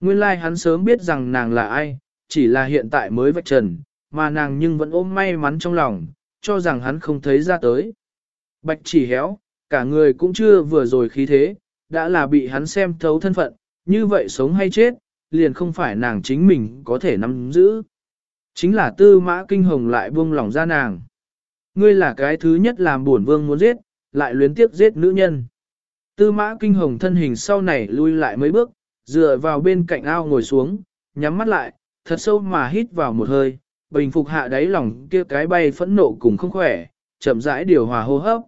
Nguyên lai like hắn sớm biết rằng nàng là ai, chỉ là hiện tại mới vạch trần, mà nàng nhưng vẫn ôm may mắn trong lòng, cho rằng hắn không thấy ra tới. Bạch chỉ héo, cả người cũng chưa vừa rồi khí thế, đã là bị hắn xem thấu thân phận, như vậy sống hay chết, liền không phải nàng chính mình có thể nắm giữ. Chính là tư mã kinh hồng lại buông lòng ra nàng. Ngươi là cái thứ nhất làm buồn vương muốn giết, lại luyến tiếp giết nữ nhân. Tư mã kinh hồng thân hình sau này lui lại mấy bước, dựa vào bên cạnh ao ngồi xuống, nhắm mắt lại, thật sâu mà hít vào một hơi, bình phục hạ đáy lòng kia cái bay phẫn nộ cùng không khỏe, chậm rãi điều hòa hô hấp.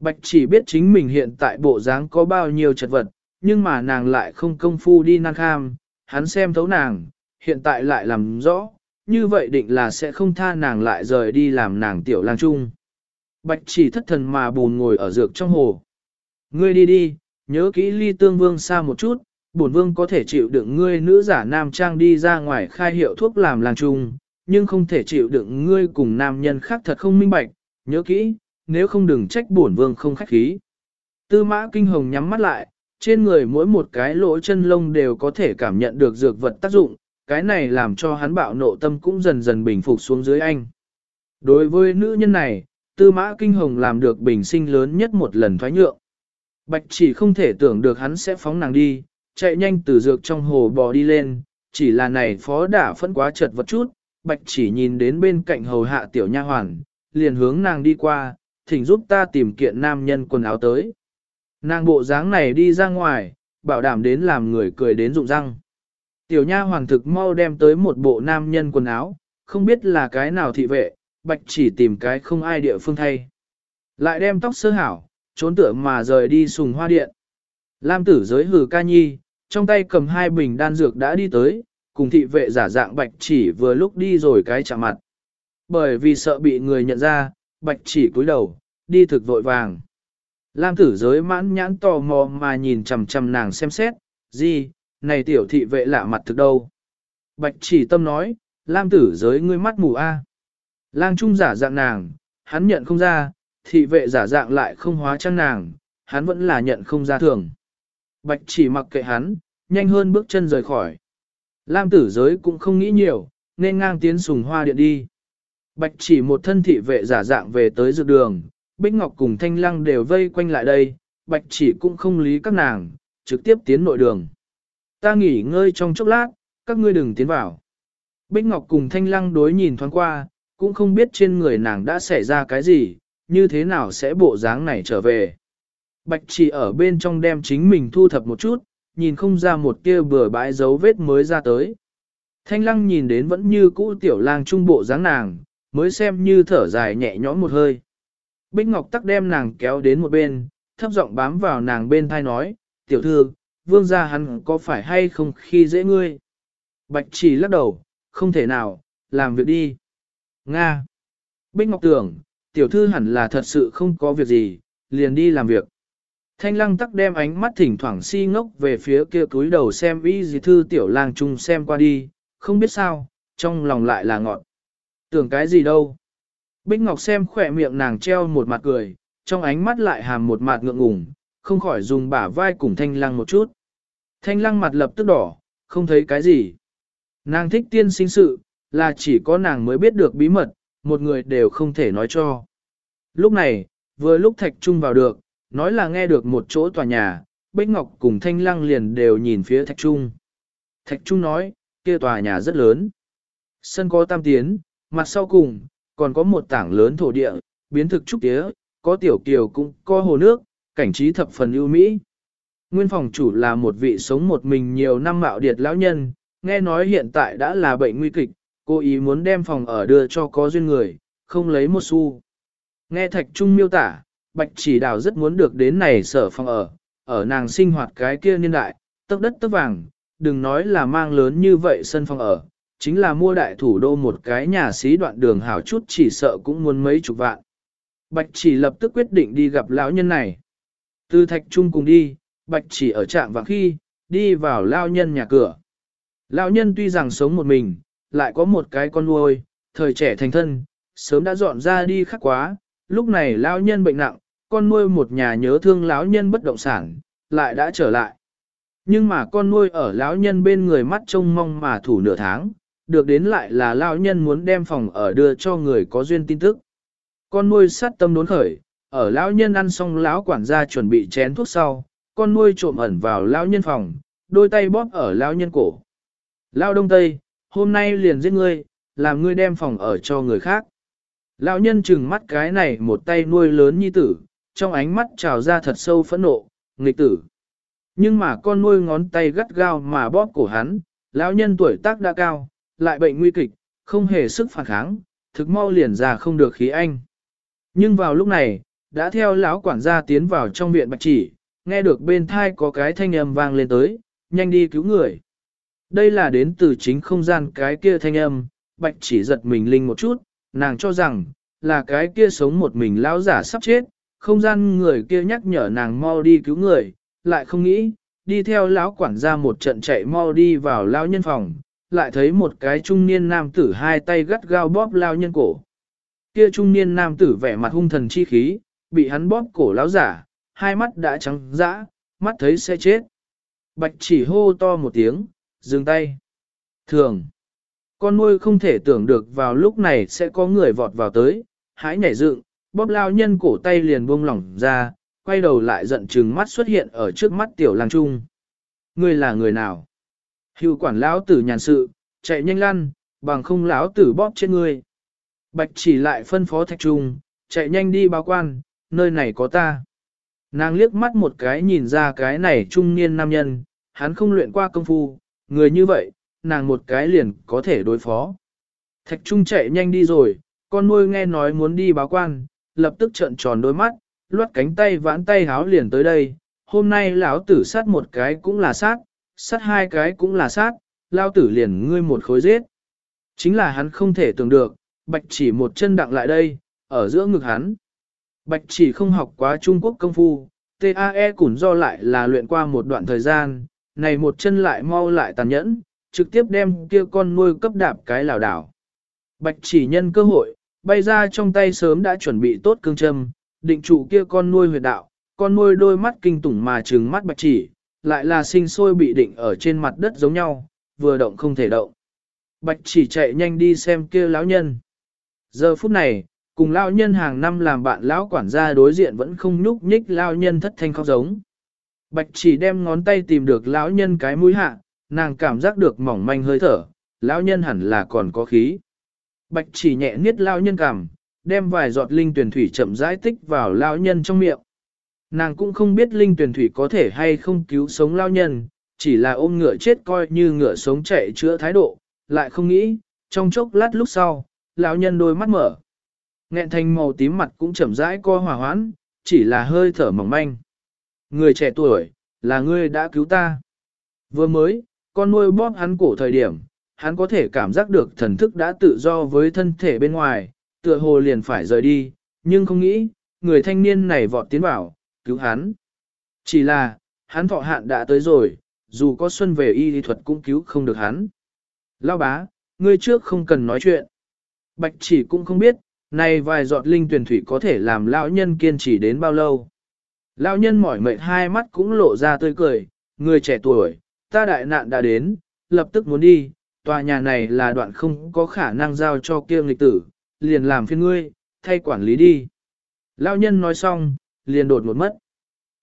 Bạch chỉ biết chính mình hiện tại bộ dáng có bao nhiêu chật vật, nhưng mà nàng lại không công phu đi năng kham, hắn xem thấu nàng, hiện tại lại làm rõ, như vậy định là sẽ không tha nàng lại rời đi làm nàng tiểu lang trung. Bạch chỉ thất thần mà bùn ngồi ở dược trong hồ. Ngươi đi đi, nhớ kỹ ly tương vương xa một chút, bổn vương có thể chịu đựng ngươi nữ giả nam trang đi ra ngoài khai hiệu thuốc làm lang trung, nhưng không thể chịu đựng ngươi cùng nam nhân khác thật không minh bạch, nhớ kỹ, nếu không đừng trách bổn vương không khách khí. Tư mã kinh hồng nhắm mắt lại, trên người mỗi một cái lỗ chân lông đều có thể cảm nhận được dược vật tác dụng, cái này làm cho hắn bạo nộ tâm cũng dần dần bình phục xuống dưới anh. Đối với nữ nhân này, tư mã kinh hồng làm được bình sinh lớn nhất một lần thoái nhượng. Bạch chỉ không thể tưởng được hắn sẽ phóng nàng đi, chạy nhanh từ dược trong hồ bò đi lên, chỉ là này phó đả phân quá chật vật chút, bạch chỉ nhìn đến bên cạnh hầu hạ tiểu nha hoàn, liền hướng nàng đi qua, thỉnh giúp ta tìm kiện nam nhân quần áo tới. Nàng bộ dáng này đi ra ngoài, bảo đảm đến làm người cười đến rụng răng. Tiểu nha hoàng thực mau đem tới một bộ nam nhân quần áo, không biết là cái nào thị vệ, bạch chỉ tìm cái không ai địa phương thay. Lại đem tóc sơ hảo, trốn tựa mà rời đi sùng hoa điện. Lam tử giới hử ca nhi, trong tay cầm hai bình đan dược đã đi tới, cùng thị vệ giả dạng bạch chỉ vừa lúc đi rồi cái chạm mặt. Bởi vì sợ bị người nhận ra, bạch chỉ cúi đầu, đi thực vội vàng. Lam tử giới mãn nhãn tò mò mà nhìn chằm chằm nàng xem xét, gì, này tiểu thị vệ lạ mặt thực đâu. Bạch chỉ tâm nói, Lam tử giới ngươi mắt mù a. Lang trung giả dạng nàng, hắn nhận không ra, thị vệ giả dạng lại không hóa trang nàng, hắn vẫn là nhận không ra thường. Bạch chỉ mặc kệ hắn, nhanh hơn bước chân rời khỏi. Lam tử giới cũng không nghĩ nhiều, nên ngang tiến sùng hoa điện đi. Bạch chỉ một thân thị vệ giả dạng về tới dược đường, Bích Ngọc cùng Thanh Lăng đều vây quanh lại đây, Bạch chỉ cũng không lý các nàng, trực tiếp tiến nội đường. Ta nghỉ ngơi trong chốc lát, các ngươi đừng tiến vào. Bích Ngọc cùng Thanh Lăng đối nhìn thoáng qua, cũng không biết trên người nàng đã xảy ra cái gì, như thế nào sẽ bộ dáng này trở về. Bạch chỉ ở bên trong đem chính mình thu thập một chút, nhìn không ra một kia bừa bãi dấu vết mới ra tới. Thanh lăng nhìn đến vẫn như cũ tiểu lang trung bộ dáng nàng, mới xem như thở dài nhẹ nhõm một hơi. Bích Ngọc tắc đem nàng kéo đến một bên, thấp giọng bám vào nàng bên thai nói, tiểu thư, vương gia hắn có phải hay không khi dễ ngươi? Bạch chỉ lắc đầu, không thể nào, làm việc đi. Nga. Bích Ngọc tưởng, tiểu thư hẳn là thật sự không có việc gì, liền đi làm việc. Thanh lăng tắc đem ánh mắt thỉnh thoảng si ngốc về phía kia túi đầu xem y dì thư tiểu lang trung xem qua đi, không biết sao, trong lòng lại là ngọt, Tưởng cái gì đâu. Bích Ngọc xem khỏe miệng nàng treo một mặt cười, trong ánh mắt lại hàm một mặt ngượng ngùng, không khỏi dùng bả vai cùng thanh lăng một chút. Thanh lăng mặt lập tức đỏ, không thấy cái gì. Nàng thích tiên sinh sự, là chỉ có nàng mới biết được bí mật, một người đều không thể nói cho. Lúc này, vừa lúc thạch trung vào được, nói là nghe được một chỗ tòa nhà, Bích Ngọc cùng Thanh Lăng liền đều nhìn phía Thạch Trung. Thạch Trung nói, kia tòa nhà rất lớn. Sân có tam tiến, mặt sau cùng, còn có một tảng lớn thổ địa, biến thực trúc tía, có tiểu kiều cũng có hồ nước, cảnh trí thập phần ưu mỹ. Nguyên phòng chủ là một vị sống một mình nhiều năm mạo điệt lão nhân, nghe nói hiện tại đã là bệnh nguy kịch, cô ý muốn đem phòng ở đưa cho có duyên người, không lấy một xu. Nghe Thạch Trung miêu tả, Bạch chỉ đào rất muốn được đến này sở phòng ở, ở nàng sinh hoạt cái kia niên đại, tấc đất tấc vàng, đừng nói là mang lớn như vậy sân phòng ở, chính là mua đại thủ đô một cái nhà xí đoạn đường hảo chút chỉ sợ cũng muốn mấy chục vạn. Bạch chỉ lập tức quyết định đi gặp lão nhân này. Từ thạch trung cùng đi, bạch chỉ ở trạm vàng khi, đi vào lão nhân nhà cửa. Lão nhân tuy rằng sống một mình, lại có một cái con nuôi, thời trẻ thành thân, sớm đã dọn ra đi khắc quá, lúc này lão nhân bệnh nặng, con nuôi một nhà nhớ thương lão nhân bất động sản, lại đã trở lại. Nhưng mà con nuôi ở lão nhân bên người mắt trông mong mà thủ nửa tháng, được đến lại là lão nhân muốn đem phòng ở đưa cho người có duyên tin tức. Con nuôi sát tâm đốn khởi, ở lão nhân ăn xong lão quản gia chuẩn bị chén thuốc sau, con nuôi trộm ẩn vào lão nhân phòng, đôi tay bóp ở lão nhân cổ. Lão đông tây, hôm nay liền giết ngươi, làm ngươi đem phòng ở cho người khác. Lão nhân chừng mắt cái này một tay nuôi lớn như tử, trong ánh mắt trào ra thật sâu phẫn nộ, nghịch tử. Nhưng mà con nuôi ngón tay gắt gao mà bóp cổ hắn, lão nhân tuổi tác đã cao, lại bệnh nguy kịch, không hề sức phản kháng, thực mau liền ra không được khí anh. Nhưng vào lúc này, đã theo lão quản gia tiến vào trong viện bạch chỉ, nghe được bên thai có cái thanh âm vang lên tới, nhanh đi cứu người. Đây là đến từ chính không gian cái kia thanh âm, bạch chỉ giật mình linh một chút, nàng cho rằng, là cái kia sống một mình lão giả sắp chết, không gian người kia nhắc nhở nàng mau đi cứu người, lại không nghĩ, đi theo lão quản gia một trận chạy mau đi vào lao nhân phòng, lại thấy một cái trung niên nam tử hai tay gắt gao bóp lao nhân cổ. Kia trung niên nam tử vẻ mặt hung thần chi khí, bị hắn bóp cổ lão giả, hai mắt đã trắng dã, mắt thấy sẽ chết. Bạch chỉ hô to một tiếng, dừng tay. Thường, con nuôi không thể tưởng được vào lúc này sẽ có người vọt vào tới, hãy nhảy dựng, bóp lao nhân cổ tay liền buông lỏng ra, quay đầu lại giận chừng mắt xuất hiện ở trước mắt tiểu lang trung. Ngươi là người nào? Hưu quản lão tử nhàn sự, chạy nhanh lăn, bằng không lão tử bóp chết ngươi. Bạch chỉ lại phân phó thạch trung, chạy nhanh đi báo quan, nơi này có ta. Nàng liếc mắt một cái nhìn ra cái này trung niên nam nhân, hắn không luyện qua công phu, người như vậy, nàng một cái liền có thể đối phó. Thạch trung chạy nhanh đi rồi, con nuôi nghe nói muốn đi báo quan, lập tức trợn tròn đôi mắt, loát cánh tay vãn tay háo liền tới đây. Hôm nay lão tử sát một cái cũng là sát, sát hai cái cũng là sát, lão tử liền ngươi một khối giết. Chính là hắn không thể tưởng được, bạch chỉ một chân đặng lại đây, ở giữa ngực hắn. Bạch chỉ không học quá Trung Quốc công phu, TAE cũng do lại là luyện qua một đoạn thời gian, này một chân lại mau lại tàn nhẫn, trực tiếp đem kia con nuôi cấp đạp cái lào đảo. Bạch chỉ nhân cơ hội, bay ra trong tay sớm đã chuẩn bị tốt cương châm, định trụ kia con nuôi huyệt đạo, con nuôi đôi mắt kinh tủng mà trừng mắt bạch chỉ, lại là sinh sôi bị định ở trên mặt đất giống nhau, vừa động không thể động. Bạch chỉ chạy nhanh đi xem kia lão nhân. Giờ phút này, cùng lão nhân hàng năm làm bạn lão quản gia đối diện vẫn không nhúc nhích lão nhân thất thanh khóc giống. Bạch chỉ đem ngón tay tìm được lão nhân cái mũi hạ, nàng cảm giác được mỏng manh hơi thở, lão nhân hẳn là còn có khí. Bạch chỉ nhẹ niết lao nhân cảm, đem vài giọt linh tuyển thủy chậm rãi tích vào lao nhân trong miệng. Nàng cũng không biết linh tuyển thủy có thể hay không cứu sống lao nhân, chỉ là ôm ngựa chết coi như ngựa sống chạy chữa thái độ, lại không nghĩ, trong chốc lát lúc sau, lão nhân đôi mắt mở. Nghẹn thành màu tím mặt cũng chậm rãi co hòa hoãn, chỉ là hơi thở mỏng manh. Người trẻ tuổi, là ngươi đã cứu ta. Vừa mới, con nuôi bóp hắn cổ thời điểm, hắn có thể cảm giác được thần thức đã tự do với thân thể bên ngoài, tựa hồ liền phải rời đi, nhưng không nghĩ, người thanh niên này vọt tiến vào, cứu hắn. Chỉ là, hắn thọ hạn đã tới rồi, dù có xuân về y lý thuật cũng cứu không được hắn. Lao bá, ngươi trước không cần nói chuyện. Bạch chỉ cũng không biết, này vài giọt linh tuyển thủy có thể làm lão nhân kiên trì đến bao lâu. Lão nhân mỏi mệt hai mắt cũng lộ ra tươi cười, người trẻ tuổi, ta đại nạn đã đến, lập tức muốn đi, tòa nhà này là đoạn không có khả năng giao cho kia nghịch tử, liền làm phiên ngươi, thay quản lý đi. Lão nhân nói xong, liền đột một mất.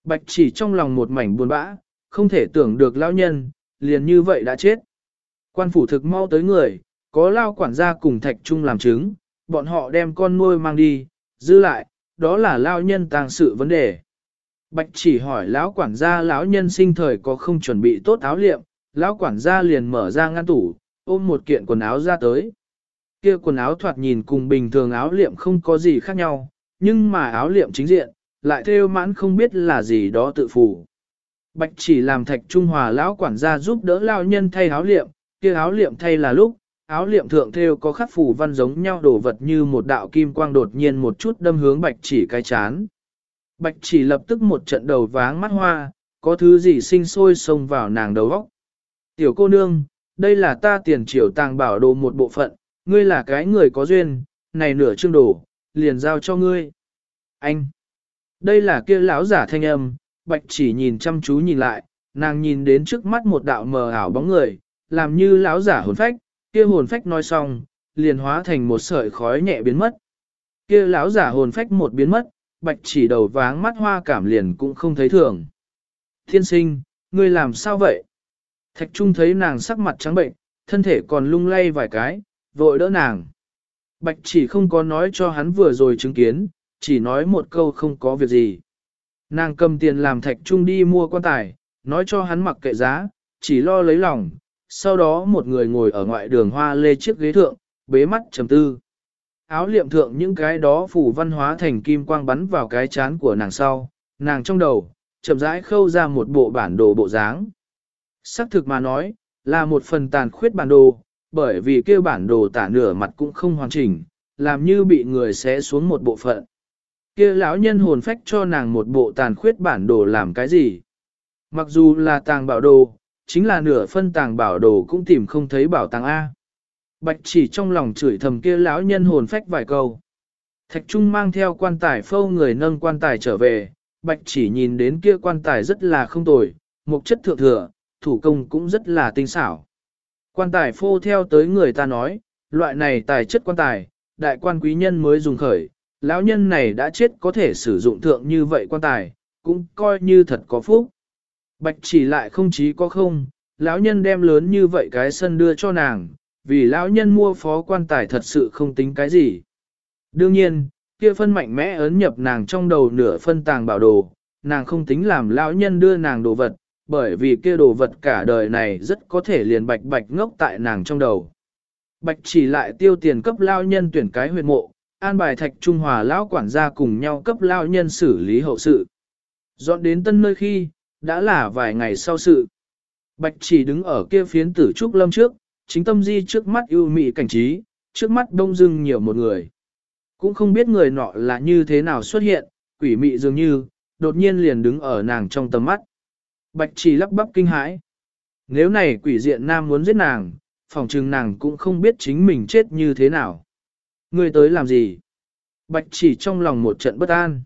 Bạch chỉ trong lòng một mảnh buồn bã, không thể tưởng được lão nhân, liền như vậy đã chết. Quan phủ thực mau tới người, có lao quản gia cùng thạch trung làm chứng, bọn họ đem con nuôi mang đi, giữ lại, đó là lao nhân tàng sự vấn đề. Bạch chỉ hỏi lão quản gia lão nhân sinh thời có không chuẩn bị tốt áo liệm, lão quản gia liền mở ra ngăn tủ, ôm một kiện quần áo ra tới. Kia quần áo thoạt nhìn cùng bình thường áo liệm không có gì khác nhau, nhưng mà áo liệm chính diện, lại theo mãn không biết là gì đó tự phủ. Bạch chỉ làm thạch trung hòa lão quản gia giúp đỡ lão nhân thay áo liệm, kia áo liệm thay là lúc, áo liệm thượng theo có khắc phủ văn giống nhau đổ vật như một đạo kim quang đột nhiên một chút đâm hướng bạch chỉ cái chán. Bạch chỉ lập tức một trận đầu váng mắt hoa, có thứ gì sinh sôi xông vào nàng đầu óc. Tiểu cô nương, đây là ta tiền triều tàng bảo đồ một bộ phận, ngươi là cái người có duyên, này nửa chương đồ, liền giao cho ngươi. Anh! Đây là kia lão giả thanh âm, bạch chỉ nhìn chăm chú nhìn lại, nàng nhìn đến trước mắt một đạo mờ ảo bóng người, làm như lão giả hồn phách, kia hồn phách nói xong, liền hóa thành một sợi khói nhẹ biến mất. Kia lão giả hồn phách một biến mất, bạch chỉ đầu váng mắt hoa cảm liền cũng không thấy thường. Thiên sinh, ngươi làm sao vậy? Thạch Trung thấy nàng sắc mặt trắng bệnh, thân thể còn lung lay vài cái, vội đỡ nàng. Bạch chỉ không có nói cho hắn vừa rồi chứng kiến, chỉ nói một câu không có việc gì. Nàng cầm tiền làm Thạch Trung đi mua quan tài, nói cho hắn mặc kệ giá, chỉ lo lấy lòng. Sau đó một người ngồi ở ngoại đường hoa lê chiếc ghế thượng, bế mắt trầm tư. Áo liệm thượng những cái đó phủ văn hóa thành kim quang bắn vào cái chán của nàng sau, nàng trong đầu, chậm rãi khâu ra một bộ bản đồ bộ dáng. Sắc thực mà nói, là một phần tàn khuyết bản đồ, bởi vì kêu bản đồ tả nửa mặt cũng không hoàn chỉnh, làm như bị người xé xuống một bộ phận. Kia lão nhân hồn phách cho nàng một bộ tàn khuyết bản đồ làm cái gì? Mặc dù là tàng bảo đồ, chính là nửa phân tàng bảo đồ cũng tìm không thấy bảo tàng A. Bạch chỉ trong lòng chửi thầm kia lão nhân hồn phách vài câu. Thạch Trung mang theo quan tài phâu người nâng quan tài trở về, bạch chỉ nhìn đến kia quan tài rất là không tồi, mục chất thượng thừa, thủ công cũng rất là tinh xảo. Quan tài phô theo tới người ta nói, loại này tài chất quan tài, đại quan quý nhân mới dùng khởi, lão nhân này đã chết có thể sử dụng thượng như vậy quan tài, cũng coi như thật có phúc. Bạch chỉ lại không chí có không, lão nhân đem lớn như vậy cái sân đưa cho nàng, vì lão nhân mua phó quan tài thật sự không tính cái gì. Đương nhiên, kia phân mạnh mẽ ấn nhập nàng trong đầu nửa phân tàng bảo đồ, nàng không tính làm lão nhân đưa nàng đồ vật, bởi vì kia đồ vật cả đời này rất có thể liền bạch bạch ngốc tại nàng trong đầu. Bạch chỉ lại tiêu tiền cấp lao nhân tuyển cái huyệt mộ, an bài thạch trung hòa lão quản gia cùng nhau cấp lao nhân xử lý hậu sự. Dọn đến tân nơi khi, đã là vài ngày sau sự. Bạch chỉ đứng ở kia phiến tử trúc lâm trước, chính tâm di trước mắt ưu mị cảnh trí, trước mắt đông dưng nhiều một người. Cũng không biết người nọ là như thế nào xuất hiện, quỷ mị dường như, đột nhiên liền đứng ở nàng trong tầm mắt. Bạch chỉ lắp bắp kinh hãi. Nếu này quỷ diện nam muốn giết nàng, phòng trừng nàng cũng không biết chính mình chết như thế nào. Ngươi tới làm gì? Bạch chỉ trong lòng một trận bất an.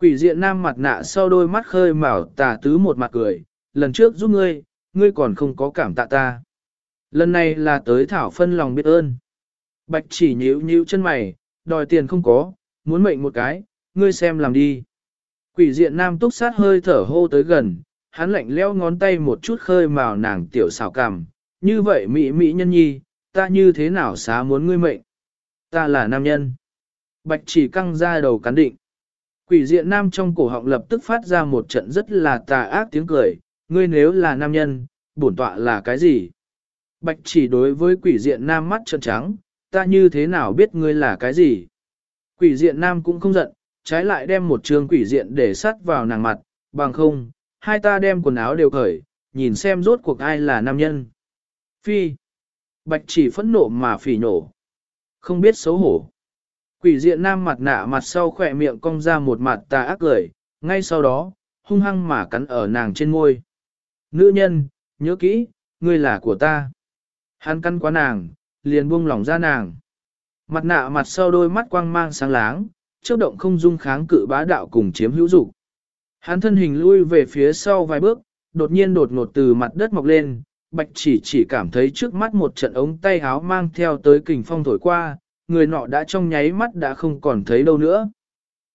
Quỷ diện nam mặt nạ sau đôi mắt khơi mào tà tứ một mặt cười, lần trước giúp ngươi, ngươi còn không có cảm tạ ta. Lần này là tới thảo phân lòng biết ơn. Bạch chỉ nhíu nhíu chân mày, đòi tiền không có, muốn mệnh một cái, ngươi xem làm đi. Quỷ diện nam túc sát hơi thở hô tới gần, hắn lạnh leo ngón tay một chút khơi màu nàng tiểu xảo cằm, như vậy mỹ mỹ nhân nhi, ta như thế nào xá muốn ngươi mệnh? Ta là nam nhân. Bạch chỉ căng ra đầu cắn định. Quỷ diện nam trong cổ họng lập tức phát ra một trận rất là tà ác tiếng cười, ngươi nếu là nam nhân, bổn tọa là cái gì? Bạch chỉ đối với quỷ diện nam mắt trợn trắng, ta như thế nào biết ngươi là cái gì? Quỷ diện nam cũng không giận, trái lại đem một trường quỷ diện để sắt vào nàng mặt, bằng không, hai ta đem quần áo đều cởi, nhìn xem rốt cuộc ai là nam nhân. Phi. Bạch chỉ phẫn nộ mà phỉ nổ. Không biết xấu hổ. Quỷ diện nam mặt nạ mặt sau khỏe miệng cong ra một mặt tà ác cười, ngay sau đó, hung hăng mà cắn ở nàng trên môi. Nữ nhân, nhớ kỹ, ngươi là của ta. Hắn cắn quá nàng, liền buông lỏng ra nàng. Mặt nạ mặt sau đôi mắt quang mang sáng láng, chớp động không dung kháng cự bá đạo cùng chiếm hữu dục. Hắn thân hình lui về phía sau vài bước, đột nhiên đột ngột từ mặt đất mọc lên, bạch chỉ chỉ cảm thấy trước mắt một trận ống tay háo mang theo tới kình phong thổi qua, người nọ đã trong nháy mắt đã không còn thấy đâu nữa.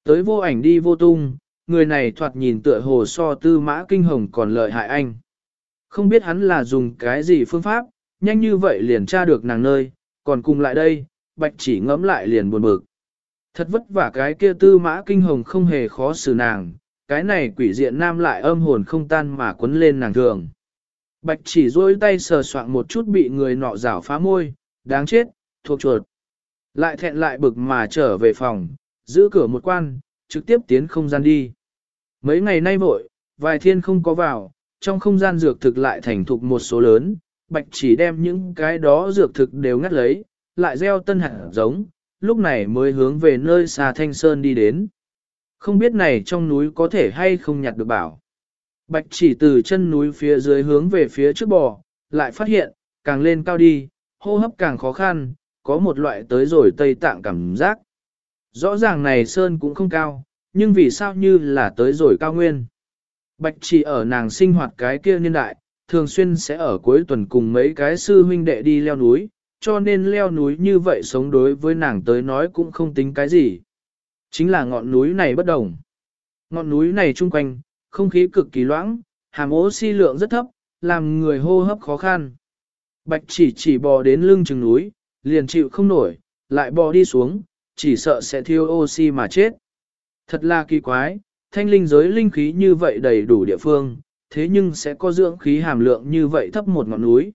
Tới vô ảnh đi vô tung, người này thoạt nhìn tựa hồ so tư mã kinh hồng còn lợi hại anh. Không biết hắn là dùng cái gì phương pháp, nhanh như vậy liền tra được nàng nơi, còn cùng lại đây, bạch chỉ ngẫm lại liền buồn bực. Thật vất vả cái kia tư mã kinh hồng không hề khó xử nàng, cái này quỷ diện nam lại âm hồn không tan mà quấn lên nàng thường. Bạch chỉ rôi tay sờ soạn một chút bị người nọ rảo phá môi, đáng chết, thuộc chuột. Lại thẹn lại bực mà trở về phòng, giữ cửa một quan, trực tiếp tiến không gian đi. Mấy ngày nay vội, vài thiên không có vào, trong không gian dược thực lại thành thục một số lớn, bạch chỉ đem những cái đó dược thực đều ngắt lấy, lại gieo tân hạt giống, lúc này mới hướng về nơi xa thanh sơn đi đến. Không biết này trong núi có thể hay không nhặt được bảo. Bạch chỉ từ chân núi phía dưới hướng về phía trước bò, lại phát hiện, càng lên cao đi, hô hấp càng khó khăn, có một loại tới rồi tây tạng cảm giác. Rõ ràng này sơn cũng không cao, nhưng vì sao như là tới rồi cao nguyên. Bạch chỉ ở nàng sinh hoạt cái kia niên đại, thường xuyên sẽ ở cuối tuần cùng mấy cái sư huynh đệ đi leo núi, cho nên leo núi như vậy sống đối với nàng tới nói cũng không tính cái gì. Chính là ngọn núi này bất đồng. Ngọn núi này chung quanh, không khí cực kỳ loãng, hàm oxy lượng rất thấp, làm người hô hấp khó khăn. Bạch chỉ chỉ bò đến lưng chừng núi, liền chịu không nổi, lại bò đi xuống, chỉ sợ sẽ thiêu oxy mà chết. Thật là kỳ quái, thanh linh giới linh khí như vậy đầy đủ địa phương, thế nhưng sẽ có dưỡng khí hàm lượng như vậy thấp một ngọn núi.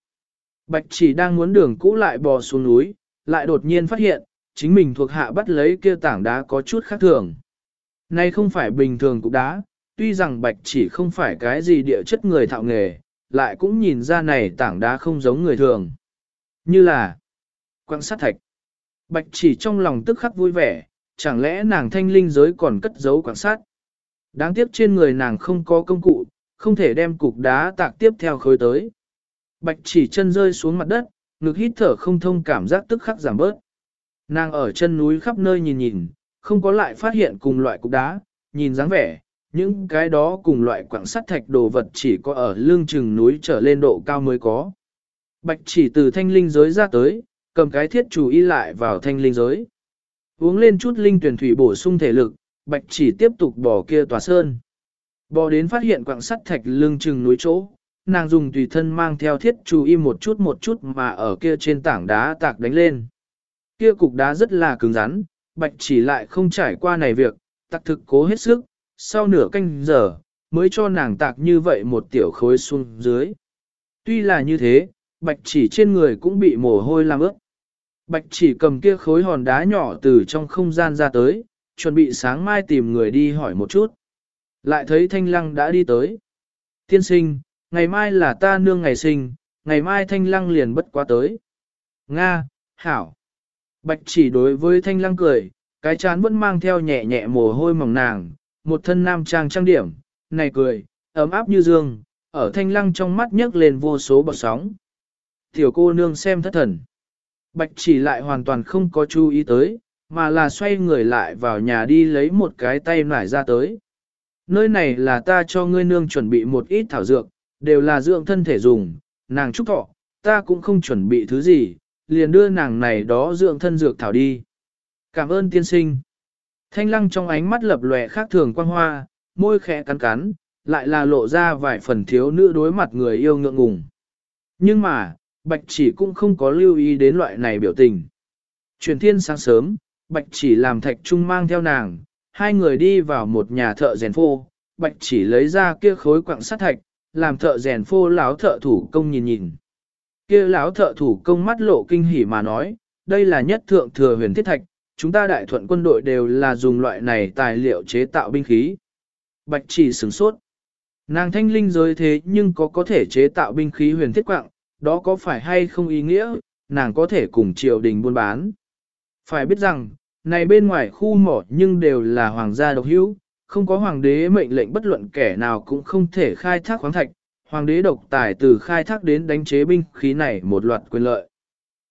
Bạch chỉ đang muốn đường cũ lại bò xuống núi, lại đột nhiên phát hiện, chính mình thuộc hạ bắt lấy kia tảng đá có chút khác thường. nay không phải bình thường cục đá, tuy rằng bạch chỉ không phải cái gì địa chất người thạo nghề, lại cũng nhìn ra này tảng đá không giống người thường. Như là quặng sắt thạch. Bạch chỉ trong lòng tức khắc vui vẻ, chẳng lẽ nàng thanh linh giới còn cất giấu quặng sắt. Đáng tiếc trên người nàng không có công cụ, không thể đem cục đá tạc tiếp theo khối tới. Bạch chỉ chân rơi xuống mặt đất, ngực hít thở không thông cảm giác tức khắc giảm bớt. Nàng ở chân núi khắp nơi nhìn nhìn, không có lại phát hiện cùng loại cục đá, nhìn dáng vẻ, những cái đó cùng loại quặng sắt thạch đồ vật chỉ có ở lương chừng núi trở lên độ cao mới có. Bạch chỉ từ thanh linh giới ra tới, cầm cái thiết chủ y lại vào thanh linh giới. Uống lên chút linh tuyển thủy bổ sung thể lực, bạch chỉ tiếp tục bỏ kia tòa sơn. Bò đến phát hiện quặng sắt thạch lưng chừng núi chỗ, nàng dùng tùy thân mang theo thiết chú y một chút một chút mà ở kia trên tảng đá tạc đánh lên. Kia cục đá rất là cứng rắn, bạch chỉ lại không trải qua này việc, tạc thực cố hết sức, sau nửa canh giờ, mới cho nàng tạc như vậy một tiểu khối xuống dưới. Tuy là như thế, bạch chỉ trên người cũng bị mồ hôi làm ướt. Bạch chỉ cầm kia khối hòn đá nhỏ từ trong không gian ra tới, chuẩn bị sáng mai tìm người đi hỏi một chút. Lại thấy thanh lăng đã đi tới. Tiên sinh, ngày mai là ta nương ngày sinh, ngày mai thanh lăng liền bất quá tới. Nga, Hảo. Bạch chỉ đối với thanh lăng cười, cái chán vẫn mang theo nhẹ nhẹ mồ hôi mỏng nàng, một thân nam trang trang điểm, này cười, ấm áp như dương, ở thanh lăng trong mắt nhấc lên vô số bọt sóng. Tiểu cô nương xem thất thần. Bạch chỉ lại hoàn toàn không có chú ý tới, mà là xoay người lại vào nhà đi lấy một cái tay nải ra tới. Nơi này là ta cho ngươi nương chuẩn bị một ít thảo dược, đều là dưỡng thân thể dùng, nàng trúc thọ, ta cũng không chuẩn bị thứ gì, liền đưa nàng này đó dưỡng thân dược thảo đi. Cảm ơn tiên sinh. Thanh lăng trong ánh mắt lập lòe khác thường quang hoa, môi khẽ cắn cắn, lại là lộ ra vài phần thiếu nữ đối mặt người yêu ngượng ngùng. Nhưng mà, Bạch chỉ cũng không có lưu ý đến loại này biểu tình. Truyền thiên sáng sớm, Bạch chỉ làm thạch trung mang theo nàng, hai người đi vào một nhà thợ rèn phô, Bạch chỉ lấy ra kia khối quặng sắt thạch, làm thợ rèn phô lão thợ thủ công nhìn nhìn. Kia lão thợ thủ công mắt lộ kinh hỉ mà nói, đây là nhất thượng thừa huyền thiết thạch, chúng ta đại thuận quân đội đều là dùng loại này tài liệu chế tạo binh khí. Bạch chỉ sửng sốt. Nàng thanh linh giới thế nhưng có có thể chế tạo binh khí huyền thiết quạng, đó có phải hay không ý nghĩa, nàng có thể cùng triều đình buôn bán. Phải biết rằng, này bên ngoài khu mỏ nhưng đều là hoàng gia độc hữu, không có hoàng đế mệnh lệnh bất luận kẻ nào cũng không thể khai thác khoáng thạch, hoàng đế độc tài từ khai thác đến đánh chế binh khí này một loạt quyền lợi.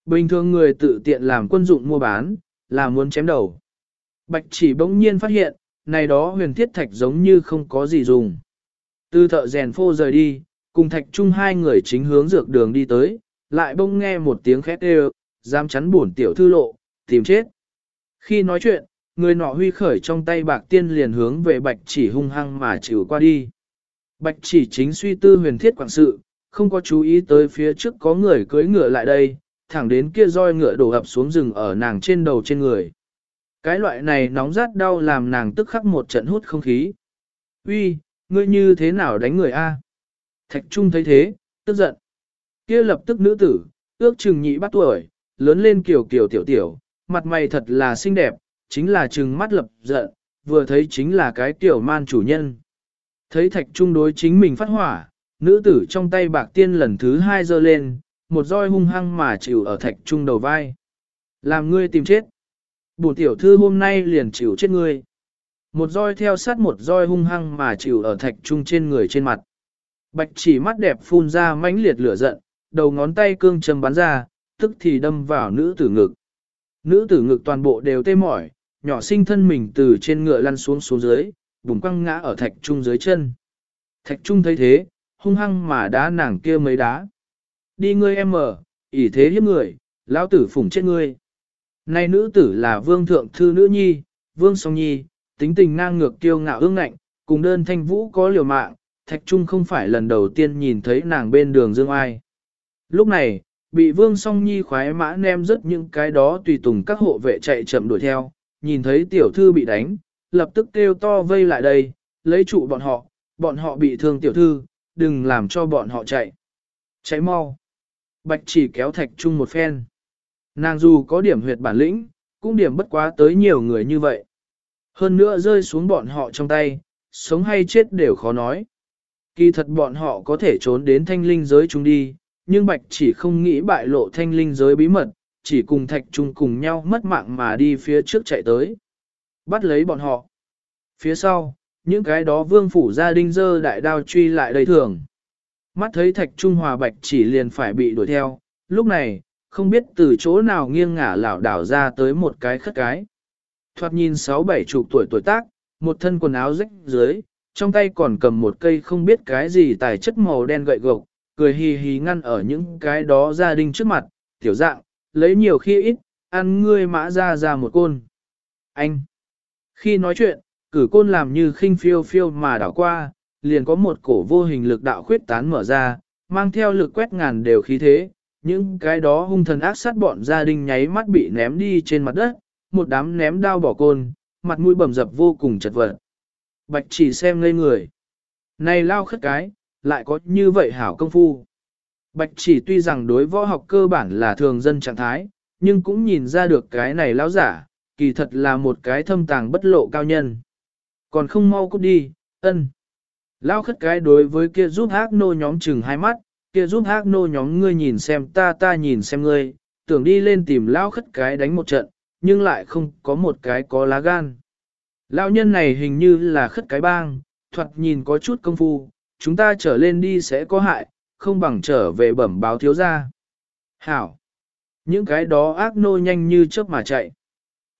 Bình thường người tự tiện làm quân dụng mua bán, là muốn chém đầu. Bạch chỉ bỗng nhiên phát hiện, này đó huyền thiết thạch giống như không có gì dùng. Từ thợ rèn phô rời đi, cùng thạch chung hai người chính hướng dược đường đi tới, lại bỗng nghe một tiếng khét đều, dám chắn bổn tiểu thư lộ, tìm chết. Khi nói chuyện, Người nọ huy khởi trong tay bạc tiên liền hướng về bạch chỉ hung hăng mà chịu qua đi. Bạch chỉ chính suy tư huyền thiết quảng sự, không có chú ý tới phía trước có người cưỡi ngựa lại đây, thẳng đến kia roi ngựa đổ ập xuống rừng ở nàng trên đầu trên người. Cái loại này nóng rát đau làm nàng tức khắc một trận hút không khí. Uy, ngươi như thế nào đánh người a? Thạch Trung thấy thế, tức giận. Kia lập tức nữ tử, ước chừng nhị bắt tuổi, lớn lên kiểu kiểu tiểu tiểu, mặt mày thật là xinh đẹp, chính là chừng mắt lập giận, vừa thấy chính là cái tiểu man chủ nhân. Thấy Thạch Trung đối chính mình phát hỏa, nữ tử trong tay bạc tiên lần thứ hai giơ lên, một roi hung hăng mà chịu ở Thạch Trung đầu vai. Làm ngươi tìm chết. bùn tiểu thư hôm nay liền chịu chết ngươi. Một roi theo sát một roi hung hăng mà chịu ở Thạch Trung trên người trên mặt. Bạch chỉ mắt đẹp phun ra mãnh liệt lửa giận, đầu ngón tay cương châm bắn ra, tức thì đâm vào nữ tử ngực. Nữ tử ngực toàn bộ đều tê mỏi, nhỏ sinh thân mình từ trên ngựa lăn xuống xuống dưới, bùng quăng ngã ở thạch trung dưới chân. Thạch trung thấy thế, hung hăng mà đá nàng kia mấy đá. Đi ngươi em mở, ỷ thế hiếp người, lão tử phủng chết ngươi. Nay nữ tử là vương thượng thư nữ nhi, vương song nhi, tính tình ngang ngược kiêu ngạo ương ngạnh, cùng đơn thanh vũ có liều mạng, thạch trung không phải lần đầu tiên nhìn thấy nàng bên đường dương ai. Lúc này, bị vương song nhi khoái mã nem rất những cái đó tùy tùng các hộ vệ chạy chậm đuổi theo, nhìn thấy tiểu thư bị đánh, lập tức kêu to vây lại đây, lấy trụ bọn họ, bọn họ bị thương tiểu thư, đừng làm cho bọn họ chạy. Cháy mau. Bạch chỉ kéo thạch trung một phen. Nàng dù có điểm huyệt bản lĩnh, cũng điểm bất quá tới nhiều người như vậy. Hơn nữa rơi xuống bọn họ trong tay, sống hay chết đều khó nói. Kỳ thật bọn họ có thể trốn đến thanh linh giới chúng đi, nhưng Bạch chỉ không nghĩ bại lộ thanh linh giới bí mật, chỉ cùng thạch trung cùng nhau mất mạng mà đi phía trước chạy tới. Bắt lấy bọn họ. Phía sau, những cái đó vương phủ gia đình dơ đại đao truy lại đầy thường. Mắt thấy thạch trung hòa bạch chỉ liền phải bị đuổi theo, lúc này, không biết từ chỗ nào nghiêng ngả lảo đảo ra tới một cái khất cái. Thoạt nhìn sáu bảy chục tuổi tuổi tác, một thân quần áo rách dưới, trong tay còn cầm một cây không biết cái gì tài chất màu đen gậy gộc, cười hì hì ngăn ở những cái đó gia đình trước mặt, tiểu dạng, lấy nhiều khi ít, ăn ngươi mã ra ra một côn. Anh! Khi nói chuyện, cử côn làm như khinh phiêu phiêu mà đảo qua, liền có một cổ vô hình lực đạo khuyết tán mở ra, mang theo lực quét ngàn đều khí thế, những cái đó hung thần ác sát bọn gia đình nháy mắt bị ném đi trên mặt đất, một đám ném đao bỏ côn, mặt mũi bầm dập vô cùng chật vật. Bạch chỉ xem ngây người. Này lao khất cái, lại có như vậy hảo công phu. Bạch chỉ tuy rằng đối võ học cơ bản là thường dân trạng thái, nhưng cũng nhìn ra được cái này lão giả, kỳ thật là một cái thâm tàng bất lộ cao nhân. Còn không mau cút đi, ân. Lao khất cái đối với kia giúp hát nô nhóm chừng hai mắt, kia giúp hát nô nhóm ngươi nhìn xem ta ta nhìn xem ngươi, tưởng đi lên tìm lão khất cái đánh một trận, nhưng lại không có một cái có lá gan. Lão nhân này hình như là khất cái bang, thuật nhìn có chút công phu, chúng ta trở lên đi sẽ có hại, không bằng trở về bẩm báo thiếu gia. Hảo! Những cái đó ác nô nhanh như chớp mà chạy.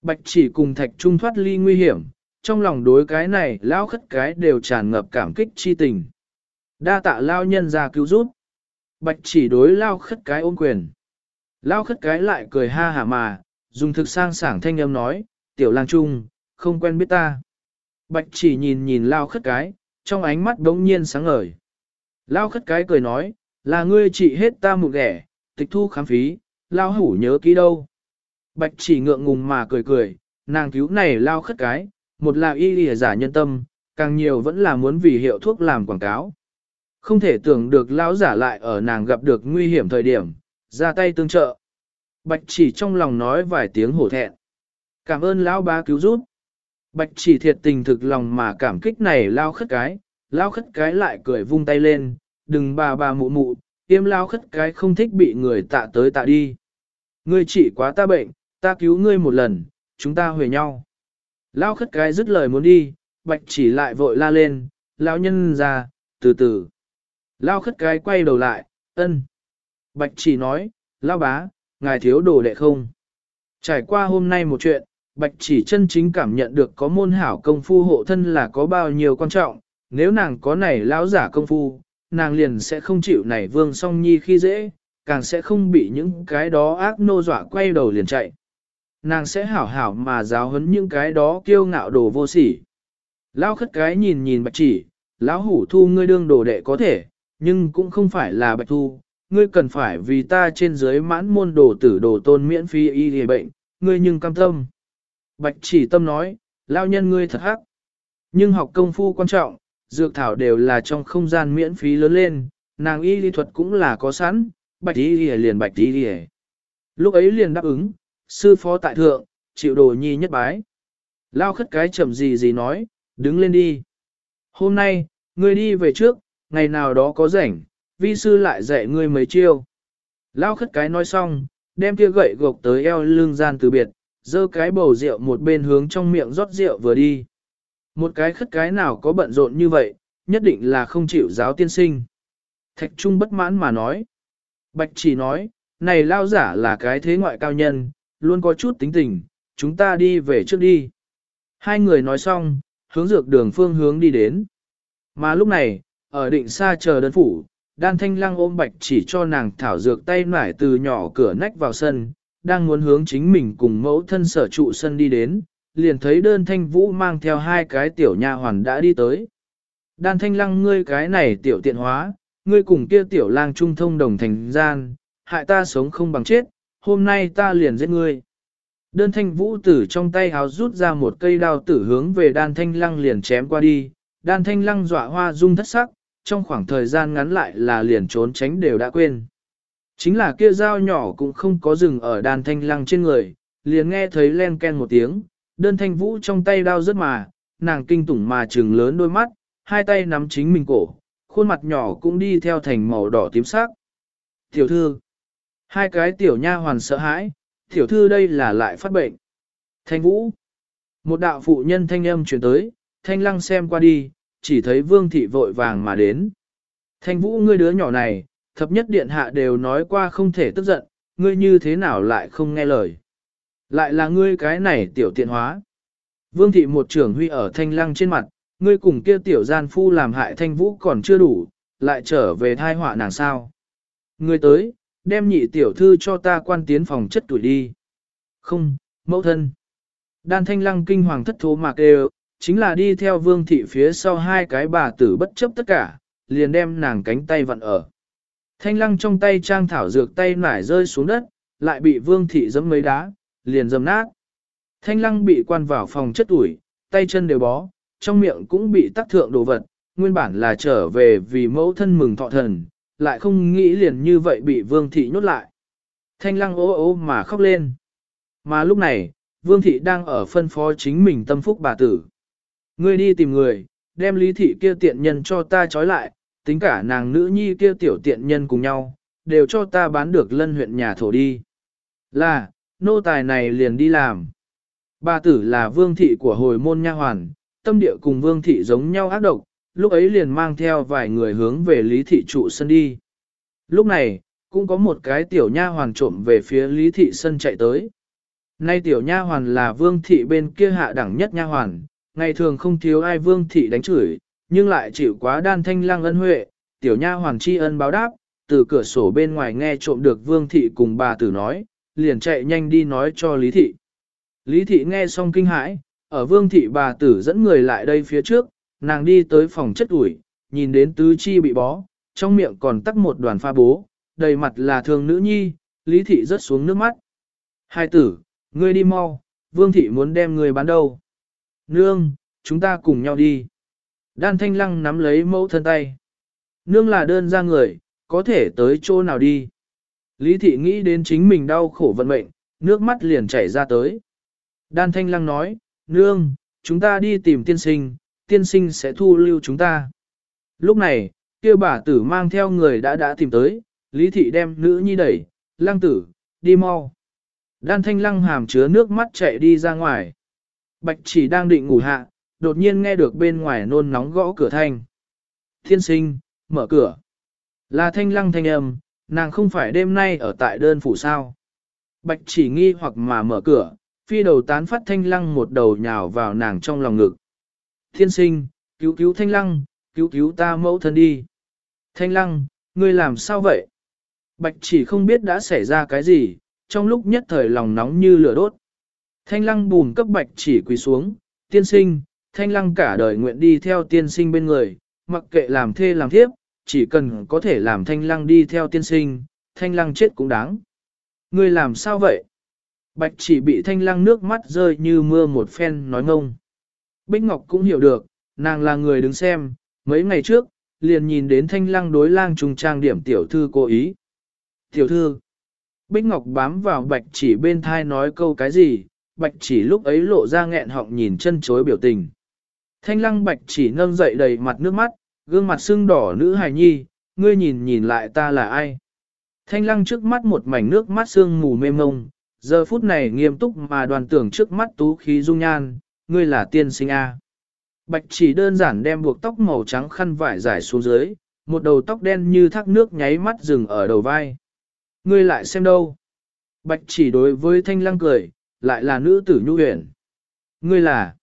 Bạch chỉ cùng thạch trung thoát ly nguy hiểm, trong lòng đối cái này Lão khất cái đều tràn ngập cảm kích chi tình. Đa tạ lao nhân ra cứu giúp. Bạch chỉ đối lao khất cái ôm quyền. Lao khất cái lại cười ha hả mà, dùng thực sang sảng thanh âm nói, tiểu lang trung, không quen biết ta. Bạch chỉ nhìn nhìn lao khất cái, trong ánh mắt đống nhiên sáng ngời. Lao khất cái cười nói, là ngươi trị hết ta một ghẻ, tịch thu khám phí, lao hủ nhớ kỹ đâu. Bạch chỉ ngượng ngùng mà cười cười, nàng cứu này lao khất cái, một là y lìa giả nhân tâm, càng nhiều vẫn là muốn vì hiệu thuốc làm quảng cáo. Không thể tưởng được lão giả lại ở nàng gặp được nguy hiểm thời điểm, ra tay tương trợ. Bạch chỉ trong lòng nói vài tiếng hổ thẹn. Cảm ơn lão bá cứu giúp. Bạch chỉ thiệt tình thực lòng mà cảm kích này lao khất cái, lao khất cái lại cười vung tay lên, đừng bà bà mụ mụ, im lao khất cái không thích bị người tạ tới tạ đi. Ngươi chỉ quá ta bệnh, ta cứu ngươi một lần, chúng ta huề nhau. Lao khất cái dứt lời muốn đi, bạch chỉ lại vội la lên, lao nhân ra, từ từ. Lao khất cái quay đầu lại, ân. Bạch chỉ nói, lao bá, ngài thiếu đồ đệ không? Trải qua hôm nay một chuyện, bạch chỉ chân chính cảm nhận được có môn hảo công phu hộ thân là có bao nhiêu quan trọng, nếu nàng có này lão giả công phu, nàng liền sẽ không chịu này vương song nhi khi dễ, càng sẽ không bị những cái đó ác nô dọa quay đầu liền chạy nàng sẽ hảo hảo mà giáo huấn những cái đó kiêu ngạo đồ vô sỉ. Lão khất cái nhìn nhìn bạch chỉ, lão hủ thu ngươi đương đồ đệ có thể, nhưng cũng không phải là bạch thu, ngươi cần phải vì ta trên dưới mãn môn đồ tử đồ tôn miễn phí y hề bệnh, ngươi nhưng cam tâm. Bạch chỉ tâm nói, lao nhân ngươi thật hắc. Nhưng học công phu quan trọng, dược thảo đều là trong không gian miễn phí lớn lên, nàng y lý thuật cũng là có sẵn, bạch y hề liền bạch y hề. Lúc ấy liền đáp ứng, sư phó tại thượng, chịu đồ nhi nhất bái. Lao khất cái chậm gì gì nói, đứng lên đi. Hôm nay, ngươi đi về trước, ngày nào đó có rảnh, vi sư lại dạy ngươi mấy chiêu. Lao khất cái nói xong, đem kia gậy gộc tới eo lưng gian từ biệt, dơ cái bầu rượu một bên hướng trong miệng rót rượu vừa đi. Một cái khất cái nào có bận rộn như vậy, nhất định là không chịu giáo tiên sinh. Thạch Trung bất mãn mà nói. Bạch chỉ nói, này lao giả là cái thế ngoại cao nhân, luôn có chút tính tình, chúng ta đi về trước đi. Hai người nói xong, hướng dược đường phương hướng đi đến. Mà lúc này, ở định xa chờ đơn phủ, đan thanh lăng ôm bạch chỉ cho nàng thảo dược tay nải từ nhỏ cửa nách vào sân, đang muốn hướng chính mình cùng mẫu thân sở trụ sân đi đến, liền thấy đơn thanh vũ mang theo hai cái tiểu nha hoàn đã đi tới. Đan thanh lăng ngươi cái này tiểu tiện hóa, ngươi cùng kia tiểu lang trung thông đồng thành gian, hại ta sống không bằng chết, hôm nay ta liền giết ngươi. Đơn thanh vũ tử trong tay háo rút ra một cây đao tử hướng về đan thanh lăng liền chém qua đi, đan thanh lăng dọa hoa dung thất sắc, trong khoảng thời gian ngắn lại là liền trốn tránh đều đã quên. Chính là kia dao nhỏ cũng không có dừng ở đan thanh lăng trên người, liền nghe thấy len ken một tiếng, đơn thanh vũ trong tay đao rất mà, nàng kinh tủng mà trừng lớn đôi mắt, hai tay nắm chính mình cổ, khuôn mặt nhỏ cũng đi theo thành màu đỏ tím sắc. Tiểu thư, hai cái tiểu nha hoàn sợ hãi, tiểu thư đây là lại phát bệnh. Thanh vũ, một đạo phụ nhân thanh âm chuyển tới, thanh lăng xem qua đi, chỉ thấy vương thị vội vàng mà đến. Thanh vũ ngươi đứa nhỏ này, thập nhất điện hạ đều nói qua không thể tức giận, ngươi như thế nào lại không nghe lời. Lại là ngươi cái này tiểu tiện hóa. Vương thị một trưởng huy ở thanh lăng trên mặt, ngươi cùng kia tiểu gian phu làm hại thanh vũ còn chưa đủ, lại trở về thai họa nàng sao. Ngươi tới, đem nhị tiểu thư cho ta quan tiến phòng chất tuổi đi. Không, mẫu thân. Đan thanh lăng kinh hoàng thất thố mạc đều, chính là đi theo vương thị phía sau hai cái bà tử bất chấp tất cả, liền đem nàng cánh tay vặn ở. Thanh lăng trong tay trang thảo dược tay nải rơi xuống đất, lại bị vương thị giẫm mấy đá, liền dầm nát. Thanh lăng bị quan vào phòng chất ủi, tay chân đều bó, trong miệng cũng bị tắc thượng đồ vật, nguyên bản là trở về vì mẫu thân mừng thọ thần, lại không nghĩ liền như vậy bị vương thị nhốt lại. Thanh lăng ố ố mà khóc lên. Mà lúc này, vương thị đang ở phân phó chính mình tâm phúc bà tử. Ngươi đi tìm người, đem lý thị kia tiện nhân cho ta trói lại, tính cả nàng nữ nhi kia tiểu tiện nhân cùng nhau, đều cho ta bán được lân huyện nhà thổ đi. Là, nô tài này liền đi làm. Bà tử là vương thị của hồi môn nha hoàn, tâm địa cùng vương thị giống nhau ác độc, lúc ấy liền mang theo vài người hướng về lý thị trụ sân đi. Lúc này, cũng có một cái tiểu nha hoàn trộm về phía lý thị sân chạy tới. Nay tiểu nha hoàn là vương thị bên kia hạ đẳng nhất nha hoàn, ngày thường không thiếu ai vương thị đánh chửi, nhưng lại chịu quá đan thanh lăng ân huệ, tiểu nha hoàn tri ân báo đáp, từ cửa sổ bên ngoài nghe trộm được vương thị cùng bà tử nói, liền chạy nhanh đi nói cho lý thị. Lý thị nghe xong kinh hãi, ở vương thị bà tử dẫn người lại đây phía trước, nàng đi tới phòng chất ủi, nhìn đến tứ chi bị bó, trong miệng còn tắc một đoàn pha bố, đầy mặt là thương nữ nhi, lý thị rớt xuống nước mắt. Hai tử, ngươi đi mau, vương thị muốn đem ngươi bán đâu. Nương, chúng ta cùng nhau đi. Đan thanh lăng nắm lấy mẫu thân tay. Nương là đơn ra người, có thể tới chỗ nào đi. Lý thị nghĩ đến chính mình đau khổ vận mệnh, nước mắt liền chảy ra tới. Đan thanh lăng nói, nương, chúng ta đi tìm tiên sinh, tiên sinh sẽ thu lưu chúng ta. Lúc này, kia bà tử mang theo người đã đã tìm tới, lý thị đem nữ nhi đẩy, lăng tử, đi mau. Đan thanh lăng hàm chứa nước mắt chạy đi ra ngoài. Bạch chỉ đang định ngủ hạ, đột nhiên nghe được bên ngoài nôn nóng gõ cửa thanh. Thiên sinh, mở cửa. Là thanh lăng thanh âm, nàng không phải đêm nay ở tại đơn phủ sao. Bạch chỉ nghi hoặc mà mở cửa, phi đầu tán phát thanh lăng một đầu nhào vào nàng trong lòng ngực. Thiên sinh, cứu cứu thanh lăng, cứu cứu ta mẫu thân đi. Thanh lăng, ngươi làm sao vậy? Bạch chỉ không biết đã xảy ra cái gì, trong lúc nhất thời lòng nóng như lửa đốt. Thanh lăng bùn cấp bạch chỉ quỳ xuống, tiên sinh, thanh lăng cả đời nguyện đi theo tiên sinh bên người, mặc kệ làm thê làm thiếp, chỉ cần có thể làm thanh lăng đi theo tiên sinh, thanh lăng chết cũng đáng. Ngươi làm sao vậy? Bạch chỉ bị thanh lăng nước mắt rơi như mưa một phen nói ngông. Bích Ngọc cũng hiểu được, nàng là người đứng xem, mấy ngày trước, liền nhìn đến thanh lăng đối lang trùng trang điểm tiểu thư cố ý. Tiểu thư, Bích Ngọc bám vào bạch chỉ bên thai nói câu cái gì, bạch chỉ lúc ấy lộ ra nghẹn họng nhìn chân chối biểu tình. Thanh lăng bạch chỉ nâng dậy đầy mặt nước mắt, gương mặt sưng đỏ nữ hài nhi, ngươi nhìn nhìn lại ta là ai. Thanh lăng trước mắt một mảnh nước mắt sương mù mê mông, giờ phút này nghiêm túc mà đoàn tưởng trước mắt tú khí dung nhan, ngươi là tiên sinh A. Bạch chỉ đơn giản đem buộc tóc màu trắng khăn vải dài xuống dưới, một đầu tóc đen như thác nước nháy mắt dừng ở đầu vai. Ngươi lại xem đâu. Bạch chỉ đối với thanh lăng cười, lại là nữ tử nhu huyền. Ngươi là.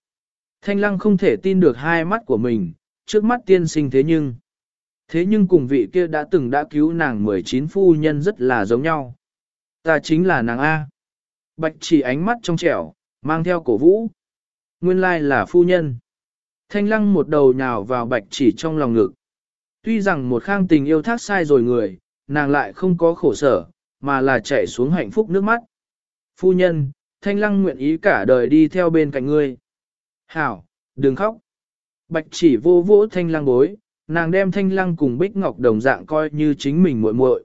Thanh lăng không thể tin được hai mắt của mình, trước mắt tiên sinh thế nhưng. Thế nhưng cùng vị kia đã từng đã cứu nàng 19 phu nhân rất là giống nhau. Ta chính là nàng A. Bạch chỉ ánh mắt trong trẻo, mang theo cổ vũ. Nguyên lai là phu nhân. Thanh lăng một đầu nhào vào bạch chỉ trong lòng ngực. Tuy rằng một khang tình yêu thác sai rồi người, nàng lại không có khổ sở, mà là chạy xuống hạnh phúc nước mắt. Phu nhân, thanh lăng nguyện ý cả đời đi theo bên cạnh ngươi. Hảo, đừng khóc. Bạch chỉ vô vỗ thanh lăng bối, nàng đem thanh lăng cùng bích ngọc đồng dạng coi như chính mình muội muội.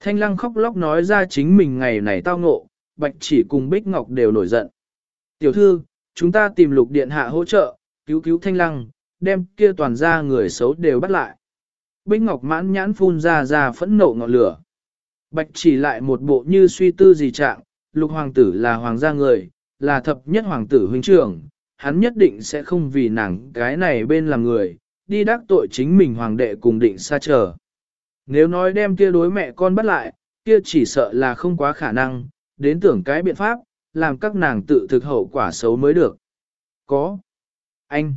Thanh lăng khóc lóc nói ra chính mình ngày này tao ngộ, bạch chỉ cùng bích ngọc đều nổi giận. Tiểu thư, chúng ta tìm lục điện hạ hỗ trợ, cứu cứu thanh lăng, đem kia toàn ra người xấu đều bắt lại. Bích ngọc mãn nhãn phun ra ra phẫn nộ ngọn lửa. Bạch chỉ lại một bộ như suy tư gì trạng, lục hoàng tử là hoàng gia người, là thập nhất hoàng tử huynh trưởng, hắn nhất định sẽ không vì nàng cái này bên làm người, đi đắc tội chính mình hoàng đệ cùng định xa chờ. Nếu nói đem kia đối mẹ con bắt lại, kia chỉ sợ là không quá khả năng, đến tưởng cái biện pháp, làm các nàng tự thực hậu quả xấu mới được. Có. Anh.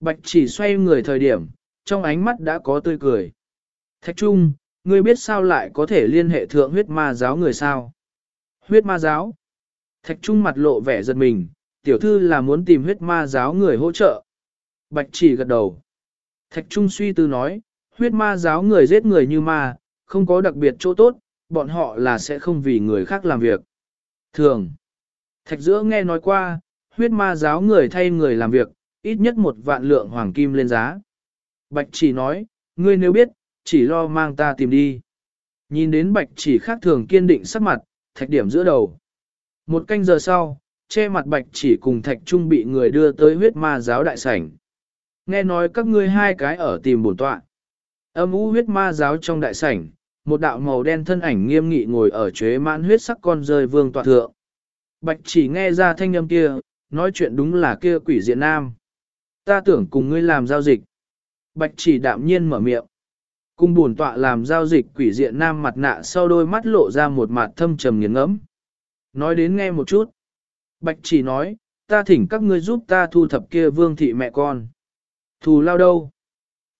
Bạch chỉ xoay người thời điểm, trong ánh mắt đã có tươi cười. Thạch Trung, ngươi biết sao lại có thể liên hệ thượng huyết ma giáo người sao? Huyết ma giáo. Thạch Trung mặt lộ vẻ giật mình, tiểu thư là muốn tìm huyết ma giáo người hỗ trợ. Bạch chỉ gật đầu. Thạch Trung suy tư nói, huyết ma giáo người giết người như ma, không có đặc biệt chỗ tốt, bọn họ là sẽ không vì người khác làm việc. Thường. Thạch giữa nghe nói qua, huyết ma giáo người thay người làm việc, ít nhất một vạn lượng hoàng kim lên giá. Bạch chỉ nói, ngươi nếu biết, chỉ lo mang ta tìm đi. Nhìn đến bạch chỉ khác thường kiên định sắc mặt, thạch điểm giữa đầu. Một canh giờ sau, che mặt bạch chỉ cùng thạch trung bị người đưa tới huyết ma giáo đại sảnh. Nghe nói các ngươi hai cái ở tìm bổn tọa. Âm u huyết ma giáo trong đại sảnh, một đạo màu đen thân ảnh nghiêm nghị ngồi ở chế mãn huyết sắc con rơi vương tọa thượng. Bạch chỉ nghe ra thanh âm kia, nói chuyện đúng là kia quỷ diện nam. Ta tưởng cùng ngươi làm giao dịch. Bạch chỉ đạm nhiên mở miệng. Cùng buồn tọa làm giao dịch quỷ diện nam mặt nạ sau đôi mắt lộ ra một mặt thâm trầm nghiền ngẫm. Nói đến nghe một chút. Bạch chỉ nói, ta thỉnh các ngươi giúp ta thu thập kia vương thị mẹ con. Thù lao đâu?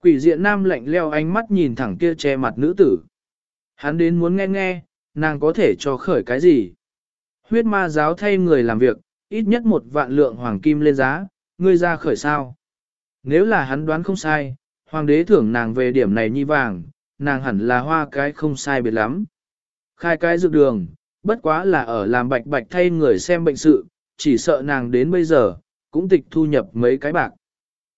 Quỷ diện nam lạnh leo ánh mắt nhìn thẳng kia che mặt nữ tử. Hắn đến muốn nghe nghe, nàng có thể cho khởi cái gì? Huyết ma giáo thay người làm việc, ít nhất một vạn lượng hoàng kim lên giá, ngươi ra khởi sao? Nếu là hắn đoán không sai, hoàng đế thưởng nàng về điểm này nhi vàng, nàng hẳn là hoa cái không sai biệt lắm. Khai cái dược đường, bất quá là ở làm bạch bạch thay người xem bệnh sự, chỉ sợ nàng đến bây giờ, cũng tịch thu nhập mấy cái bạc.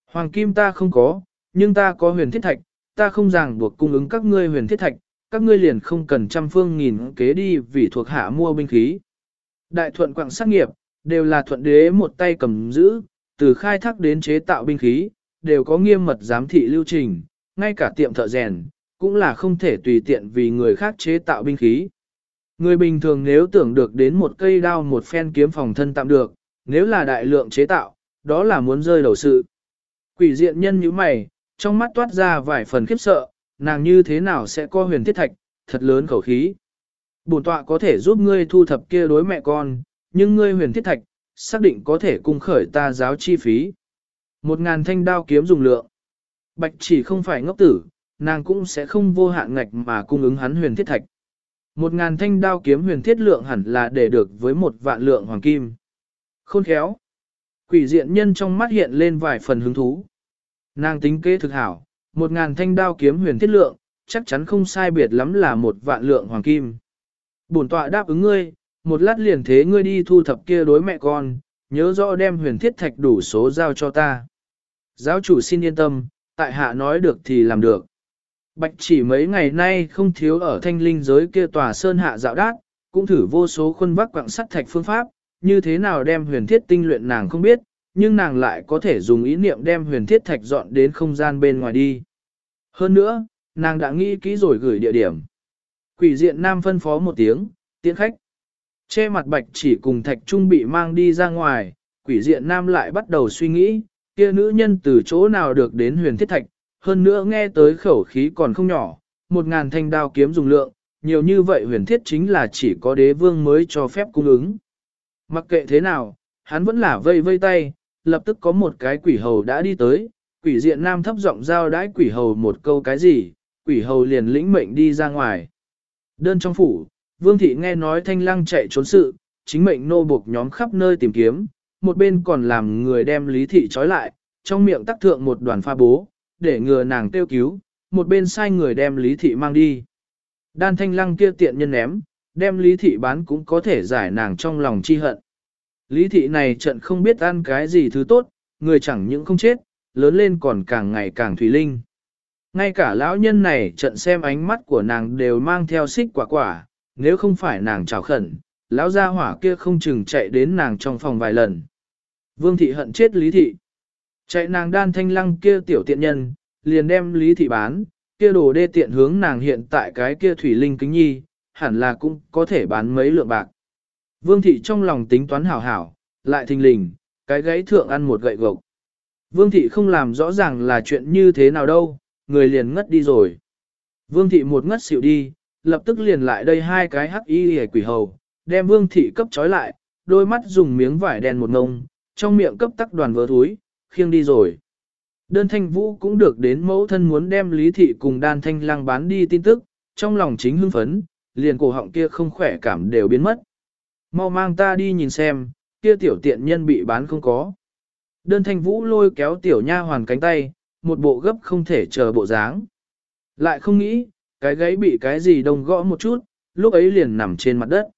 Hoàng kim ta không có, nhưng ta có huyền thiết thạch, ta không ràng buộc cung ứng các ngươi huyền thiết thạch, các ngươi liền không cần trăm phương nghìn kế đi vì thuộc hạ mua binh khí. Đại thuận quạng sát nghiệp, đều là thuận đế một tay cầm giữ, từ khai thác đến chế tạo binh khí, đều có nghiêm mật giám thị lưu trình, ngay cả tiệm thợ rèn, cũng là không thể tùy tiện vì người khác chế tạo binh khí. Người bình thường nếu tưởng được đến một cây đao một phen kiếm phòng thân tạm được, nếu là đại lượng chế tạo, đó là muốn rơi đầu sự. Quỷ diện nhân như mày, trong mắt toát ra vài phần khiếp sợ, nàng như thế nào sẽ có huyền thiết thạch, thật lớn khẩu khí. Bổn tọa có thể giúp ngươi thu thập kia đối mẹ con, nhưng ngươi huyền thiết thạch, xác định có thể cung khởi ta giáo chi phí. Một ngàn thanh đao kiếm dùng lượng. Bạch chỉ không phải ngốc tử, nàng cũng sẽ không vô hạn ngạch mà cung ứng hắn huyền thiết thạch. Một ngàn thanh đao kiếm huyền thiết lượng hẳn là để được với một vạn lượng hoàng kim. Khôn khéo. Quỷ diện nhân trong mắt hiện lên vài phần hứng thú. Nàng tính kế thực hảo, một ngàn thanh đao kiếm huyền thiết lượng, chắc chắn không sai biệt lắm là một vạn lượng hoàng kim. Bổn tọa đáp ứng ngươi, một lát liền thế ngươi đi thu thập kia đối mẹ con, nhớ rõ đem huyền thiết thạch đủ số giao cho ta. Giáo chủ xin yên tâm, tại hạ nói được thì làm được. Bạch chỉ mấy ngày nay không thiếu ở thanh linh giới kia tòa sơn hạ dạo đát, cũng thử vô số khuôn vác quặng sắt thạch phương pháp, như thế nào đem huyền thiết tinh luyện nàng không biết, nhưng nàng lại có thể dùng ý niệm đem huyền thiết thạch dọn đến không gian bên ngoài đi. Hơn nữa, nàng đã nghĩ kỹ rồi gửi địa điểm. Quỷ diện nam phân phó một tiếng, tiễn khách. Che mặt bạch chỉ cùng thạch trung bị mang đi ra ngoài, quỷ diện nam lại bắt đầu suy nghĩ, kia nữ nhân từ chỗ nào được đến huyền thiết thạch, hơn nữa nghe tới khẩu khí còn không nhỏ, một ngàn thanh đao kiếm dùng lượng, nhiều như vậy huyền thiết chính là chỉ có đế vương mới cho phép cung ứng. Mặc kệ thế nào, hắn vẫn là vây vây tay, lập tức có một cái quỷ hầu đã đi tới, quỷ diện nam thấp giọng giao đãi quỷ hầu một câu cái gì, quỷ hầu liền lĩnh mệnh đi ra ngoài. Đơn trong phủ, vương thị nghe nói thanh lăng chạy trốn sự, chính mệnh nô buộc nhóm khắp nơi tìm kiếm, một bên còn làm người đem lý thị trói lại, trong miệng tắc thượng một đoàn pha bố, để ngừa nàng tiêu cứu, một bên sai người đem lý thị mang đi. Đan thanh lăng kia tiện nhân ném, đem lý thị bán cũng có thể giải nàng trong lòng chi hận. Lý thị này trận không biết ăn cái gì thứ tốt, người chẳng những không chết, lớn lên còn càng ngày càng thủy linh. Ngay cả lão nhân này trận xem ánh mắt của nàng đều mang theo xích quả quả, nếu không phải nàng chào khẩn, lão gia hỏa kia không chừng chạy đến nàng trong phòng vài lần. Vương thị hận chết lý thị. Chạy nàng đan thanh lăng kia tiểu tiện nhân, liền đem lý thị bán, kia đồ đê tiện hướng nàng hiện tại cái kia thủy linh kính nhi, hẳn là cũng có thể bán mấy lượng bạc. Vương thị trong lòng tính toán hảo hảo, lại thình lình, cái gãy thượng ăn một gậy gộc. Vương thị không làm rõ ràng là chuyện như thế nào đâu, người liền ngất đi rồi. Vương thị một ngất xỉu đi, lập tức liền lại đây hai cái hắc y hề quỷ hầu, đem vương thị cấp trói lại, đôi mắt dùng miếng vải đen một ngông, trong miệng cấp tắc đoàn vỡ thúi, khiêng đi rồi. Đơn thanh vũ cũng được đến mẫu thân muốn đem lý thị cùng đan thanh lang bán đi tin tức, trong lòng chính hưng phấn, liền cổ họng kia không khỏe cảm đều biến mất. Mau mang ta đi nhìn xem, kia tiểu tiện nhân bị bán không có. Đơn thanh vũ lôi kéo tiểu nha hoàn cánh tay, một bộ gấp không thể chờ bộ dáng. Lại không nghĩ, cái gáy bị cái gì đông gõ một chút, lúc ấy liền nằm trên mặt đất.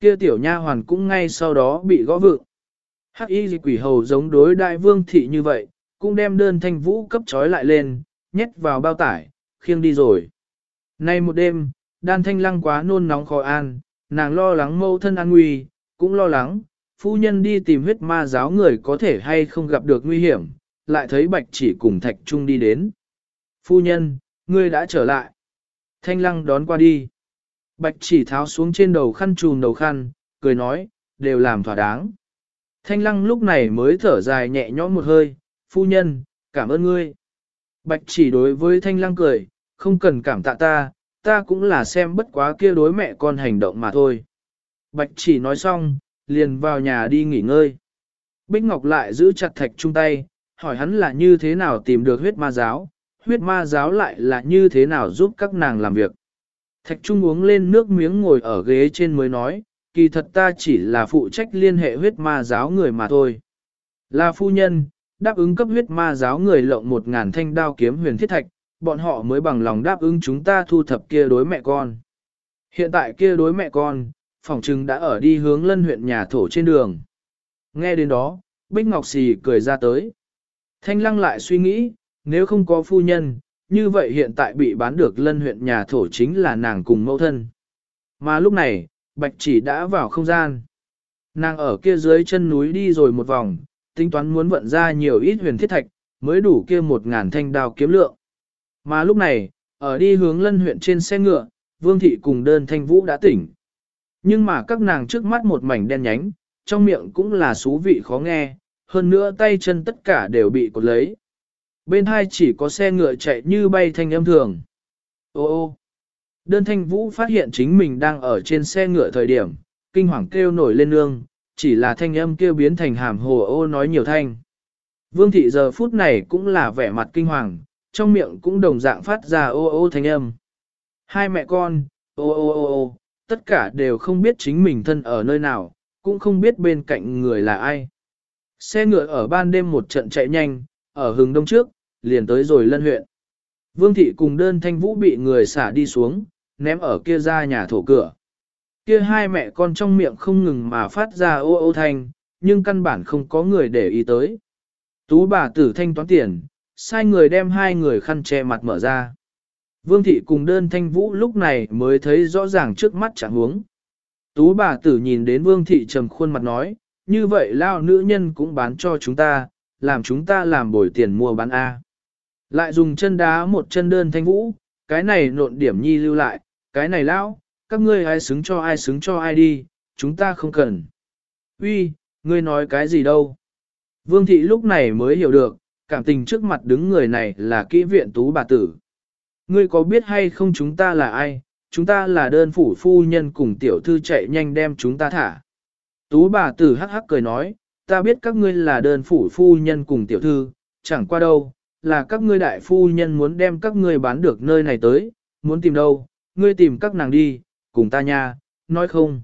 Kia tiểu nha hoàn cũng ngay sau đó bị gõ vựng. Hắc y quỷ hầu giống đối đại vương thị như vậy, cũng đem đơn thanh vũ cấp trói lại lên, nhét vào bao tải, khiêng đi rồi. Nay một đêm, đan thanh lăng quá nôn nóng khó an, nàng lo lắng mâu thân an nguy, cũng lo lắng, phu nhân đi tìm huyết ma giáo người có thể hay không gặp được nguy hiểm, lại thấy bạch chỉ cùng thạch trung đi đến. Phu nhân, ngươi đã trở lại. Thanh lăng đón qua đi. Bạch chỉ tháo xuống trên đầu khăn trùn đầu khăn, cười nói, đều làm thỏa đáng. Thanh lăng lúc này mới thở dài nhẹ nhõm một hơi, phu nhân, cảm ơn ngươi. Bạch chỉ đối với thanh lăng cười, không cần cảm tạ ta, ta cũng là xem bất quá kia đối mẹ con hành động mà thôi. Bạch chỉ nói xong, liền vào nhà đi nghỉ ngơi. Bích Ngọc lại giữ chặt thạch trung tay, hỏi hắn là như thế nào tìm được huyết ma giáo, huyết ma giáo lại là như thế nào giúp các nàng làm việc. Thạch trung uống lên nước miếng ngồi ở ghế trên mới nói, kỳ thật ta chỉ là phụ trách liên hệ huyết ma giáo người mà thôi. Là phu nhân, đáp ứng cấp huyết ma giáo người lộng một ngàn thanh đao kiếm huyền thiết thạch, bọn họ mới bằng lòng đáp ứng chúng ta thu thập kia đối mẹ con. Hiện tại kia đối mẹ con, phòng trừng đã ở đi hướng lân huyện nhà thổ trên đường. Nghe đến đó, Bích Ngọc Xì cười ra tới. Thanh lăng lại suy nghĩ, nếu không có phu nhân, như vậy hiện tại bị bán được lân huyện nhà thổ chính là nàng cùng mẫu thân. Mà lúc này, Bạch chỉ đã vào không gian. Nàng ở kia dưới chân núi đi rồi một vòng, tính toán muốn vận ra nhiều ít huyền thiết thạch, mới đủ kia một ngàn thanh đao kiếm lượng. Mà lúc này, ở đi hướng lân huyện trên xe ngựa, Vương Thị cùng đơn thanh vũ đã tỉnh. Nhưng mà các nàng trước mắt một mảnh đen nhánh, trong miệng cũng là xú vị khó nghe, hơn nữa tay chân tất cả đều bị cột lấy. Bên hai chỉ có xe ngựa chạy như bay thanh âm thường. Ô ô! Đơn thanh vũ phát hiện chính mình đang ở trên xe ngựa thời điểm, kinh hoàng kêu nổi lên nương, chỉ là thanh âm kêu biến thành hàm hồ ô nói nhiều thanh. Vương thị giờ phút này cũng là vẻ mặt kinh hoàng, trong miệng cũng đồng dạng phát ra ô ô thanh âm. Hai mẹ con, ô ô ô ô, tất cả đều không biết chính mình thân ở nơi nào, cũng không biết bên cạnh người là ai. Xe ngựa ở ban đêm một trận chạy nhanh, ở hừng đông trước, liền tới rồi lân huyện. Vương thị cùng đơn thanh vũ bị người xả đi xuống, ném ở kia ra nhà thổ cửa. Kia hai mẹ con trong miệng không ngừng mà phát ra ô ô thanh, nhưng căn bản không có người để ý tới. Tú bà tử thanh toán tiền, sai người đem hai người khăn che mặt mở ra. Vương thị cùng đơn thanh vũ lúc này mới thấy rõ ràng trước mắt chẳng huống. Tú bà tử nhìn đến vương thị trầm khuôn mặt nói, như vậy lao nữ nhân cũng bán cho chúng ta, làm chúng ta làm bồi tiền mua bán A. Lại dùng chân đá một chân đơn thanh vũ, cái này nộn điểm nhi lưu lại, cái này lão, các ngươi ai xứng cho ai xứng cho ai đi, chúng ta không cần. Uy, ngươi nói cái gì đâu? Vương thị lúc này mới hiểu được, cảm tình trước mặt đứng người này là kỹ viện tú bà tử. Ngươi có biết hay không chúng ta là ai? Chúng ta là đơn phủ phu nhân cùng tiểu thư chạy nhanh đem chúng ta thả. Tú bà tử hắc hắc cười nói, ta biết các ngươi là đơn phủ phu nhân cùng tiểu thư, chẳng qua đâu, là các ngươi đại phu nhân muốn đem các ngươi bán được nơi này tới, muốn tìm đâu, ngươi tìm các nàng đi, cùng ta nha, nói không.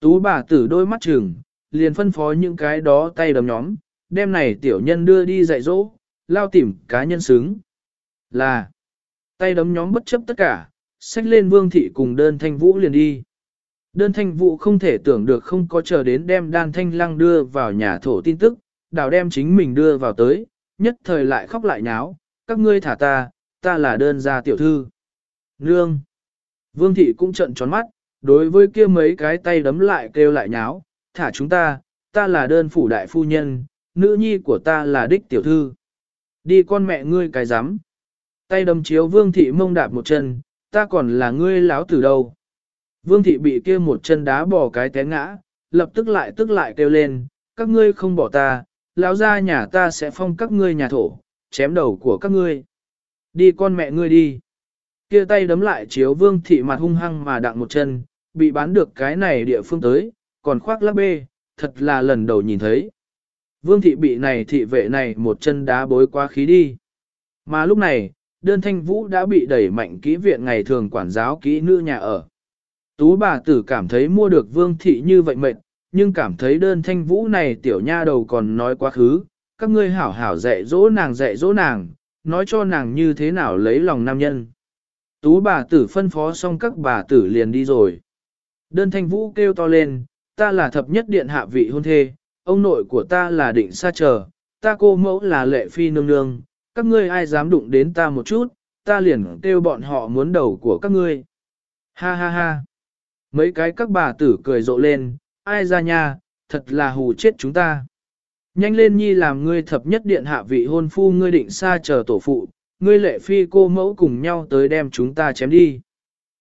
Tú bà tử đôi mắt trừng, liền phân phó những cái đó tay đấm nhóm, đem này tiểu nhân đưa đi dạy dỗ, lao tìm cá nhân xứng. Là, tay đấm nhóm bất chấp tất cả, xách lên vương thị cùng đơn thanh vũ liền đi. Đơn thanh vụ không thể tưởng được không có chờ đến đem đan thanh lăng đưa vào nhà thổ tin tức, đào đem chính mình đưa vào tới, nhất thời lại khóc lại nháo, các ngươi thả ta, ta là đơn gia tiểu thư. Nương! Vương thị cũng trận tròn mắt, đối với kia mấy cái tay đấm lại kêu lại nháo, thả chúng ta, ta là đơn phủ đại phu nhân, nữ nhi của ta là đích tiểu thư. Đi con mẹ ngươi cái rắm Tay đấm chiếu vương thị mông đạp một chân, ta còn là ngươi láo từ đâu. Vương thị bị kia một chân đá bỏ cái té ngã, lập tức lại tức lại kêu lên, các ngươi không bỏ ta, lão ra nhà ta sẽ phong các ngươi nhà thổ, chém đầu của các ngươi. Đi con mẹ ngươi đi. Kia tay đấm lại chiếu vương thị mặt hung hăng mà đặng một chân, bị bán được cái này địa phương tới, còn khoác lắc bê, thật là lần đầu nhìn thấy. Vương thị bị này thị vệ này một chân đá bối quá khí đi. Mà lúc này, đơn thanh vũ đã bị đẩy mạnh kỹ viện ngày thường quản giáo kỹ nữ nhà ở. Tú bà tử cảm thấy mua được vương thị như vậy mệt, nhưng cảm thấy đơn thanh vũ này tiểu nha đầu còn nói quá khứ, các ngươi hảo hảo dạy dỗ nàng dạy dỗ nàng, nói cho nàng như thế nào lấy lòng nam nhân. Tú bà tử phân phó xong các bà tử liền đi rồi. Đơn thanh vũ kêu to lên, ta là thập nhất điện hạ vị hôn thê, ông nội của ta là định sa chờ, ta cô mẫu là lệ phi nương nương, các ngươi ai dám đụng đến ta một chút, ta liền kêu bọn họ muốn đầu của các ngươi. Ha ha ha. Mấy cái các bà tử cười rộ lên, ai ra nha, thật là hù chết chúng ta. Nhanh lên nhi làm ngươi thập nhất điện hạ vị hôn phu ngươi định xa chờ tổ phụ, ngươi lệ phi cô mẫu cùng nhau tới đem chúng ta chém đi.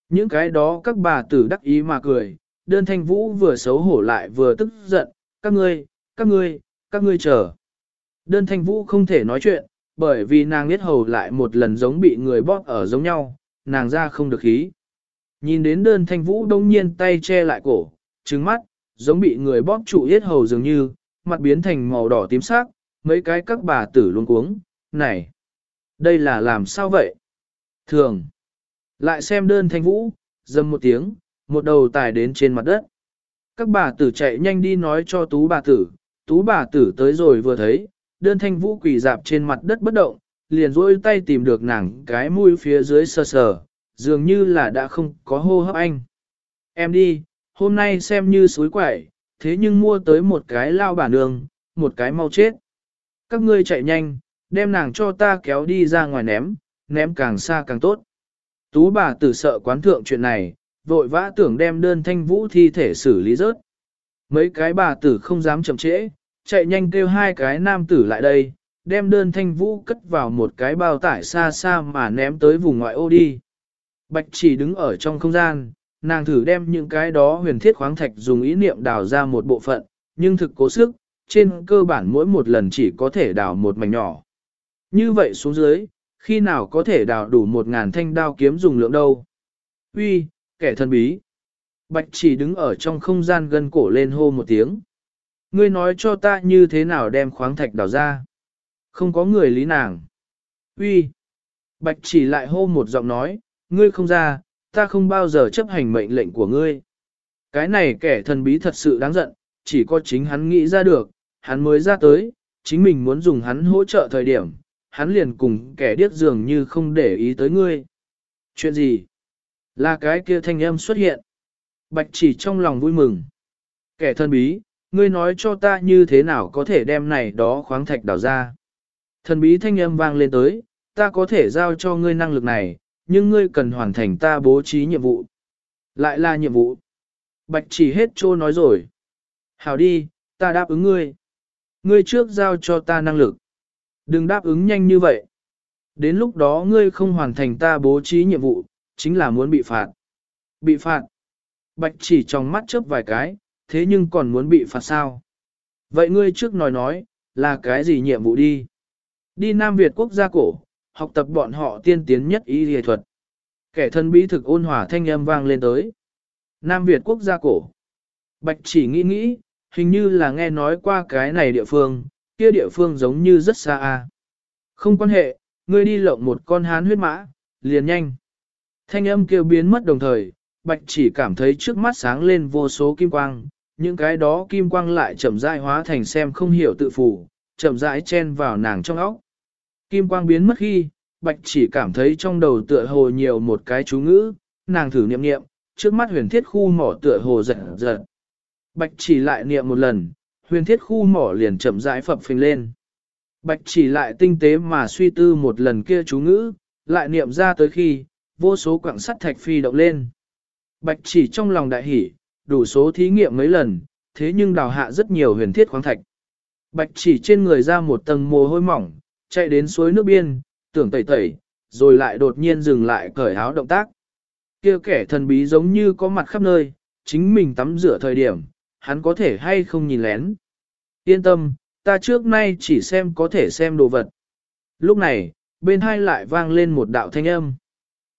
Những cái đó các bà tử đắc ý mà cười, đơn thanh vũ vừa xấu hổ lại vừa tức giận, các ngươi, các ngươi, các ngươi chờ. Đơn thanh vũ không thể nói chuyện, bởi vì nàng biết hầu lại một lần giống bị người bóp ở giống nhau, nàng ra không được khí. Nhìn đến đơn thanh vũ đông nhiên tay che lại cổ, trứng mắt, giống bị người bóp trụ yết hầu dường như, mặt biến thành màu đỏ tím sắc, mấy cái các bà tử luôn cuống, này, đây là làm sao vậy? Thường, lại xem đơn thanh vũ, dầm một tiếng, một đầu tài đến trên mặt đất. Các bà tử chạy nhanh đi nói cho tú bà tử, tú bà tử tới rồi vừa thấy, đơn thanh vũ quỳ dạp trên mặt đất bất động, liền rôi tay tìm được nàng cái mũi phía dưới sờ sờ, dường như là đã không có hô hấp anh. Em đi, hôm nay xem như suối quẩy, thế nhưng mua tới một cái lao bản đường, một cái mau chết. Các ngươi chạy nhanh, đem nàng cho ta kéo đi ra ngoài ném, ném càng xa càng tốt. Tú bà tử sợ quán thượng chuyện này, vội vã tưởng đem đơn thanh vũ thi thể xử lý rớt. Mấy cái bà tử không dám chậm trễ, chạy nhanh kêu hai cái nam tử lại đây, đem đơn thanh vũ cất vào một cái bao tải xa xa mà ném tới vùng ngoại ô đi. Bạch chỉ đứng ở trong không gian, nàng thử đem những cái đó huyền thiết khoáng thạch dùng ý niệm đào ra một bộ phận, nhưng thực cố sức, trên cơ bản mỗi một lần chỉ có thể đào một mảnh nhỏ. Như vậy xuống dưới, khi nào có thể đào đủ một ngàn thanh đao kiếm dùng lượng đâu? Uy, kẻ thân bí. Bạch chỉ đứng ở trong không gian gần cổ lên hô một tiếng. Ngươi nói cho ta như thế nào đem khoáng thạch đào ra. Không có người lý nàng. Uy. Bạch chỉ lại hô một giọng nói, ngươi không ra, ta không bao giờ chấp hành mệnh lệnh của ngươi. Cái này kẻ thần bí thật sự đáng giận, chỉ có chính hắn nghĩ ra được, hắn mới ra tới, chính mình muốn dùng hắn hỗ trợ thời điểm, hắn liền cùng kẻ điếc dường như không để ý tới ngươi. Chuyện gì? Là cái kia thanh âm xuất hiện. Bạch chỉ trong lòng vui mừng. Kẻ thân bí, ngươi nói cho ta như thế nào có thể đem này đó khoáng thạch đào ra. Thần bí thanh âm vang lên tới, ta có thể giao cho ngươi năng lực này, nhưng ngươi cần hoàn thành ta bố trí nhiệm vụ. Lại là nhiệm vụ. Bạch chỉ hết trô nói rồi. Hảo đi, ta đáp ứng ngươi. Ngươi trước giao cho ta năng lực. Đừng đáp ứng nhanh như vậy. Đến lúc đó ngươi không hoàn thành ta bố trí nhiệm vụ, chính là muốn bị phạt. Bị phạt. Bạch chỉ trong mắt chớp vài cái, thế nhưng còn muốn bị phạt sao? Vậy ngươi trước nói nói, là cái gì nhiệm vụ đi? Đi Nam Việt quốc gia cổ, học tập bọn họ tiên tiến nhất y y thuật. Kẻ thân bí thực ôn hòa thanh âm vang lên tới. Nam Việt quốc gia cổ. Bạch chỉ nghĩ nghĩ, hình như là nghe nói qua cái này địa phương, kia địa phương giống như rất xa a. Không quan hệ, ngươi đi lộng một con hán huyết mã, liền nhanh. Thanh âm kêu biến mất đồng thời, bạch chỉ cảm thấy trước mắt sáng lên vô số kim quang, những cái đó kim quang lại chậm rãi hóa thành xem không hiểu tự phủ, chậm rãi chen vào nàng trong óc. Kim quang biến mất khi, bạch chỉ cảm thấy trong đầu tựa hồ nhiều một cái chú ngữ, nàng thử niệm niệm, trước mắt huyền thiết khu mỏ tựa hồ giật giật. Bạch chỉ lại niệm một lần, huyền thiết khu mỏ liền chậm rãi phập phình lên. Bạch chỉ lại tinh tế mà suy tư một lần kia chú ngữ, lại niệm ra tới khi, vô số quặng sắt thạch phi động lên. Bạch chỉ trong lòng đại hỉ, đủ số thí nghiệm mấy lần, thế nhưng đào hạ rất nhiều huyền thiết khoáng thạch. Bạch chỉ trên người ra một tầng mồ hôi mỏng, chạy đến suối nước biên, tưởng tẩy tẩy, rồi lại đột nhiên dừng lại cởi áo động tác. Kia kẻ thần bí giống như có mặt khắp nơi, chính mình tắm rửa thời điểm, hắn có thể hay không nhìn lén. Yên tâm, ta trước nay chỉ xem có thể xem đồ vật. Lúc này, bên hai lại vang lên một đạo thanh âm.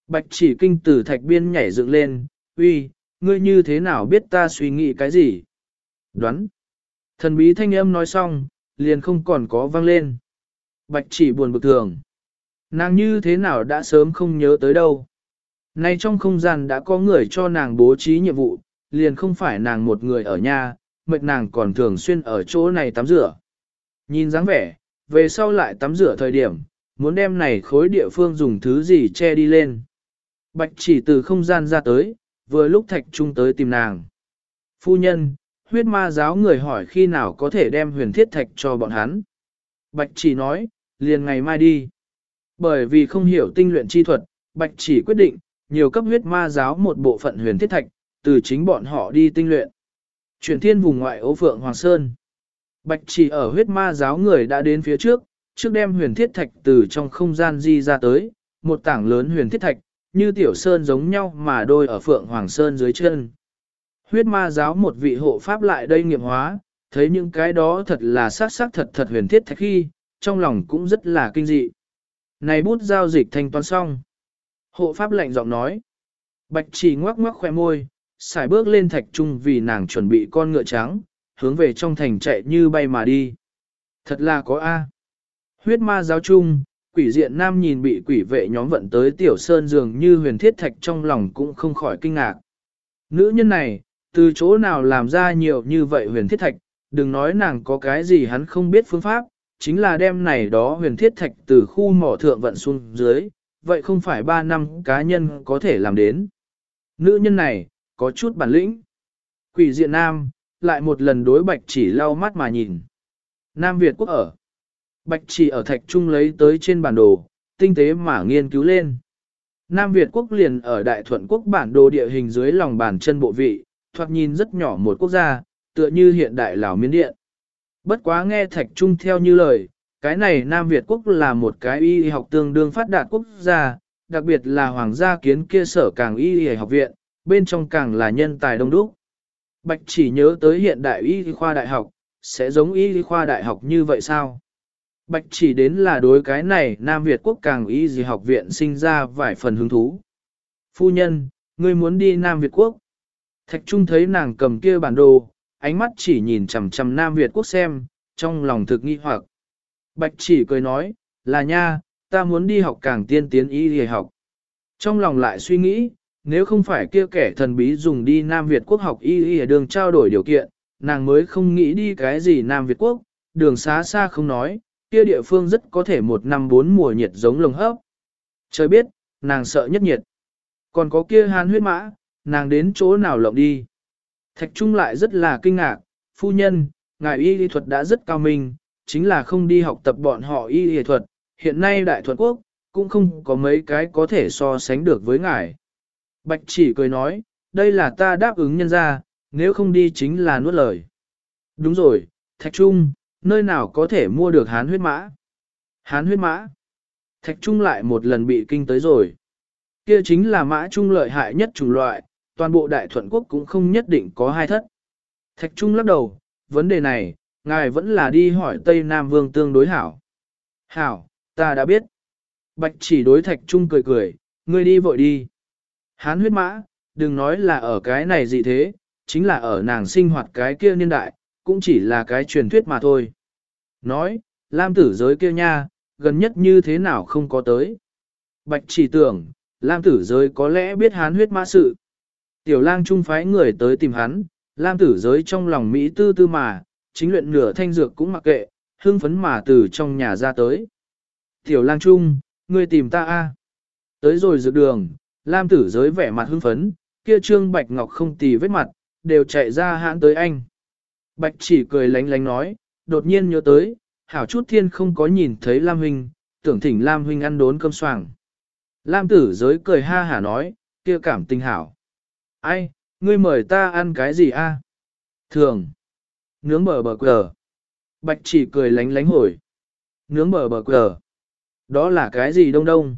Bạch chỉ kinh tử thạch biên nhảy dựng lên, uy, ngươi như thế nào biết ta suy nghĩ cái gì? Đoán. Thần bí thanh âm nói xong, liền không còn có vang lên. Bạch chỉ buồn bực thường. Nàng như thế nào đã sớm không nhớ tới đâu. Nay trong không gian đã có người cho nàng bố trí nhiệm vụ, liền không phải nàng một người ở nhà, mệt nàng còn thường xuyên ở chỗ này tắm rửa. Nhìn dáng vẻ, về sau lại tắm rửa thời điểm, muốn đem này khối địa phương dùng thứ gì che đi lên. Bạch chỉ từ không gian ra tới, vừa lúc thạch trung tới tìm nàng. Phu nhân, huyết ma giáo người hỏi khi nào có thể đem huyền thiết thạch cho bọn hắn. Bạch chỉ nói, liền ngày mai đi. Bởi vì không hiểu tinh luyện chi thuật, Bạch chỉ quyết định, nhiều cấp huyết ma giáo một bộ phận huyền thiết thạch, từ chính bọn họ đi tinh luyện. Chuyển thiên vùng ngoại ô phượng Hoàng Sơn. Bạch chỉ ở huyết ma giáo người đã đến phía trước, trước đem huyền thiết thạch từ trong không gian di ra tới, một tảng lớn huyền thiết thạch, như tiểu sơn giống nhau mà đôi ở phượng Hoàng Sơn dưới chân. Huyết ma giáo một vị hộ pháp lại đây nghiệm hóa, thấy những cái đó thật là sắc sắc thật thật huyền thiết thạch khi, trong lòng cũng rất là kinh dị. Này bút giao dịch thanh toán xong. Hộ pháp lạnh giọng nói. Bạch chỉ ngoắc ngoắc khoe môi, xài bước lên thạch trung vì nàng chuẩn bị con ngựa trắng, hướng về trong thành chạy như bay mà đi. Thật là có A. Huyết ma giáo trung, quỷ diện nam nhìn bị quỷ vệ nhóm vận tới tiểu sơn dường như huyền thiết thạch trong lòng cũng không khỏi kinh ngạc. Nữ nhân này, từ chỗ nào làm ra nhiều như vậy huyền thiết thạch, đừng nói nàng có cái gì hắn không biết phương pháp, chính là đem này đó huyền thiết thạch từ khu mỏ thượng vận xuống dưới, vậy không phải ba năm cá nhân có thể làm đến. Nữ nhân này, có chút bản lĩnh. Quỷ diện nam, lại một lần đối bạch chỉ lau mắt mà nhìn. Nam Việt quốc ở. Bạch chỉ ở thạch trung lấy tới trên bản đồ, tinh tế mà nghiên cứu lên. Nam Việt quốc liền ở đại thuận quốc bản đồ địa hình dưới lòng bàn chân bộ vị, thoạt nhìn rất nhỏ một quốc gia, tựa như hiện đại Lào Miến Điện. Bất quá nghe thạch trung theo như lời, cái này Nam Việt quốc là một cái y học tương đương phát đạt quốc gia, đặc biệt là hoàng gia kiến kia sở càng y học viện, bên trong càng là nhân tài đông đúc. Bạch chỉ nhớ tới hiện đại y khoa đại học, sẽ giống y khoa đại học như vậy sao? Bạch chỉ đến là đối cái này Nam Việt quốc càng y gì học viện sinh ra vài phần hứng thú. Phu nhân, ngươi muốn đi Nam Việt quốc. Thạch Trung thấy nàng cầm kia bản đồ, ánh mắt chỉ nhìn chằm chằm Nam Việt quốc xem, trong lòng thực nghi hoặc. Bạch chỉ cười nói, là nha, ta muốn đi học càng tiên tiến y y học. Trong lòng lại suy nghĩ, nếu không phải kia kẻ thần bí dùng đi Nam Việt quốc học y y đường trao đổi điều kiện, nàng mới không nghĩ đi cái gì Nam Việt Quốc, đường xá xa không nói, kia địa phương rất có thể một năm bốn mùa nhiệt giống lồng hấp. Trời biết, nàng sợ nhất nhiệt. Còn có kia hàn huyết mã, nàng đến chỗ nào lộng đi. Thạch Trung lại rất là kinh ngạc, phu nhân, ngài y lý thuật đã rất cao minh, chính là không đi học tập bọn họ y lý thuật, hiện nay đại thuật quốc, cũng không có mấy cái có thể so sánh được với ngài. Bạch chỉ cười nói, đây là ta đáp ứng nhân ra, nếu không đi chính là nuốt lời. Đúng rồi, Thạch Trung, nơi nào có thể mua được hán huyết mã? Hán huyết mã? Thạch Trung lại một lần bị kinh tới rồi. Kia chính là mã trung lợi hại nhất chủng loại, toàn bộ đại thuận quốc cũng không nhất định có hai thất. Thạch Trung lắc đầu, vấn đề này, ngài vẫn là đi hỏi Tây Nam Vương tương đối hảo. Hảo, ta đã biết. Bạch chỉ đối Thạch Trung cười cười, ngươi đi vội đi. Hán huyết mã, đừng nói là ở cái này gì thế, chính là ở nàng sinh hoạt cái kia niên đại, cũng chỉ là cái truyền thuyết mà thôi. Nói, Lam tử giới kia nha, gần nhất như thế nào không có tới. Bạch chỉ tưởng, Lam tử giới có lẽ biết hán huyết mã sự. Tiểu lang trung phái người tới tìm hắn, Lam tử giới trong lòng Mỹ tư tư mà, chính luyện nửa thanh dược cũng mặc kệ, hưng phấn mà từ trong nhà ra tới. Tiểu lang trung, ngươi tìm ta a Tới rồi dược đường, Lam tử giới vẻ mặt hưng phấn, kia trương bạch ngọc không tì vết mặt, đều chạy ra hãn tới anh. Bạch chỉ cười lánh lánh nói, đột nhiên nhớ tới, hảo chút thiên không có nhìn thấy Lam Huynh, tưởng thỉnh Lam Huynh ăn đốn cơm soảng. Lam tử giới cười ha hả nói, kia cảm tình hảo. Ai, ngươi mời ta ăn cái gì a? Thường. Nướng bờ bờ quờ. Bạch chỉ cười lánh lánh hồi. Nướng bờ bờ quờ. Đó là cái gì đông đông?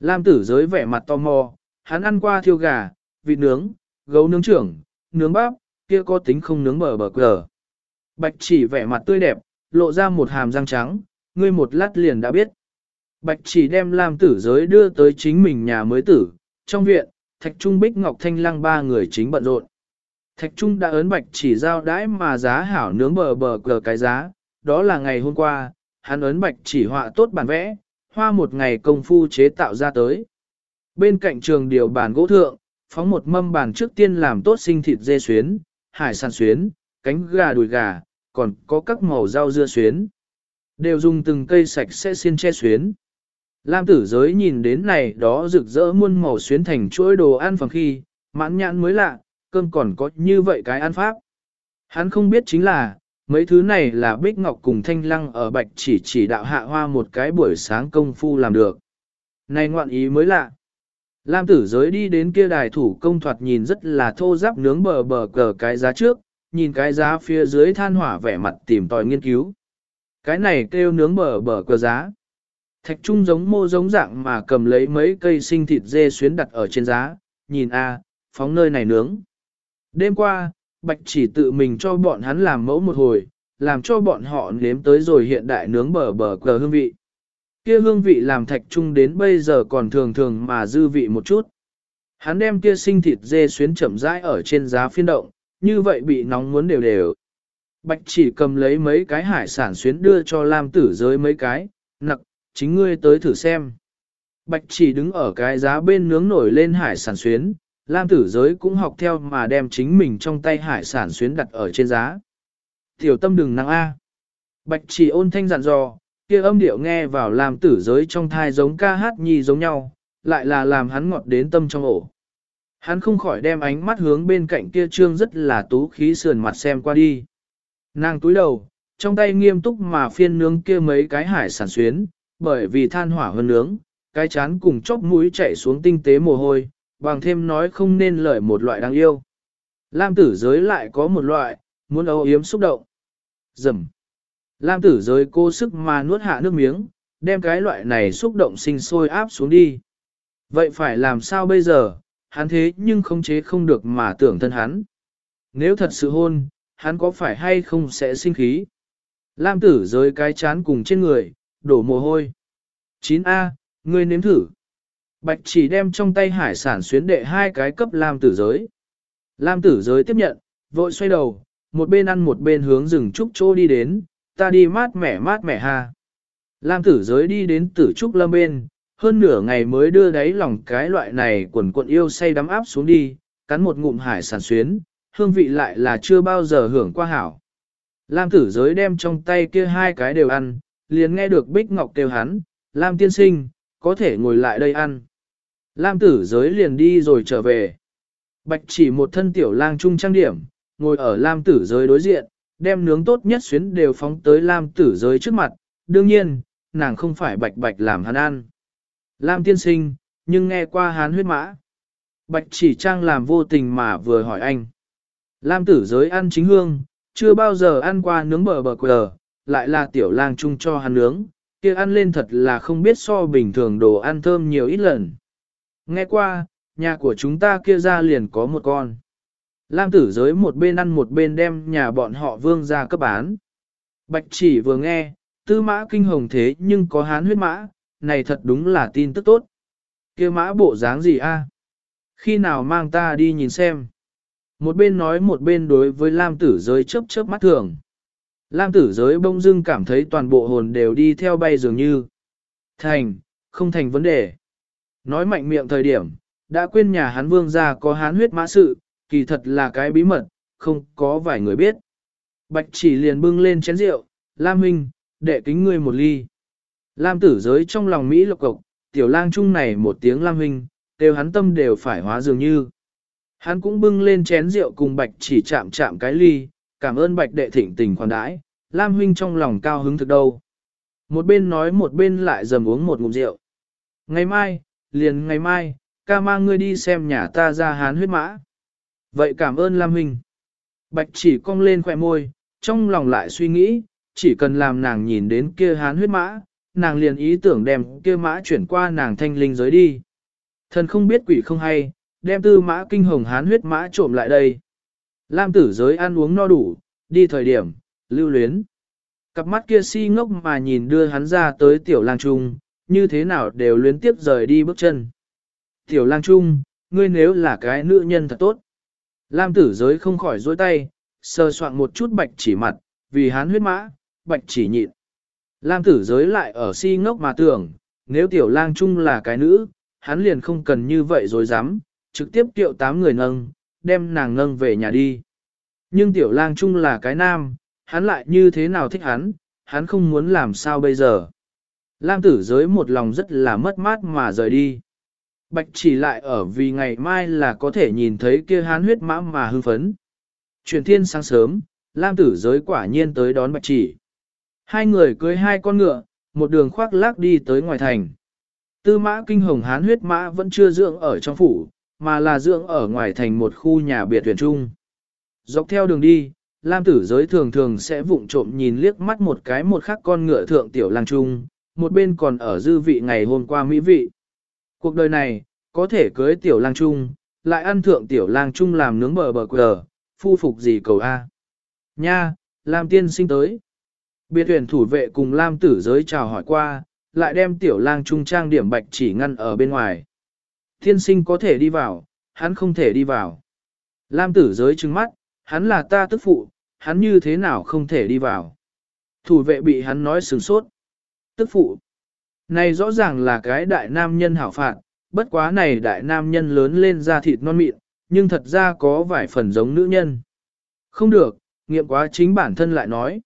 Lam tử giới vẻ mặt tò mò, hắn ăn qua thiêu gà, vịt nướng, gấu nướng trưởng, nướng bắp, kia có tính không nướng bờ bờ quờ. Bạch chỉ vẻ mặt tươi đẹp, lộ ra một hàm răng trắng, ngươi một lát liền đã biết. Bạch chỉ đem Lam tử giới đưa tới chính mình nhà mới tử, trong viện, Thạch Trung Bích Ngọc Thanh Lăng ba người chính bận rộn. Thạch Trung đã ấn bạch chỉ giao đãi mà giá hảo nướng bờ bờ cờ cái giá, đó là ngày hôm qua, hắn ấn bạch chỉ họa tốt bản vẽ, hoa một ngày công phu chế tạo ra tới. Bên cạnh trường điều bản gỗ thượng, phóng một mâm bàn trước tiên làm tốt sinh thịt dê xuyến, hải sản xuyến, cánh gà đùi gà, còn có các màu rau dưa xuyến. Đều dùng từng cây sạch sẽ xiên che xuyến. Lam tử giới nhìn đến này đó rực rỡ muôn màu xuyến thành chuỗi đồ ăn phòng khi, mãn nhãn mới lạ, cơm còn có như vậy cái ăn pháp. Hắn không biết chính là, mấy thứ này là Bích Ngọc cùng Thanh Lăng ở Bạch chỉ chỉ đạo hạ hoa một cái buổi sáng công phu làm được. Này ngoạn ý mới lạ. Lam tử giới đi đến kia đài thủ công thoạt nhìn rất là thô giáp nướng bờ bờ cờ cái giá trước, nhìn cái giá phía dưới than hỏa vẻ mặt tìm tòi nghiên cứu. Cái này kêu nướng bờ bờ cờ giá. Thạch trung giống mô giống dạng mà cầm lấy mấy cây sinh thịt dê xuyến đặt ở trên giá, nhìn a, phóng nơi này nướng. Đêm qua, Bạch chỉ tự mình cho bọn hắn làm mẫu một hồi, làm cho bọn họ nếm tới rồi hiện đại nướng bờ bờ cờ hương vị. Kia hương vị làm thạch trung đến bây giờ còn thường thường mà dư vị một chút. Hắn đem kia sinh thịt dê xuyến chậm rãi ở trên giá phiên động, như vậy bị nóng muốn đều đều. Bạch chỉ cầm lấy mấy cái hải sản xuyến đưa cho Lam tử giới mấy cái, nặc, chính ngươi tới thử xem. Bạch chỉ đứng ở cái giá bên nướng nổi lên hải sản xuyến, Lam tử giới cũng học theo mà đem chính mình trong tay hải sản xuyến đặt ở trên giá. Tiểu tâm đừng năng A. Bạch chỉ ôn thanh dặn dò, kia âm điệu nghe vào Lam tử giới trong thai giống ca hát nhi giống nhau, lại là làm hắn ngọt đến tâm trong ổ. Hắn không khỏi đem ánh mắt hướng bên cạnh kia trương rất là tú khí sườn mặt xem qua đi. Nàng túi đầu, trong tay nghiêm túc mà phiên nướng kia mấy cái hải sản xuyến, bởi vì than hỏa hơn nướng, cái chán cùng chốc mũi chảy xuống tinh tế mồ hôi, bằng thêm nói không nên lời một loại đáng yêu. Lam tử giới lại có một loại, muốn âu yếm xúc động. Dầm. Lam tử giới cô sức mà nuốt hạ nước miếng, đem cái loại này xúc động sinh sôi áp xuống đi. Vậy phải làm sao bây giờ, hắn thế nhưng không chế không được mà tưởng thân hắn. Nếu thật sự hôn, hắn có phải hay không sẽ sinh khí. Lam tử giới cái chán cùng trên người, đổ mồ hôi. 9A, ngươi nếm thử. Bạch chỉ đem trong tay hải sản xuyến đệ hai cái cấp Lam tử giới. Lam tử giới tiếp nhận, vội xoay đầu, một bên ăn một bên hướng rừng trúc chỗ đi đến, ta đi mát mẻ mát mẻ ha. Lam tử giới đi đến tử trúc lâm bên, hơn nửa ngày mới đưa đáy lòng cái loại này quần quận yêu say đắm áp xuống đi, cắn một ngụm hải sản xuyến, hương vị lại là chưa bao giờ hưởng qua hảo. Lam tử giới đem trong tay kia hai cái đều ăn, liền nghe được Bích Ngọc kêu hắn, Lam tiên sinh, có thể ngồi lại đây ăn. Lam tử giới liền đi rồi trở về. Bạch chỉ một thân tiểu lang trung trang điểm, ngồi ở Lam tử giới đối diện, đem nướng tốt nhất xuyến đều phóng tới Lam tử giới trước mặt. Đương nhiên, nàng không phải bạch bạch làm hắn ăn. Lam tiên sinh, nhưng nghe qua hán huyết mã. Bạch chỉ trang làm vô tình mà vừa hỏi anh. Lam tử giới ăn chính hương, chưa bao giờ ăn qua nướng bờ bờ quờ, lại là tiểu lang chung cho hắn nướng, kia ăn lên thật là không biết so bình thường đồ ăn thơm nhiều ít lần. Nghe qua, nhà của chúng ta kia ra liền có một con. Lam tử giới một bên ăn một bên đem nhà bọn họ vương ra cấp bán. Bạch chỉ vừa nghe, tư mã kinh hồng thế nhưng có hán huyết mã, này thật đúng là tin tức tốt. kia mã bộ dáng gì a? Khi nào mang ta đi nhìn xem? Một bên nói một bên đối với Lam tử giới chớp chớp mắt thường. Lam tử giới bông dưng cảm thấy toàn bộ hồn đều đi theo bay dường như. Thành, không thành vấn đề. Nói mạnh miệng thời điểm, đã quên nhà hắn vương gia có hán huyết mã sự, kỳ thật là cái bí mật, không có vài người biết. Bạch chỉ liền bưng lên chén rượu, Lam huynh, đệ kính ngươi một ly. Lam tử giới trong lòng Mỹ lộc cộc, tiểu lang trung này một tiếng Lam huynh, đều hắn tâm đều phải hóa dường như. Hắn cũng bưng lên chén rượu cùng bạch chỉ chạm chạm cái ly, cảm ơn bạch đệ thịnh tình khoản đãi, Lam huynh trong lòng cao hứng thực đâu. Một bên nói một bên lại dầm uống một ngụm rượu. Ngày mai, liền ngày mai, ca mang ngươi đi xem nhà ta ra hán huyết mã. Vậy cảm ơn Lam huynh. Bạch chỉ cong lên khỏe môi, trong lòng lại suy nghĩ, chỉ cần làm nàng nhìn đến kia hán huyết mã, nàng liền ý tưởng đem kia mã chuyển qua nàng thanh linh giới đi. Thần không biết quỷ không hay, đem tư mã kinh hồng hán huyết mã trộm lại đây. Lam tử giới ăn uống no đủ, đi thời điểm, lưu luyến. Cặp mắt kia si ngốc mà nhìn đưa hắn ra tới tiểu lang trung, như thế nào đều luyến tiếp rời đi bước chân. Tiểu lang trung, ngươi nếu là cái nữ nhân thật tốt. Lam tử giới không khỏi dối tay, sơ soạn một chút bạch chỉ mặt, vì hắn huyết mã, bạch chỉ nhịn. Lam tử giới lại ở si ngốc mà tưởng, nếu tiểu lang trung là cái nữ, hắn liền không cần như vậy rồi dám, trực tiếp tiệu tám người nâng, đem nàng nâng về nhà đi. Nhưng tiểu lang trung là cái nam, hắn lại như thế nào thích hắn, hắn không muốn làm sao bây giờ. Lam tử giới một lòng rất là mất mát mà rời đi. Bạch chỉ lại ở vì ngày mai là có thể nhìn thấy kia hán huyết mã mà hưng phấn. Truyền thiên sáng sớm, Lam tử giới quả nhiên tới đón bạch chỉ. Hai người cưới hai con ngựa, một đường khoác lác đi tới ngoài thành. Tư mã kinh hồng hán huyết mã vẫn chưa dưỡng ở trong phủ, mà là dưỡng ở ngoài thành một khu nhà biệt tuyển trung. Dọc theo đường đi, Lam tử giới thường thường sẽ vụng trộm nhìn liếc mắt một cái một khắc con ngựa thượng tiểu lang trung, một bên còn ở dư vị ngày hôm qua mỹ vị. Cuộc đời này, có thể cưới tiểu lang trung, lại ăn thượng tiểu lang trung làm nướng bờ bờ quờ, phu phục gì cầu A. Nha, Lam tiên sinh tới. Biệt tuyển thủ vệ cùng Lam tử giới chào hỏi qua, lại đem tiểu lang trung trang điểm bạch chỉ ngăn ở bên ngoài. Thiên sinh có thể đi vào, hắn không thể đi vào. Lam tử giới trừng mắt, hắn là ta tức phụ, hắn như thế nào không thể đi vào. Thủ vệ bị hắn nói sừng sốt. Tức phụ. Này rõ ràng là cái đại nam nhân hảo phạt, bất quá này đại nam nhân lớn lên da thịt non mịn, nhưng thật ra có vài phần giống nữ nhân. Không được, nghiệm quá chính bản thân lại nói.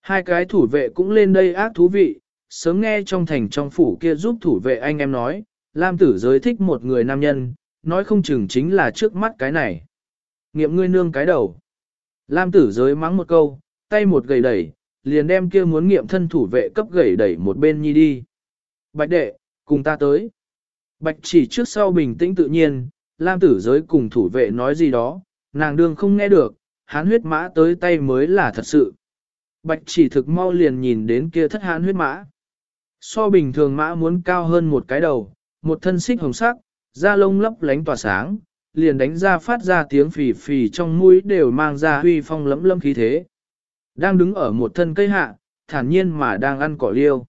Hai cái thủ vệ cũng lên đây ác thú vị, sớm nghe trong thành trong phủ kia giúp thủ vệ anh em nói, Lam tử giới thích một người nam nhân, nói không chừng chính là trước mắt cái này. Nghiệm ngươi nương cái đầu. Lam tử giới mắng một câu, tay một gầy đẩy, liền đem kia muốn nghiệm thân thủ vệ cấp gầy đẩy một bên nhi đi. Bạch đệ, cùng ta tới. Bạch chỉ trước sau bình tĩnh tự nhiên, Lam tử giới cùng thủ vệ nói gì đó, nàng đương không nghe được, hán huyết mã tới tay mới là thật sự. Bạch chỉ thực mau liền nhìn đến kia thất hán huyết mã. So bình thường mã muốn cao hơn một cái đầu, một thân xích hồng sắc, da lông lấp lánh tỏa sáng, liền đánh ra phát ra tiếng phì phì trong mũi đều mang ra huy phong lẫm lâm khí thế. Đang đứng ở một thân cây hạ, thản nhiên mà đang ăn cỏ liêu.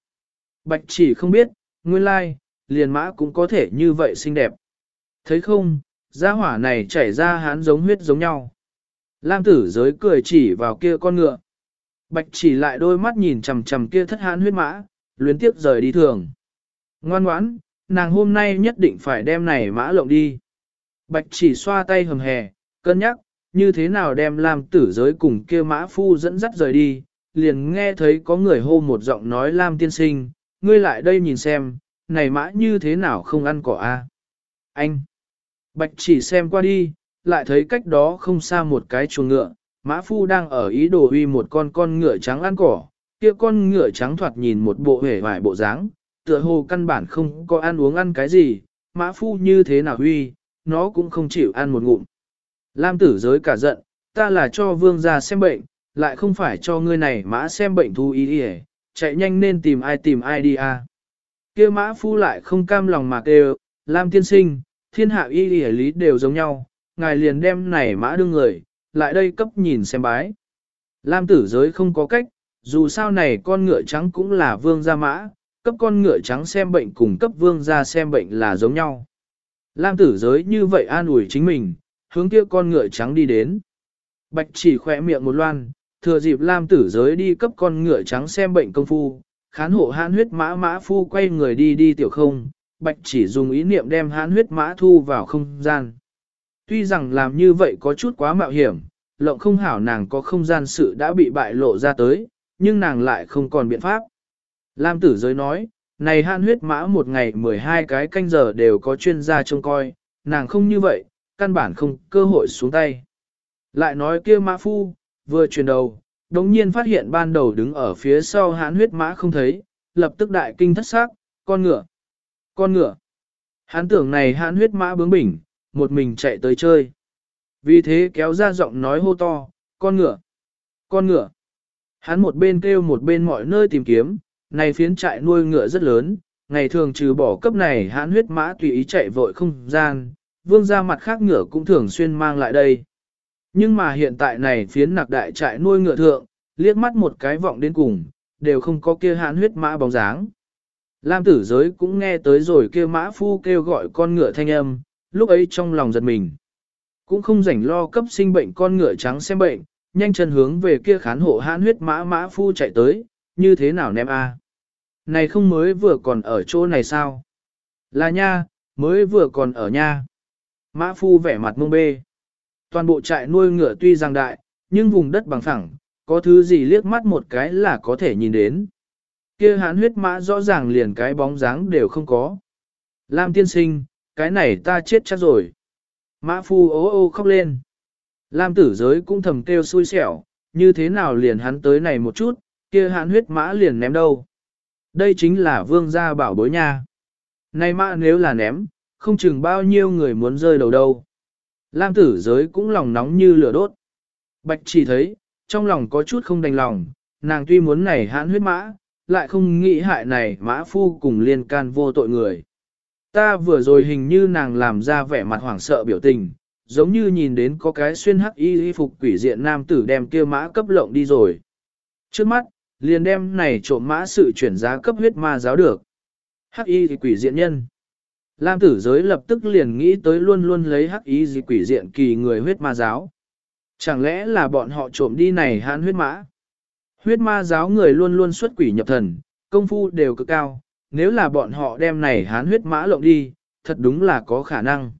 Bạch chỉ không biết, nguyên lai, liền mã cũng có thể như vậy xinh đẹp. Thấy không, da hỏa này chảy ra hán giống huyết giống nhau. Lam tử giới cười chỉ vào kia con ngựa. Bạch chỉ lại đôi mắt nhìn chằm chằm kia thất hán huyết mã, luyến tiếp rời đi thường. Ngoan ngoãn, nàng hôm nay nhất định phải đem này mã lộng đi. Bạch chỉ xoa tay hầm hè, cân nhắc, như thế nào đem làm tử giới cùng kia mã phu dẫn dắt rời đi, liền nghe thấy có người hô một giọng nói Lam tiên sinh, ngươi lại đây nhìn xem, này mã như thế nào không ăn cỏ a? Anh! Bạch chỉ xem qua đi, lại thấy cách đó không xa một cái chuồng ngựa, mã phu đang ở ý đồ uy một con con ngựa trắng ăn cỏ, kia con ngựa trắng thoạt nhìn một bộ hề vải bộ dáng, tựa hồ căn bản không có ăn uống ăn cái gì, mã phu như thế nào huy, nó cũng không chịu ăn một ngụm. Lam tử giới cả giận, ta là cho vương gia xem bệnh, lại không phải cho ngươi này mã xem bệnh thu ý đi chạy nhanh nên tìm ai tìm ai đi à. kia mã phu lại không cam lòng mà kêu, Lam tiên sinh, thiên hạ y y lý đều giống nhau, ngài liền đem này mã đương người, lại đây cấp nhìn xem bái. Lam tử giới không có cách, dù sao này con ngựa trắng cũng là vương gia mã, cấp con ngựa trắng xem bệnh cùng cấp vương gia xem bệnh là giống nhau. Lam tử giới như vậy an ủi chính mình, hướng kia con ngựa trắng đi đến. Bạch chỉ khỏe miệng một loan, thừa dịp Lam tử giới đi cấp con ngựa trắng xem bệnh công phu, khán hộ hãn huyết mã mã phu quay người đi đi tiểu không, bạch chỉ dùng ý niệm đem hãn huyết mã thu vào không gian. Tuy rằng làm như vậy có chút quá mạo hiểm, lộng không hảo nàng có không gian sự đã bị bại lộ ra tới, nhưng nàng lại không còn biện pháp. Lam tử giới nói, này han huyết mã một ngày 12 cái canh giờ đều có chuyên gia trông coi, nàng không như vậy, căn bản không cơ hội xuống tay. Lại nói kia mã phu, vừa chuyển đầu, đồng nhiên phát hiện ban đầu đứng ở phía sau hãn huyết mã không thấy, lập tức đại kinh thất xác, con ngựa, con ngựa. Hán tưởng này hãn huyết mã bướng bỉnh, một mình chạy tới chơi. Vì thế kéo ra giọng nói hô to, con ngựa, con ngựa. Hắn một bên kêu một bên mọi nơi tìm kiếm, này phiến trại nuôi ngựa rất lớn, ngày thường trừ bỏ cấp này hãn huyết mã tùy ý chạy vội không gian, vương ra mặt khác ngựa cũng thường xuyên mang lại đây. Nhưng mà hiện tại này phiến nạc đại trại nuôi ngựa thượng, liếc mắt một cái vọng đến cùng, đều không có kia hãn huyết mã bóng dáng. Lam tử giới cũng nghe tới rồi kia mã phu kêu gọi con ngựa thanh âm, lúc ấy trong lòng giật mình. Cũng không rảnh lo cấp sinh bệnh con ngựa trắng xem bệnh, nhanh chân hướng về kia khán hộ hãn huyết mã mã phu chạy tới, như thế nào ném a? Này không mới vừa còn ở chỗ này sao? Là nha, mới vừa còn ở nha. Mã phu vẻ mặt mông bê. Toàn bộ trại nuôi ngựa tuy rằng đại, nhưng vùng đất bằng phẳng, có thứ gì liếc mắt một cái là có thể nhìn đến. Kia hãn huyết mã rõ ràng liền cái bóng dáng đều không có. Lam tiên sinh, cái này ta chết chắc rồi. Mã phu ô ô khóc lên. Lam tử giới cũng thầm kêu xui xẻo, như thế nào liền hắn tới này một chút, kia hãn huyết mã liền ném đâu. Đây chính là vương gia bảo bối nha. nay mã nếu là ném, không chừng bao nhiêu người muốn rơi đầu đâu. Lam tử giới cũng lòng nóng như lửa đốt. Bạch chỉ thấy, trong lòng có chút không đành lòng, nàng tuy muốn này hãn huyết mã, lại không nghĩ hại này mã phu cùng liên can vô tội người. Ta vừa rồi hình như nàng làm ra vẻ mặt hoảng sợ biểu tình, giống như nhìn đến có cái xuyên hắc y y phục quỷ diện nam tử đem kia mã cấp lộng đi rồi. Trước mắt, liền đem này trộm mã sự chuyển giá cấp huyết ma giáo được. Hắc y thì quỷ diện nhân. Lam tử giới lập tức liền nghĩ tới luôn luôn lấy hắc y gì quỷ diện kỳ người huyết ma giáo. Chẳng lẽ là bọn họ trộm đi này hãn huyết mã? Huyết ma giáo người luôn luôn xuất quỷ nhập thần, công phu đều cực cao, nếu là bọn họ đem này hán huyết mã lộng đi, thật đúng là có khả năng.